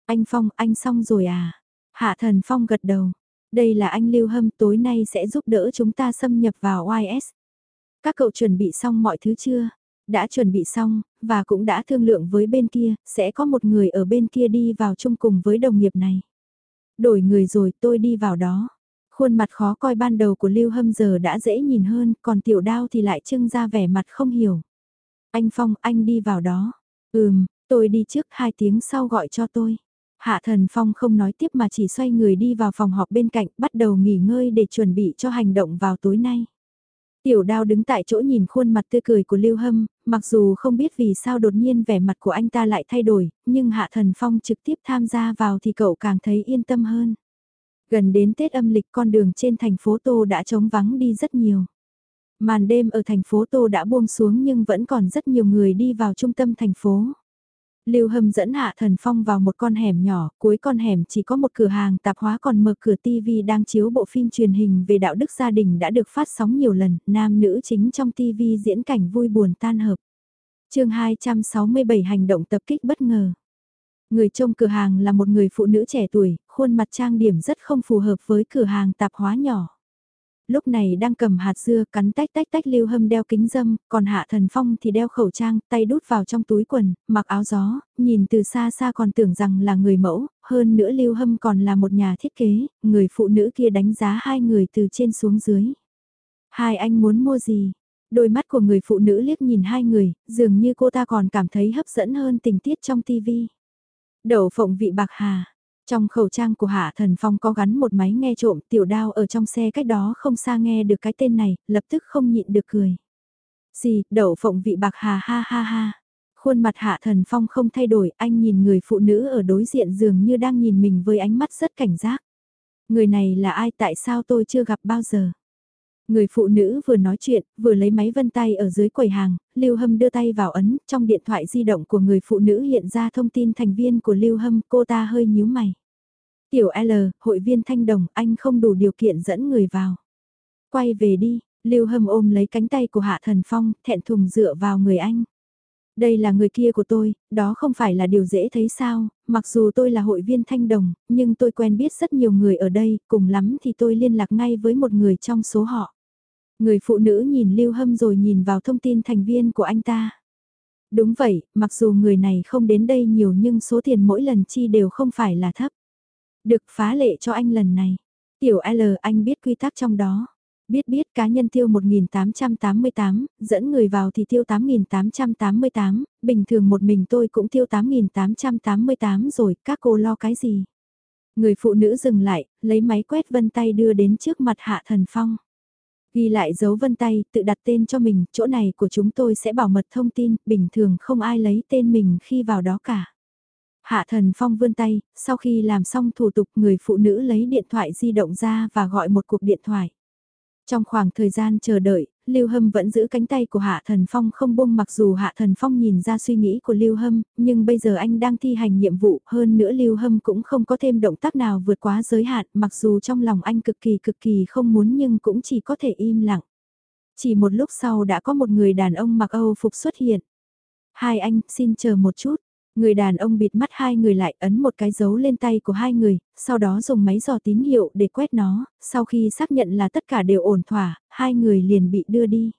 Anh Phong, anh xong rồi à? Hạ Thần Phong gật đầu. Đây là anh Lưu Hâm tối nay sẽ giúp đỡ chúng ta xâm nhập vào YS. Các cậu chuẩn bị xong mọi thứ chưa? Đã chuẩn bị xong, và cũng đã thương lượng với bên kia, sẽ có một người ở bên kia đi vào chung cùng với đồng nghiệp này. Đổi người rồi tôi đi vào đó. Khuôn mặt khó coi ban đầu của Lưu Hâm giờ đã dễ nhìn hơn, còn tiểu đao thì lại trưng ra vẻ mặt không hiểu. Anh Phong, anh đi vào đó. Ừm, tôi đi trước hai tiếng sau gọi cho tôi. Hạ Thần Phong không nói tiếp mà chỉ xoay người đi vào phòng họp bên cạnh, bắt đầu nghỉ ngơi để chuẩn bị cho hành động vào tối nay. Tiểu đao đứng tại chỗ nhìn khuôn mặt tươi cười của Lưu Hâm, mặc dù không biết vì sao đột nhiên vẻ mặt của anh ta lại thay đổi, nhưng Hạ Thần Phong trực tiếp tham gia vào thì cậu càng thấy yên tâm hơn. Gần đến Tết âm lịch con đường trên thành phố Tô đã trống vắng đi rất nhiều. Màn đêm ở thành phố Tô đã buông xuống nhưng vẫn còn rất nhiều người đi vào trung tâm thành phố. Lưu Hâm dẫn Hạ Thần Phong vào một con hẻm nhỏ, cuối con hẻm chỉ có một cửa hàng tạp hóa còn mở cửa TV đang chiếu bộ phim truyền hình về đạo đức gia đình đã được phát sóng nhiều lần, nam nữ chính trong TV diễn cảnh vui buồn tan hợp. chương 267 hành động tập kích bất ngờ. Người trông cửa hàng là một người phụ nữ trẻ tuổi, khuôn mặt trang điểm rất không phù hợp với cửa hàng tạp hóa nhỏ lúc này đang cầm hạt dưa cắn tách tách tách lưu hâm đeo kính dâm, còn hạ thần phong thì đeo khẩu trang, tay đút vào trong túi quần, mặc áo gió, nhìn từ xa xa còn tưởng rằng là người mẫu, hơn nữa lưu hâm còn là một nhà thiết kế, người phụ nữ kia đánh giá hai người từ trên xuống dưới. Hai anh muốn mua gì? Đôi mắt của người phụ nữ liếc nhìn hai người, dường như cô ta còn cảm thấy hấp dẫn hơn tình tiết trong tivi. Đậu phộng vị bạc hà, trong khẩu trang của Hạ Thần Phong có gắn một máy nghe trộm tiểu đao ở trong xe cách đó không xa nghe được cái tên này, lập tức không nhịn được cười. Gì, đậu phộng vị bạc hà ha ha ha. Khuôn mặt Hạ Thần Phong không thay đổi, anh nhìn người phụ nữ ở đối diện dường như đang nhìn mình với ánh mắt rất cảnh giác. Người này là ai tại sao tôi chưa gặp bao giờ? Người phụ nữ vừa nói chuyện, vừa lấy máy vân tay ở dưới quầy hàng, Lưu Hâm đưa tay vào ấn, trong điện thoại di động của người phụ nữ hiện ra thông tin thành viên của Lưu Hâm, cô ta hơi nhíu mày. Tiểu L, hội viên thanh đồng, anh không đủ điều kiện dẫn người vào. Quay về đi, Lưu Hâm ôm lấy cánh tay của Hạ Thần Phong, thẹn thùng dựa vào người anh. Đây là người kia của tôi, đó không phải là điều dễ thấy sao, mặc dù tôi là hội viên thanh đồng, nhưng tôi quen biết rất nhiều người ở đây, cùng lắm thì tôi liên lạc ngay với một người trong số họ. Người phụ nữ nhìn Lưu Hâm rồi nhìn vào thông tin thành viên của anh ta. Đúng vậy, mặc dù người này không đến đây nhiều nhưng số tiền mỗi lần chi đều không phải là thấp. Được phá lệ cho anh lần này. Tiểu L anh biết quy tắc trong đó. Biết biết cá nhân tiêu 1888, dẫn người vào thì tiêu 8888, bình thường một mình tôi cũng tiêu 8888 rồi, các cô lo cái gì? Người phụ nữ dừng lại, lấy máy quét vân tay đưa đến trước mặt Hạ Thần Phong. Ghi lại dấu vân tay, tự đặt tên cho mình, chỗ này của chúng tôi sẽ bảo mật thông tin, bình thường không ai lấy tên mình khi vào đó cả. Hạ thần phong vươn tay, sau khi làm xong thủ tục người phụ nữ lấy điện thoại di động ra và gọi một cuộc điện thoại. Trong khoảng thời gian chờ đợi, Lưu Hâm vẫn giữ cánh tay của Hạ Thần Phong không buông mặc dù Hạ Thần Phong nhìn ra suy nghĩ của Lưu Hâm, nhưng bây giờ anh đang thi hành nhiệm vụ, hơn nữa Lưu Hâm cũng không có thêm động tác nào vượt quá giới hạn, mặc dù trong lòng anh cực kỳ cực kỳ không muốn nhưng cũng chỉ có thể im lặng. Chỉ một lúc sau đã có một người đàn ông mặc Âu phục xuất hiện. Hai anh, xin chờ một chút. Người đàn ông bịt mắt hai người lại ấn một cái dấu lên tay của hai người, sau đó dùng máy dò tín hiệu để quét nó, sau khi xác nhận là tất cả đều ổn thỏa, hai người liền bị đưa đi.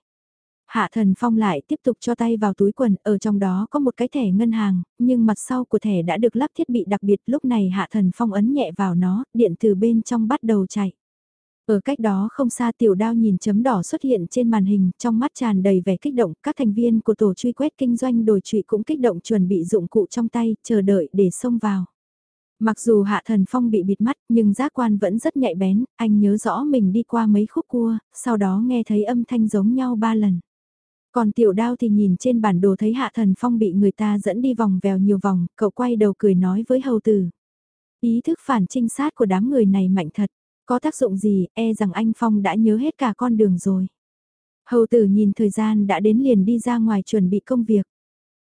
Hạ thần phong lại tiếp tục cho tay vào túi quần, ở trong đó có một cái thẻ ngân hàng, nhưng mặt sau của thẻ đã được lắp thiết bị đặc biệt lúc này hạ thần phong ấn nhẹ vào nó, điện từ bên trong bắt đầu chạy. Ở cách đó không xa tiểu đao nhìn chấm đỏ xuất hiện trên màn hình, trong mắt tràn đầy vẻ kích động, các thành viên của tổ truy quét kinh doanh đổi trụy cũng kích động chuẩn bị dụng cụ trong tay, chờ đợi để xông vào. Mặc dù Hạ Thần Phong bị bịt mắt nhưng giác quan vẫn rất nhạy bén, anh nhớ rõ mình đi qua mấy khúc cua, sau đó nghe thấy âm thanh giống nhau ba lần. Còn tiểu đao thì nhìn trên bản đồ thấy Hạ Thần Phong bị người ta dẫn đi vòng vèo nhiều vòng, cậu quay đầu cười nói với hầu tử. Ý thức phản trinh sát của đám người này mạnh thật. Có tác dụng gì, e rằng anh Phong đã nhớ hết cả con đường rồi. Hầu tử nhìn thời gian đã đến liền đi ra ngoài chuẩn bị công việc.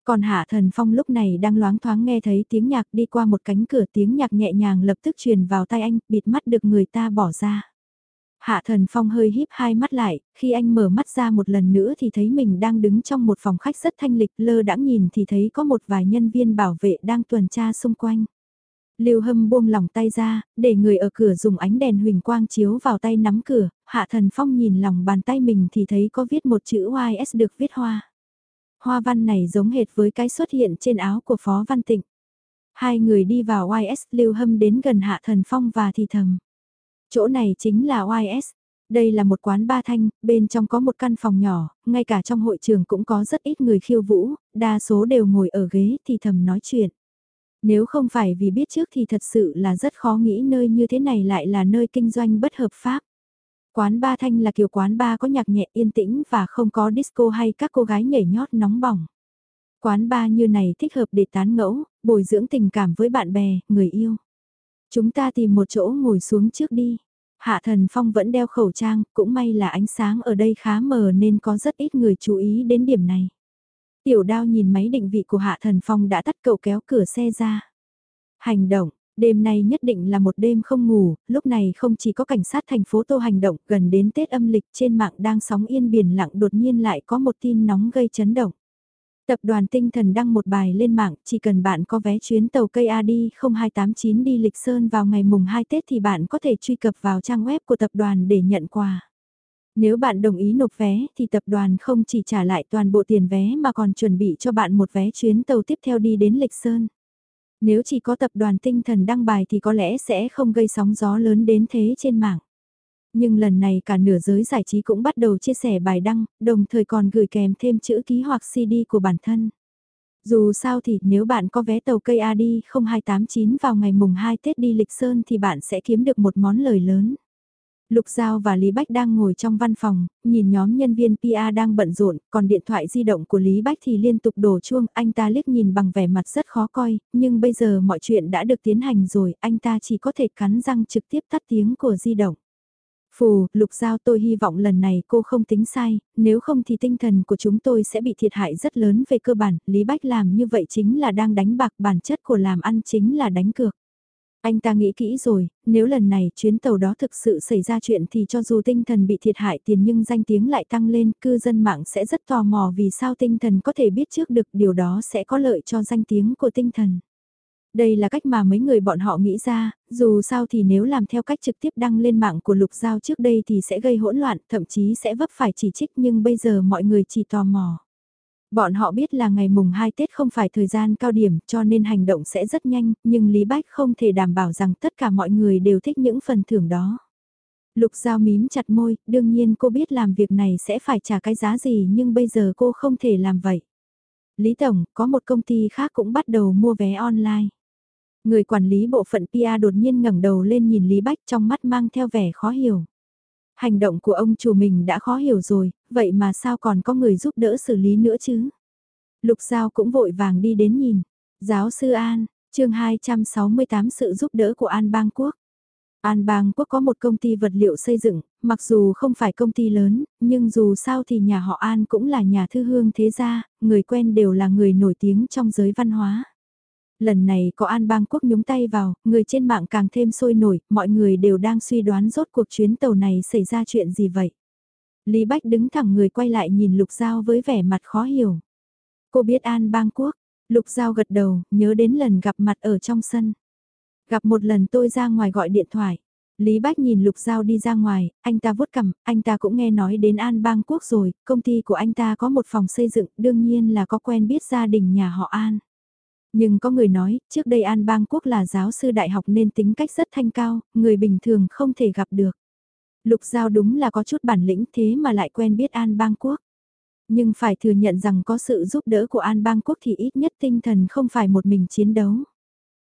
Còn Hạ Thần Phong lúc này đang loáng thoáng nghe thấy tiếng nhạc đi qua một cánh cửa tiếng nhạc nhẹ nhàng lập tức truyền vào tay anh, bịt mắt được người ta bỏ ra. Hạ thần phong hơi híp hai mắt lại, khi anh mở mắt ra một lần nữa thì thấy mình đang đứng trong một phòng khách rất thanh lịch lơ đãng nhìn thì thấy có một vài nhân viên bảo vệ đang tuần tra xung quanh. Lưu Hâm buông lòng tay ra, để người ở cửa dùng ánh đèn huỳnh quang chiếu vào tay nắm cửa, Hạ Thần Phong nhìn lòng bàn tay mình thì thấy có viết một chữ YS được viết hoa. Hoa văn này giống hệt với cái xuất hiện trên áo của Phó Văn Tịnh. Hai người đi vào YS, Lưu Hâm đến gần Hạ Thần Phong và thì thầm. Chỗ này chính là YS. Đây là một quán ba thanh, bên trong có một căn phòng nhỏ, ngay cả trong hội trường cũng có rất ít người khiêu vũ, đa số đều ngồi ở ghế thì thầm nói chuyện. Nếu không phải vì biết trước thì thật sự là rất khó nghĩ nơi như thế này lại là nơi kinh doanh bất hợp pháp. Quán ba thanh là kiểu quán ba có nhạc nhẹ yên tĩnh và không có disco hay các cô gái nhảy nhót nóng bỏng. Quán ba như này thích hợp để tán ngẫu, bồi dưỡng tình cảm với bạn bè, người yêu. Chúng ta tìm một chỗ ngồi xuống trước đi. Hạ thần phong vẫn đeo khẩu trang, cũng may là ánh sáng ở đây khá mờ nên có rất ít người chú ý đến điểm này. Tiểu đao nhìn máy định vị của Hạ Thần Phong đã tắt cậu kéo cửa xe ra. Hành động, đêm nay nhất định là một đêm không ngủ, lúc này không chỉ có cảnh sát thành phố Tô hành động gần đến Tết âm lịch trên mạng đang sóng yên biển lặng đột nhiên lại có một tin nóng gây chấn động. Tập đoàn tinh thần đăng một bài lên mạng, chỉ cần bạn có vé chuyến tàu cây AD 0289 đi Lịch Sơn vào ngày mùng 2 Tết thì bạn có thể truy cập vào trang web của tập đoàn để nhận quà. Nếu bạn đồng ý nộp vé thì tập đoàn không chỉ trả lại toàn bộ tiền vé mà còn chuẩn bị cho bạn một vé chuyến tàu tiếp theo đi đến Lịch Sơn. Nếu chỉ có tập đoàn tinh thần đăng bài thì có lẽ sẽ không gây sóng gió lớn đến thế trên mạng. Nhưng lần này cả nửa giới giải trí cũng bắt đầu chia sẻ bài đăng, đồng thời còn gửi kèm thêm chữ ký hoặc CD của bản thân. Dù sao thì nếu bạn có vé tàu KAD 0289 vào ngày mùng 2 Tết đi Lịch Sơn thì bạn sẽ kiếm được một món lời lớn. Lục Giao và Lý Bách đang ngồi trong văn phòng, nhìn nhóm nhân viên PA đang bận rộn, còn điện thoại di động của Lý Bách thì liên tục đổ chuông, anh ta liếc nhìn bằng vẻ mặt rất khó coi, nhưng bây giờ mọi chuyện đã được tiến hành rồi, anh ta chỉ có thể cắn răng trực tiếp tắt tiếng của di động. Phù, Lục Giao tôi hy vọng lần này cô không tính sai, nếu không thì tinh thần của chúng tôi sẽ bị thiệt hại rất lớn về cơ bản, Lý Bách làm như vậy chính là đang đánh bạc bản chất của làm ăn chính là đánh cược. Anh ta nghĩ kỹ rồi, nếu lần này chuyến tàu đó thực sự xảy ra chuyện thì cho dù tinh thần bị thiệt hại tiền nhưng danh tiếng lại tăng lên, cư dân mạng sẽ rất tò mò vì sao tinh thần có thể biết trước được điều đó sẽ có lợi cho danh tiếng của tinh thần. Đây là cách mà mấy người bọn họ nghĩ ra, dù sao thì nếu làm theo cách trực tiếp đăng lên mạng của Lục Giao trước đây thì sẽ gây hỗn loạn, thậm chí sẽ vấp phải chỉ trích nhưng bây giờ mọi người chỉ tò mò. Bọn họ biết là ngày mùng 2 Tết không phải thời gian cao điểm cho nên hành động sẽ rất nhanh, nhưng Lý Bách không thể đảm bảo rằng tất cả mọi người đều thích những phần thưởng đó. Lục Giao mím chặt môi, đương nhiên cô biết làm việc này sẽ phải trả cái giá gì nhưng bây giờ cô không thể làm vậy. Lý Tổng, có một công ty khác cũng bắt đầu mua vé online. Người quản lý bộ phận PR đột nhiên ngẩng đầu lên nhìn Lý Bách trong mắt mang theo vẻ khó hiểu. Hành động của ông chủ mình đã khó hiểu rồi, vậy mà sao còn có người giúp đỡ xử lý nữa chứ? Lục Giao cũng vội vàng đi đến nhìn. Giáo sư An, chương 268 sự giúp đỡ của An Bang Quốc. An Bang Quốc có một công ty vật liệu xây dựng, mặc dù không phải công ty lớn, nhưng dù sao thì nhà họ An cũng là nhà thư hương thế gia, người quen đều là người nổi tiếng trong giới văn hóa. Lần này có An Bang Quốc nhúng tay vào, người trên mạng càng thêm sôi nổi, mọi người đều đang suy đoán rốt cuộc chuyến tàu này xảy ra chuyện gì vậy. Lý Bách đứng thẳng người quay lại nhìn Lục Giao với vẻ mặt khó hiểu. Cô biết An Bang Quốc, Lục Giao gật đầu, nhớ đến lần gặp mặt ở trong sân. Gặp một lần tôi ra ngoài gọi điện thoại. Lý Bách nhìn Lục Giao đi ra ngoài, anh ta vuốt cằm, anh ta cũng nghe nói đến An Bang Quốc rồi, công ty của anh ta có một phòng xây dựng, đương nhiên là có quen biết gia đình nhà họ An. Nhưng có người nói, trước đây An Bang Quốc là giáo sư đại học nên tính cách rất thanh cao, người bình thường không thể gặp được. Lục Giao đúng là có chút bản lĩnh thế mà lại quen biết An Bang Quốc. Nhưng phải thừa nhận rằng có sự giúp đỡ của An Bang Quốc thì ít nhất tinh thần không phải một mình chiến đấu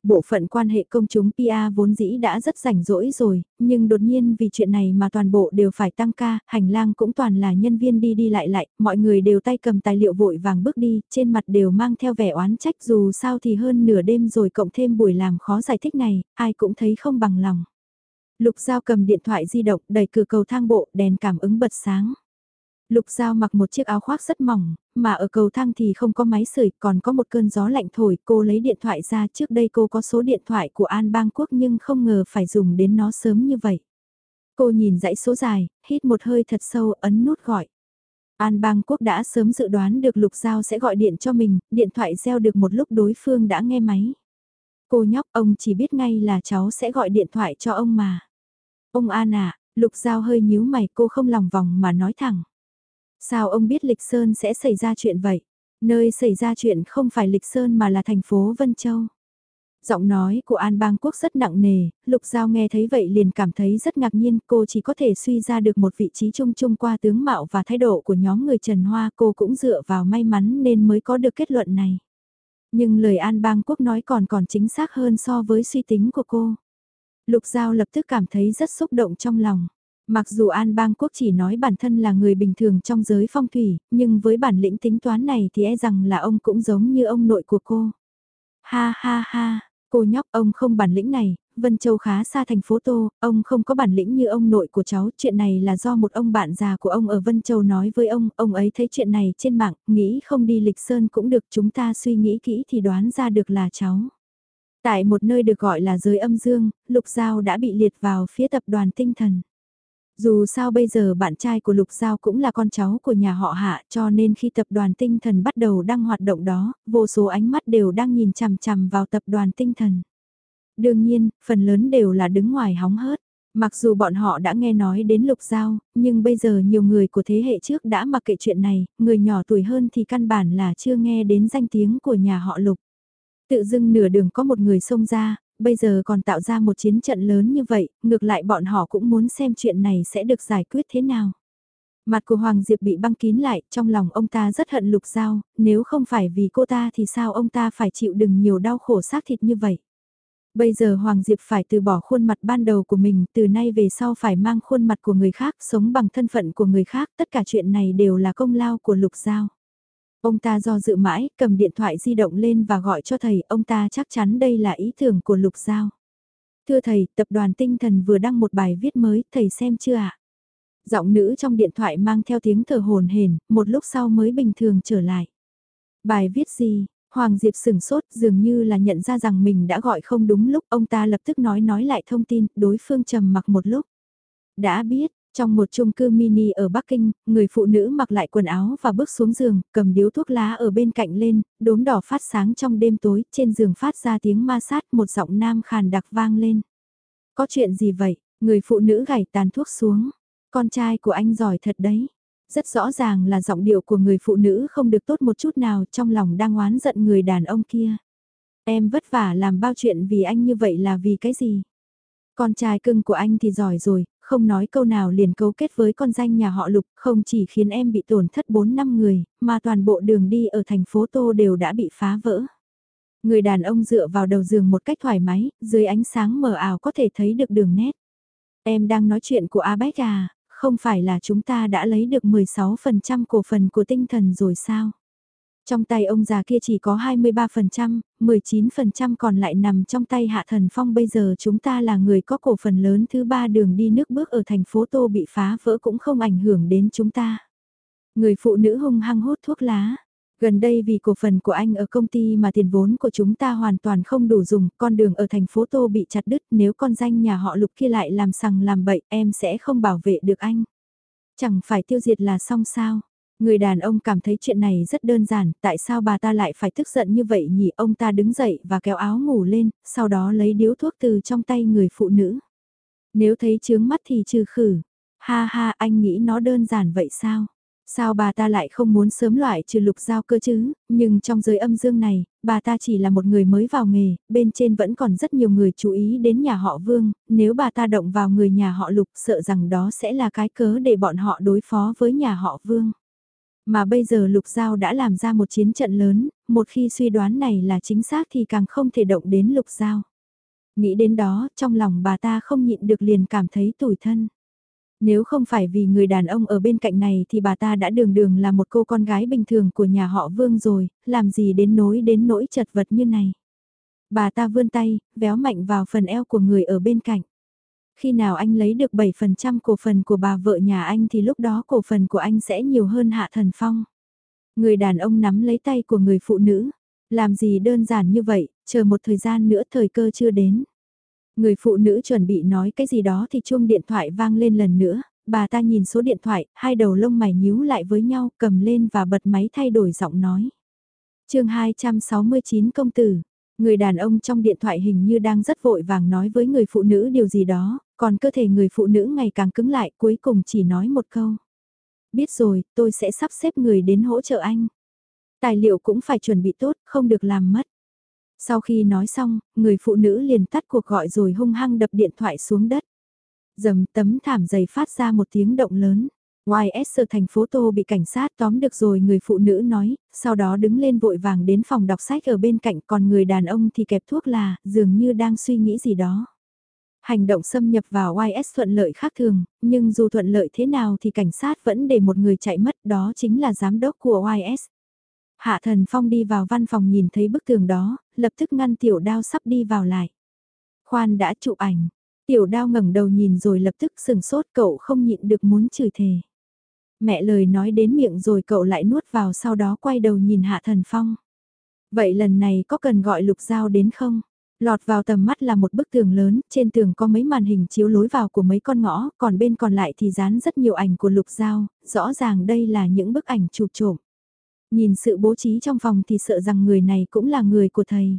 bộ phận quan hệ công chúng pa vốn dĩ đã rất rảnh rỗi rồi, nhưng đột nhiên vì chuyện này mà toàn bộ đều phải tăng ca, hành lang cũng toàn là nhân viên đi đi lại lại, mọi người đều tay cầm tài liệu vội vàng bước đi, trên mặt đều mang theo vẻ oán trách dù sao thì hơn nửa đêm rồi cộng thêm buổi làm khó giải thích này, ai cũng thấy không bằng lòng. Lục Giao cầm điện thoại di động đẩy cửa cầu thang bộ, đèn cảm ứng bật sáng. Lục Giao mặc một chiếc áo khoác rất mỏng, mà ở cầu thang thì không có máy sưởi, còn có một cơn gió lạnh thổi. Cô lấy điện thoại ra trước đây cô có số điện thoại của An Bang Quốc nhưng không ngờ phải dùng đến nó sớm như vậy. Cô nhìn dãy số dài, hít một hơi thật sâu, ấn nút gọi. An bang quốc đã sớm dự đoán được Lục Giao sẽ gọi điện cho mình, điện thoại reo được một lúc đối phương đã nghe máy. Cô nhóc ông chỉ biết ngay là cháu sẽ gọi điện thoại cho ông mà. Ông An à, Lục Giao hơi nhíu mày cô không lòng vòng mà nói thẳng. Sao ông biết Lịch Sơn sẽ xảy ra chuyện vậy? Nơi xảy ra chuyện không phải Lịch Sơn mà là thành phố Vân Châu. Giọng nói của An Bang Quốc rất nặng nề, Lục Giao nghe thấy vậy liền cảm thấy rất ngạc nhiên, cô chỉ có thể suy ra được một vị trí chung chung qua tướng mạo và thái độ của nhóm người Trần Hoa, cô cũng dựa vào may mắn nên mới có được kết luận này. Nhưng lời An Bang Quốc nói còn còn chính xác hơn so với suy tính của cô. Lục Giao lập tức cảm thấy rất xúc động trong lòng. Mặc dù An Bang Quốc chỉ nói bản thân là người bình thường trong giới phong thủy, nhưng với bản lĩnh tính toán này thì e rằng là ông cũng giống như ông nội của cô. Ha ha ha, cô nhóc ông không bản lĩnh này, Vân Châu khá xa thành phố Tô, ông không có bản lĩnh như ông nội của cháu, chuyện này là do một ông bạn già của ông ở Vân Châu nói với ông, ông ấy thấy chuyện này trên mạng, nghĩ không đi lịch sơn cũng được chúng ta suy nghĩ kỹ thì đoán ra được là cháu. Tại một nơi được gọi là giới âm dương, Lục Giao đã bị liệt vào phía tập đoàn tinh thần. Dù sao bây giờ bạn trai của Lục Giao cũng là con cháu của nhà họ Hạ cho nên khi tập đoàn tinh thần bắt đầu đăng hoạt động đó, vô số ánh mắt đều đang nhìn chằm chằm vào tập đoàn tinh thần. Đương nhiên, phần lớn đều là đứng ngoài hóng hớt. Mặc dù bọn họ đã nghe nói đến Lục Giao, nhưng bây giờ nhiều người của thế hệ trước đã mặc kệ chuyện này, người nhỏ tuổi hơn thì căn bản là chưa nghe đến danh tiếng của nhà họ Lục. Tự dưng nửa đường có một người xông ra, bây giờ còn tạo ra một chiến trận lớn như vậy, ngược lại bọn họ cũng muốn xem chuyện này sẽ được giải quyết thế nào. Mặt của Hoàng Diệp bị băng kín lại, trong lòng ông ta rất hận lục giao, nếu không phải vì cô ta thì sao ông ta phải chịu đựng nhiều đau khổ xác thịt như vậy. Bây giờ Hoàng Diệp phải từ bỏ khuôn mặt ban đầu của mình, từ nay về sau phải mang khuôn mặt của người khác, sống bằng thân phận của người khác, tất cả chuyện này đều là công lao của lục giao. Ông ta do dự mãi, cầm điện thoại di động lên và gọi cho thầy, ông ta chắc chắn đây là ý tưởng của Lục Giao. Thưa thầy, tập đoàn tinh thần vừa đăng một bài viết mới, thầy xem chưa ạ? Giọng nữ trong điện thoại mang theo tiếng thở hồn hển, một lúc sau mới bình thường trở lại. Bài viết gì? Hoàng Diệp sừng sốt dường như là nhận ra rằng mình đã gọi không đúng lúc ông ta lập tức nói nói lại thông tin, đối phương trầm mặc một lúc. Đã biết, trong một chung cư mini ở Bắc Kinh, người phụ nữ mặc lại quần áo và bước xuống giường, cầm điếu thuốc lá ở bên cạnh lên, đốm đỏ phát sáng trong đêm tối, trên giường phát ra tiếng ma sát, một giọng nam khàn đặc vang lên. Có chuyện gì vậy? Người phụ nữ gảy tàn thuốc xuống. Con trai của anh giỏi thật đấy. Rất rõ ràng là giọng điệu của người phụ nữ không được tốt một chút nào trong lòng đang oán giận người đàn ông kia. Em vất vả làm bao chuyện vì anh như vậy là vì cái gì? Con trai cưng của anh thì giỏi rồi, không nói câu nào liền cấu kết với con danh nhà họ Lục, không chỉ khiến em bị tổn thất 4 năm người, mà toàn bộ đường đi ở thành phố Tô đều đã bị phá vỡ. Người đàn ông dựa vào đầu giường một cách thoải mái, dưới ánh sáng mờ ảo có thể thấy được đường nét. Em đang nói chuyện của Abex à, không phải là chúng ta đã lấy được 16% cổ phần của tinh thần rồi sao? Trong tay ông già kia chỉ có 23%, 19% còn lại nằm trong tay Hạ Thần Phong bây giờ chúng ta là người có cổ phần lớn thứ ba đường đi nước bước ở thành phố Tô bị phá vỡ cũng không ảnh hưởng đến chúng ta. Người phụ nữ hung hăng hút thuốc lá. Gần đây vì cổ phần của anh ở công ty mà tiền vốn của chúng ta hoàn toàn không đủ dùng, con đường ở thành phố Tô bị chặt đứt, nếu con danh nhà họ lục kia lại làm sằng làm bậy, em sẽ không bảo vệ được anh. Chẳng phải tiêu diệt là xong sao? Người đàn ông cảm thấy chuyện này rất đơn giản, tại sao bà ta lại phải tức giận như vậy nhỉ? Ông ta đứng dậy và kéo áo ngủ lên, sau đó lấy điếu thuốc từ trong tay người phụ nữ. Nếu thấy chướng mắt thì trừ khử. Ha ha, anh nghĩ nó đơn giản vậy sao? Sao bà ta lại không muốn sớm loại trừ lục giao cơ chứ, nhưng trong giới âm dương này, bà ta chỉ là một người mới vào nghề, bên trên vẫn còn rất nhiều người chú ý đến nhà họ vương, nếu bà ta động vào người nhà họ lục sợ rằng đó sẽ là cái cớ để bọn họ đối phó với nhà họ vương. Mà bây giờ Lục Giao đã làm ra một chiến trận lớn, một khi suy đoán này là chính xác thì càng không thể động đến Lục Giao. Nghĩ đến đó, trong lòng bà ta không nhịn được liền cảm thấy tủi thân. Nếu không phải vì người đàn ông ở bên cạnh này thì bà ta đã đường đường là một cô con gái bình thường của nhà họ Vương rồi, làm gì đến nối đến nỗi chật vật như này. Bà ta vươn tay, véo mạnh vào phần eo của người ở bên cạnh. Khi nào anh lấy được 7% cổ phần của bà vợ nhà anh thì lúc đó cổ phần của anh sẽ nhiều hơn Hạ Thần Phong. Người đàn ông nắm lấy tay của người phụ nữ. Làm gì đơn giản như vậy, chờ một thời gian nữa thời cơ chưa đến. Người phụ nữ chuẩn bị nói cái gì đó thì chuông điện thoại vang lên lần nữa, bà ta nhìn số điện thoại, hai đầu lông mày nhíu lại với nhau, cầm lên và bật máy thay đổi giọng nói. chương 269 công tử, người đàn ông trong điện thoại hình như đang rất vội vàng nói với người phụ nữ điều gì đó, còn cơ thể người phụ nữ ngày càng cứng lại cuối cùng chỉ nói một câu. Biết rồi, tôi sẽ sắp xếp người đến hỗ trợ anh. Tài liệu cũng phải chuẩn bị tốt, không được làm mất. Sau khi nói xong, người phụ nữ liền tắt cuộc gọi rồi hung hăng đập điện thoại xuống đất. Dầm tấm thảm dày phát ra một tiếng động lớn. YS sở thành phố Tô bị cảnh sát tóm được rồi người phụ nữ nói, sau đó đứng lên vội vàng đến phòng đọc sách ở bên cạnh còn người đàn ông thì kẹp thuốc là, dường như đang suy nghĩ gì đó. Hành động xâm nhập vào YS thuận lợi khác thường, nhưng dù thuận lợi thế nào thì cảnh sát vẫn để một người chạy mất đó chính là giám đốc của YS. Hạ thần phong đi vào văn phòng nhìn thấy bức tường đó, lập tức ngăn tiểu đao sắp đi vào lại. Khoan đã chụp ảnh, tiểu đao ngẩng đầu nhìn rồi lập tức sừng sốt cậu không nhịn được muốn chửi thề. Mẹ lời nói đến miệng rồi cậu lại nuốt vào sau đó quay đầu nhìn hạ thần phong. Vậy lần này có cần gọi lục giao đến không? Lọt vào tầm mắt là một bức tường lớn, trên tường có mấy màn hình chiếu lối vào của mấy con ngõ, còn bên còn lại thì dán rất nhiều ảnh của lục giao, rõ ràng đây là những bức ảnh chụp trộm. Nhìn sự bố trí trong phòng thì sợ rằng người này cũng là người của thầy.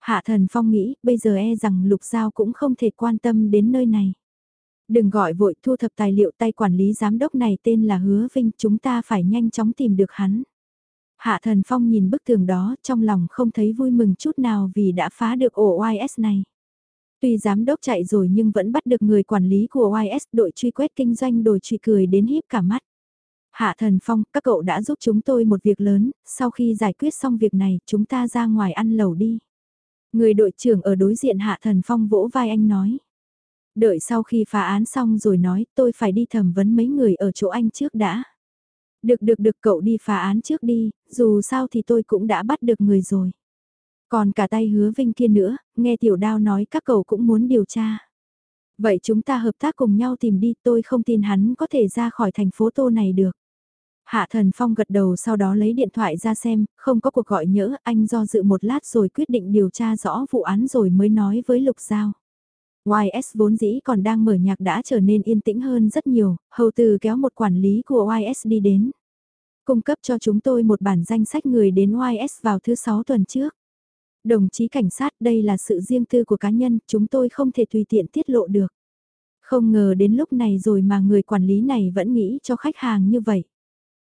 Hạ thần phong nghĩ, bây giờ e rằng lục giao cũng không thể quan tâm đến nơi này. Đừng gọi vội thu thập tài liệu tay quản lý giám đốc này tên là Hứa Vinh, chúng ta phải nhanh chóng tìm được hắn. Hạ thần phong nhìn bức tường đó, trong lòng không thấy vui mừng chút nào vì đã phá được ổ YS này. Tuy giám đốc chạy rồi nhưng vẫn bắt được người quản lý của YS đội truy quét kinh doanh đổi truy cười đến híp cả mắt. Hạ thần phong, các cậu đã giúp chúng tôi một việc lớn, sau khi giải quyết xong việc này, chúng ta ra ngoài ăn lẩu đi. Người đội trưởng ở đối diện hạ thần phong vỗ vai anh nói. Đợi sau khi phá án xong rồi nói tôi phải đi thẩm vấn mấy người ở chỗ anh trước đã. Được được được cậu đi phá án trước đi, dù sao thì tôi cũng đã bắt được người rồi. Còn cả tay hứa vinh kia nữa, nghe tiểu đao nói các cậu cũng muốn điều tra. Vậy chúng ta hợp tác cùng nhau tìm đi, tôi không tin hắn có thể ra khỏi thành phố tô này được. Hạ Thần Phong gật đầu sau đó lấy điện thoại ra xem, không có cuộc gọi nhỡ, anh do dự một lát rồi quyết định điều tra rõ vụ án rồi mới nói với Lục Giao. YS vốn dĩ còn đang mở nhạc đã trở nên yên tĩnh hơn rất nhiều, hầu từ kéo một quản lý của YS đi đến. Cung cấp cho chúng tôi một bản danh sách người đến YS vào thứ 6 tuần trước. Đồng chí cảnh sát đây là sự riêng tư của cá nhân, chúng tôi không thể tùy tiện tiết lộ được. Không ngờ đến lúc này rồi mà người quản lý này vẫn nghĩ cho khách hàng như vậy.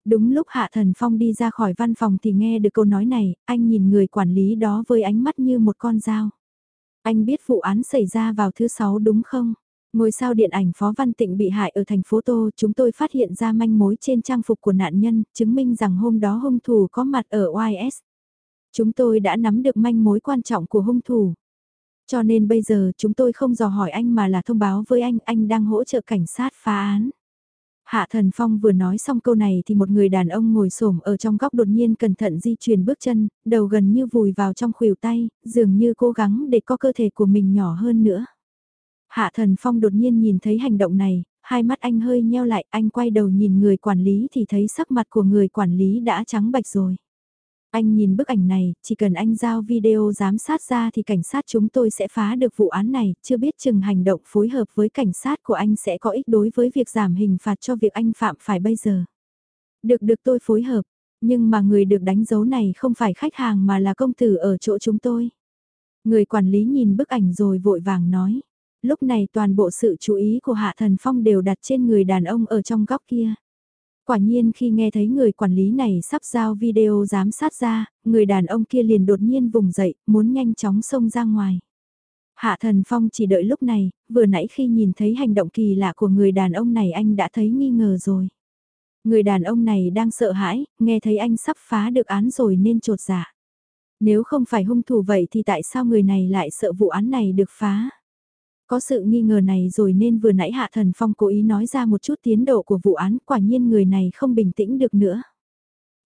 Đúng lúc Hạ Thần Phong đi ra khỏi văn phòng thì nghe được câu nói này, anh nhìn người quản lý đó với ánh mắt như một con dao. Anh biết vụ án xảy ra vào thứ sáu đúng không? Ngôi sao điện ảnh Phó Văn Tịnh bị hại ở thành phố Tô, chúng tôi phát hiện ra manh mối trên trang phục của nạn nhân, chứng minh rằng hôm đó hung thủ có mặt ở YS. Chúng tôi đã nắm được manh mối quan trọng của hung thủ. Cho nên bây giờ chúng tôi không dò hỏi anh mà là thông báo với anh, anh đang hỗ trợ cảnh sát phá án. Hạ Thần Phong vừa nói xong câu này thì một người đàn ông ngồi xổm ở trong góc đột nhiên cẩn thận di chuyển bước chân, đầu gần như vùi vào trong khuỷu tay, dường như cố gắng để có cơ thể của mình nhỏ hơn nữa. Hạ Thần Phong đột nhiên nhìn thấy hành động này, hai mắt anh hơi nheo lại, anh quay đầu nhìn người quản lý thì thấy sắc mặt của người quản lý đã trắng bạch rồi. Anh nhìn bức ảnh này, chỉ cần anh giao video giám sát ra thì cảnh sát chúng tôi sẽ phá được vụ án này, chưa biết chừng hành động phối hợp với cảnh sát của anh sẽ có ích đối với việc giảm hình phạt cho việc anh phạm phải bây giờ. Được được tôi phối hợp, nhưng mà người được đánh dấu này không phải khách hàng mà là công tử ở chỗ chúng tôi. Người quản lý nhìn bức ảnh rồi vội vàng nói. Lúc này toàn bộ sự chú ý của Hạ Thần Phong đều đặt trên người đàn ông ở trong góc kia. Quả nhiên khi nghe thấy người quản lý này sắp giao video giám sát ra, người đàn ông kia liền đột nhiên vùng dậy, muốn nhanh chóng xông ra ngoài. Hạ Thần Phong chỉ đợi lúc này, vừa nãy khi nhìn thấy hành động kỳ lạ của người đàn ông này anh đã thấy nghi ngờ rồi. Người đàn ông này đang sợ hãi, nghe thấy anh sắp phá được án rồi nên trột dạ. Nếu không phải hung thủ vậy thì tại sao người này lại sợ vụ án này được phá? Có sự nghi ngờ này rồi nên vừa nãy Hạ Thần Phong cố ý nói ra một chút tiến độ của vụ án, quả nhiên người này không bình tĩnh được nữa.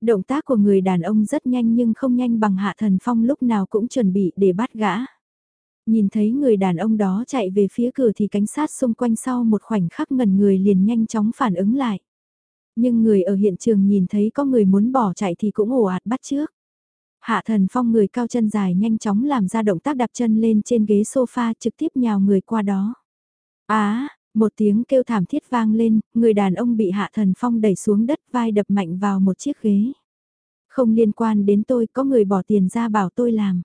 Động tác của người đàn ông rất nhanh nhưng không nhanh bằng Hạ Thần Phong lúc nào cũng chuẩn bị để bắt gã. Nhìn thấy người đàn ông đó chạy về phía cửa thì cảnh sát xung quanh sau một khoảnh khắc ngần người liền nhanh chóng phản ứng lại. Nhưng người ở hiện trường nhìn thấy có người muốn bỏ chạy thì cũng ồ ạt bắt trước. Hạ thần phong người cao chân dài nhanh chóng làm ra động tác đạp chân lên trên ghế sofa trực tiếp nhào người qua đó. Á, một tiếng kêu thảm thiết vang lên, người đàn ông bị hạ thần phong đẩy xuống đất vai đập mạnh vào một chiếc ghế. Không liên quan đến tôi, có người bỏ tiền ra bảo tôi làm.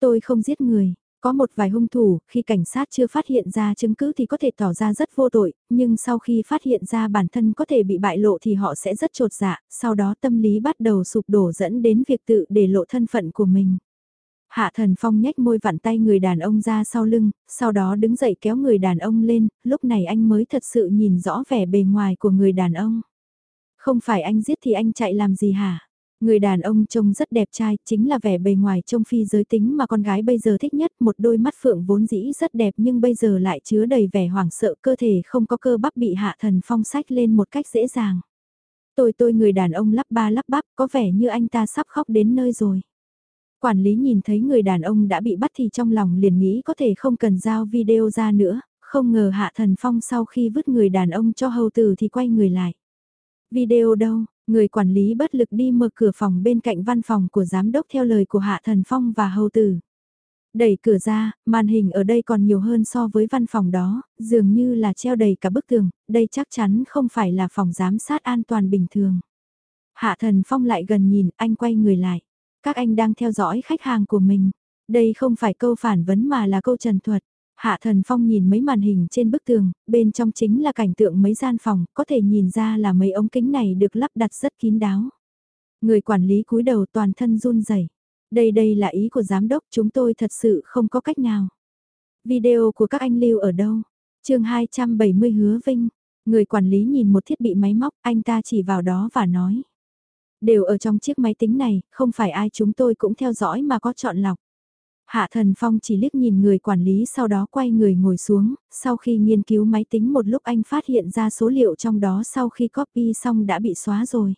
Tôi không giết người, có một vài hung thủ, khi cảnh sát chưa phát hiện ra chứng cứ thì có thể tỏ ra rất vô tội, nhưng sau khi phát hiện ra bản thân có thể bị bại lộ thì họ sẽ rất trột dạ, sau đó tâm lý bắt đầu sụp đổ dẫn đến việc tự để lộ thân phận của mình. Hạ thần phong nhếch môi vặn tay người đàn ông ra sau lưng, sau đó đứng dậy kéo người đàn ông lên, lúc này anh mới thật sự nhìn rõ vẻ bề ngoài của người đàn ông. Không phải anh giết thì anh chạy làm gì hả? Người đàn ông trông rất đẹp trai, chính là vẻ bề ngoài trông phi giới tính mà con gái bây giờ thích nhất, một đôi mắt phượng vốn dĩ rất đẹp nhưng bây giờ lại chứa đầy vẻ hoảng sợ cơ thể không có cơ bắp bị hạ thần phong sách lên một cách dễ dàng. Tôi tôi người đàn ông lắp ba lắp bắp có vẻ như anh ta sắp khóc đến nơi rồi. Quản lý nhìn thấy người đàn ông đã bị bắt thì trong lòng liền nghĩ có thể không cần giao video ra nữa, không ngờ hạ thần phong sau khi vứt người đàn ông cho hầu tử thì quay người lại. Video đâu, Người quản lý bất lực đi mở cửa phòng bên cạnh văn phòng của giám đốc theo lời của Hạ Thần Phong và Hầu Tử. Đẩy cửa ra, màn hình ở đây còn nhiều hơn so với văn phòng đó, dường như là treo đầy cả bức tường, đây chắc chắn không phải là phòng giám sát an toàn bình thường. Hạ Thần Phong lại gần nhìn, anh quay người lại. Các anh đang theo dõi khách hàng của mình. Đây không phải câu phản vấn mà là câu trần thuật. Hạ Thần Phong nhìn mấy màn hình trên bức tường, bên trong chính là cảnh tượng mấy gian phòng, có thể nhìn ra là mấy ống kính này được lắp đặt rất kín đáo. Người quản lý cúi đầu toàn thân run rẩy. Đây đây là ý của giám đốc, chúng tôi thật sự không có cách nào. Video của các anh lưu ở đâu? chương 270 hứa vinh. Người quản lý nhìn một thiết bị máy móc, anh ta chỉ vào đó và nói. Đều ở trong chiếc máy tính này, không phải ai chúng tôi cũng theo dõi mà có chọn lọc. Hạ Thần Phong chỉ liếc nhìn người quản lý sau đó quay người ngồi xuống, sau khi nghiên cứu máy tính một lúc anh phát hiện ra số liệu trong đó sau khi copy xong đã bị xóa rồi.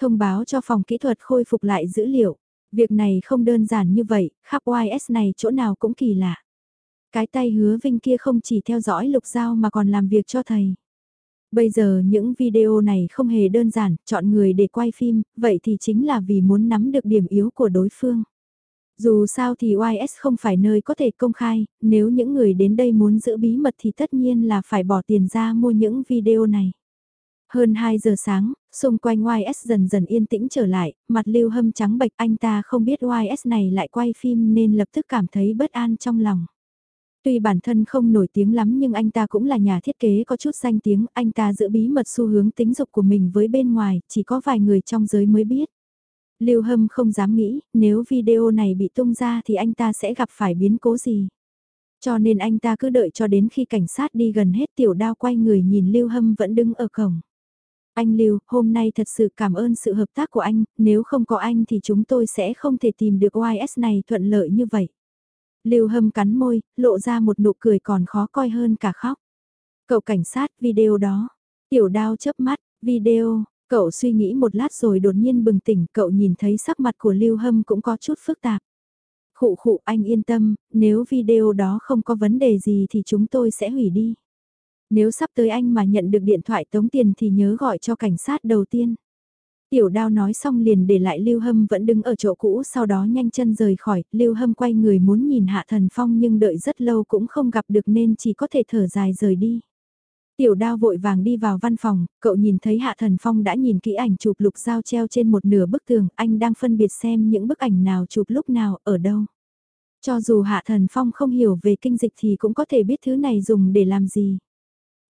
Thông báo cho phòng kỹ thuật khôi phục lại dữ liệu. Việc này không đơn giản như vậy, khắp YS này chỗ nào cũng kỳ lạ. Cái tay hứa Vinh kia không chỉ theo dõi lục giao mà còn làm việc cho thầy. Bây giờ những video này không hề đơn giản, chọn người để quay phim, vậy thì chính là vì muốn nắm được điểm yếu của đối phương. Dù sao thì YS không phải nơi có thể công khai, nếu những người đến đây muốn giữ bí mật thì tất nhiên là phải bỏ tiền ra mua những video này. Hơn 2 giờ sáng, xung quanh YS dần dần yên tĩnh trở lại, mặt lưu hâm trắng bệch anh ta không biết YS này lại quay phim nên lập tức cảm thấy bất an trong lòng. Tuy bản thân không nổi tiếng lắm nhưng anh ta cũng là nhà thiết kế có chút danh tiếng, anh ta giữ bí mật xu hướng tính dục của mình với bên ngoài, chỉ có vài người trong giới mới biết. Lưu Hâm không dám nghĩ, nếu video này bị tung ra thì anh ta sẽ gặp phải biến cố gì. Cho nên anh ta cứ đợi cho đến khi cảnh sát đi gần hết tiểu đao quay người nhìn Lưu Hâm vẫn đứng ở cổng. Anh Lưu, hôm nay thật sự cảm ơn sự hợp tác của anh, nếu không có anh thì chúng tôi sẽ không thể tìm được YS này thuận lợi như vậy. Lưu Hâm cắn môi, lộ ra một nụ cười còn khó coi hơn cả khóc. Cậu cảnh sát video đó. Tiểu đao chớp mắt, video, Cậu suy nghĩ một lát rồi đột nhiên bừng tỉnh, cậu nhìn thấy sắc mặt của Lưu Hâm cũng có chút phức tạp. Khụ khụ anh yên tâm, nếu video đó không có vấn đề gì thì chúng tôi sẽ hủy đi. Nếu sắp tới anh mà nhận được điện thoại tống tiền thì nhớ gọi cho cảnh sát đầu tiên. Tiểu đao nói xong liền để lại Lưu Hâm vẫn đứng ở chỗ cũ sau đó nhanh chân rời khỏi, Lưu Hâm quay người muốn nhìn Hạ Thần Phong nhưng đợi rất lâu cũng không gặp được nên chỉ có thể thở dài rời đi. Tiểu đao vội vàng đi vào văn phòng, cậu nhìn thấy Hạ Thần Phong đã nhìn kỹ ảnh chụp lục dao treo trên một nửa bức tường, anh đang phân biệt xem những bức ảnh nào chụp lúc nào, ở đâu. Cho dù Hạ Thần Phong không hiểu về kinh dịch thì cũng có thể biết thứ này dùng để làm gì.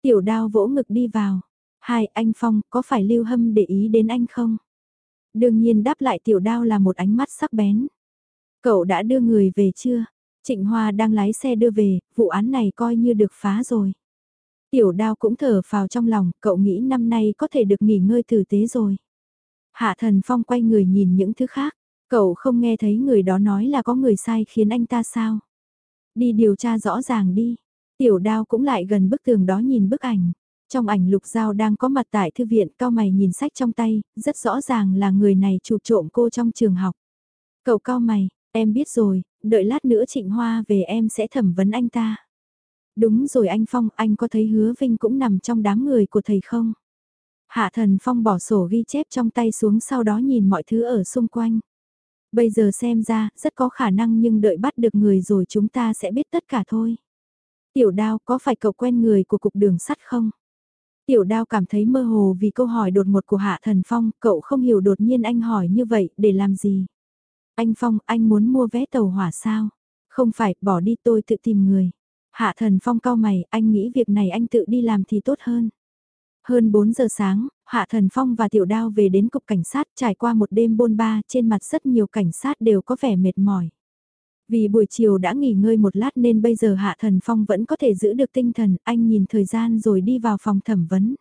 Tiểu đao vỗ ngực đi vào. Hai, anh Phong, có phải Lưu Hâm để ý đến anh không? Đương nhiên đáp lại tiểu đao là một ánh mắt sắc bén. Cậu đã đưa người về chưa? Trịnh Hoa đang lái xe đưa về, vụ án này coi như được phá rồi. Tiểu đao cũng thở vào trong lòng, cậu nghĩ năm nay có thể được nghỉ ngơi tử tế rồi. Hạ thần phong quay người nhìn những thứ khác, cậu không nghe thấy người đó nói là có người sai khiến anh ta sao. Đi điều tra rõ ràng đi. Tiểu đao cũng lại gần bức tường đó nhìn bức ảnh. Trong ảnh lục giao đang có mặt tại thư viện cao mày nhìn sách trong tay, rất rõ ràng là người này chụp trộm cô trong trường học. Cậu cao mày, em biết rồi, đợi lát nữa trịnh hoa về em sẽ thẩm vấn anh ta. Đúng rồi anh Phong, anh có thấy hứa Vinh cũng nằm trong đám người của thầy không? Hạ thần Phong bỏ sổ ghi chép trong tay xuống sau đó nhìn mọi thứ ở xung quanh. Bây giờ xem ra, rất có khả năng nhưng đợi bắt được người rồi chúng ta sẽ biết tất cả thôi. Tiểu đao có phải cậu quen người của cục đường sắt không? Tiểu đao cảm thấy mơ hồ vì câu hỏi đột ngột của Hạ Thần Phong, cậu không hiểu đột nhiên anh hỏi như vậy, để làm gì? Anh Phong, anh muốn mua vé tàu hỏa sao? Không phải, bỏ đi tôi tự tìm người. Hạ Thần Phong cao mày, anh nghĩ việc này anh tự đi làm thì tốt hơn. Hơn 4 giờ sáng, Hạ Thần Phong và Tiểu Đao về đến cục cảnh sát trải qua một đêm bôn ba trên mặt rất nhiều cảnh sát đều có vẻ mệt mỏi. Vì buổi chiều đã nghỉ ngơi một lát nên bây giờ Hạ Thần Phong vẫn có thể giữ được tinh thần, anh nhìn thời gian rồi đi vào phòng thẩm vấn.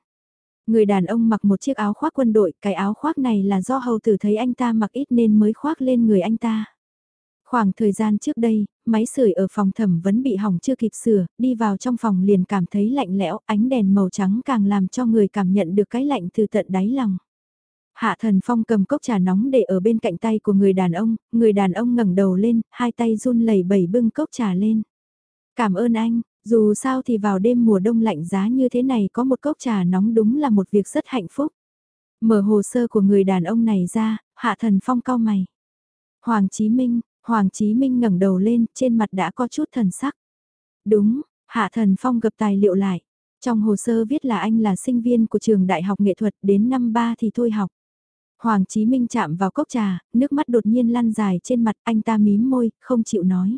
Người đàn ông mặc một chiếc áo khoác quân đội, cái áo khoác này là do hầu tử thấy anh ta mặc ít nên mới khoác lên người anh ta. Khoảng thời gian trước đây, máy sưởi ở phòng thẩm vấn bị hỏng chưa kịp sửa, đi vào trong phòng liền cảm thấy lạnh lẽo, ánh đèn màu trắng càng làm cho người cảm nhận được cái lạnh từ tận đáy lòng. Hạ thần phong cầm cốc trà nóng để ở bên cạnh tay của người đàn ông, người đàn ông ngẩng đầu lên, hai tay run lẩy bẩy bưng cốc trà lên. Cảm ơn anh, dù sao thì vào đêm mùa đông lạnh giá như thế này có một cốc trà nóng đúng là một việc rất hạnh phúc. Mở hồ sơ của người đàn ông này ra, hạ thần phong cao mày. Hoàng Chí Minh, Hoàng Chí Minh ngẩng đầu lên, trên mặt đã có chút thần sắc. Đúng, Hạ Thần Phong gập tài liệu lại. Trong hồ sơ viết là anh là sinh viên của trường Đại học Nghệ thuật đến năm 3 thì thôi học. Hoàng Chí Minh chạm vào cốc trà, nước mắt đột nhiên lăn dài trên mặt anh ta mím môi, không chịu nói.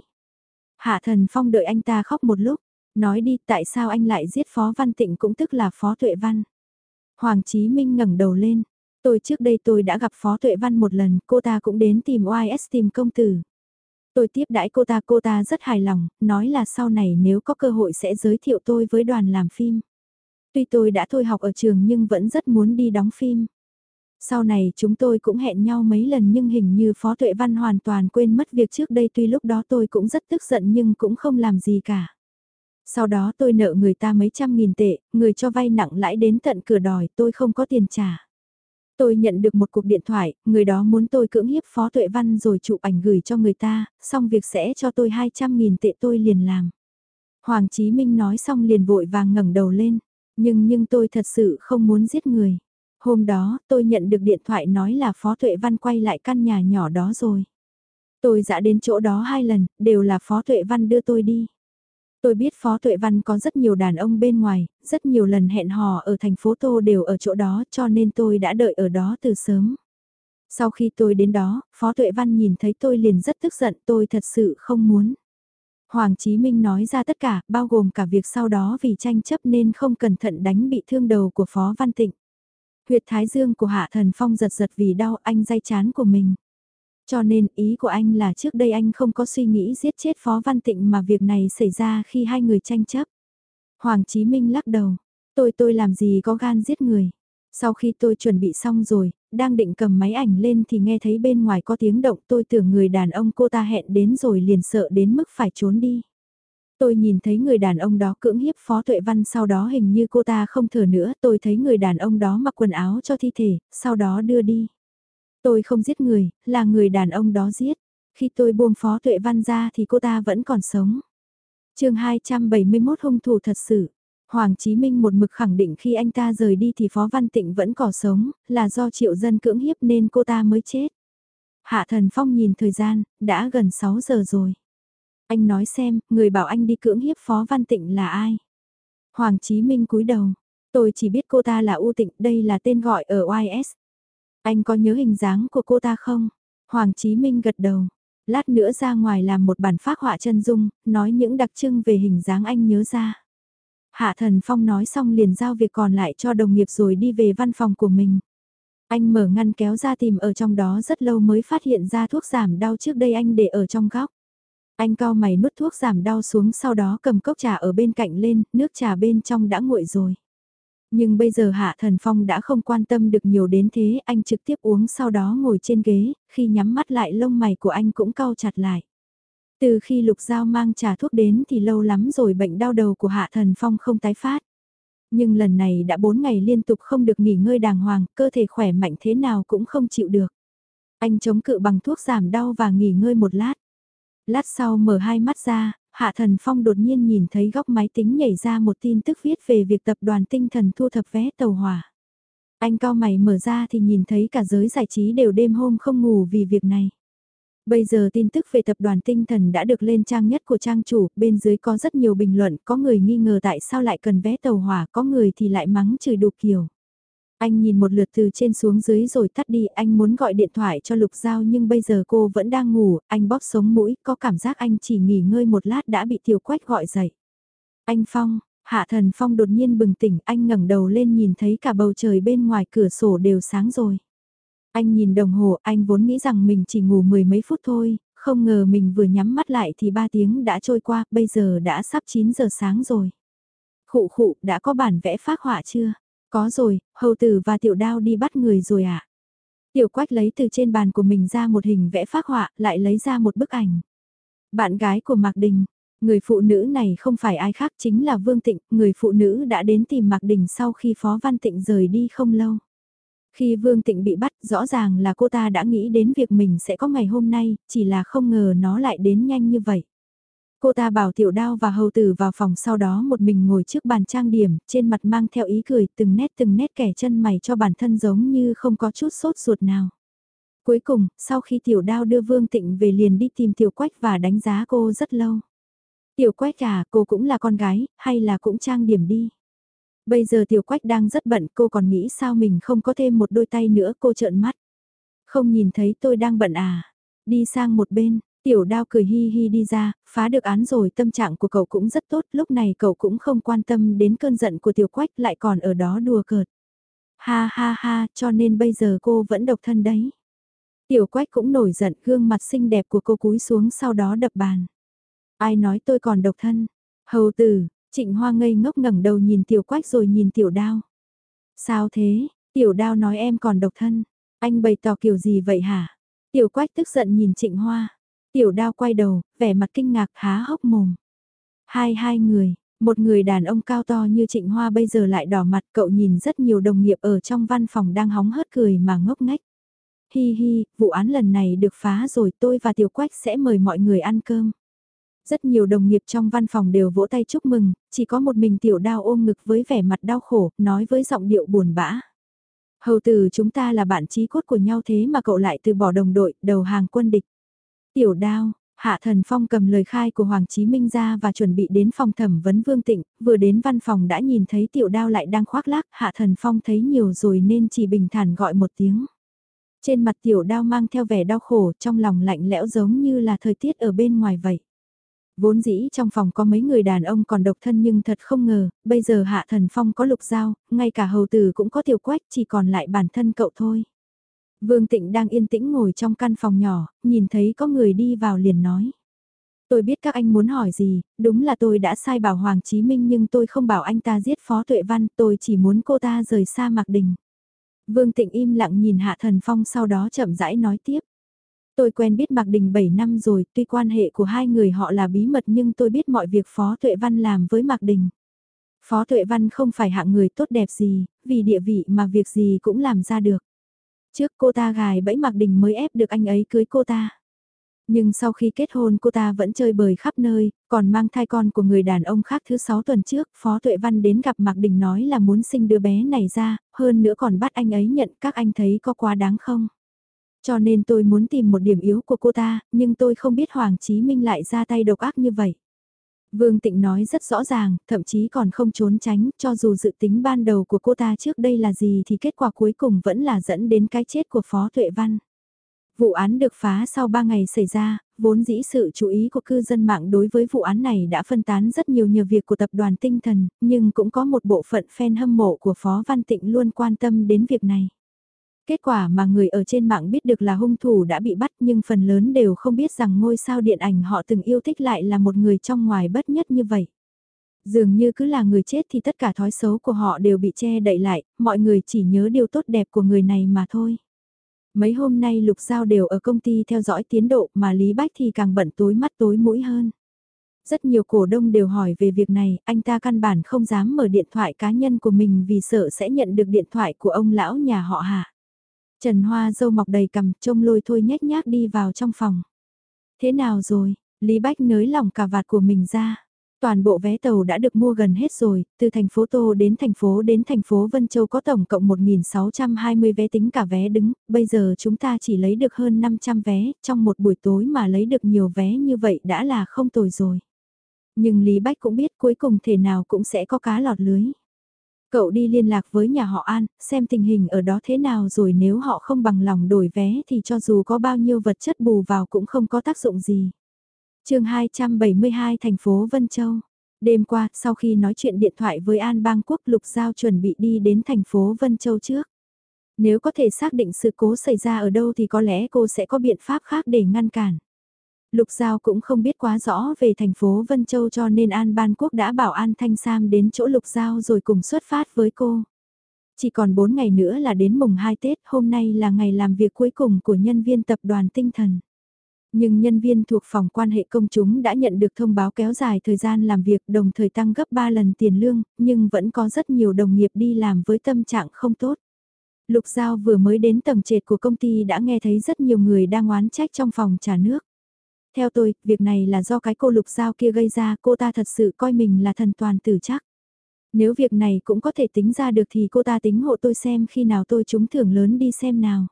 Hạ Thần Phong đợi anh ta khóc một lúc, nói đi tại sao anh lại giết Phó Văn Tịnh cũng tức là Phó Tuệ Văn. Hoàng Chí Minh ngẩng đầu lên, tôi trước đây tôi đã gặp Phó Tuệ Văn một lần, cô ta cũng đến tìm OIS tìm công tử. Tôi tiếp đãi cô ta, cô ta rất hài lòng, nói là sau này nếu có cơ hội sẽ giới thiệu tôi với đoàn làm phim. Tuy tôi đã thôi học ở trường nhưng vẫn rất muốn đi đóng phim. Sau này chúng tôi cũng hẹn nhau mấy lần nhưng hình như Phó Tuệ Văn hoàn toàn quên mất việc trước đây tuy lúc đó tôi cũng rất tức giận nhưng cũng không làm gì cả. Sau đó tôi nợ người ta mấy trăm nghìn tệ, người cho vay nặng lãi đến tận cửa đòi tôi không có tiền trả. Tôi nhận được một cuộc điện thoại, người đó muốn tôi cưỡng hiếp Phó Tuệ Văn rồi chụp ảnh gửi cho người ta, xong việc sẽ cho tôi 200.000 tệ tôi liền làm. Hoàng Chí Minh nói xong liền vội vàng ngẩng đầu lên, nhưng nhưng tôi thật sự không muốn giết người. Hôm đó, tôi nhận được điện thoại nói là Phó Tuệ Văn quay lại căn nhà nhỏ đó rồi. Tôi dã đến chỗ đó hai lần, đều là Phó Tuệ Văn đưa tôi đi. Tôi biết Phó Tuệ Văn có rất nhiều đàn ông bên ngoài, rất nhiều lần hẹn hò ở thành phố Tô đều ở chỗ đó cho nên tôi đã đợi ở đó từ sớm. Sau khi tôi đến đó, Phó Tuệ Văn nhìn thấy tôi liền rất tức giận tôi thật sự không muốn. Hoàng Chí Minh nói ra tất cả, bao gồm cả việc sau đó vì tranh chấp nên không cẩn thận đánh bị thương đầu của Phó Văn Tịnh. Huyệt thái dương của Hạ Thần Phong giật giật vì đau anh dây chán của mình. Cho nên ý của anh là trước đây anh không có suy nghĩ giết chết Phó Văn Tịnh mà việc này xảy ra khi hai người tranh chấp. Hoàng Chí Minh lắc đầu, tôi tôi làm gì có gan giết người. Sau khi tôi chuẩn bị xong rồi, đang định cầm máy ảnh lên thì nghe thấy bên ngoài có tiếng động tôi tưởng người đàn ông cô ta hẹn đến rồi liền sợ đến mức phải trốn đi. Tôi nhìn thấy người đàn ông đó cưỡng hiếp Phó Tuệ Văn sau đó hình như cô ta không thở nữa tôi thấy người đàn ông đó mặc quần áo cho thi thể, sau đó đưa đi. Tôi không giết người, là người đàn ông đó giết. Khi tôi buông Phó Tuệ Văn ra thì cô ta vẫn còn sống. chương 271 hung thủ thật sự. Hoàng Chí Minh một mực khẳng định khi anh ta rời đi thì Phó Văn Tịnh vẫn còn sống, là do triệu dân cưỡng hiếp nên cô ta mới chết. Hạ Thần Phong nhìn thời gian, đã gần 6 giờ rồi. Anh nói xem, người bảo anh đi cưỡng hiếp Phó Văn Tịnh là ai? Hoàng Chí Minh cúi đầu. Tôi chỉ biết cô ta là U Tịnh, đây là tên gọi ở YS. Anh có nhớ hình dáng của cô ta không? Hoàng Chí Minh gật đầu. Lát nữa ra ngoài làm một bản phác họa chân dung, nói những đặc trưng về hình dáng anh nhớ ra. Hạ Thần Phong nói xong liền giao việc còn lại cho đồng nghiệp rồi đi về văn phòng của mình. Anh mở ngăn kéo ra tìm ở trong đó rất lâu mới phát hiện ra thuốc giảm đau trước đây anh để ở trong góc. Anh cao mày nuốt thuốc giảm đau xuống sau đó cầm cốc trà ở bên cạnh lên, nước trà bên trong đã nguội rồi. Nhưng bây giờ Hạ Thần Phong đã không quan tâm được nhiều đến thế, anh trực tiếp uống sau đó ngồi trên ghế, khi nhắm mắt lại lông mày của anh cũng cau chặt lại. Từ khi Lục Giao mang trà thuốc đến thì lâu lắm rồi bệnh đau đầu của Hạ Thần Phong không tái phát. Nhưng lần này đã 4 ngày liên tục không được nghỉ ngơi đàng hoàng, cơ thể khỏe mạnh thế nào cũng không chịu được. Anh chống cự bằng thuốc giảm đau và nghỉ ngơi một lát. Lát sau mở hai mắt ra, Hạ Thần Phong đột nhiên nhìn thấy góc máy tính nhảy ra một tin tức viết về việc tập đoàn tinh thần thu thập vé tàu hỏa. Anh cao mày mở ra thì nhìn thấy cả giới giải trí đều đêm hôm không ngủ vì việc này. Bây giờ tin tức về tập đoàn tinh thần đã được lên trang nhất của trang chủ, bên dưới có rất nhiều bình luận, có người nghi ngờ tại sao lại cần vé tàu hỏa, có người thì lại mắng chửi đục kiểu. Anh nhìn một lượt từ trên xuống dưới rồi tắt đi, anh muốn gọi điện thoại cho Lục Giao nhưng bây giờ cô vẫn đang ngủ, anh bóp sống mũi, có cảm giác anh chỉ nghỉ ngơi một lát đã bị Tiểu Quách gọi dậy. Anh Phong, Hạ Thần Phong đột nhiên bừng tỉnh, anh ngẩng đầu lên nhìn thấy cả bầu trời bên ngoài cửa sổ đều sáng rồi. Anh nhìn đồng hồ, anh vốn nghĩ rằng mình chỉ ngủ mười mấy phút thôi, không ngờ mình vừa nhắm mắt lại thì ba tiếng đã trôi qua, bây giờ đã sắp 9 giờ sáng rồi. Khụ khụ, đã có bản vẽ phác họa chưa? Có rồi, hầu tử và tiểu đao đi bắt người rồi ạ. À? Tiểu quách lấy từ trên bàn của mình ra một hình vẽ phác họa, lại lấy ra một bức ảnh. Bạn gái của Mạc Đình, người phụ nữ này không phải ai khác chính là Vương Tịnh, người phụ nữ đã đến tìm Mạc Đình sau khi Phó Văn Tịnh rời đi không lâu. Khi Vương Tịnh bị bắt, rõ ràng là cô ta đã nghĩ đến việc mình sẽ có ngày hôm nay, chỉ là không ngờ nó lại đến nhanh như vậy. Cô ta bảo tiểu đao và hầu tử vào phòng sau đó một mình ngồi trước bàn trang điểm, trên mặt mang theo ý cười từng nét từng nét kẻ chân mày cho bản thân giống như không có chút sốt ruột nào. Cuối cùng, sau khi tiểu đao đưa Vương Tịnh về liền đi tìm tiểu quách và đánh giá cô rất lâu. Tiểu quách à, cô cũng là con gái, hay là cũng trang điểm đi. Bây giờ tiểu quách đang rất bận, cô còn nghĩ sao mình không có thêm một đôi tay nữa, cô trợn mắt. Không nhìn thấy tôi đang bận à. Đi sang một bên, tiểu đao cười hi hi đi ra, phá được án rồi tâm trạng của cậu cũng rất tốt, lúc này cậu cũng không quan tâm đến cơn giận của tiểu quách lại còn ở đó đùa cợt. Ha ha ha, cho nên bây giờ cô vẫn độc thân đấy. Tiểu quách cũng nổi giận, gương mặt xinh đẹp của cô cúi xuống sau đó đập bàn. Ai nói tôi còn độc thân? Hầu tử, Trịnh Hoa ngây ngốc ngẩng đầu nhìn tiểu quách rồi nhìn tiểu đao. Sao thế, tiểu đao nói em còn độc thân, anh bày tỏ kiểu gì vậy hả? Tiểu quách tức giận nhìn trịnh hoa, tiểu đao quay đầu, vẻ mặt kinh ngạc há hốc mồm. Hai hai người, một người đàn ông cao to như trịnh hoa bây giờ lại đỏ mặt cậu nhìn rất nhiều đồng nghiệp ở trong văn phòng đang hóng hớt cười mà ngốc ngách. Hi hi, vụ án lần này được phá rồi tôi và tiểu quách sẽ mời mọi người ăn cơm. Rất nhiều đồng nghiệp trong văn phòng đều vỗ tay chúc mừng, chỉ có một mình tiểu đao ôm ngực với vẻ mặt đau khổ, nói với giọng điệu buồn bã. Hầu tử chúng ta là bạn trí cốt của nhau thế mà cậu lại từ bỏ đồng đội, đầu hàng quân địch. Tiểu đao, Hạ Thần Phong cầm lời khai của Hoàng Chí Minh ra và chuẩn bị đến phòng thẩm vấn Vương Tịnh, vừa đến văn phòng đã nhìn thấy tiểu đao lại đang khoác lác, Hạ Thần Phong thấy nhiều rồi nên chỉ bình thản gọi một tiếng. Trên mặt tiểu đao mang theo vẻ đau khổ, trong lòng lạnh lẽo giống như là thời tiết ở bên ngoài vậy. Vốn dĩ trong phòng có mấy người đàn ông còn độc thân nhưng thật không ngờ, bây giờ Hạ Thần Phong có lục dao, ngay cả hầu tử cũng có tiểu quách chỉ còn lại bản thân cậu thôi. Vương Tịnh đang yên tĩnh ngồi trong căn phòng nhỏ, nhìn thấy có người đi vào liền nói. Tôi biết các anh muốn hỏi gì, đúng là tôi đã sai bảo Hoàng Chí Minh nhưng tôi không bảo anh ta giết Phó Tuệ Văn, tôi chỉ muốn cô ta rời xa Mạc Đình. Vương Tịnh im lặng nhìn Hạ Thần Phong sau đó chậm rãi nói tiếp. Tôi quen biết Mạc Đình 7 năm rồi, tuy quan hệ của hai người họ là bí mật nhưng tôi biết mọi việc Phó Tuệ Văn làm với Mạc Đình. Phó Tuệ Văn không phải hạng người tốt đẹp gì, vì địa vị mà việc gì cũng làm ra được. Trước cô ta gài bẫy Mạc Đình mới ép được anh ấy cưới cô ta. Nhưng sau khi kết hôn cô ta vẫn chơi bời khắp nơi, còn mang thai con của người đàn ông khác thứ 6 tuần trước, Phó Tuệ Văn đến gặp Mạc Đình nói là muốn sinh đứa bé này ra, hơn nữa còn bắt anh ấy nhận các anh thấy có quá đáng không? Cho nên tôi muốn tìm một điểm yếu của cô ta, nhưng tôi không biết Hoàng Chí Minh lại ra tay độc ác như vậy. Vương Tịnh nói rất rõ ràng, thậm chí còn không trốn tránh, cho dù dự tính ban đầu của cô ta trước đây là gì thì kết quả cuối cùng vẫn là dẫn đến cái chết của Phó Tuệ Văn. Vụ án được phá sau 3 ngày xảy ra, vốn dĩ sự chú ý của cư dân mạng đối với vụ án này đã phân tán rất nhiều nhờ việc của tập đoàn tinh thần, nhưng cũng có một bộ phận fan hâm mộ của Phó Văn Tịnh luôn quan tâm đến việc này. Kết quả mà người ở trên mạng biết được là hung thủ đã bị bắt nhưng phần lớn đều không biết rằng ngôi sao điện ảnh họ từng yêu thích lại là một người trong ngoài bất nhất như vậy. Dường như cứ là người chết thì tất cả thói xấu của họ đều bị che đậy lại, mọi người chỉ nhớ điều tốt đẹp của người này mà thôi. Mấy hôm nay Lục Giao đều ở công ty theo dõi tiến độ mà Lý Bách thì càng bận tối mắt tối mũi hơn. Rất nhiều cổ đông đều hỏi về việc này, anh ta căn bản không dám mở điện thoại cá nhân của mình vì sợ sẽ nhận được điện thoại của ông lão nhà họ hạ. Trần Hoa dâu mọc đầy cằm trông lôi thôi nhét nhác đi vào trong phòng. Thế nào rồi, Lý Bách nới lỏng cà vạt của mình ra. Toàn bộ vé tàu đã được mua gần hết rồi, từ thành phố Tô đến thành phố đến thành phố Vân Châu có tổng cộng 1.620 vé tính cả vé đứng, bây giờ chúng ta chỉ lấy được hơn 500 vé, trong một buổi tối mà lấy được nhiều vé như vậy đã là không tồi rồi. Nhưng Lý Bách cũng biết cuối cùng thể nào cũng sẽ có cá lọt lưới. Cậu đi liên lạc với nhà họ An, xem tình hình ở đó thế nào rồi nếu họ không bằng lòng đổi vé thì cho dù có bao nhiêu vật chất bù vào cũng không có tác dụng gì chương 272 thành phố Vân Châu. Đêm qua, sau khi nói chuyện điện thoại với An Bang Quốc Lục Giao chuẩn bị đi đến thành phố Vân Châu trước. Nếu có thể xác định sự cố xảy ra ở đâu thì có lẽ cô sẽ có biện pháp khác để ngăn cản. Lục Giao cũng không biết quá rõ về thành phố Vân Châu cho nên An Ban Quốc đã bảo An Thanh Sam đến chỗ Lục Giao rồi cùng xuất phát với cô. Chỉ còn 4 ngày nữa là đến mùng 2 Tết, hôm nay là ngày làm việc cuối cùng của nhân viên tập đoàn tinh thần. Nhưng nhân viên thuộc phòng quan hệ công chúng đã nhận được thông báo kéo dài thời gian làm việc đồng thời tăng gấp 3 lần tiền lương, nhưng vẫn có rất nhiều đồng nghiệp đi làm với tâm trạng không tốt. Lục Giao vừa mới đến tầng trệt của công ty đã nghe thấy rất nhiều người đang oán trách trong phòng trả nước. Theo tôi, việc này là do cái cô Lục Giao kia gây ra, cô ta thật sự coi mình là thần toàn tử chắc. Nếu việc này cũng có thể tính ra được thì cô ta tính hộ tôi xem khi nào tôi trúng thưởng lớn đi xem nào.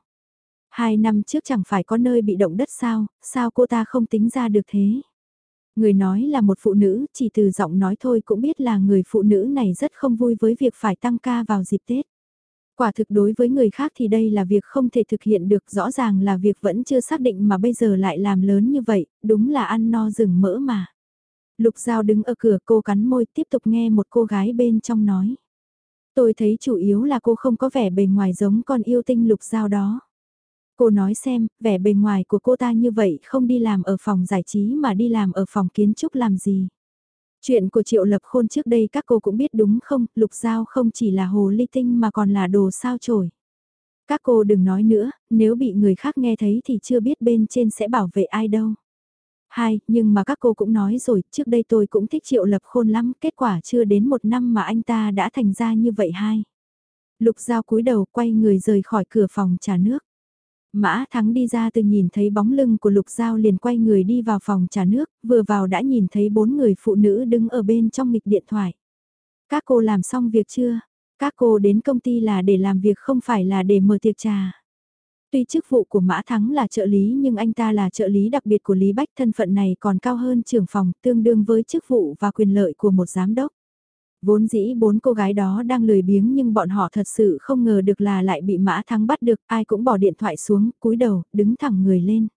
Hai năm trước chẳng phải có nơi bị động đất sao, sao cô ta không tính ra được thế? Người nói là một phụ nữ, chỉ từ giọng nói thôi cũng biết là người phụ nữ này rất không vui với việc phải tăng ca vào dịp Tết. Quả thực đối với người khác thì đây là việc không thể thực hiện được, rõ ràng là việc vẫn chưa xác định mà bây giờ lại làm lớn như vậy, đúng là ăn no rừng mỡ mà. Lục Giao đứng ở cửa cô cắn môi tiếp tục nghe một cô gái bên trong nói. Tôi thấy chủ yếu là cô không có vẻ bề ngoài giống con yêu tinh Lục Giao đó. Cô nói xem, vẻ bề ngoài của cô ta như vậy không đi làm ở phòng giải trí mà đi làm ở phòng kiến trúc làm gì. Chuyện của Triệu Lập Khôn trước đây các cô cũng biết đúng không, Lục Giao không chỉ là hồ ly tinh mà còn là đồ sao chổi. Các cô đừng nói nữa, nếu bị người khác nghe thấy thì chưa biết bên trên sẽ bảo vệ ai đâu. Hai, nhưng mà các cô cũng nói rồi, trước đây tôi cũng thích Triệu Lập Khôn lắm, kết quả chưa đến một năm mà anh ta đã thành ra như vậy hai. Lục Giao cúi đầu quay người rời khỏi cửa phòng trà nước. Mã Thắng đi ra từ nhìn thấy bóng lưng của Lục Giao liền quay người đi vào phòng trà nước, vừa vào đã nhìn thấy bốn người phụ nữ đứng ở bên trong nghịch điện thoại. Các cô làm xong việc chưa? Các cô đến công ty là để làm việc không phải là để mở tiệc trà. Tuy chức vụ của Mã Thắng là trợ lý nhưng anh ta là trợ lý đặc biệt của Lý Bách thân phận này còn cao hơn trưởng phòng tương đương với chức vụ và quyền lợi của một giám đốc. Vốn dĩ bốn cô gái đó đang lười biếng nhưng bọn họ thật sự không ngờ được là lại bị Mã Thắng bắt được, ai cũng bỏ điện thoại xuống, cúi đầu, đứng thẳng người lên.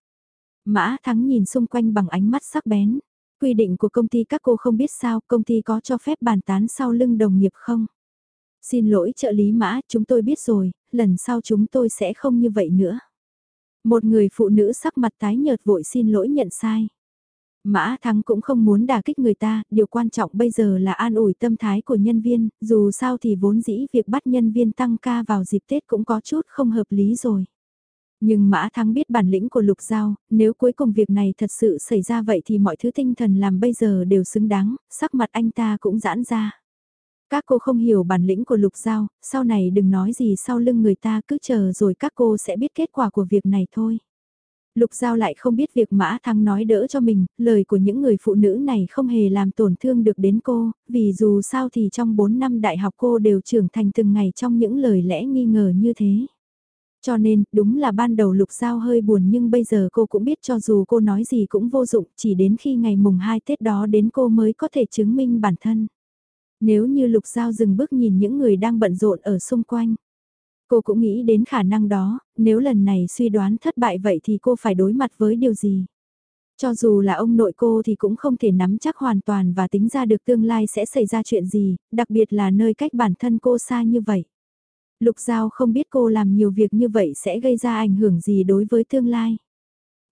Mã Thắng nhìn xung quanh bằng ánh mắt sắc bén. Quy định của công ty các cô không biết sao, công ty có cho phép bàn tán sau lưng đồng nghiệp không? Xin lỗi trợ lý Mã, chúng tôi biết rồi, lần sau chúng tôi sẽ không như vậy nữa. Một người phụ nữ sắc mặt tái nhợt vội xin lỗi nhận sai. Mã Thắng cũng không muốn đả kích người ta, điều quan trọng bây giờ là an ủi tâm thái của nhân viên, dù sao thì vốn dĩ việc bắt nhân viên tăng ca vào dịp Tết cũng có chút không hợp lý rồi. Nhưng Mã Thắng biết bản lĩnh của Lục Giao, nếu cuối cùng việc này thật sự xảy ra vậy thì mọi thứ tinh thần làm bây giờ đều xứng đáng, sắc mặt anh ta cũng giãn ra. Các cô không hiểu bản lĩnh của Lục Giao, sau này đừng nói gì sau lưng người ta cứ chờ rồi các cô sẽ biết kết quả của việc này thôi. Lục Giao lại không biết việc Mã Thắng nói đỡ cho mình, lời của những người phụ nữ này không hề làm tổn thương được đến cô, vì dù sao thì trong 4 năm đại học cô đều trưởng thành từng ngày trong những lời lẽ nghi ngờ như thế. Cho nên, đúng là ban đầu Lục Giao hơi buồn nhưng bây giờ cô cũng biết cho dù cô nói gì cũng vô dụng, chỉ đến khi ngày mùng 2 Tết đó đến cô mới có thể chứng minh bản thân. Nếu như Lục Giao dừng bước nhìn những người đang bận rộn ở xung quanh. Cô cũng nghĩ đến khả năng đó, nếu lần này suy đoán thất bại vậy thì cô phải đối mặt với điều gì? Cho dù là ông nội cô thì cũng không thể nắm chắc hoàn toàn và tính ra được tương lai sẽ xảy ra chuyện gì, đặc biệt là nơi cách bản thân cô xa như vậy. Lục Giao không biết cô làm nhiều việc như vậy sẽ gây ra ảnh hưởng gì đối với tương lai.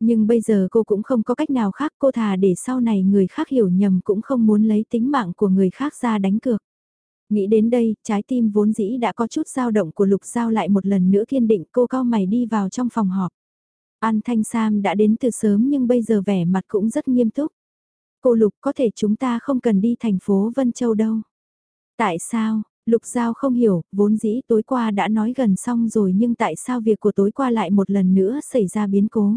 Nhưng bây giờ cô cũng không có cách nào khác cô thà để sau này người khác hiểu nhầm cũng không muốn lấy tính mạng của người khác ra đánh cược. Nghĩ đến đây, trái tim vốn dĩ đã có chút dao động của Lục Giao lại một lần nữa kiên định cô cao mày đi vào trong phòng họp. An Thanh Sam đã đến từ sớm nhưng bây giờ vẻ mặt cũng rất nghiêm túc. Cô Lục có thể chúng ta không cần đi thành phố Vân Châu đâu. Tại sao, Lục Giao không hiểu, vốn dĩ tối qua đã nói gần xong rồi nhưng tại sao việc của tối qua lại một lần nữa xảy ra biến cố.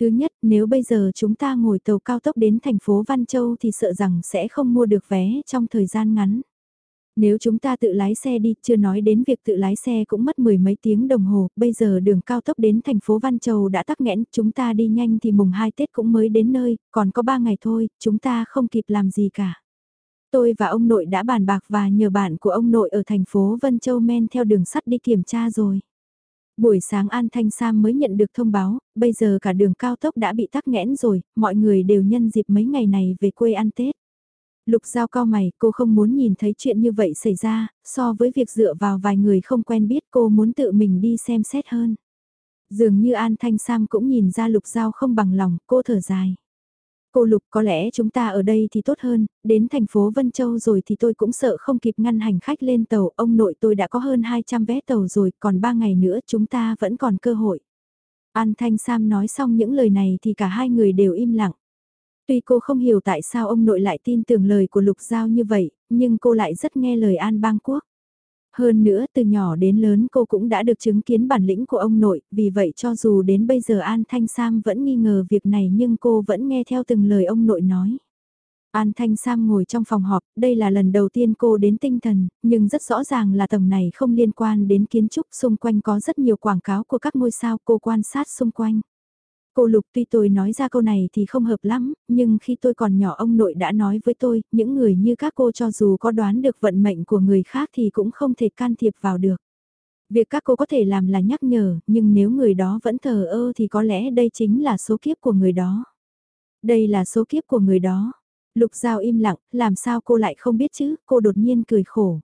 Thứ nhất, nếu bây giờ chúng ta ngồi tàu cao tốc đến thành phố Văn Châu thì sợ rằng sẽ không mua được vé trong thời gian ngắn. Nếu chúng ta tự lái xe đi, chưa nói đến việc tự lái xe cũng mất mười mấy tiếng đồng hồ, bây giờ đường cao tốc đến thành phố Văn Châu đã tắc nghẽn, chúng ta đi nhanh thì mùng 2 Tết cũng mới đến nơi, còn có 3 ngày thôi, chúng ta không kịp làm gì cả. Tôi và ông nội đã bàn bạc và nhờ bạn của ông nội ở thành phố Vân Châu men theo đường sắt đi kiểm tra rồi. Buổi sáng An Thanh Sam mới nhận được thông báo, bây giờ cả đường cao tốc đã bị tắc nghẽn rồi, mọi người đều nhân dịp mấy ngày này về quê ăn Tết. Lục giao cao mày, cô không muốn nhìn thấy chuyện như vậy xảy ra, so với việc dựa vào vài người không quen biết cô muốn tự mình đi xem xét hơn. Dường như An Thanh Sam cũng nhìn ra lục giao không bằng lòng, cô thở dài. Cô Lục có lẽ chúng ta ở đây thì tốt hơn, đến thành phố Vân Châu rồi thì tôi cũng sợ không kịp ngăn hành khách lên tàu, ông nội tôi đã có hơn 200 vé tàu rồi, còn 3 ngày nữa chúng ta vẫn còn cơ hội. An Thanh Sam nói xong những lời này thì cả hai người đều im lặng. Tuy cô không hiểu tại sao ông nội lại tin tưởng lời của Lục Giao như vậy, nhưng cô lại rất nghe lời An Bang Quốc. Hơn nữa từ nhỏ đến lớn cô cũng đã được chứng kiến bản lĩnh của ông nội, vì vậy cho dù đến bây giờ An Thanh Sam vẫn nghi ngờ việc này nhưng cô vẫn nghe theo từng lời ông nội nói. An Thanh Sam ngồi trong phòng họp, đây là lần đầu tiên cô đến tinh thần, nhưng rất rõ ràng là tầng này không liên quan đến kiến trúc xung quanh có rất nhiều quảng cáo của các ngôi sao cô quan sát xung quanh. Cô Lục tuy tôi nói ra câu này thì không hợp lắm, nhưng khi tôi còn nhỏ ông nội đã nói với tôi, những người như các cô cho dù có đoán được vận mệnh của người khác thì cũng không thể can thiệp vào được. Việc các cô có thể làm là nhắc nhở, nhưng nếu người đó vẫn thờ ơ thì có lẽ đây chính là số kiếp của người đó. Đây là số kiếp của người đó. Lục Giao im lặng, làm sao cô lại không biết chứ, cô đột nhiên cười khổ.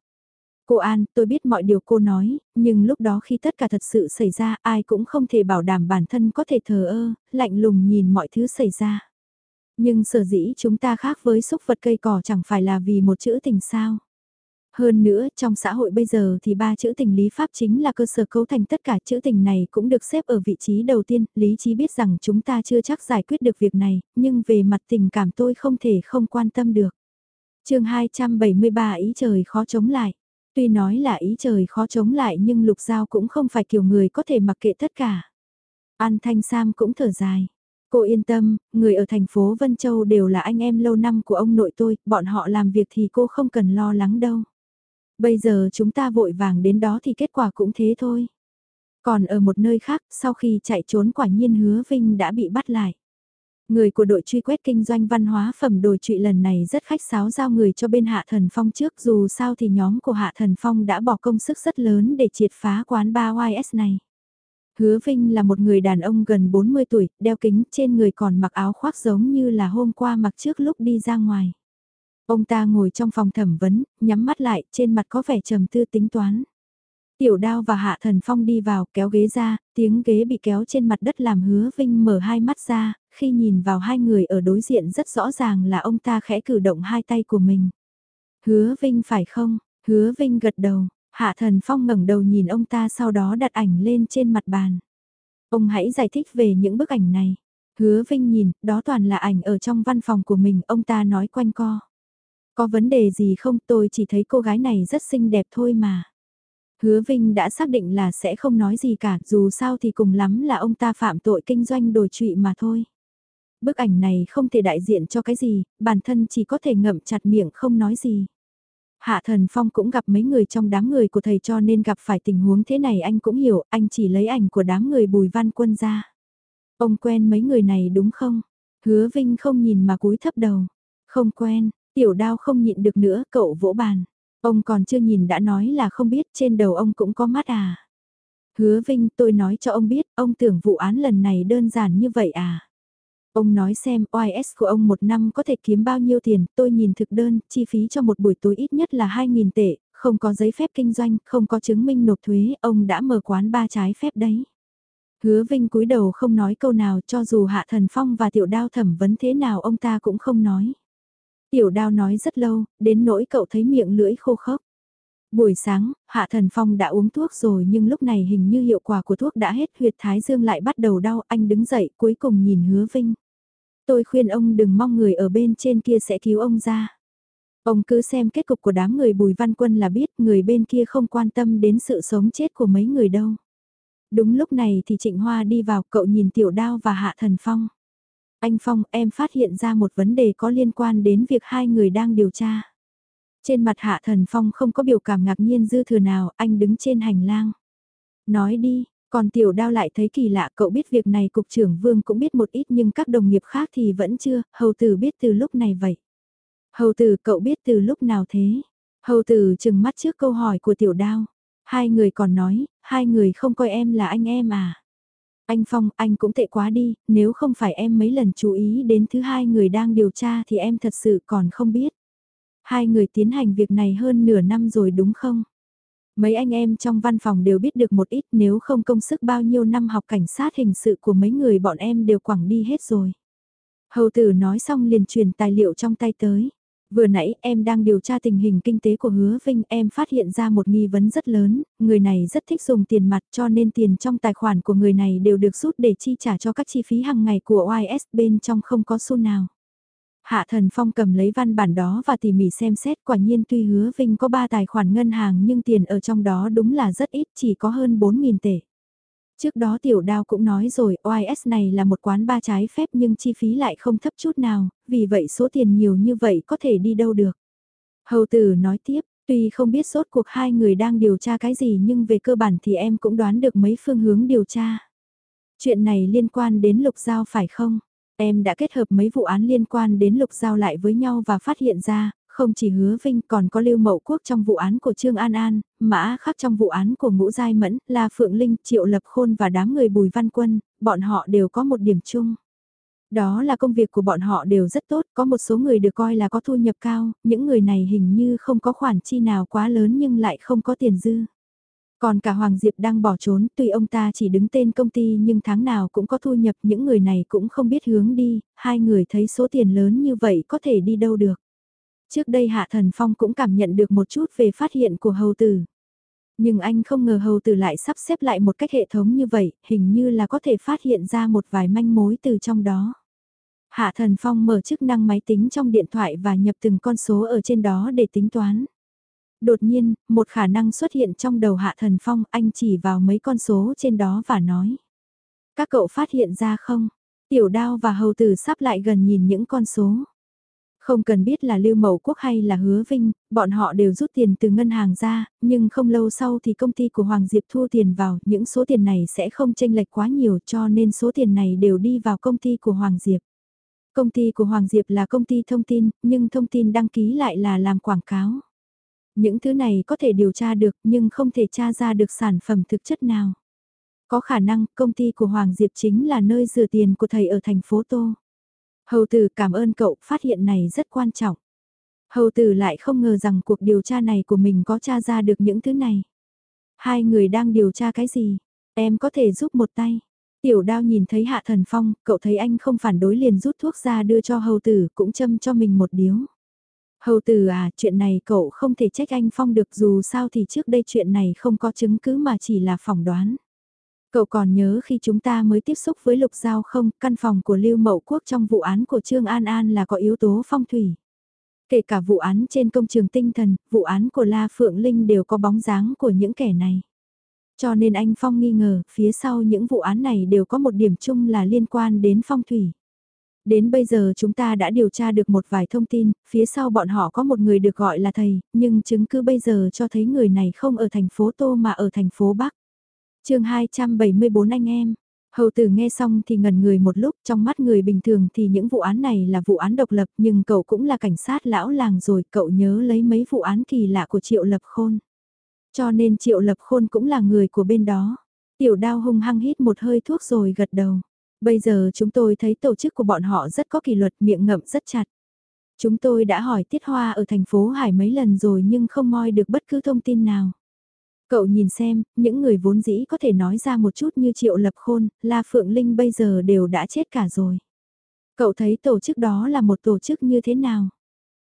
Cô An, tôi biết mọi điều cô nói, nhưng lúc đó khi tất cả thật sự xảy ra ai cũng không thể bảo đảm bản thân có thể thờ ơ, lạnh lùng nhìn mọi thứ xảy ra. Nhưng sở dĩ chúng ta khác với xúc vật cây cỏ chẳng phải là vì một chữ tình sao. Hơn nữa, trong xã hội bây giờ thì ba chữ tình lý pháp chính là cơ sở cấu thành tất cả chữ tình này cũng được xếp ở vị trí đầu tiên, lý trí biết rằng chúng ta chưa chắc giải quyết được việc này, nhưng về mặt tình cảm tôi không thể không quan tâm được. chương 273 ý trời khó chống lại. Tuy nói là ý trời khó chống lại nhưng Lục Giao cũng không phải kiểu người có thể mặc kệ tất cả. An Thanh Sam cũng thở dài. Cô yên tâm, người ở thành phố Vân Châu đều là anh em lâu năm của ông nội tôi, bọn họ làm việc thì cô không cần lo lắng đâu. Bây giờ chúng ta vội vàng đến đó thì kết quả cũng thế thôi. Còn ở một nơi khác, sau khi chạy trốn quả nhiên hứa Vinh đã bị bắt lại. Người của đội truy quét kinh doanh văn hóa phẩm đồi trụy lần này rất khách sáo giao người cho bên Hạ Thần Phong trước dù sao thì nhóm của Hạ Thần Phong đã bỏ công sức rất lớn để triệt phá quán ba YS này. Hứa Vinh là một người đàn ông gần 40 tuổi, đeo kính trên người còn mặc áo khoác giống như là hôm qua mặc trước lúc đi ra ngoài. Ông ta ngồi trong phòng thẩm vấn, nhắm mắt lại, trên mặt có vẻ trầm tư tính toán. Tiểu đao và hạ thần phong đi vào kéo ghế ra, tiếng ghế bị kéo trên mặt đất làm hứa Vinh mở hai mắt ra, khi nhìn vào hai người ở đối diện rất rõ ràng là ông ta khẽ cử động hai tay của mình. Hứa Vinh phải không? Hứa Vinh gật đầu, hạ thần phong ngẩng đầu nhìn ông ta sau đó đặt ảnh lên trên mặt bàn. Ông hãy giải thích về những bức ảnh này. Hứa Vinh nhìn, đó toàn là ảnh ở trong văn phòng của mình, ông ta nói quanh co. Có vấn đề gì không tôi chỉ thấy cô gái này rất xinh đẹp thôi mà. Hứa Vinh đã xác định là sẽ không nói gì cả, dù sao thì cùng lắm là ông ta phạm tội kinh doanh đổi trụy mà thôi. Bức ảnh này không thể đại diện cho cái gì, bản thân chỉ có thể ngậm chặt miệng không nói gì. Hạ Thần Phong cũng gặp mấy người trong đám người của thầy cho nên gặp phải tình huống thế này anh cũng hiểu, anh chỉ lấy ảnh của đám người Bùi Văn Quân ra. Ông quen mấy người này đúng không? Hứa Vinh không nhìn mà cúi thấp đầu. Không quen, tiểu đao không nhịn được nữa, cậu vỗ bàn. Ông còn chưa nhìn đã nói là không biết trên đầu ông cũng có mắt à. Hứa Vinh tôi nói cho ông biết, ông tưởng vụ án lần này đơn giản như vậy à. Ông nói xem OIS của ông một năm có thể kiếm bao nhiêu tiền, tôi nhìn thực đơn, chi phí cho một buổi tối ít nhất là 2.000 tệ, không có giấy phép kinh doanh, không có chứng minh nộp thuế, ông đã mở quán ba trái phép đấy. Hứa Vinh cúi đầu không nói câu nào cho dù Hạ Thần Phong và Tiểu Đao thẩm vấn thế nào ông ta cũng không nói. Tiểu đao nói rất lâu, đến nỗi cậu thấy miệng lưỡi khô khốc. Buổi sáng, Hạ Thần Phong đã uống thuốc rồi nhưng lúc này hình như hiệu quả của thuốc đã hết huyệt thái dương lại bắt đầu đau anh đứng dậy cuối cùng nhìn hứa vinh. Tôi khuyên ông đừng mong người ở bên trên kia sẽ cứu ông ra. Ông cứ xem kết cục của đám người Bùi Văn Quân là biết người bên kia không quan tâm đến sự sống chết của mấy người đâu. Đúng lúc này thì Trịnh Hoa đi vào cậu nhìn Tiểu Đao và Hạ Thần Phong. Anh Phong em phát hiện ra một vấn đề có liên quan đến việc hai người đang điều tra. Trên mặt Hạ Thần Phong không có biểu cảm ngạc nhiên dư thừa nào, anh đứng trên hành lang. Nói đi, còn Tiểu Đao lại thấy kỳ lạ cậu biết việc này Cục trưởng Vương cũng biết một ít nhưng các đồng nghiệp khác thì vẫn chưa, hầu tử biết từ lúc này vậy. Hầu tử cậu biết từ lúc nào thế? Hầu tử chừng mắt trước câu hỏi của Tiểu Đao. Hai người còn nói, hai người không coi em là anh em à. Anh Phong, anh cũng tệ quá đi, nếu không phải em mấy lần chú ý đến thứ hai người đang điều tra thì em thật sự còn không biết. Hai người tiến hành việc này hơn nửa năm rồi đúng không? Mấy anh em trong văn phòng đều biết được một ít nếu không công sức bao nhiêu năm học cảnh sát hình sự của mấy người bọn em đều quẳng đi hết rồi. Hầu tử nói xong liền truyền tài liệu trong tay tới. Vừa nãy em đang điều tra tình hình kinh tế của hứa Vinh em phát hiện ra một nghi vấn rất lớn, người này rất thích dùng tiền mặt cho nên tiền trong tài khoản của người này đều được rút để chi trả cho các chi phí hàng ngày của OIS bên trong không có xu nào. Hạ Thần Phong cầm lấy văn bản đó và tỉ mỉ xem xét quả nhiên tuy hứa Vinh có 3 tài khoản ngân hàng nhưng tiền ở trong đó đúng là rất ít chỉ có hơn 4.000 tệ. Trước đó tiểu đao cũng nói rồi, OIS này là một quán ba trái phép nhưng chi phí lại không thấp chút nào, vì vậy số tiền nhiều như vậy có thể đi đâu được. Hầu tử nói tiếp, tuy không biết sốt cuộc hai người đang điều tra cái gì nhưng về cơ bản thì em cũng đoán được mấy phương hướng điều tra. Chuyện này liên quan đến lục giao phải không? Em đã kết hợp mấy vụ án liên quan đến lục giao lại với nhau và phát hiện ra, không chỉ hứa vinh còn có lưu mậu quốc trong vụ án của Trương An An, mã khắc trong vụ án của Ngũ Giai Mẫn, là Phượng Linh, Triệu Lập Khôn và đám người Bùi Văn Quân, bọn họ đều có một điểm chung. Đó là công việc của bọn họ đều rất tốt, có một số người được coi là có thu nhập cao, những người này hình như không có khoản chi nào quá lớn nhưng lại không có tiền dư. Còn cả Hoàng Diệp đang bỏ trốn, tuy ông ta chỉ đứng tên công ty nhưng tháng nào cũng có thu nhập, những người này cũng không biết hướng đi, hai người thấy số tiền lớn như vậy có thể đi đâu được. Trước đây Hạ Thần Phong cũng cảm nhận được một chút về phát hiện của hầu tử. Nhưng anh không ngờ hầu tử lại sắp xếp lại một cách hệ thống như vậy, hình như là có thể phát hiện ra một vài manh mối từ trong đó. Hạ Thần Phong mở chức năng máy tính trong điện thoại và nhập từng con số ở trên đó để tính toán. Đột nhiên, một khả năng xuất hiện trong đầu Hạ Thần Phong, anh chỉ vào mấy con số trên đó và nói. Các cậu phát hiện ra không? Tiểu đao và hầu tử sắp lại gần nhìn những con số. Không cần biết là Lưu Mậu Quốc hay là Hứa Vinh, bọn họ đều rút tiền từ ngân hàng ra, nhưng không lâu sau thì công ty của Hoàng Diệp thu tiền vào, những số tiền này sẽ không tranh lệch quá nhiều cho nên số tiền này đều đi vào công ty của Hoàng Diệp. Công ty của Hoàng Diệp là công ty thông tin, nhưng thông tin đăng ký lại là làm quảng cáo. Những thứ này có thể điều tra được nhưng không thể tra ra được sản phẩm thực chất nào. Có khả năng công ty của Hoàng Diệp chính là nơi rửa tiền của thầy ở thành phố Tô. Hầu tử cảm ơn cậu, phát hiện này rất quan trọng. Hầu tử lại không ngờ rằng cuộc điều tra này của mình có tra ra được những thứ này. Hai người đang điều tra cái gì? Em có thể giúp một tay. Tiểu đao nhìn thấy hạ thần phong, cậu thấy anh không phản đối liền rút thuốc ra đưa cho hầu tử, cũng châm cho mình một điếu. Hầu tử à, chuyện này cậu không thể trách anh Phong được dù sao thì trước đây chuyện này không có chứng cứ mà chỉ là phỏng đoán. Cậu còn nhớ khi chúng ta mới tiếp xúc với Lục Giao không, căn phòng của Lưu Mậu Quốc trong vụ án của Trương An An là có yếu tố phong thủy. Kể cả vụ án trên công trường tinh thần, vụ án của La Phượng Linh đều có bóng dáng của những kẻ này. Cho nên anh Phong nghi ngờ, phía sau những vụ án này đều có một điểm chung là liên quan đến phong thủy. Đến bây giờ chúng ta đã điều tra được một vài thông tin, phía sau bọn họ có một người được gọi là thầy, nhưng chứng cứ bây giờ cho thấy người này không ở thành phố Tô mà ở thành phố Bắc chương 274 anh em. Hầu tử nghe xong thì ngần người một lúc, trong mắt người bình thường thì những vụ án này là vụ án độc lập nhưng cậu cũng là cảnh sát lão làng rồi, cậu nhớ lấy mấy vụ án kỳ lạ của Triệu Lập Khôn. Cho nên Triệu Lập Khôn cũng là người của bên đó. Tiểu đao hung hăng hít một hơi thuốc rồi gật đầu. Bây giờ chúng tôi thấy tổ chức của bọn họ rất có kỷ luật miệng ngậm rất chặt. Chúng tôi đã hỏi Tiết Hoa ở thành phố Hải mấy lần rồi nhưng không moi được bất cứ thông tin nào. Cậu nhìn xem, những người vốn dĩ có thể nói ra một chút như Triệu Lập Khôn, La Phượng Linh bây giờ đều đã chết cả rồi. Cậu thấy tổ chức đó là một tổ chức như thế nào?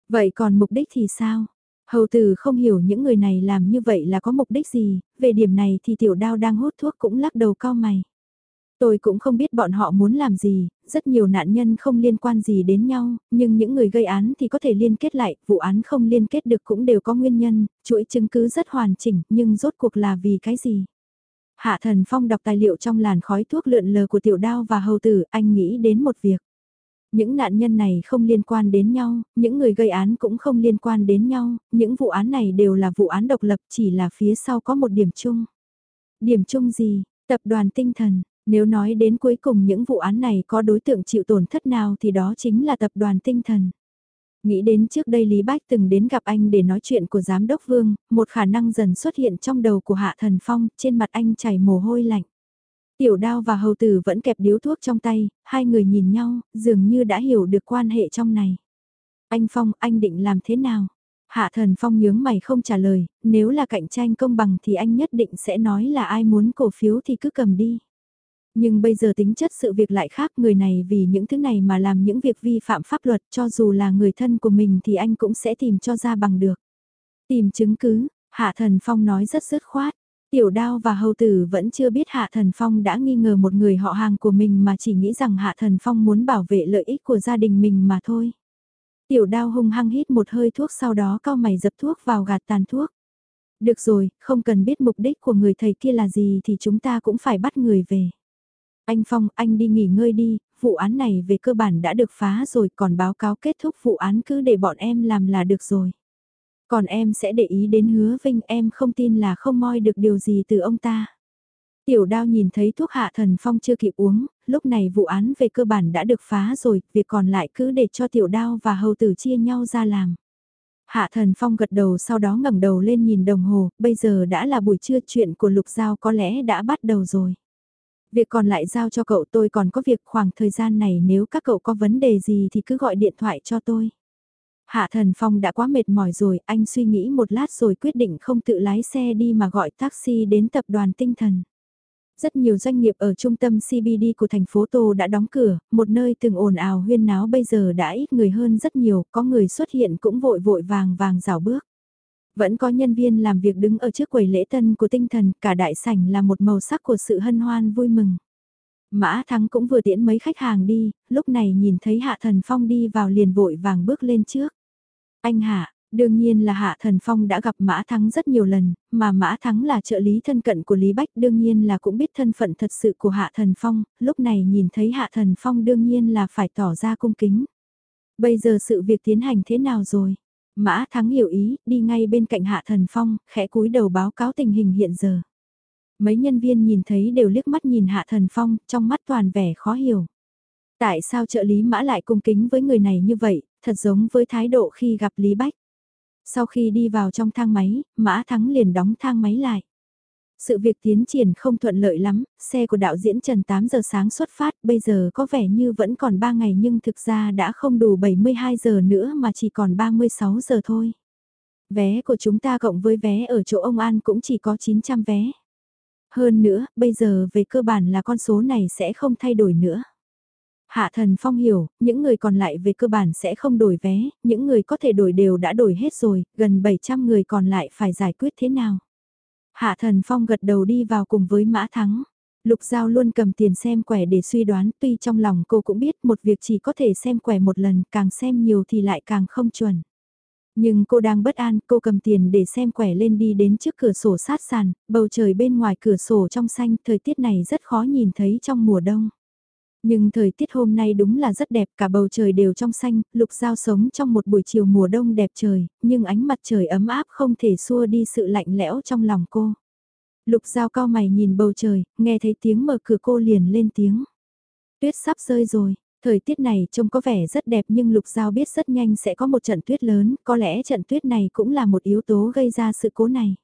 Vậy còn mục đích thì sao? Hầu tử không hiểu những người này làm như vậy là có mục đích gì, về điểm này thì tiểu đao đang hút thuốc cũng lắc đầu cao mày. Tôi cũng không biết bọn họ muốn làm gì, rất nhiều nạn nhân không liên quan gì đến nhau, nhưng những người gây án thì có thể liên kết lại, vụ án không liên kết được cũng đều có nguyên nhân, chuỗi chứng cứ rất hoàn chỉnh, nhưng rốt cuộc là vì cái gì? Hạ thần phong đọc tài liệu trong làn khói thuốc lượn lờ của tiểu đao và hầu tử, anh nghĩ đến một việc. Những nạn nhân này không liên quan đến nhau, những người gây án cũng không liên quan đến nhau, những vụ án này đều là vụ án độc lập chỉ là phía sau có một điểm chung. Điểm chung gì? Tập đoàn tinh thần, nếu nói đến cuối cùng những vụ án này có đối tượng chịu tổn thất nào thì đó chính là tập đoàn tinh thần. Nghĩ đến trước đây Lý Bách từng đến gặp anh để nói chuyện của Giám đốc Vương, một khả năng dần xuất hiện trong đầu của Hạ Thần Phong, trên mặt anh chảy mồ hôi lạnh. Tiểu đao và hầu tử vẫn kẹp điếu thuốc trong tay, hai người nhìn nhau, dường như đã hiểu được quan hệ trong này. Anh Phong, anh định làm thế nào? Hạ thần Phong nhướng mày không trả lời, nếu là cạnh tranh công bằng thì anh nhất định sẽ nói là ai muốn cổ phiếu thì cứ cầm đi. Nhưng bây giờ tính chất sự việc lại khác người này vì những thứ này mà làm những việc vi phạm pháp luật cho dù là người thân của mình thì anh cũng sẽ tìm cho ra bằng được. Tìm chứng cứ, Hạ Thần Phong nói rất dứt khoát. Tiểu đao và hầu tử vẫn chưa biết Hạ Thần Phong đã nghi ngờ một người họ hàng của mình mà chỉ nghĩ rằng Hạ Thần Phong muốn bảo vệ lợi ích của gia đình mình mà thôi. Tiểu đao hung hăng hít một hơi thuốc sau đó cao mày dập thuốc vào gạt tàn thuốc. Được rồi, không cần biết mục đích của người thầy kia là gì thì chúng ta cũng phải bắt người về. Anh Phong, anh đi nghỉ ngơi đi, vụ án này về cơ bản đã được phá rồi còn báo cáo kết thúc vụ án cứ để bọn em làm là được rồi. Còn em sẽ để ý đến hứa vinh em không tin là không moi được điều gì từ ông ta. Tiểu đao nhìn thấy thuốc hạ thần phong chưa kịp uống, lúc này vụ án về cơ bản đã được phá rồi, việc còn lại cứ để cho tiểu đao và hầu tử chia nhau ra làm. Hạ thần phong gật đầu sau đó ngẩng đầu lên nhìn đồng hồ, bây giờ đã là buổi trưa chuyện của lục giao có lẽ đã bắt đầu rồi. Việc còn lại giao cho cậu tôi còn có việc khoảng thời gian này nếu các cậu có vấn đề gì thì cứ gọi điện thoại cho tôi. Hạ Thần Phong đã quá mệt mỏi rồi, anh suy nghĩ một lát rồi quyết định không tự lái xe đi mà gọi taxi đến tập đoàn tinh thần. Rất nhiều doanh nghiệp ở trung tâm CBD của thành phố Tô đã đóng cửa, một nơi từng ồn ào huyên náo bây giờ đã ít người hơn rất nhiều, có người xuất hiện cũng vội vội vàng vàng rào bước. Vẫn có nhân viên làm việc đứng ở trước quầy lễ tân của tinh thần, cả đại sảnh là một màu sắc của sự hân hoan vui mừng. Mã Thắng cũng vừa tiễn mấy khách hàng đi, lúc này nhìn thấy Hạ Thần Phong đi vào liền vội vàng bước lên trước. Anh Hạ, đương nhiên là Hạ Thần Phong đã gặp Mã Thắng rất nhiều lần, mà Mã Thắng là trợ lý thân cận của Lý Bách đương nhiên là cũng biết thân phận thật sự của Hạ Thần Phong, lúc này nhìn thấy Hạ Thần Phong đương nhiên là phải tỏ ra cung kính. Bây giờ sự việc tiến hành thế nào rồi? Mã Thắng hiểu ý, đi ngay bên cạnh Hạ Thần Phong, khẽ cúi đầu báo cáo tình hình hiện giờ. Mấy nhân viên nhìn thấy đều liếc mắt nhìn Hạ Thần Phong, trong mắt toàn vẻ khó hiểu. Tại sao trợ lý Mã lại cung kính với người này như vậy, thật giống với thái độ khi gặp Lý Bách. Sau khi đi vào trong thang máy, Mã Thắng liền đóng thang máy lại. Sự việc tiến triển không thuận lợi lắm, xe của đạo diễn Trần 8 giờ sáng xuất phát, bây giờ có vẻ như vẫn còn 3 ngày nhưng thực ra đã không đủ 72 giờ nữa mà chỉ còn 36 giờ thôi. Vé của chúng ta cộng với vé ở chỗ ông An cũng chỉ có 900 vé. Hơn nữa, bây giờ về cơ bản là con số này sẽ không thay đổi nữa. Hạ thần phong hiểu, những người còn lại về cơ bản sẽ không đổi vé, những người có thể đổi đều đã đổi hết rồi, gần 700 người còn lại phải giải quyết thế nào. Hạ thần phong gật đầu đi vào cùng với mã thắng. Lục Giao luôn cầm tiền xem quẻ để suy đoán tuy trong lòng cô cũng biết một việc chỉ có thể xem quẻ một lần càng xem nhiều thì lại càng không chuẩn. Nhưng cô đang bất an, cô cầm tiền để xem quẻ lên đi đến trước cửa sổ sát sàn, bầu trời bên ngoài cửa sổ trong xanh, thời tiết này rất khó nhìn thấy trong mùa đông. Nhưng thời tiết hôm nay đúng là rất đẹp, cả bầu trời đều trong xanh, lục giao sống trong một buổi chiều mùa đông đẹp trời, nhưng ánh mặt trời ấm áp không thể xua đi sự lạnh lẽo trong lòng cô. Lục giao cao mày nhìn bầu trời, nghe thấy tiếng mở cửa cô liền lên tiếng. Tuyết sắp rơi rồi, thời tiết này trông có vẻ rất đẹp nhưng lục giao biết rất nhanh sẽ có một trận tuyết lớn, có lẽ trận tuyết này cũng là một yếu tố gây ra sự cố này.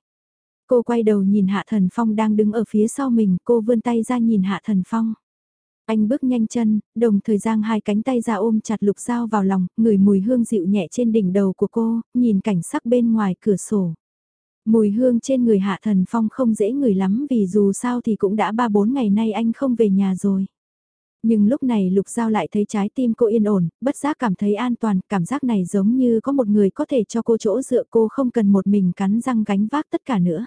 Cô quay đầu nhìn Hạ Thần Phong đang đứng ở phía sau mình, cô vươn tay ra nhìn Hạ Thần Phong. Anh bước nhanh chân, đồng thời giang hai cánh tay ra ôm chặt lục dao vào lòng, ngửi mùi hương dịu nhẹ trên đỉnh đầu của cô, nhìn cảnh sắc bên ngoài cửa sổ. Mùi hương trên người hạ thần phong không dễ ngửi lắm vì dù sao thì cũng đã ba bốn ngày nay anh không về nhà rồi. Nhưng lúc này lục giao lại thấy trái tim cô yên ổn, bất giác cảm thấy an toàn, cảm giác này giống như có một người có thể cho cô chỗ dựa cô không cần một mình cắn răng gánh vác tất cả nữa.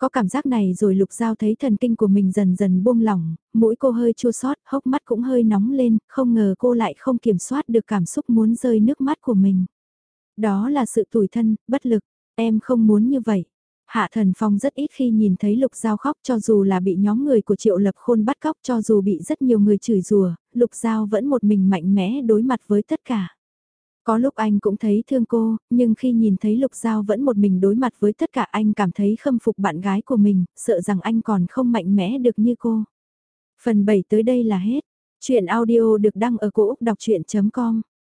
Có cảm giác này rồi lục giao thấy thần kinh của mình dần dần buông lỏng, mũi cô hơi chua sót, hốc mắt cũng hơi nóng lên, không ngờ cô lại không kiểm soát được cảm xúc muốn rơi nước mắt của mình. Đó là sự tủi thân, bất lực, em không muốn như vậy. Hạ Thần Phong rất ít khi nhìn thấy Lục Giao khóc cho dù là bị nhóm người của Triệu Lập Khôn bắt cóc cho dù bị rất nhiều người chửi rủa, Lục Giao vẫn một mình mạnh mẽ đối mặt với tất cả. Có lúc anh cũng thấy thương cô, nhưng khi nhìn thấy Lục Giao vẫn một mình đối mặt với tất cả anh cảm thấy khâm phục bạn gái của mình, sợ rằng anh còn không mạnh mẽ được như cô. Phần 7 tới đây là hết. Chuyện audio được đăng ở cổ Úc đọc chuyện.com